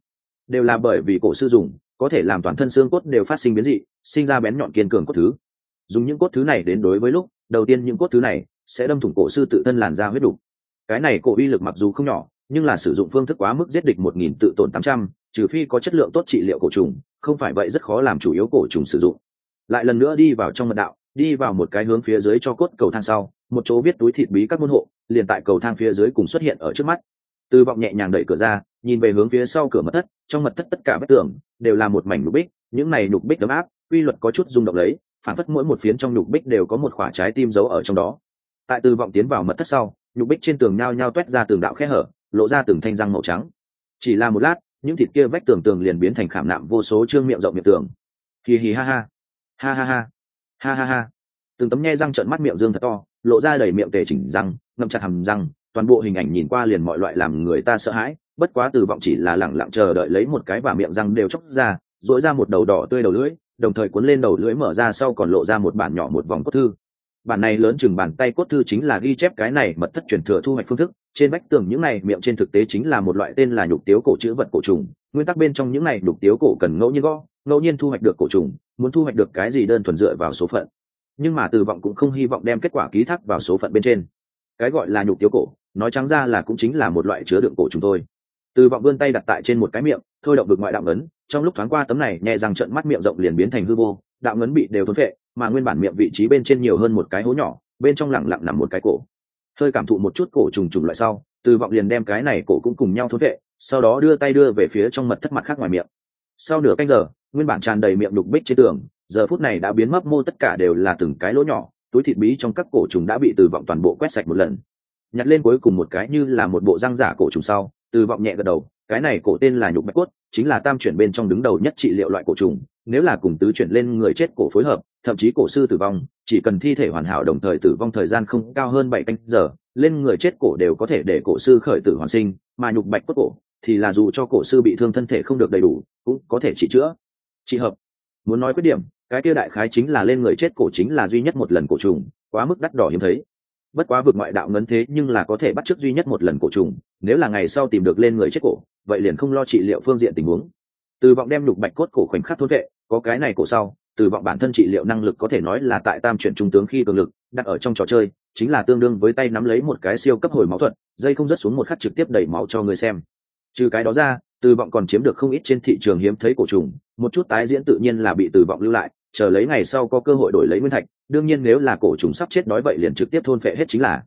đều là bởi vì cổ sư dùng, có thể làm toàn thân xương cốt đều phát sinh biến dị, sinh ra bén nhọn kiên cường cốt thứ. Dùng những cốt thứ này đến đối với lúc, đầu tiên những cốt thứ này sẽ đâm thủng cổ sư tự thân làn ra huyết đủ cái này cổ uy lực mặc dù không nhỏ, nhưng là sử dụng phương thức quá mức giết địch một nghìn tự tổn tám trăm, trừ phi có chất lượng tốt trị liệu cổ trùng, không phải vậy rất khó làm chủ yếu cổ trùng sử dụng. Lại lần nữa đi vào trong mật đạo, đi vào một cái hướng phía dưới cho cốt cầu thang sau, một chỗ viết túi thịt bí các môn hộ, liền tại cầu thang phía dưới cùng xuất hiện ở trước mắt. Từ vọng nhẹ nhàng đẩy cửa ra, nhìn về hướng phía sau cửa mật thất, trong mật thất tất cả vách tường đều là một mảnh nhục bích, những này nhục bích ấm áp, quy luật có chút rung động lấy, phản phất mỗi một phiến trong nhục bích đều có một khoả trái tim giấu ở trong đó. Tại từ vọng tiến vào mật thất sau, nhục bích trên tường nhao nhao t ra tường đạo khe hở, lộ ra từng thanh răng màu trắng. Chỉ là một lát, những thịt kia vách tường tường liền biến thành khảm nạm vô số trương miệng rộng miệng tường. Hì hì ha ha. Ha ha ha. Ha ha ha. Từng tấm nhe răng trợn mắt miệng dương thật to, lộ ra đầy miệng tề chỉnh răng, ngậm chặt hầm răng toàn bộ hình ảnh nhìn qua liền mọi loại làm người ta sợ hãi, bất quá từ vọng chỉ là lẳng lặng chờ đợi lấy một cái và miệng răng đều chóc ra dỗi ra một đầu đỏ tươi đầu lưỡi, đồng thời cuốn lên đầu lưỡi mở ra sau còn lộ ra một bản nhỏ một vòng cốt thư. Bản này lớn chừng bàn tay cốt thư chính là ghi chép cái này mật thất truyền thừa thu hoạch phương thức, trên vách tường những này miệng trên thực tế chính là một loại tên là nhục tiếu cổ chữ vật cổ trùng, nguyên tắc bên trong những này nhục tiếu cổ cần ngẫu nhiên gõ, ngẫu nhiên thu hoạch được cổ trùng, muốn thu hoạch được cái gì đơn thuần dựa vào số phận. Nhưng mà từ vọng cũng không hy vọng đem kết quả ký thác vào số phận bên trên. Cái gọi là nhục tiếu cổ nói trắng ra là cũng chính là một loại chứa đựng cổ chúng tôi. từ vọng vươn tay đặt tại trên một cái miệng, thôi động vực ngoại đạo ngấn, trong lúc thoáng qua tấm này, nhẹ rằng trận mắt miệng rộng liền biến thành hư vô, đạo ngấn bị đều thốn vệ mà nguyên bản miệng vị trí bên trên nhiều hơn một cái hố nhỏ, bên trong lặng lặng nằm một cái cổ. Hơi cảm thụ một chút cổ trùng trùng loại sau, từ vọng liền đem cái này cổ cũng cùng nhau thốn vệ sau đó đưa tay đưa về phía trong mật thất mặt khác ngoài miệng. Sau nửa canh giờ, nguyên bản tràn đầy miệng đục bích trên tường, giờ phút này đã biến mất, mô tất cả đều là từng cái lỗ nhỏ, túi thịt bí trong các cổ trùng đã bị từ vọng toàn bộ quét sạch một lần nhặt lên cuối cùng một cái như là một bộ răng giả cổ trùng sau, từ vọng nhẹ gật đầu, cái này cổ tên là nhục bạch cốt, chính là tam chuyển bên trong đứng đầu nhất trị liệu loại cổ trùng, nếu là cùng tứ chuyển lên người chết cổ phối hợp, thậm chí cổ sư tử vong, chỉ cần thi thể hoàn hảo đồng thời tử vong thời gian không cao hơn bảy canh giờ, lên người chết cổ đều có thể để cổ sư khởi tử hoàn sinh, mà nhục bạch cốt cổ thì là dù cho cổ sư bị thương thân thể không được đầy đủ, cũng có thể trị chữa. Trị hợp. Muốn nói quyết điểm, cái kia đại khái chính là lên người chết cổ chính là duy nhất một lần cổ trùng, quá mức đắt đỏ hiếm thấy bất quá vượt ngoại đạo ngấn thế nhưng là có thể bắt chước duy nhất một lần cổ trùng, nếu là ngày sau tìm được lên người chết cổ, vậy liền không lo trị liệu phương diện tình huống. Từ vọng đem lục bạch cốt cổ khoảnh khắc thốt vệ, có cái này cổ sau, từ vọng bản thân trị liệu năng lực có thể nói là tại tam chuyển trung tướng khi cường lực, đặt ở trong trò chơi, chính là tương đương với tay nắm lấy một cái siêu cấp hồi máu thuật, dây không rớt xuống một khắc trực tiếp đẩy máu cho người xem. Trừ cái đó ra, từ vọng còn chiếm được không ít trên thị trường hiếm thấy cổ trùng, một chút tái diễn tự nhiên là bị từ vọng lưu lại, chờ lấy ngày sau có cơ hội đổi lấy nguyên thạch đương nhiên nếu là cổ trùng sắp chết đói vậy liền trực tiếp thôn vệ hết chính là.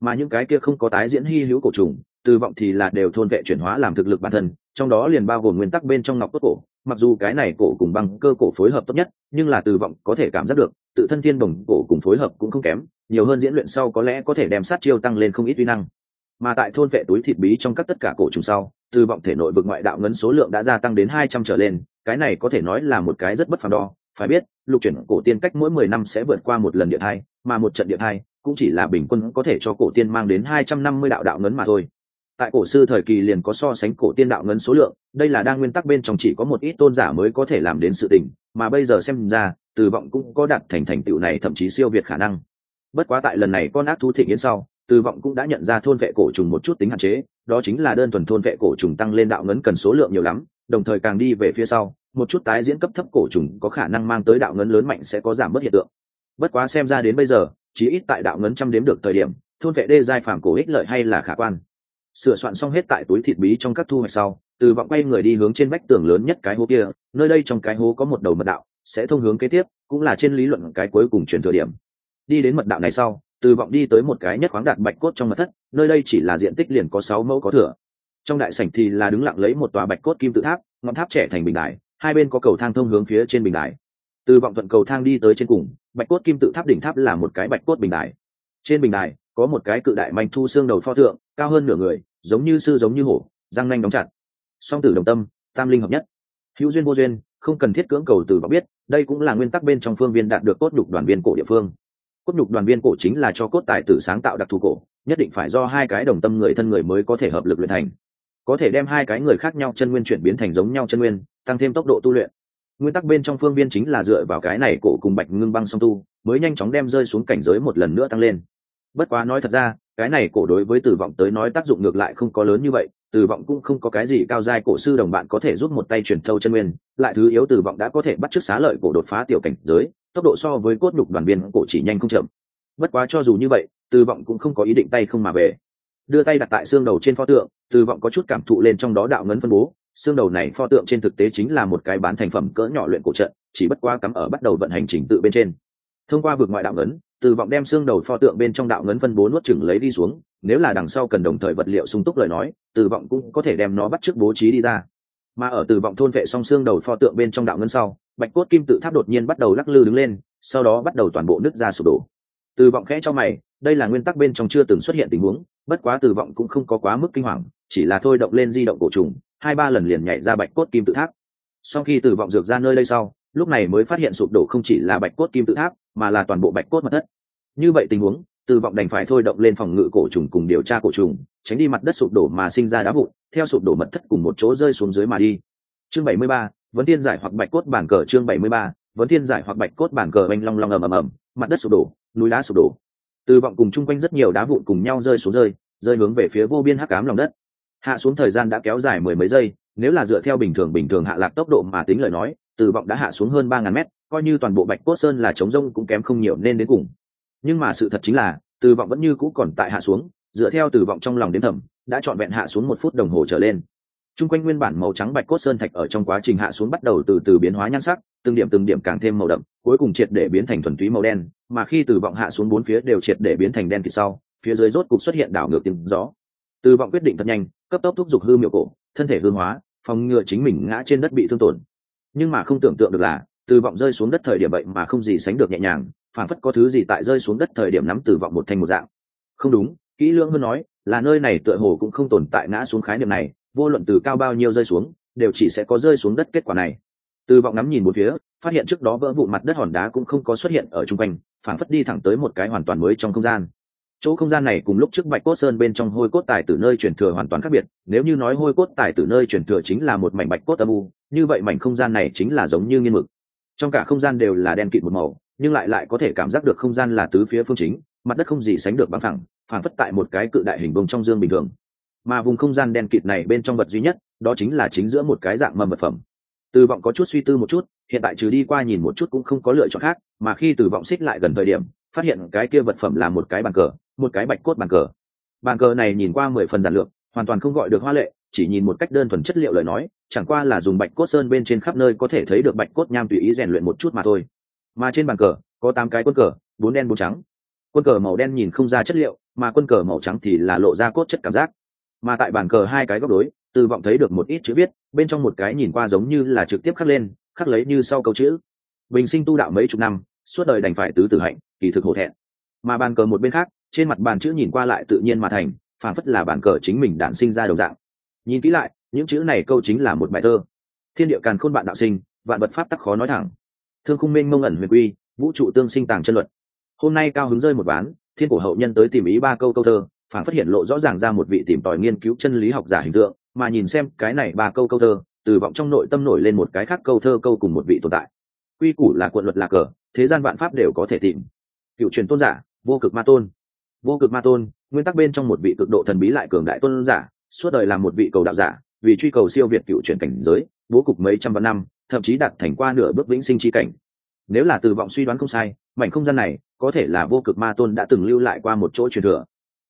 Mà những cái kia không có tái diễn hy hữu cổ trùng, từ vọng thì là đều thôn vệ chuyển hóa làm thực lực bản thân, trong đó liền bao gồm nguyên tắc bên trong ngọc cốt cổ. Mặc dù cái này cổ cùng băng cơ cổ phối hợp tốt nhất, nhưng là từ vọng có thể cảm giác được, tự thân thiên đồng cổ cùng phối hợp cũng không kém, nhiều hơn diễn luyện sau có lẽ có thể đem sát chiêu tăng lên không ít uy năng. Mà tại thôn vệ túi thịt bí trong các tất cả cổ trùng sau, từ vọng thể nội vực ngoại đạo ngấn số lượng đã gia tăng đến hai trăm trở lên, cái này có thể nói là một cái rất bất phàm đo phải biết, lục chuyển cổ tiên cách mỗi mười năm sẽ vượt qua một lần địa thai, mà một trận địa thai cũng chỉ là bình quân có thể cho cổ tiên mang đến hai trăm năm mươi đạo đạo ngấn mà thôi. Tại cổ sư thời kỳ liền có so sánh cổ tiên đạo ngấn số lượng, đây là đang nguyên tắc bên trong chỉ có một ít tôn giả mới có thể làm đến sự tình, mà bây giờ xem ra, từ vọng cũng có đạt thành thành tựu này thậm chí siêu việt khả năng. Bất quá tại lần này con ác thú thịnh yến sau, từ vọng cũng đã nhận ra thôn vệ cổ trùng một chút tính hạn chế, đó chính là đơn thuần thôn vệ cổ trùng tăng lên đạo ngấn cần số lượng nhiều lắm, đồng thời càng đi về phía sau một chút tái diễn cấp thấp cổ trùng có khả năng mang tới đạo ngấn lớn mạnh sẽ có giảm bớt hiện tượng. Bất quá xem ra đến bây giờ chỉ ít tại đạo ngấn trăm đếm được thời điểm, thôn vệ đê giai phàm cổ ích lợi hay là khả quan. Sửa soạn xong hết tại túi thịt bí trong các thu hoạch sau, từ vọng quay người đi hướng trên vách tường lớn nhất cái hố kia, nơi đây trong cái hố có một đầu mật đạo, sẽ thông hướng kế tiếp, cũng là trên lý luận cái cuối cùng chuyển thừa điểm. Đi đến mật đạo này sau, từ vọng đi tới một cái nhất khoáng đạt bạch cốt trong mật thất, nơi đây chỉ là diện tích liền có sáu mẫu có thừa. Trong đại sảnh thì là đứng lặng lấy một tòa bạch cốt kim tự tháp, ngọn tháp trẻ thành bình đài hai bên có cầu thang thông hướng phía trên bình đài. Từ vọng thuận cầu thang đi tới trên cùng, bạch cốt kim tự tháp đỉnh tháp là một cái bạch cốt bình đài. Trên bình đài, có một cái cự đại manh thu xương đầu pho tượng, cao hơn nửa người, giống như sư giống như hổ, răng nanh đóng chặt. Song tử đồng tâm, tam linh hợp nhất. Hữu duyên vô duyên, không cần thiết cưỡng cầu từ vọng biết, đây cũng là nguyên tắc bên trong phương viên đạt được cốt nhục đoàn viên cổ địa phương. Cốt nhục đoàn viên cổ chính là cho cốt tài tử sáng tạo đặc thù cổ, nhất định phải do hai cái đồng tâm người thân người mới có thể hợp lực luyện thành. Có thể đem hai cái người khác nhau chân nguyên chuyển biến thành giống nhau chân nguyên tăng thêm tốc độ tu luyện. Nguyên tắc bên trong phương viên chính là dựa vào cái này cổ cùng bạch ngưng băng song tu, mới nhanh chóng đem rơi xuống cảnh giới một lần nữa tăng lên. Bất quá nói thật ra, cái này cổ đối với tử vọng tới nói tác dụng ngược lại không có lớn như vậy, tử vọng cũng không có cái gì cao giai cổ sư đồng bạn có thể giúp một tay truyền thâu chân nguyên, lại thứ yếu tử vọng đã có thể bắt chước xá lợi cổ đột phá tiểu cảnh giới, tốc độ so với cốt nhục đoàn viên cổ chỉ nhanh không chậm. Bất quá cho dù như vậy, tử vọng cũng không có ý định tay không mà về. Đưa tay đặt tại xương đầu trên pho tượng, tử vọng có chút cảm thụ lên trong đó đạo ngấn phân bố xương đầu này pho tượng trên thực tế chính là một cái bán thành phẩm cỡ nhỏ luyện cổ trận, chỉ bất qua cắm ở bắt đầu vận hành trình tự bên trên. Thông qua vượt ngoại đạo ngấn, từ vọng đem xương đầu pho tượng bên trong đạo ngấn phân bố nuốt chừng lấy đi xuống, nếu là đằng sau cần đồng thời vật liệu sung túc lời nói, từ vọng cũng có thể đem nó bắt chước bố trí đi ra. Mà ở từ vọng thôn vệ song xương đầu pho tượng bên trong đạo ngân sau, bạch cốt kim tự tháp đột nhiên bắt đầu lắc lư đứng lên, sau đó bắt đầu toàn bộ nứt ra sụp đổ. Từ vọng khẽ cho mày, đây là nguyên tắc bên trong chưa từng xuất hiện tình huống, bất quá từ vọng cũng không có quá mức kinh hoàng, chỉ là thôi động lên di động cổ trùng hai ba lần liền nhảy ra bạch cốt kim tự tháp. Sau khi từ vọng dược ra nơi đây sau, lúc này mới phát hiện sụp đổ không chỉ là bạch cốt kim tự tháp, mà là toàn bộ bạch cốt mặt đất. như vậy tình huống, từ vọng đành phải thôi động lên phòng ngự cổ trùng cùng điều tra cổ trùng, tránh đi mặt đất sụp đổ mà sinh ra đá vụn, theo sụp đổ mật thất cùng một chỗ rơi xuống dưới mà đi. Chương bảy mươi ba, vấn thiên giải hoặc bạch cốt bản cờ chương bảy mươi ba, vấn thiên giải hoặc bạch cốt bản cờ anh long long ầm ầm ầm, mặt đất sụp đổ, núi đá sụp đổ. Từ vọng cùng chung quanh rất nhiều đá vụn cùng nhau rơi xuống rơi rơi hướng về phía vô biên hắc ám lòng đất hạ xuống thời gian đã kéo dài mười mấy giây nếu là dựa theo bình thường bình thường hạ lạc tốc độ mà tính lời nói từ vọng đã hạ xuống hơn ba ngàn mét coi như toàn bộ bạch cốt sơn là chống rông cũng kém không nhiều nên đến cùng nhưng mà sự thật chính là từ vọng vẫn như cũ còn tại hạ xuống dựa theo từ vọng trong lòng đến thẩm đã trọn vẹn hạ xuống một phút đồng hồ trở lên Trung quanh nguyên bản màu trắng bạch cốt sơn thạch ở trong quá trình hạ xuống bắt đầu từ từ biến hóa nhan sắc, từng điểm từng điểm càng thêm màu đậm, cuối cùng triệt để biến thành thuần túy màu đen, mà khi từ vọng hạ xuống bốn phía đều triệt để biến thành đen thì sau, phía dưới rốt cục xuất hiện đảo ngược tiếng gió. Từ vọng quyết định thật nhanh, cấp tốc thúc giục hư miệu cổ, thân thể hư hóa, phòng ngừa chính mình ngã trên đất bị thương tổn. Nhưng mà không tưởng tượng được là, từ vọng rơi xuống đất thời điểm vậy mà không gì sánh được nhẹ nhàng, phản phất có thứ gì tại rơi xuống đất thời điểm nắm từ vọng một thành một dạng. Không đúng, kỹ lưỡng hơn nói, là nơi này tựa hồ cũng không tồn tại ngã xuống khái niệm này, vô luận từ cao bao nhiêu rơi xuống đều chỉ sẽ có rơi xuống đất kết quả này từ vọng ngắm nhìn một phía phát hiện trước đó vỡ vụ mặt đất hòn đá cũng không có xuất hiện ở chung quanh phản phất đi thẳng tới một cái hoàn toàn mới trong không gian chỗ không gian này cùng lúc trước bạch cốt sơn bên trong hôi cốt tài từ nơi truyền thừa hoàn toàn khác biệt, nếu như nói hôi cốt tài từ nơi truyền thừa chính là một mảnh bạch cốt âm u, như vậy mảnh không gian này chính là giống như nghiên mực. Trong cả không gian đều là đen kịt một màu, nhưng lại lại có thể cảm giác được không gian là tứ phía phương chính, mặt đất không gì sánh được bằng thẳng phản phất tại một cái cự đại hình bông trong dương bình thường. Mà vùng không gian đen kịt này bên trong vật duy nhất, đó chính là chính giữa một cái dạng mầm vật phẩm. Từ vọng có chút suy tư một chút, hiện tại trừ đi qua nhìn một chút cũng không có lựa chọn khác, mà khi từ vọng xích lại gần thời điểm, phát hiện cái kia vật phẩm là một cái bàn cờ một cái bạch cốt bàn cờ. Bàn cờ này nhìn qua mười phần giản lược, hoàn toàn không gọi được hoa lệ, chỉ nhìn một cách đơn thuần chất liệu lời nói, chẳng qua là dùng bạch cốt sơn bên trên khắp nơi có thể thấy được bạch cốt nham tùy ý rèn luyện một chút mà thôi. Mà trên bàn cờ, có tám cái quân cờ, bốn đen bốn trắng. Quân cờ màu đen nhìn không ra chất liệu, mà quân cờ màu trắng thì là lộ ra cốt chất cảm giác. Mà tại bàn cờ hai cái góc đối, từ vọng thấy được một ít chữ viết, bên trong một cái nhìn qua giống như là trực tiếp khắc lên, khắc lấy như sau câu chữ. Bình sinh tu đạo mấy chục năm, suốt đời đành phải tứ tử hạnh, kỳ thực hổ thẹn. Mà bàn cờ một bên khác trên mặt bàn chữ nhìn qua lại tự nhiên mà thành phản phất là bàn cờ chính mình đản sinh ra đồng dạng. Nhìn kỹ lại, những chữ này câu chính là một bài thơ. Thiên địa càn khôn bạn đạo sinh, vạn vật pháp tắc khó nói thẳng. Thương khung minh mông ẩn huyền quy, vũ trụ tương sinh tàng chân luật. Hôm nay cao hứng rơi một bán thiên cổ hậu nhân tới tìm ý ba câu câu thơ phản phát hiện lộ rõ ràng ra một vị tìm tòi nghiên cứu chân lý học giả hình tượng, mà nhìn xem cái này ba câu câu thơ, từ vọng trong nội tâm nổi lên một cái khác câu thơ câu cùng một vị tồn tại. Quy củ là quận luật là cờ, thế gian vạn pháp đều có thể tìm. Cựu truyền tôn giả, vô cực ma tôn vô cực ma tôn, nguyên tắc bên trong một vị cực độ thần bí lại cường đại tôn giả, suốt đời là một vị cầu đạo giả, vì truy cầu siêu việt cựu truyền cảnh giới, bố cục mấy trăm vạn năm, thậm chí đạt thành qua nửa bước vĩnh sinh chi cảnh. Nếu là từ vọng suy đoán không sai, mảnh không gian này có thể là vô cực ma tôn đã từng lưu lại qua một chỗ truyền thừa.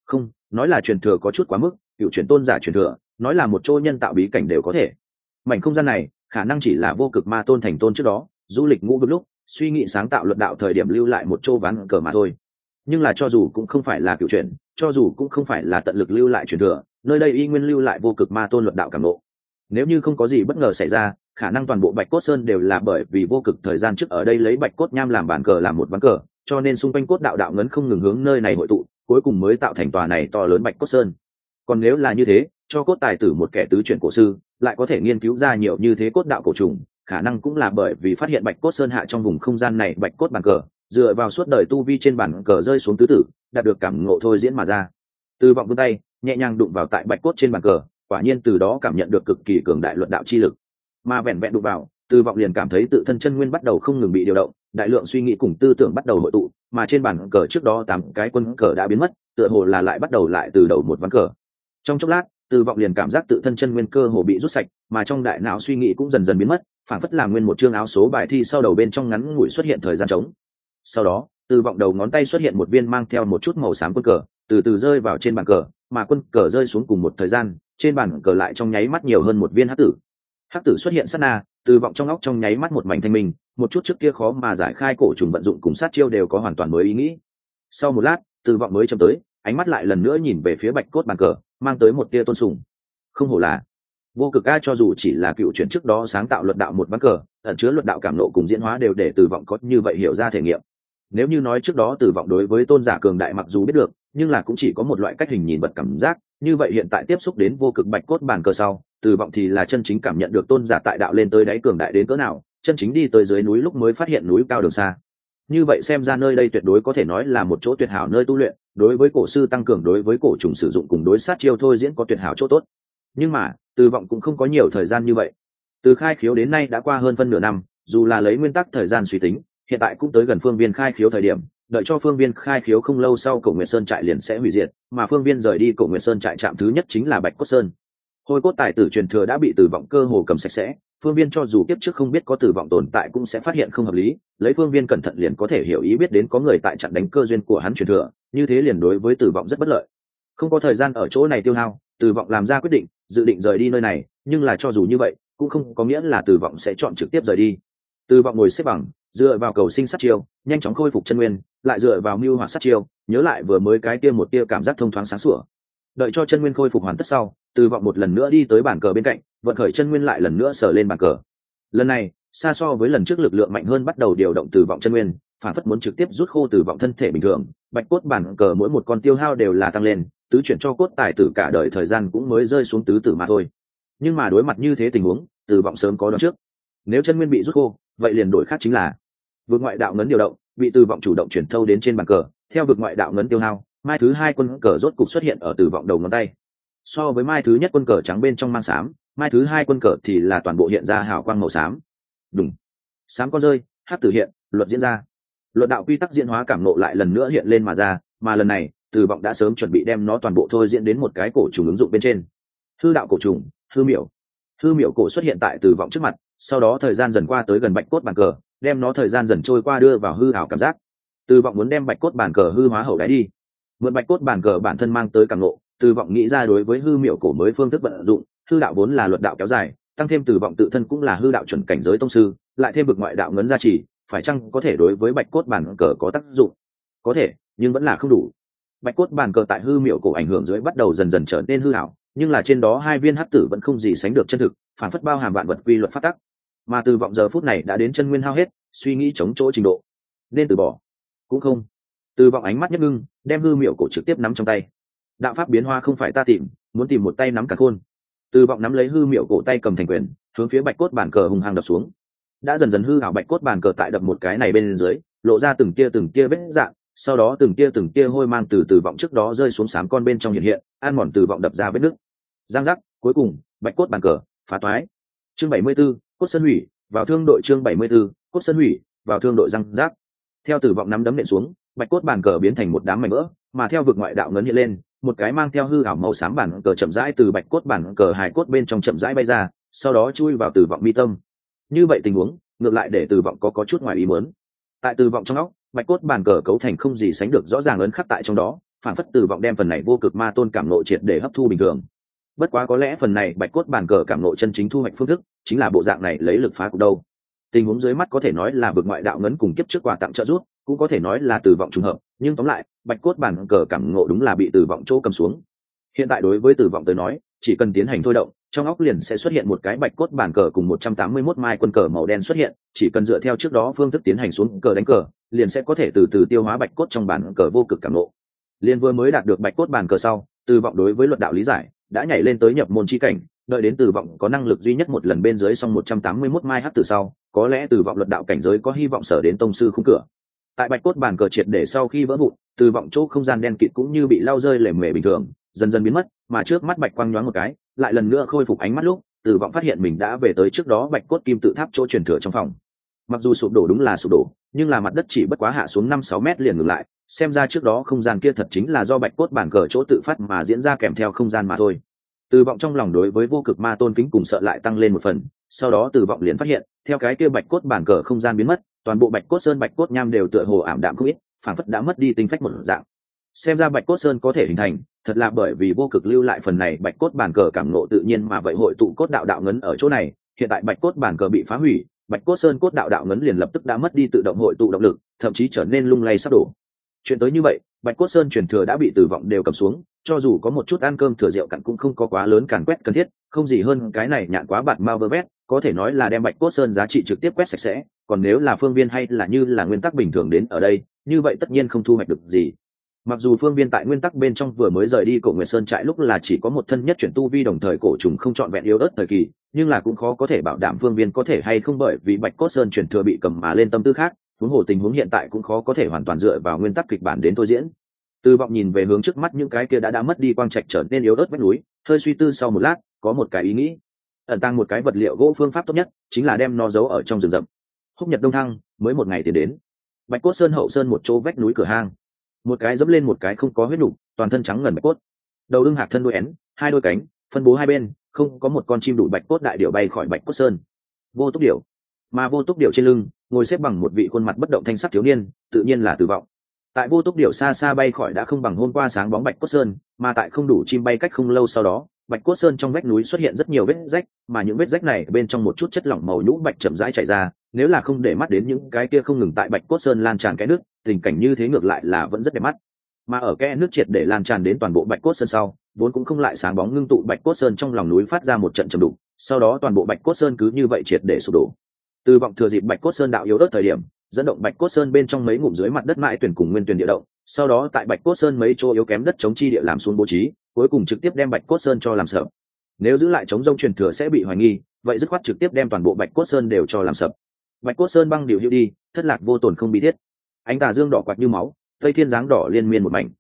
Không, nói là truyền thừa có chút quá mức, cựu truyền tôn giả truyền thừa, nói là một chỗ nhân tạo bí cảnh đều có thể. Mảnh không gian này, khả năng chỉ là vô cực ma tôn thành tôn trước đó, du lịch ngũ vực lúc, suy nghĩ sáng tạo luận đạo thời điểm lưu lại một chỗ ván cờ mà thôi nhưng là cho dù cũng không phải là cựu truyền cho dù cũng không phải là tận lực lưu lại truyền thừa, nơi đây y nguyên lưu lại vô cực ma tôn luận đạo cảm lộ nếu như không có gì bất ngờ xảy ra, khả năng toàn bộ bạch cốt sơn đều là bởi vì vô cực thời gian trước ở đây lấy bạch cốt nham làm bàn cờ làm một ván cờ, cho nên xung quanh cốt đạo đạo ngấn không ngừng hướng nơi này hội tụ, cuối cùng mới tạo thành tòa này to lớn bạch cốt sơn. Còn nếu là như thế, cho cốt tài tử một kẻ tứ chuyển cổ sư, lại có thể nghiên cứu ra nhiều như thế cốt đạo cổ trùng, khả năng cũng là bởi vì phát hiện bạch cốt sơn hạ trong vùng không gian này bạch cốt bàn cờ dựa vào suốt đời tu vi trên bàn cờ rơi xuống tứ tử, đạt được cảm ngộ thôi diễn mà ra. Từ vọng vươn tay, nhẹ nhàng đụng vào tại bạch cốt trên bàn cờ, quả nhiên từ đó cảm nhận được cực kỳ cường đại luận đạo chi lực. Mà vẹn vẹn đụng vào, từ vọng liền cảm thấy tự thân chân nguyên bắt đầu không ngừng bị điều động, đại lượng suy nghĩ cùng tư tưởng bắt đầu hội tụ, mà trên bàn cờ trước đó tám cái quân cờ đã biến mất, tựa hồ là lại bắt đầu lại từ đầu một ván cờ. Trong chốc lát, từ vọng liền cảm giác tự thân chân nguyên cơ hồ bị rút sạch, mà trong đại não suy nghĩ cũng dần dần biến mất phản phất làm nguyên một chương áo số bài thi sau đầu bên trong ngắn ngủi xuất hiện thời gian trống sau đó, từ vọng đầu ngón tay xuất hiện một viên mang theo một chút màu xám quân cờ, từ từ rơi vào trên bàn cờ, mà quân cờ rơi xuống cùng một thời gian, trên bàn cờ lại trong nháy mắt nhiều hơn một viên hắc tử. Hắc tử xuất hiện sát na, từ vọng trong óc trong nháy mắt một mảnh thanh minh, một chút trước kia khó mà giải khai cổ trùng vận dụng cùng sát chiêu đều có hoàn toàn mới ý nghĩ. Sau một lát, từ vọng mới chấm tới, ánh mắt lại lần nữa nhìn về phía bạch cốt bàn cờ, mang tới một tia tôn sùng. Không hổ là, vô cực a cho dù chỉ là cựu chuyển trước đó sáng tạo luận đạo một ván cờ, ẩn chứa luận đạo cảm nộ cùng diễn hóa đều để từ vọng có như vậy hiểu ra thể nghiệm nếu như nói trước đó từ vọng đối với tôn giả cường đại mặc dù biết được, nhưng là cũng chỉ có một loại cách hình nhìn vật cảm giác, như vậy hiện tại tiếp xúc đến vô cực bạch cốt bàn cờ sau từ vọng thì là chân chính cảm nhận được tôn giả tại đạo lên tới đáy cường đại đến cỡ nào, chân chính đi tới dưới núi lúc mới phát hiện núi cao đường xa. Như vậy xem ra nơi đây tuyệt đối có thể nói là một chỗ tuyệt hảo nơi tu luyện, đối với cổ sư tăng cường, đối với cổ trùng sử dụng cùng đối sát chiêu thôi diễn có tuyệt hảo chỗ tốt. Nhưng mà từ vọng cũng không có nhiều thời gian như vậy. Từ khai khiếu đến nay đã qua hơn phân nửa năm, dù là lấy nguyên tắc thời gian suy tính hiện tại cũng tới gần phương viên khai khiếu thời điểm, đợi cho phương viên khai khiếu không lâu sau cổ nguyệt sơn trại liền sẽ hủy diệt, mà phương viên rời đi cổ nguyệt sơn trại trạm thứ nhất chính là bạch cốt sơn. Hồi cốt tài tử truyền thừa đã bị tử vọng cơ hồ cầm sạch sẽ, phương viên cho dù kiếp trước không biết có tử vọng tồn tại cũng sẽ phát hiện không hợp lý, lấy phương viên cẩn thận liền có thể hiểu ý biết đến có người tại trận đánh cơ duyên của hắn truyền thừa, như thế liền đối với tử vọng rất bất lợi. Không có thời gian ở chỗ này tiêu hao, tử vọng làm ra quyết định, dự định rời đi nơi này, nhưng là cho dù như vậy, cũng không có nghĩa là tử vọng sẽ chọn trực tiếp rời đi. Từ vọng ngồi xếp bằng, dựa vào cầu sinh sát chiêu, nhanh chóng khôi phục chân nguyên, lại dựa vào mưu hoạt sát chiêu, nhớ lại vừa mới cái kia một tia cảm giác thông thoáng sáng sủa. Đợi cho chân nguyên khôi phục hoàn tất sau từ vọng một lần nữa đi tới bàn cờ bên cạnh, vận khởi chân nguyên lại lần nữa sờ lên bàn cờ. Lần này, xa so với lần trước lực lượng mạnh hơn bắt đầu điều động từ vọng chân nguyên, phản phất muốn trực tiếp rút khô từ vọng thân thể bình thường, bạch cốt bàn cờ mỗi một con tiêu hao đều là tăng lên, tứ chuyển cho cốt tài tử cả đời thời gian cũng mới rơi xuống tứ tử mà thôi. Nhưng mà đối mặt như thế tình huống từ vọng sớm có đón trước. Nếu chân nguyên bị rút khô vậy liền đổi khác chính là vượt ngoại đạo ngấn điều động, bị từ vọng chủ động chuyển thâu đến trên bàn cờ. Theo vực ngoại đạo ngấn tiêu hao, mai thứ hai quân cờ rốt cục xuất hiện ở từ vọng đầu ngón tay. So với mai thứ nhất quân cờ trắng bên trong mang xám mai thứ hai quân cờ thì là toàn bộ hiện ra hào quang màu xám đúng xám con rơi, hát tử hiện, luật diễn ra. Luật đạo quy tắc diễn hóa cảm nộ lại lần nữa hiện lên mà ra, mà lần này, từ vọng đã sớm chuẩn bị đem nó toàn bộ thôi diễn đến một cái cổ trùng ứng dụng bên trên. Hư đạo cổ trùng, hư miểu. Hư miểu cổ xuất hiện tại từ vọng trước mặt sau đó thời gian dần qua tới gần bạch cốt bàn cờ, đem nó thời gian dần trôi qua đưa vào hư hảo cảm giác. Từ vọng muốn đem bạch cốt bàn cờ hư hóa hậu đáy đi. Mượn bạch cốt bàn cờ bản thân mang tới càng nộ từ vọng nghĩ ra đối với hư miệu cổ mới phương thức vận dụng, hư đạo vốn là luật đạo kéo dài, tăng thêm từ vọng tự thân cũng là hư đạo chuẩn cảnh giới tông sư, lại thêm bực ngoại đạo ngấn gia trì, phải chăng có thể đối với bạch cốt bàn cờ có tác dụng? Có thể, nhưng vẫn là không đủ. Bạch cốt bàn cờ tại hư miệu cổ ảnh hưởng dưới bắt đầu dần dần trở nên hư hảo nhưng là trên đó hai viên hắc tử vẫn không gì sánh được chân thực, phản phất bao hàm vạn vật quy luật phát tắc mà từ vọng giờ phút này đã đến chân nguyên hao hết suy nghĩ chống chỗ trình độ. Nên từ bỏ. Cũng không. Từ vọng ánh mắt nhất ngưng đem hư miệu cổ trực tiếp nắm trong tay. Đạo pháp biến hoa không phải ta tìm muốn tìm một tay nắm cả khôn. Từ vọng nắm lấy hư miệu cổ tay cầm thành quyền hướng phía bạch cốt bàn cờ hùng hàng đập xuống. Đã dần dần hư hảo bạch cốt bàn cờ tại đập một cái này bên dưới lộ ra từng tia từng tia vết dạng sau đó từng tia từng tia hôi mang từ từ vọng trước đó rơi xuống sám con bên trong hiện hiện an mòn từ vọng đập ra vết nước giang giác cuối cùng bạch cốt bàn cờ phá toái. Chương bảy mươi 74, cốt sân hủy vào thương đội chương bảy mươi 74, cốt sân hủy vào thương đội răng giáp theo tử vọng nắm đấm nện xuống bạch cốt bàn cờ biến thành một đám mảnh vỡ mà theo vực ngoại đạo ngấn hiện lên một cái mang theo hư ảo màu xám bản cờ chậm rãi từ bạch cốt bản cờ hài cốt bên trong chậm rãi bay ra sau đó chui vào tử vọng mi tâm. Như vậy tình huống ngược lại để tử vọng có có chút ngoài ý muốn. Tại tử vọng trong óc bạch cốt bàn cờ cấu thành không gì sánh được rõ ràng ấn khắc tại trong đó phản phất tử vọng đem phần này vô cực ma tôn cảm nội triệt để hấp thu bình thường. Bất quá có lẽ phần này bạch cốt bàn cờ cảm nội chân chính thu hoạch phương thức chính là bộ dạng này lấy lực phá cục đâu. Tình huống dưới mắt có thể nói là vực ngoại đạo ngấn cùng kiếp trước quà tặng trợ giúp, cũng có thể nói là từ vọng trùng hợp, nhưng tóm lại, bạch cốt bản cờ cảm ngộ đúng là bị từ vọng chỗ cầm xuống. Hiện tại đối với từ vọng tới nói, chỉ cần tiến hành thôi động, trong óc liền sẽ xuất hiện một cái bạch cốt bản cờ cùng một trăm tám mươi 181 mai quân cờ màu đen xuất hiện, chỉ cần dựa theo trước đó phương thức tiến hành xuống cờ đánh cờ, liền sẽ có thể từ từ tiêu hóa bạch cốt trong bản cờ vô cực cảm ngộ. Liên vừa mới đạt được bạch cốt bản cờ sau từ vọng đối với luật đạo lý giải, đã nhảy lên tới nhập môn chi cảnh đợi đến từ vọng có năng lực duy nhất một lần bên dưới xong một trăm tám mươi 181 mai hắc từ sau, có lẽ từ vọng luật đạo cảnh giới có hy vọng sở đến tông sư khung cửa. Tại bạch cốt bản cờ triệt để sau khi vỡ vụn, từ vọng chỗ không gian đen kịt cũng như bị lao rơi lề mề bình thường, dần dần biến mất, mà trước mắt bạch quang nhoáng một cái, lại lần nữa khôi phục ánh mắt lúc, từ vọng phát hiện mình đã về tới trước đó bạch cốt kim tự tháp chỗ truyền thừa trong phòng. Mặc dù sụp đổ đúng là sụp đổ, nhưng là mặt đất chỉ bất quá hạ xuống năm sáu mét liền ngừng lại, xem ra trước đó không gian kia thật chính là do bạch cốt bản cờ chỗ tự phát mà diễn ra kèm theo không gian mà thôi từ vọng trong lòng đối với vô cực ma tôn kính cùng sợ lại tăng lên một phần, sau đó từ vọng liền phát hiện, theo cái kia bạch cốt bản cờ không gian biến mất, toàn bộ bạch cốt sơn bạch cốt nham đều tựa hồ ảm đạm không ít phản phất đã mất đi tinh phách một dạng. Xem ra bạch cốt sơn có thể hình thành, thật là bởi vì vô cực lưu lại phần này bạch cốt bản cờ cảm nộ tự nhiên mà vậy hội tụ cốt đạo đạo ngấn ở chỗ này, hiện tại bạch cốt bản cờ bị phá hủy, bạch cốt sơn cốt đạo đạo ngấn liền lập tức đã mất đi tự động hội tụ động lực, thậm chí trở nên lung lay sắp đổ chuyện tới như vậy, bạch cốt sơn truyền thừa đã bị tử vọng đều cầm xuống, cho dù có một chút ăn cơm thừa rượu cặn cũng không có quá lớn càn quét cần thiết, không gì hơn cái này nhạn quá bạt mau vơ vét có thể nói là đem bạch cốt sơn giá trị trực tiếp quét sạch sẽ, còn nếu là phương viên hay là như là nguyên tắc bình thường đến ở đây, như vậy tất nhiên không thu hoạch được gì. Mặc dù phương viên tại nguyên tắc bên trong vừa mới rời đi cổ nguyệt sơn trại lúc là chỉ có một thân nhất chuyển tu vi đồng thời cổ trùng không trọn vẹn yếu ớt thời kỳ, nhưng là cũng khó có thể bảo đảm phương viên có thể hay không bởi vì bạch cốt sơn chuyển thừa bị cầm mà lên tâm tư khác huống hồ tình huống hiện tại cũng khó có thể hoàn toàn dựa vào nguyên tắc kịch bản đến tôi diễn. Từ vọng nhìn về hướng trước mắt những cái kia đã đã mất đi quang trạch trở nên yếu ớt vách núi, hơi suy tư sau một lát, có một cái ý nghĩ. Ẩn tăng một cái vật liệu gỗ phương pháp tốt nhất chính là đem nó giấu ở trong rừng rậm. Húc nhật đông thăng mới một ngày tiền đến. Bạch cốt sơn hậu sơn một chỗ vách núi cửa hang. Một cái dẫm lên một cái không có huyết đủ toàn thân trắng ngần bạch cốt. Đầu đương hạc thân đôi én, hai đôi cánh, phân bố hai bên, không có một con chim đủ bạch cốt đại điệu bay khỏi bạch cốt sơn. Vô túc điệu mà vô túc điệu trên lưng ngồi xếp bằng một vị khuôn mặt bất động thanh sắc thiếu niên, tự nhiên là tử vọng. Tại vô túc điệu xa xa bay khỏi đã không bằng hôm qua sáng bóng bạch cốt sơn, mà tại không đủ chim bay cách không lâu sau đó, bạch cốt sơn trong vách núi xuất hiện rất nhiều vết rách, mà những vết rách này bên trong một chút chất lỏng màu nhũ bạch chậm rãi chảy ra, nếu là không để mắt đến những cái kia không ngừng tại bạch cốt sơn lan tràn cái nước, tình cảnh như thế ngược lại là vẫn rất đẹp mắt. Mà ở kẽ nước triệt để lan tràn đến toàn bộ bạch cốt sơn sau, vốn cũng không lại sáng bóng ngưng tụ bạch cốt sơn trong lòng núi phát ra một trận trầm đục, sau đó toàn bộ bạch cốt sơn cứ như vậy triệt để sụp đổ từ vọng thừa dịp bạch cốt sơn đạo yếu đất thời điểm, dẫn động bạch cốt sơn bên trong mấy ngụm dưới mặt đất mãi tuyển cùng nguyên tuyển địa động, sau đó tại bạch cốt sơn mấy chỗ yếu kém đất chống chi địa làm xuống bố trí, cuối cùng trực tiếp đem bạch cốt sơn cho làm sợ nếu giữ lại chống rông truyền thừa sẽ bị hoài nghi, vậy dứt khoát trực tiếp đem toàn bộ bạch cốt sơn đều cho làm sập. Bạch cốt sơn băng điều hữu đi, thất lạc vô tồn không bí thiết. Ánh tà dương đỏ quạt như máu, tây thiên dáng đỏ liên miên một mảnh.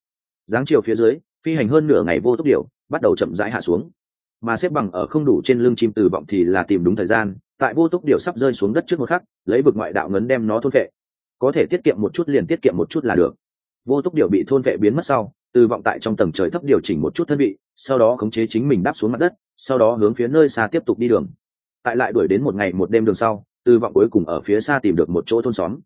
Dáng chiều phía dưới, phi hành hơn nửa ngày vô tốc điệu bắt đầu chậm rãi hạ xuống. Mà xếp bằng ở không đủ trên lưng chim từ vọng thì là tìm đúng thời gian tại vô túc điều sắp rơi xuống đất trước một khắc, lấy vực ngoại đạo ngấn đem nó thôn vệ có thể tiết kiệm một chút liền tiết kiệm một chút là được. Vô túc điều bị thôn vệ biến mất sau, từ vọng tại trong tầng trời thấp điều chỉnh một chút thân vị, sau đó khống chế chính mình đáp xuống mặt đất, sau đó hướng phía nơi xa tiếp tục đi đường. Tại lại đuổi đến một ngày một đêm đường sau, từ vọng cuối cùng ở phía xa tìm được một chỗ thôn xóm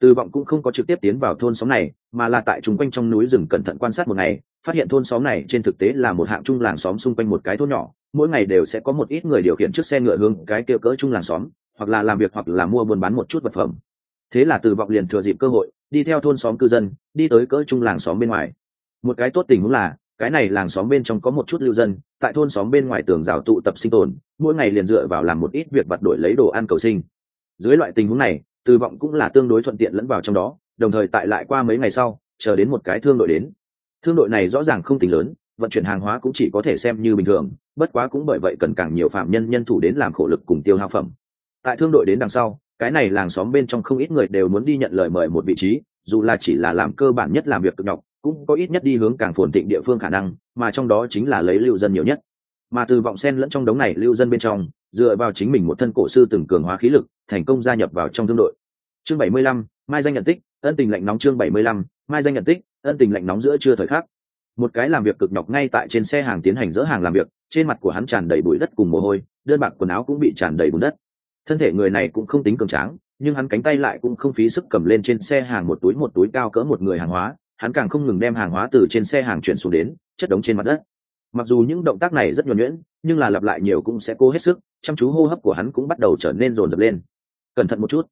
từ vọng cũng không có trực tiếp tiến vào thôn xóm này, mà là tại chung quanh trong núi rừng cẩn thận quan sát một ngày, phát hiện thôn xóm này trên thực tế là một hạng chung làng xóm xung quanh một cái thôn nhỏ, mỗi ngày đều sẽ có một ít người điều khiển chiếc xe ngựa hướng cái kia cỡ chung làng xóm, hoặc là làm việc hoặc là mua buôn bán một chút vật phẩm. Thế là từ vọng liền thừa dịp cơ hội, đi theo thôn xóm cư dân, đi tới cỡ chung làng xóm bên ngoài. Một cái tốt tình huống là, cái này làng xóm bên trong có một chút lưu dân, tại thôn xóm bên ngoài tường rào tụ tập sinh tồn, mỗi ngày liền dựa vào làm một ít việc vặt đổi lấy đồ ăn cầu sinh. Dưới loại tình huống này từ vọng cũng là tương đối thuận tiện lẫn vào trong đó, đồng thời tại lại qua mấy ngày sau, chờ đến một cái thương đội đến. Thương đội này rõ ràng không tính lớn, vận chuyển hàng hóa cũng chỉ có thể xem như bình thường, bất quá cũng bởi vậy cần càng nhiều phạm nhân nhân thủ đến làm khổ lực cùng tiêu hao phẩm. Tại thương đội đến đằng sau, cái này làng xóm bên trong không ít người đều muốn đi nhận lời mời một vị trí, dù là chỉ là làm cơ bản nhất làm việc cực nhọc, cũng có ít nhất đi hướng càng phồn thịnh địa phương khả năng, mà trong đó chính là lấy lưu dân nhiều nhất. Mà từ vọng sen lẫn trong đống này lưu dân bên trong dựa vào chính mình một thân cổ sư từng cường hóa khí lực, thành công gia nhập vào trong thương đội. Chương bảy mươi lăm, mai danh nhận tích, ân tình lạnh nóng chương bảy mươi lăm, mai danh nhận tích, ân tình lạnh nóng giữa trưa thời khắc. Một cái làm việc cực nhọc ngay tại trên xe hàng tiến hành dỡ hàng làm việc, trên mặt của hắn tràn đầy bụi đất cùng mồ hôi, đơn bạc quần áo cũng bị tràn đầy bùn đất. Thân thể người này cũng không tính cường tráng, nhưng hắn cánh tay lại cũng không phí sức cầm lên trên xe hàng một túi một túi cao cỡ một người hàng hóa, hắn càng không ngừng đem hàng hóa từ trên xe hàng chuyển xuống đến chất đống trên mặt đất mặc dù những động tác này rất nhuẩn nhuyễn, nhưng là lặp lại nhiều cũng sẽ cố hết sức, chăm chú hô hấp của hắn cũng bắt đầu trở nên rồn rập lên. Cẩn thận một chút.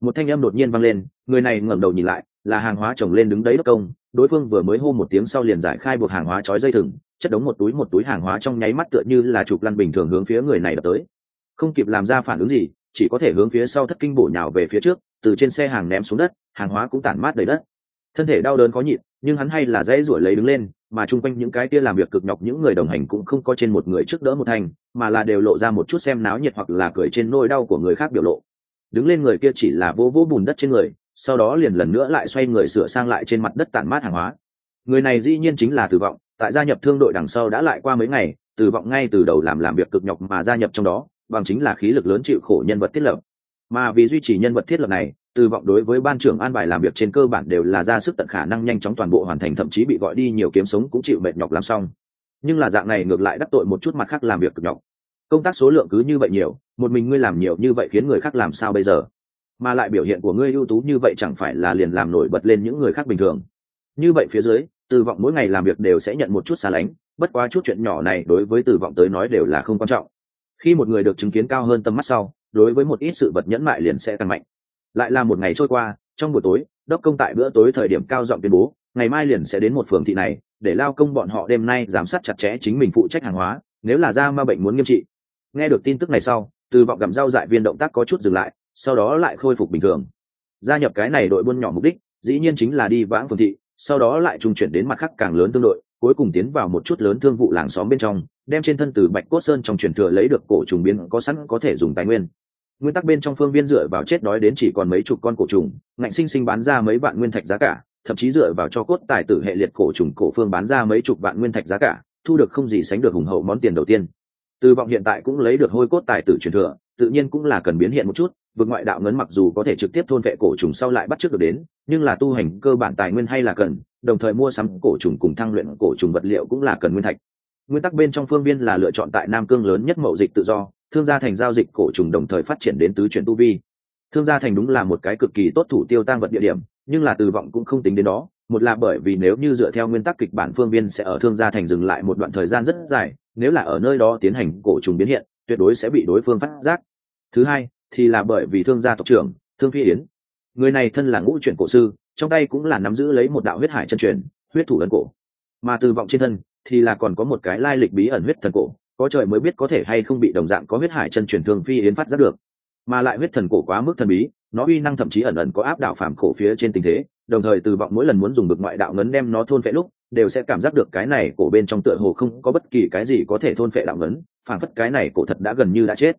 Một thanh âm đột nhiên vang lên, người này ngẩng đầu nhìn lại, là hàng hóa trồng lên đứng đấy đất công. Đối phương vừa mới hô một tiếng sau liền giải khai buộc hàng hóa trói dây thừng, chất đống một túi một túi hàng hóa trong nháy mắt tựa như là chụp lăn bình thường hướng phía người này đập tới. Không kịp làm ra phản ứng gì, chỉ có thể hướng phía sau thất kinh bổ nhào về phía trước, từ trên xe hàng ném xuống đất, hàng hóa cũng tản mát đầy đất. Thân thể đau đớn khó nhịn nhưng hắn hay là dễ ruổi lấy đứng lên, mà chung quanh những cái kia làm việc cực nhọc những người đồng hành cũng không có trên một người trước đỡ một thành, mà là đều lộ ra một chút xem náo nhiệt hoặc là cười trên nôi đau của người khác biểu lộ. Đứng lên người kia chỉ là vô vô bùn đất trên người, sau đó liền lần nữa lại xoay người sửa sang lại trên mặt đất tản mát hàng hóa. Người này dĩ nhiên chính là tử vọng, tại gia nhập thương đội đằng sau đã lại qua mấy ngày tử vọng ngay từ đầu làm làm việc cực nhọc mà gia nhập trong đó, bằng chính là khí lực lớn chịu khổ nhân vật thiết lập. Mà vì duy trì nhân vật thiết lập này từ vọng đối với ban trưởng an bài làm việc trên cơ bản đều là ra sức tận khả năng nhanh chóng toàn bộ hoàn thành, thậm chí bị gọi đi nhiều kiếm sống cũng chịu mệt nhọc làm xong. Nhưng là dạng này ngược lại đắc tội một chút mặt khác làm việc cực nhọc. Công tác số lượng cứ như vậy nhiều, một mình ngươi làm nhiều như vậy khiến người khác làm sao bây giờ? Mà lại biểu hiện của ngươi ưu tú như vậy chẳng phải là liền làm nổi bật lên những người khác bình thường. Như vậy phía dưới, từ vọng mỗi ngày làm việc đều sẽ nhận một chút xa lánh, bất quá chút chuyện nhỏ này đối với từ vọng tới nói đều là không quan trọng. Khi một người được chứng kiến cao hơn tầm mắt sau, đối với một ít sự vật nhẫn mại liền sẽ tăng mạnh lại là một ngày trôi qua, trong buổi tối, đốc công tại bữa tối thời điểm cao giọng tuyên bố, ngày mai liền sẽ đến một phường thị này, để lao công bọn họ đêm nay giám sát chặt chẽ chính mình phụ trách hàng hóa, nếu là da ma bệnh muốn nghiêm trị. Nghe được tin tức này sau, từ vọng gặm rau dại viên động tác có chút dừng lại, sau đó lại khôi phục bình thường. Gia nhập cái này đội buôn nhỏ mục đích, dĩ nhiên chính là đi vãng phường thị, sau đó lại trung chuyển đến mặt khác càng lớn tương đội, cuối cùng tiến vào một chút lớn thương vụ làng xóm bên trong, đem trên thân từ bạch cốt sơn trong truyền thừa lấy được cổ trùng biến có sẵn có thể dùng tài nguyên nguyên tắc bên trong phương viên dựa vào chết đói đến chỉ còn mấy chục con cổ trùng, ngạnh sinh sinh bán ra mấy vạn nguyên thạch giá cả, thậm chí dựa vào cho cốt tài tử hệ liệt cổ trùng cổ phương bán ra mấy chục vạn nguyên thạch giá cả, thu được không gì sánh được hùng hậu món tiền đầu tiên. Từ vọng hiện tại cũng lấy được hôi cốt tài tử truyền thừa, tự nhiên cũng là cần biến hiện một chút, vực ngoại đạo ngấn mặc dù có thể trực tiếp thôn vệ cổ trùng sau lại bắt trước được đến, nhưng là tu hành cơ bản tài nguyên hay là cần, đồng thời mua sắm cổ trùng cùng thăng luyện cổ trùng vật liệu cũng là cần nguyên thạch. Nguyên tắc bên trong phương viên là lựa chọn tại nam cương lớn nhất mậu dịch tự do thương gia thành giao dịch cổ trùng đồng thời phát triển đến tứ chuyển tu vi. Thương gia thành đúng là một cái cực kỳ tốt thủ tiêu tăng vật địa điểm, nhưng là từ vọng cũng không tính đến đó. Một là bởi vì nếu như dựa theo nguyên tắc kịch bản phương viên sẽ ở thương gia thành dừng lại một đoạn thời gian rất dài, nếu là ở nơi đó tiến hành cổ trùng biến hiện, tuyệt đối sẽ bị đối phương phát giác. Thứ hai, thì là bởi vì thương gia tộc trưởng, thương phi yến. Người này thân là ngũ chuyển cổ sư, trong tay cũng là nắm giữ lấy một đạo huyết hải chân truyền, huyết thủ ấn cổ. Mà từ vọng trên thân, thì là còn có một cái lai lịch bí ẩn huyết thần cổ có trời mới biết có thể hay không bị đồng dạng có huyết hải chân truyền thương phi yến phát giác được. Mà lại huyết thần cổ quá mức thần bí, nó uy năng thậm chí ẩn ẩn có áp đảo phàm cổ phía trên tình thế, đồng thời từ vọng mỗi lần muốn dùng bực ngoại đạo ngấn đem nó thôn phệ lúc, đều sẽ cảm giác được cái này cổ bên trong tựa hồ không có bất kỳ cái gì có thể thôn phệ đạo ngấn phản phất cái này cổ thật đã gần như đã chết.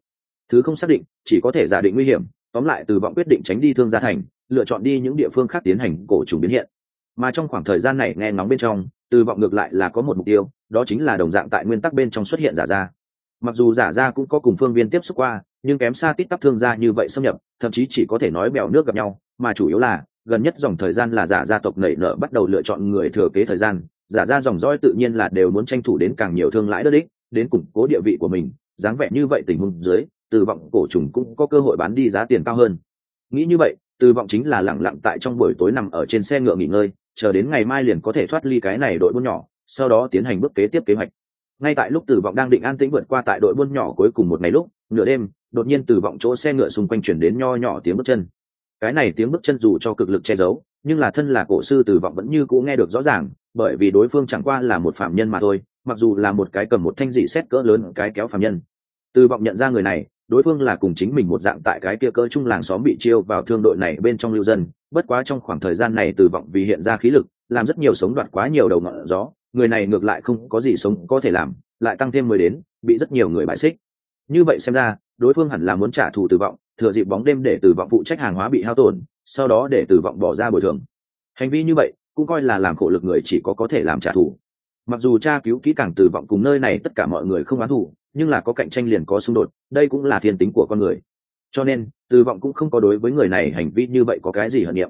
Thứ không xác định, chỉ có thể giả định nguy hiểm, tóm lại từ vọng quyết định tránh đi thương gia thành, lựa chọn đi những địa phương khác tiến hành cổ trùng biến hiện mà trong khoảng thời gian này nghe ngóng bên trong, từ vọng ngược lại là có một mục tiêu, đó chính là đồng dạng tại nguyên tắc bên trong xuất hiện giả ra mặc dù giả ra cũng có cùng phương viên tiếp xúc qua, nhưng kém xa tít tắp thương gia như vậy xâm nhập, thậm chí chỉ có thể nói bèo nước gặp nhau, mà chủ yếu là, gần nhất dòng thời gian là giả gia tộc nảy nở bắt đầu lựa chọn người thừa kế thời gian, giả ra dòng dõi tự nhiên là đều muốn tranh thủ đến càng nhiều thương lãi đất ích đến củng cố địa vị của mình, dáng vẻ như vậy tình huống dưới, từ vọng cổ trùng cũng có cơ hội bán đi giá tiền cao hơn. Nghĩ như vậy, từ vọng chính là lẳng lặng tại trong buổi tối nằm ở trên xe ngựa nghỉ ngơi chờ đến ngày mai liền có thể thoát ly cái này đội buôn nhỏ, sau đó tiến hành bước kế tiếp kế hoạch. Ngay tại lúc tử vọng đang định an tĩnh vượt qua tại đội buôn nhỏ cuối cùng một ngày lúc, nửa đêm, đột nhiên từ vọng chỗ xe ngựa xung quanh chuyển đến nho nhỏ tiếng bước chân. Cái này tiếng bước chân dù cho cực lực che giấu, nhưng là thân là cổ sư tử vọng vẫn như cũ nghe được rõ ràng, bởi vì đối phương chẳng qua là một phạm nhân mà thôi, mặc dù là một cái cầm một thanh dị xét cỡ lớn, cái kéo phạm nhân. Tử vọng nhận ra người này đối phương là cùng chính mình một dạng tại cái kia cỡ chung làng xóm bị chiêu vào thương đội này bên trong lưu dân, bất quá trong khoảng thời gian này từ vọng vì hiện ra khí lực, làm rất nhiều sống đoạt quá nhiều đầu ngọn gió, người này ngược lại không có gì sống có thể làm, lại tăng thêm mới đến, bị rất nhiều người bại xích. Như vậy xem ra, đối phương hẳn là muốn trả thù từ vọng thừa dịp bóng đêm để từ vọng phụ trách hàng hóa bị hao tổn, sau đó để từ vọng bỏ ra bồi thường. Hành vi như vậy, cũng coi là làm khổ lực người chỉ có có thể làm trả thù. Mặc dù tra cứu kỹ càng từ vọng cùng nơi này tất cả mọi người không oán thù nhưng là có cạnh tranh liền có xung đột, đây cũng là thiên tính của con người. Cho nên, từ vọng cũng không có đối với người này hành vi như vậy có cái gì hận niệm.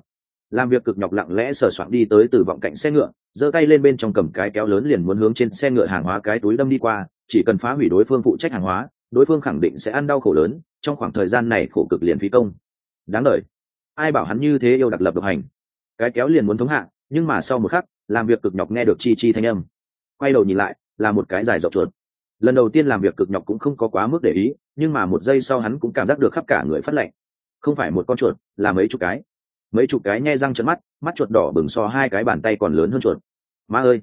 Làm việc cực nhọc lặng lẽ sờ soạn đi tới từ vọng cạnh xe ngựa, giơ tay lên bên trong cầm cái kéo lớn liền muốn hướng trên xe ngựa hàng hóa cái túi đâm đi qua, chỉ cần phá hủy đối phương phụ trách hàng hóa, đối phương khẳng định sẽ ăn đau khổ lớn, trong khoảng thời gian này khổ cực liền phí công. Đáng lời. Ai bảo hắn như thế yêu đặc lập độc hành? Cái kéo liền muốn thống hạ, nhưng mà sau một khắc, làm việc cực nhọc nghe được chi chi thanh âm. Quay đầu nhìn lại, là một cái dài dọc chuột lần đầu tiên làm việc cực nhọc cũng không có quá mức để ý, nhưng mà một giây sau hắn cũng cảm giác được khắp cả người phát lạnh. Không phải một con chuột, là mấy chục cái. Mấy chục cái nhe răng trận mắt mắt chuột đỏ bừng so hai cái bàn tay còn lớn hơn chuột. Má ơi!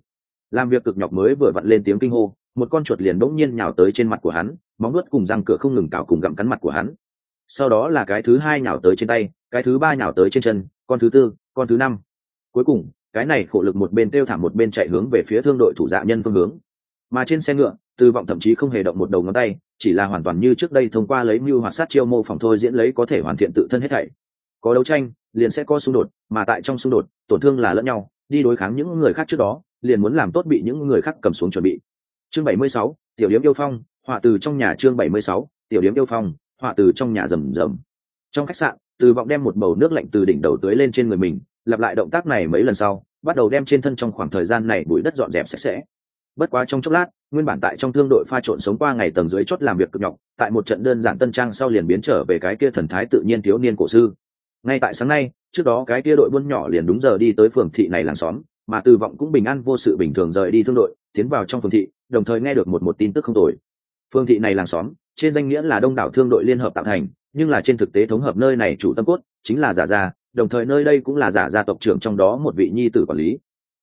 Làm việc cực nhọc mới vừa vặn lên tiếng kinh hô, một con chuột liền bỗng nhiên nhào tới trên mặt của hắn, móng nuốt cùng răng cửa không ngừng cào cùng gặm cắn mặt của hắn. Sau đó là cái thứ hai nhào tới trên tay, cái thứ ba nhào tới trên chân, con thứ tư, con thứ năm. Cuối cùng, cái này khổ lực một bên kêu thảm một bên chạy hướng về phía thương đội thủ dạ nhân phương hướng. Mà trên xe ngựa tư vọng thậm chí không hề động một đầu ngón tay chỉ là hoàn toàn như trước đây thông qua lấy mưu hoặc sát chiêu mô phỏng thôi diễn lấy có thể hoàn thiện tự thân hết thảy. Có đấu tranh liền sẽ có xung đột mà tại trong xung đột tổn thương là lẫn nhau đi đối kháng những người khác trước đó liền muốn làm tốt bị những người khác cầm xuống chuẩn bị. Chương 76, tiểu điếm yêu phong họa từ trong nhà chương 76, tiểu điếm yêu phong họa từ trong nhà rầm rầm. Trong khách sạn từ vọng đem một bầu nước lạnh từ đỉnh đầu tưới lên trên người mình lặp lại động tác này mấy lần sau bắt đầu đem trên thân trong khoảng thời gian này bụi đất dọn dẹp sạch sẽ bất quá trong chốc lát, nguyên bản tại trong thương đội pha trộn sống qua ngày tầng dưới chốt làm việc cực nhọc, tại một trận đơn giản tân trang sau liền biến trở về cái kia thần thái tự nhiên thiếu niên cổ sư. Ngay tại sáng nay, trước đó cái kia đội buôn nhỏ liền đúng giờ đi tới phường thị này làng xóm, mà từ vọng cũng bình an vô sự bình thường rời đi thương đội, tiến vào trong phường thị, đồng thời nghe được một một tin tức không tồi. Phường thị này làng xóm, trên danh nghĩa là đông đảo thương đội liên hợp tạo thành, nhưng là trên thực tế thống hợp nơi này chủ tâm cốt, chính là giả gia, đồng thời nơi đây cũng là giả gia tộc trưởng trong đó một vị nhi tử quản lý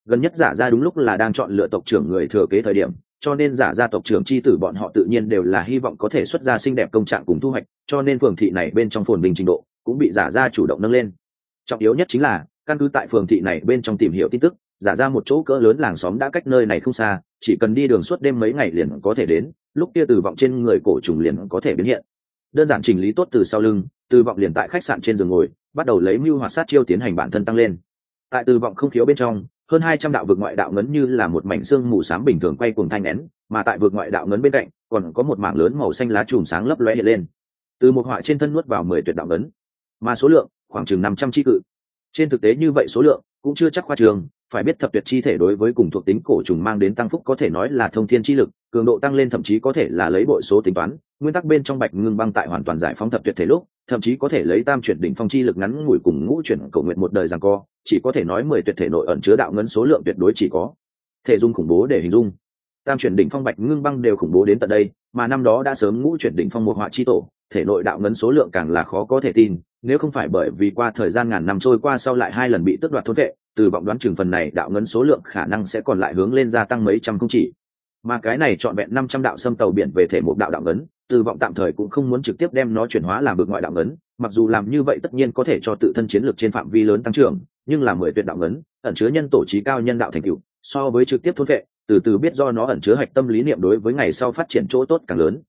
gần nhất giả gia đúng lúc là đang chọn lựa tộc trưởng người thừa kế thời điểm, cho nên giả gia tộc trưởng chi tử bọn họ tự nhiên đều là hy vọng có thể xuất ra xinh đẹp công trạng cùng thu hoạch, cho nên phường thị này bên trong phồn bình trình độ cũng bị giả gia chủ động nâng lên. Trọng yếu nhất chính là, căn cứ tại phường thị này bên trong tìm hiểu tin tức, giả ra một chỗ cỡ lớn làng xóm đã cách nơi này không xa, chỉ cần đi đường suốt đêm mấy ngày liền có thể đến, lúc kia từ vọng trên người cổ trùng liền có thể biến hiện. Đơn giản chỉnh lý tốt từ sau lưng, từ vọng liền tại khách sạn trên giường ngồi, bắt đầu lấy mưu hoạt sát chiêu tiến hành bản thân tăng lên. Tại từ vọng không khiếu bên trong hơn hai trăm đạo vực ngoại đạo ngấn như là một mảnh xương mù xám bình thường quay cuồng thanh nén, mà tại vực ngoại đạo ngấn bên cạnh, còn có một mảng lớn màu xanh lá chùm sáng lấp lóe hiện lên. Từ một họa trên thân nuốt vào mười tuyệt đạo ngấn. Mà số lượng khoảng chừng năm trăm chi cự. Trên thực tế như vậy số lượng cũng chưa chắc khoa trường phải biết thập tuyệt chi thể đối với cùng thuộc tính cổ trùng mang đến tăng phúc có thể nói là thông thiên chi lực, cường độ tăng lên thậm chí có thể là lấy bội số tính toán, nguyên tắc bên trong bạch ngưng băng tại hoàn toàn giải phóng thập tuyệt thể lúc, thậm chí có thể lấy tam chuyển đỉnh phong chi lực ngắn ngủi cùng ngũ chuyển cầu nguyện một đời rằng co, chỉ có thể nói mười tuyệt thể nội ẩn chứa đạo ngấn số lượng tuyệt đối chỉ có. Thể dung khủng bố để hình dung. Tam chuyển đỉnh phong bạch ngưng băng đều khủng bố đến tận đây, mà năm đó đã sớm ngũ chuyển đỉnh phong một họa chi tổ, thể nội đạo ngấn số lượng càng là khó có thể tin, nếu không phải bởi vì qua thời gian ngàn năm trôi qua sau lại hai lần bị tước đoạt thôn vệ từ vọng đoán chừng phần này đạo ngấn số lượng khả năng sẽ còn lại hướng lên gia tăng mấy trăm không chỉ. Mà cái này trọn vẹn năm trăm đạo xâm tàu biển về thể một đạo đạo ngấn, từ vọng tạm thời cũng không muốn trực tiếp đem nó chuyển hóa làm bực ngoại đạo ngấn, mặc dù làm như vậy tất nhiên có thể cho tự thân chiến lược trên phạm vi lớn tăng trưởng, nhưng là mười tuyệt đạo ngấn, ẩn chứa nhân tổ trí cao nhân đạo thành cựu so với trực tiếp thôn vệ, từ từ biết do nó ẩn chứa hạch tâm lý niệm đối với ngày sau phát triển chỗ tốt càng lớn.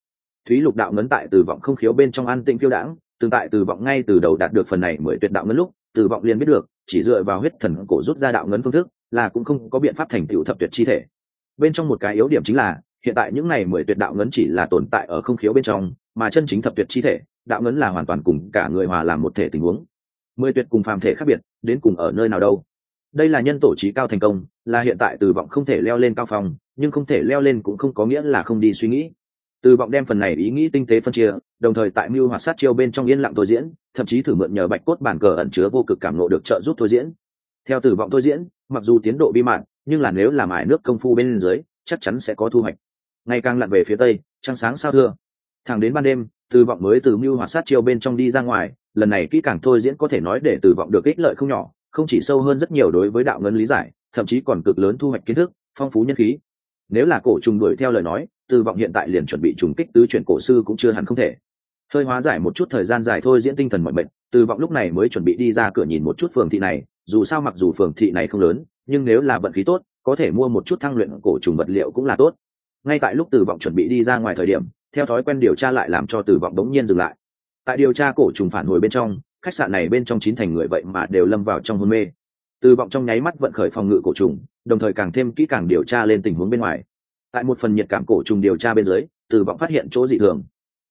Thúy lục đạo ngấn tại từ vọng không khiếu bên trong an tĩnh phiêu đãng, tương tại từ vọng ngay từ đầu đạt được phần này mười tuyệt đạo ngấn lúc, từ vọng liền biết được chỉ dựa vào huyết thần cổ rút ra đạo ngấn phương thức, là cũng không có biện pháp thành tựu thập tuyệt chi thể. Bên trong một cái yếu điểm chính là, hiện tại những này mười tuyệt đạo ngấn chỉ là tồn tại ở không khiếu bên trong, mà chân chính thập tuyệt chi thể, đạo ngấn là hoàn toàn cùng cả người hòa làm một thể tình huống. Mười tuyệt cùng phàm thể khác biệt, đến cùng ở nơi nào đâu. Đây là nhân tổ trí cao thành công, là hiện tại từ vọng không thể leo lên cao phòng nhưng không thể leo lên cũng không có nghĩa là không đi suy nghĩ từ vọng đem phần này ý nghĩ tinh tế phân chia, đồng thời tại mưu hoạt sát chiêu bên trong yên lặng thôi diễn, thậm chí thử mượn nhờ bạch cốt bản cờ ẩn chứa vô cực cảm nộ được trợ giúp thôi diễn. Theo từ vọng thôi diễn, mặc dù tiến độ bi mạn, nhưng là nếu làm ải nước công phu bên dưới, chắc chắn sẽ có thu hoạch. Ngày càng lặn về phía tây, trăng sáng sao thưa. Thẳng đến ban đêm, từ vọng mới từ mưu hoạt sát chiêu bên trong đi ra ngoài, lần này kỹ càng thôi diễn có thể nói để từ vọng được ích lợi không nhỏ, không chỉ sâu hơn rất nhiều đối với đạo ngân lý giải, thậm chí còn cực lớn thu hoạch kiến thức, phong phú nhân khí. Nếu là cổ trùng đuổi theo lời nói từ vọng hiện tại liền chuẩn bị trùng kích tứ chuyển cổ sư cũng chưa hẳn không thể. Hơi hóa giải một chút thời gian dài thôi diễn tinh thần mọi bệnh từ vọng lúc này mới chuẩn bị đi ra cửa nhìn một chút phường thị này, dù sao mặc dù phường thị này không lớn, nhưng nếu là vận khí tốt, có thể mua một chút thăng luyện cổ trùng vật liệu cũng là tốt. Ngay tại lúc từ vọng chuẩn bị đi ra ngoài thời điểm, theo thói quen điều tra lại làm cho từ vọng đống nhiên dừng lại. Tại điều tra cổ trùng phản hồi bên trong, khách sạn này bên trong chín thành người vậy mà đều lâm vào trong hôn mê. Từ vọng trong nháy mắt vận khởi phòng ngự cổ trùng, đồng thời càng thêm kỹ càng điều tra lên tình huống bên ngoài tại một phần nhiệt cảm cổ trùng điều tra bên dưới từ vọng phát hiện chỗ dị thường.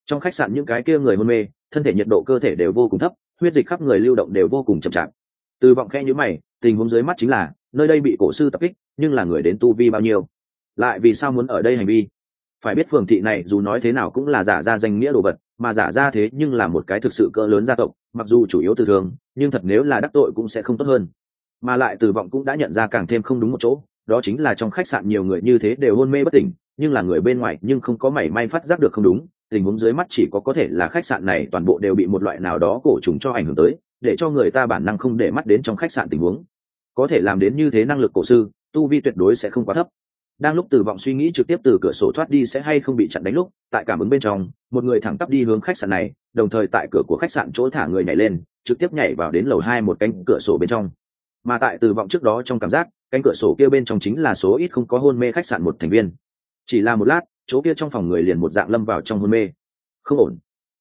Trong khách sạn những cái kia người hôn mê, thân thể nhiệt độ cơ thể đều vô cùng thấp, huyết dịch khắp người lưu động đều vô cùng chậm chạp. Từ vọng khe nhữ mày, tình huống dưới mắt chính là, nơi đây bị cổ sư tập kích, nhưng là người đến tu vi bao nhiêu? Lại vì sao muốn ở đây hành vi? Phải biết phường thị này dù nói thế nào cũng là giả ra danh nghĩa đồ vật, mà giả ra thế nhưng là một cái thực sự cỡ lớn gia tộc, mặc dù chủ yếu từ thường, nhưng thật nếu là đắc tội cũng sẽ không tốt hơn. Mà lại từ vọng cũng đã nhận ra càng thêm không đúng một chỗ đó chính là trong khách sạn nhiều người như thế đều hôn mê bất tỉnh, nhưng là người bên ngoài nhưng không có mảy may phát giác được không đúng, tình huống dưới mắt chỉ có có thể là khách sạn này toàn bộ đều bị một loại nào đó cổ trùng cho ảnh hưởng tới, để cho người ta bản năng không để mắt đến trong khách sạn tình huống. Có thể làm đến như thế năng lực cổ sư, tu vi tuyệt đối sẽ không quá thấp. Đang lúc từ vọng suy nghĩ trực tiếp từ cửa sổ thoát đi sẽ hay không bị chặn đánh lúc, tại cảm ứng bên trong, một người thẳng tắp đi hướng khách sạn này, đồng thời tại cửa của khách sạn chỗ thả người nhảy lên, trực tiếp nhảy vào đến lầu hai một cánh cửa sổ bên trong. Mà tại từ vọng trước đó trong cảm giác cánh cửa sổ kia bên trong chính là số ít không có hôn mê khách sạn một thành viên. Chỉ là một lát, chỗ kia trong phòng người liền một dạng lâm vào trong hôn mê. Không ổn.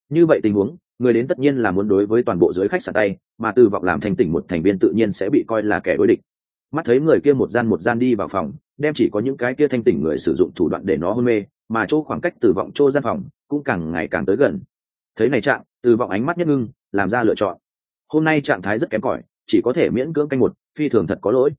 Như vậy tình huống, người đến tất nhiên là muốn đối với toàn bộ dưới khách sạn tay, mà từ vọng làm thành tỉnh một thành viên tự nhiên sẽ bị coi là kẻ đối địch. Mắt thấy người kia một gian một gian đi vào phòng, đem chỉ có những cái kia thanh tỉnh người sử dụng thủ đoạn để nó hôn mê, mà chỗ khoảng cách từ vọng chỗ gian phòng cũng càng ngày càng tới gần. Thấy này trạng từ vọng ánh mắt nhất ngưng, làm ra lựa chọn. Hôm nay trạng thái rất kém cỏi, chỉ có thể miễn cưỡng canh một, phi thường thật có lỗi.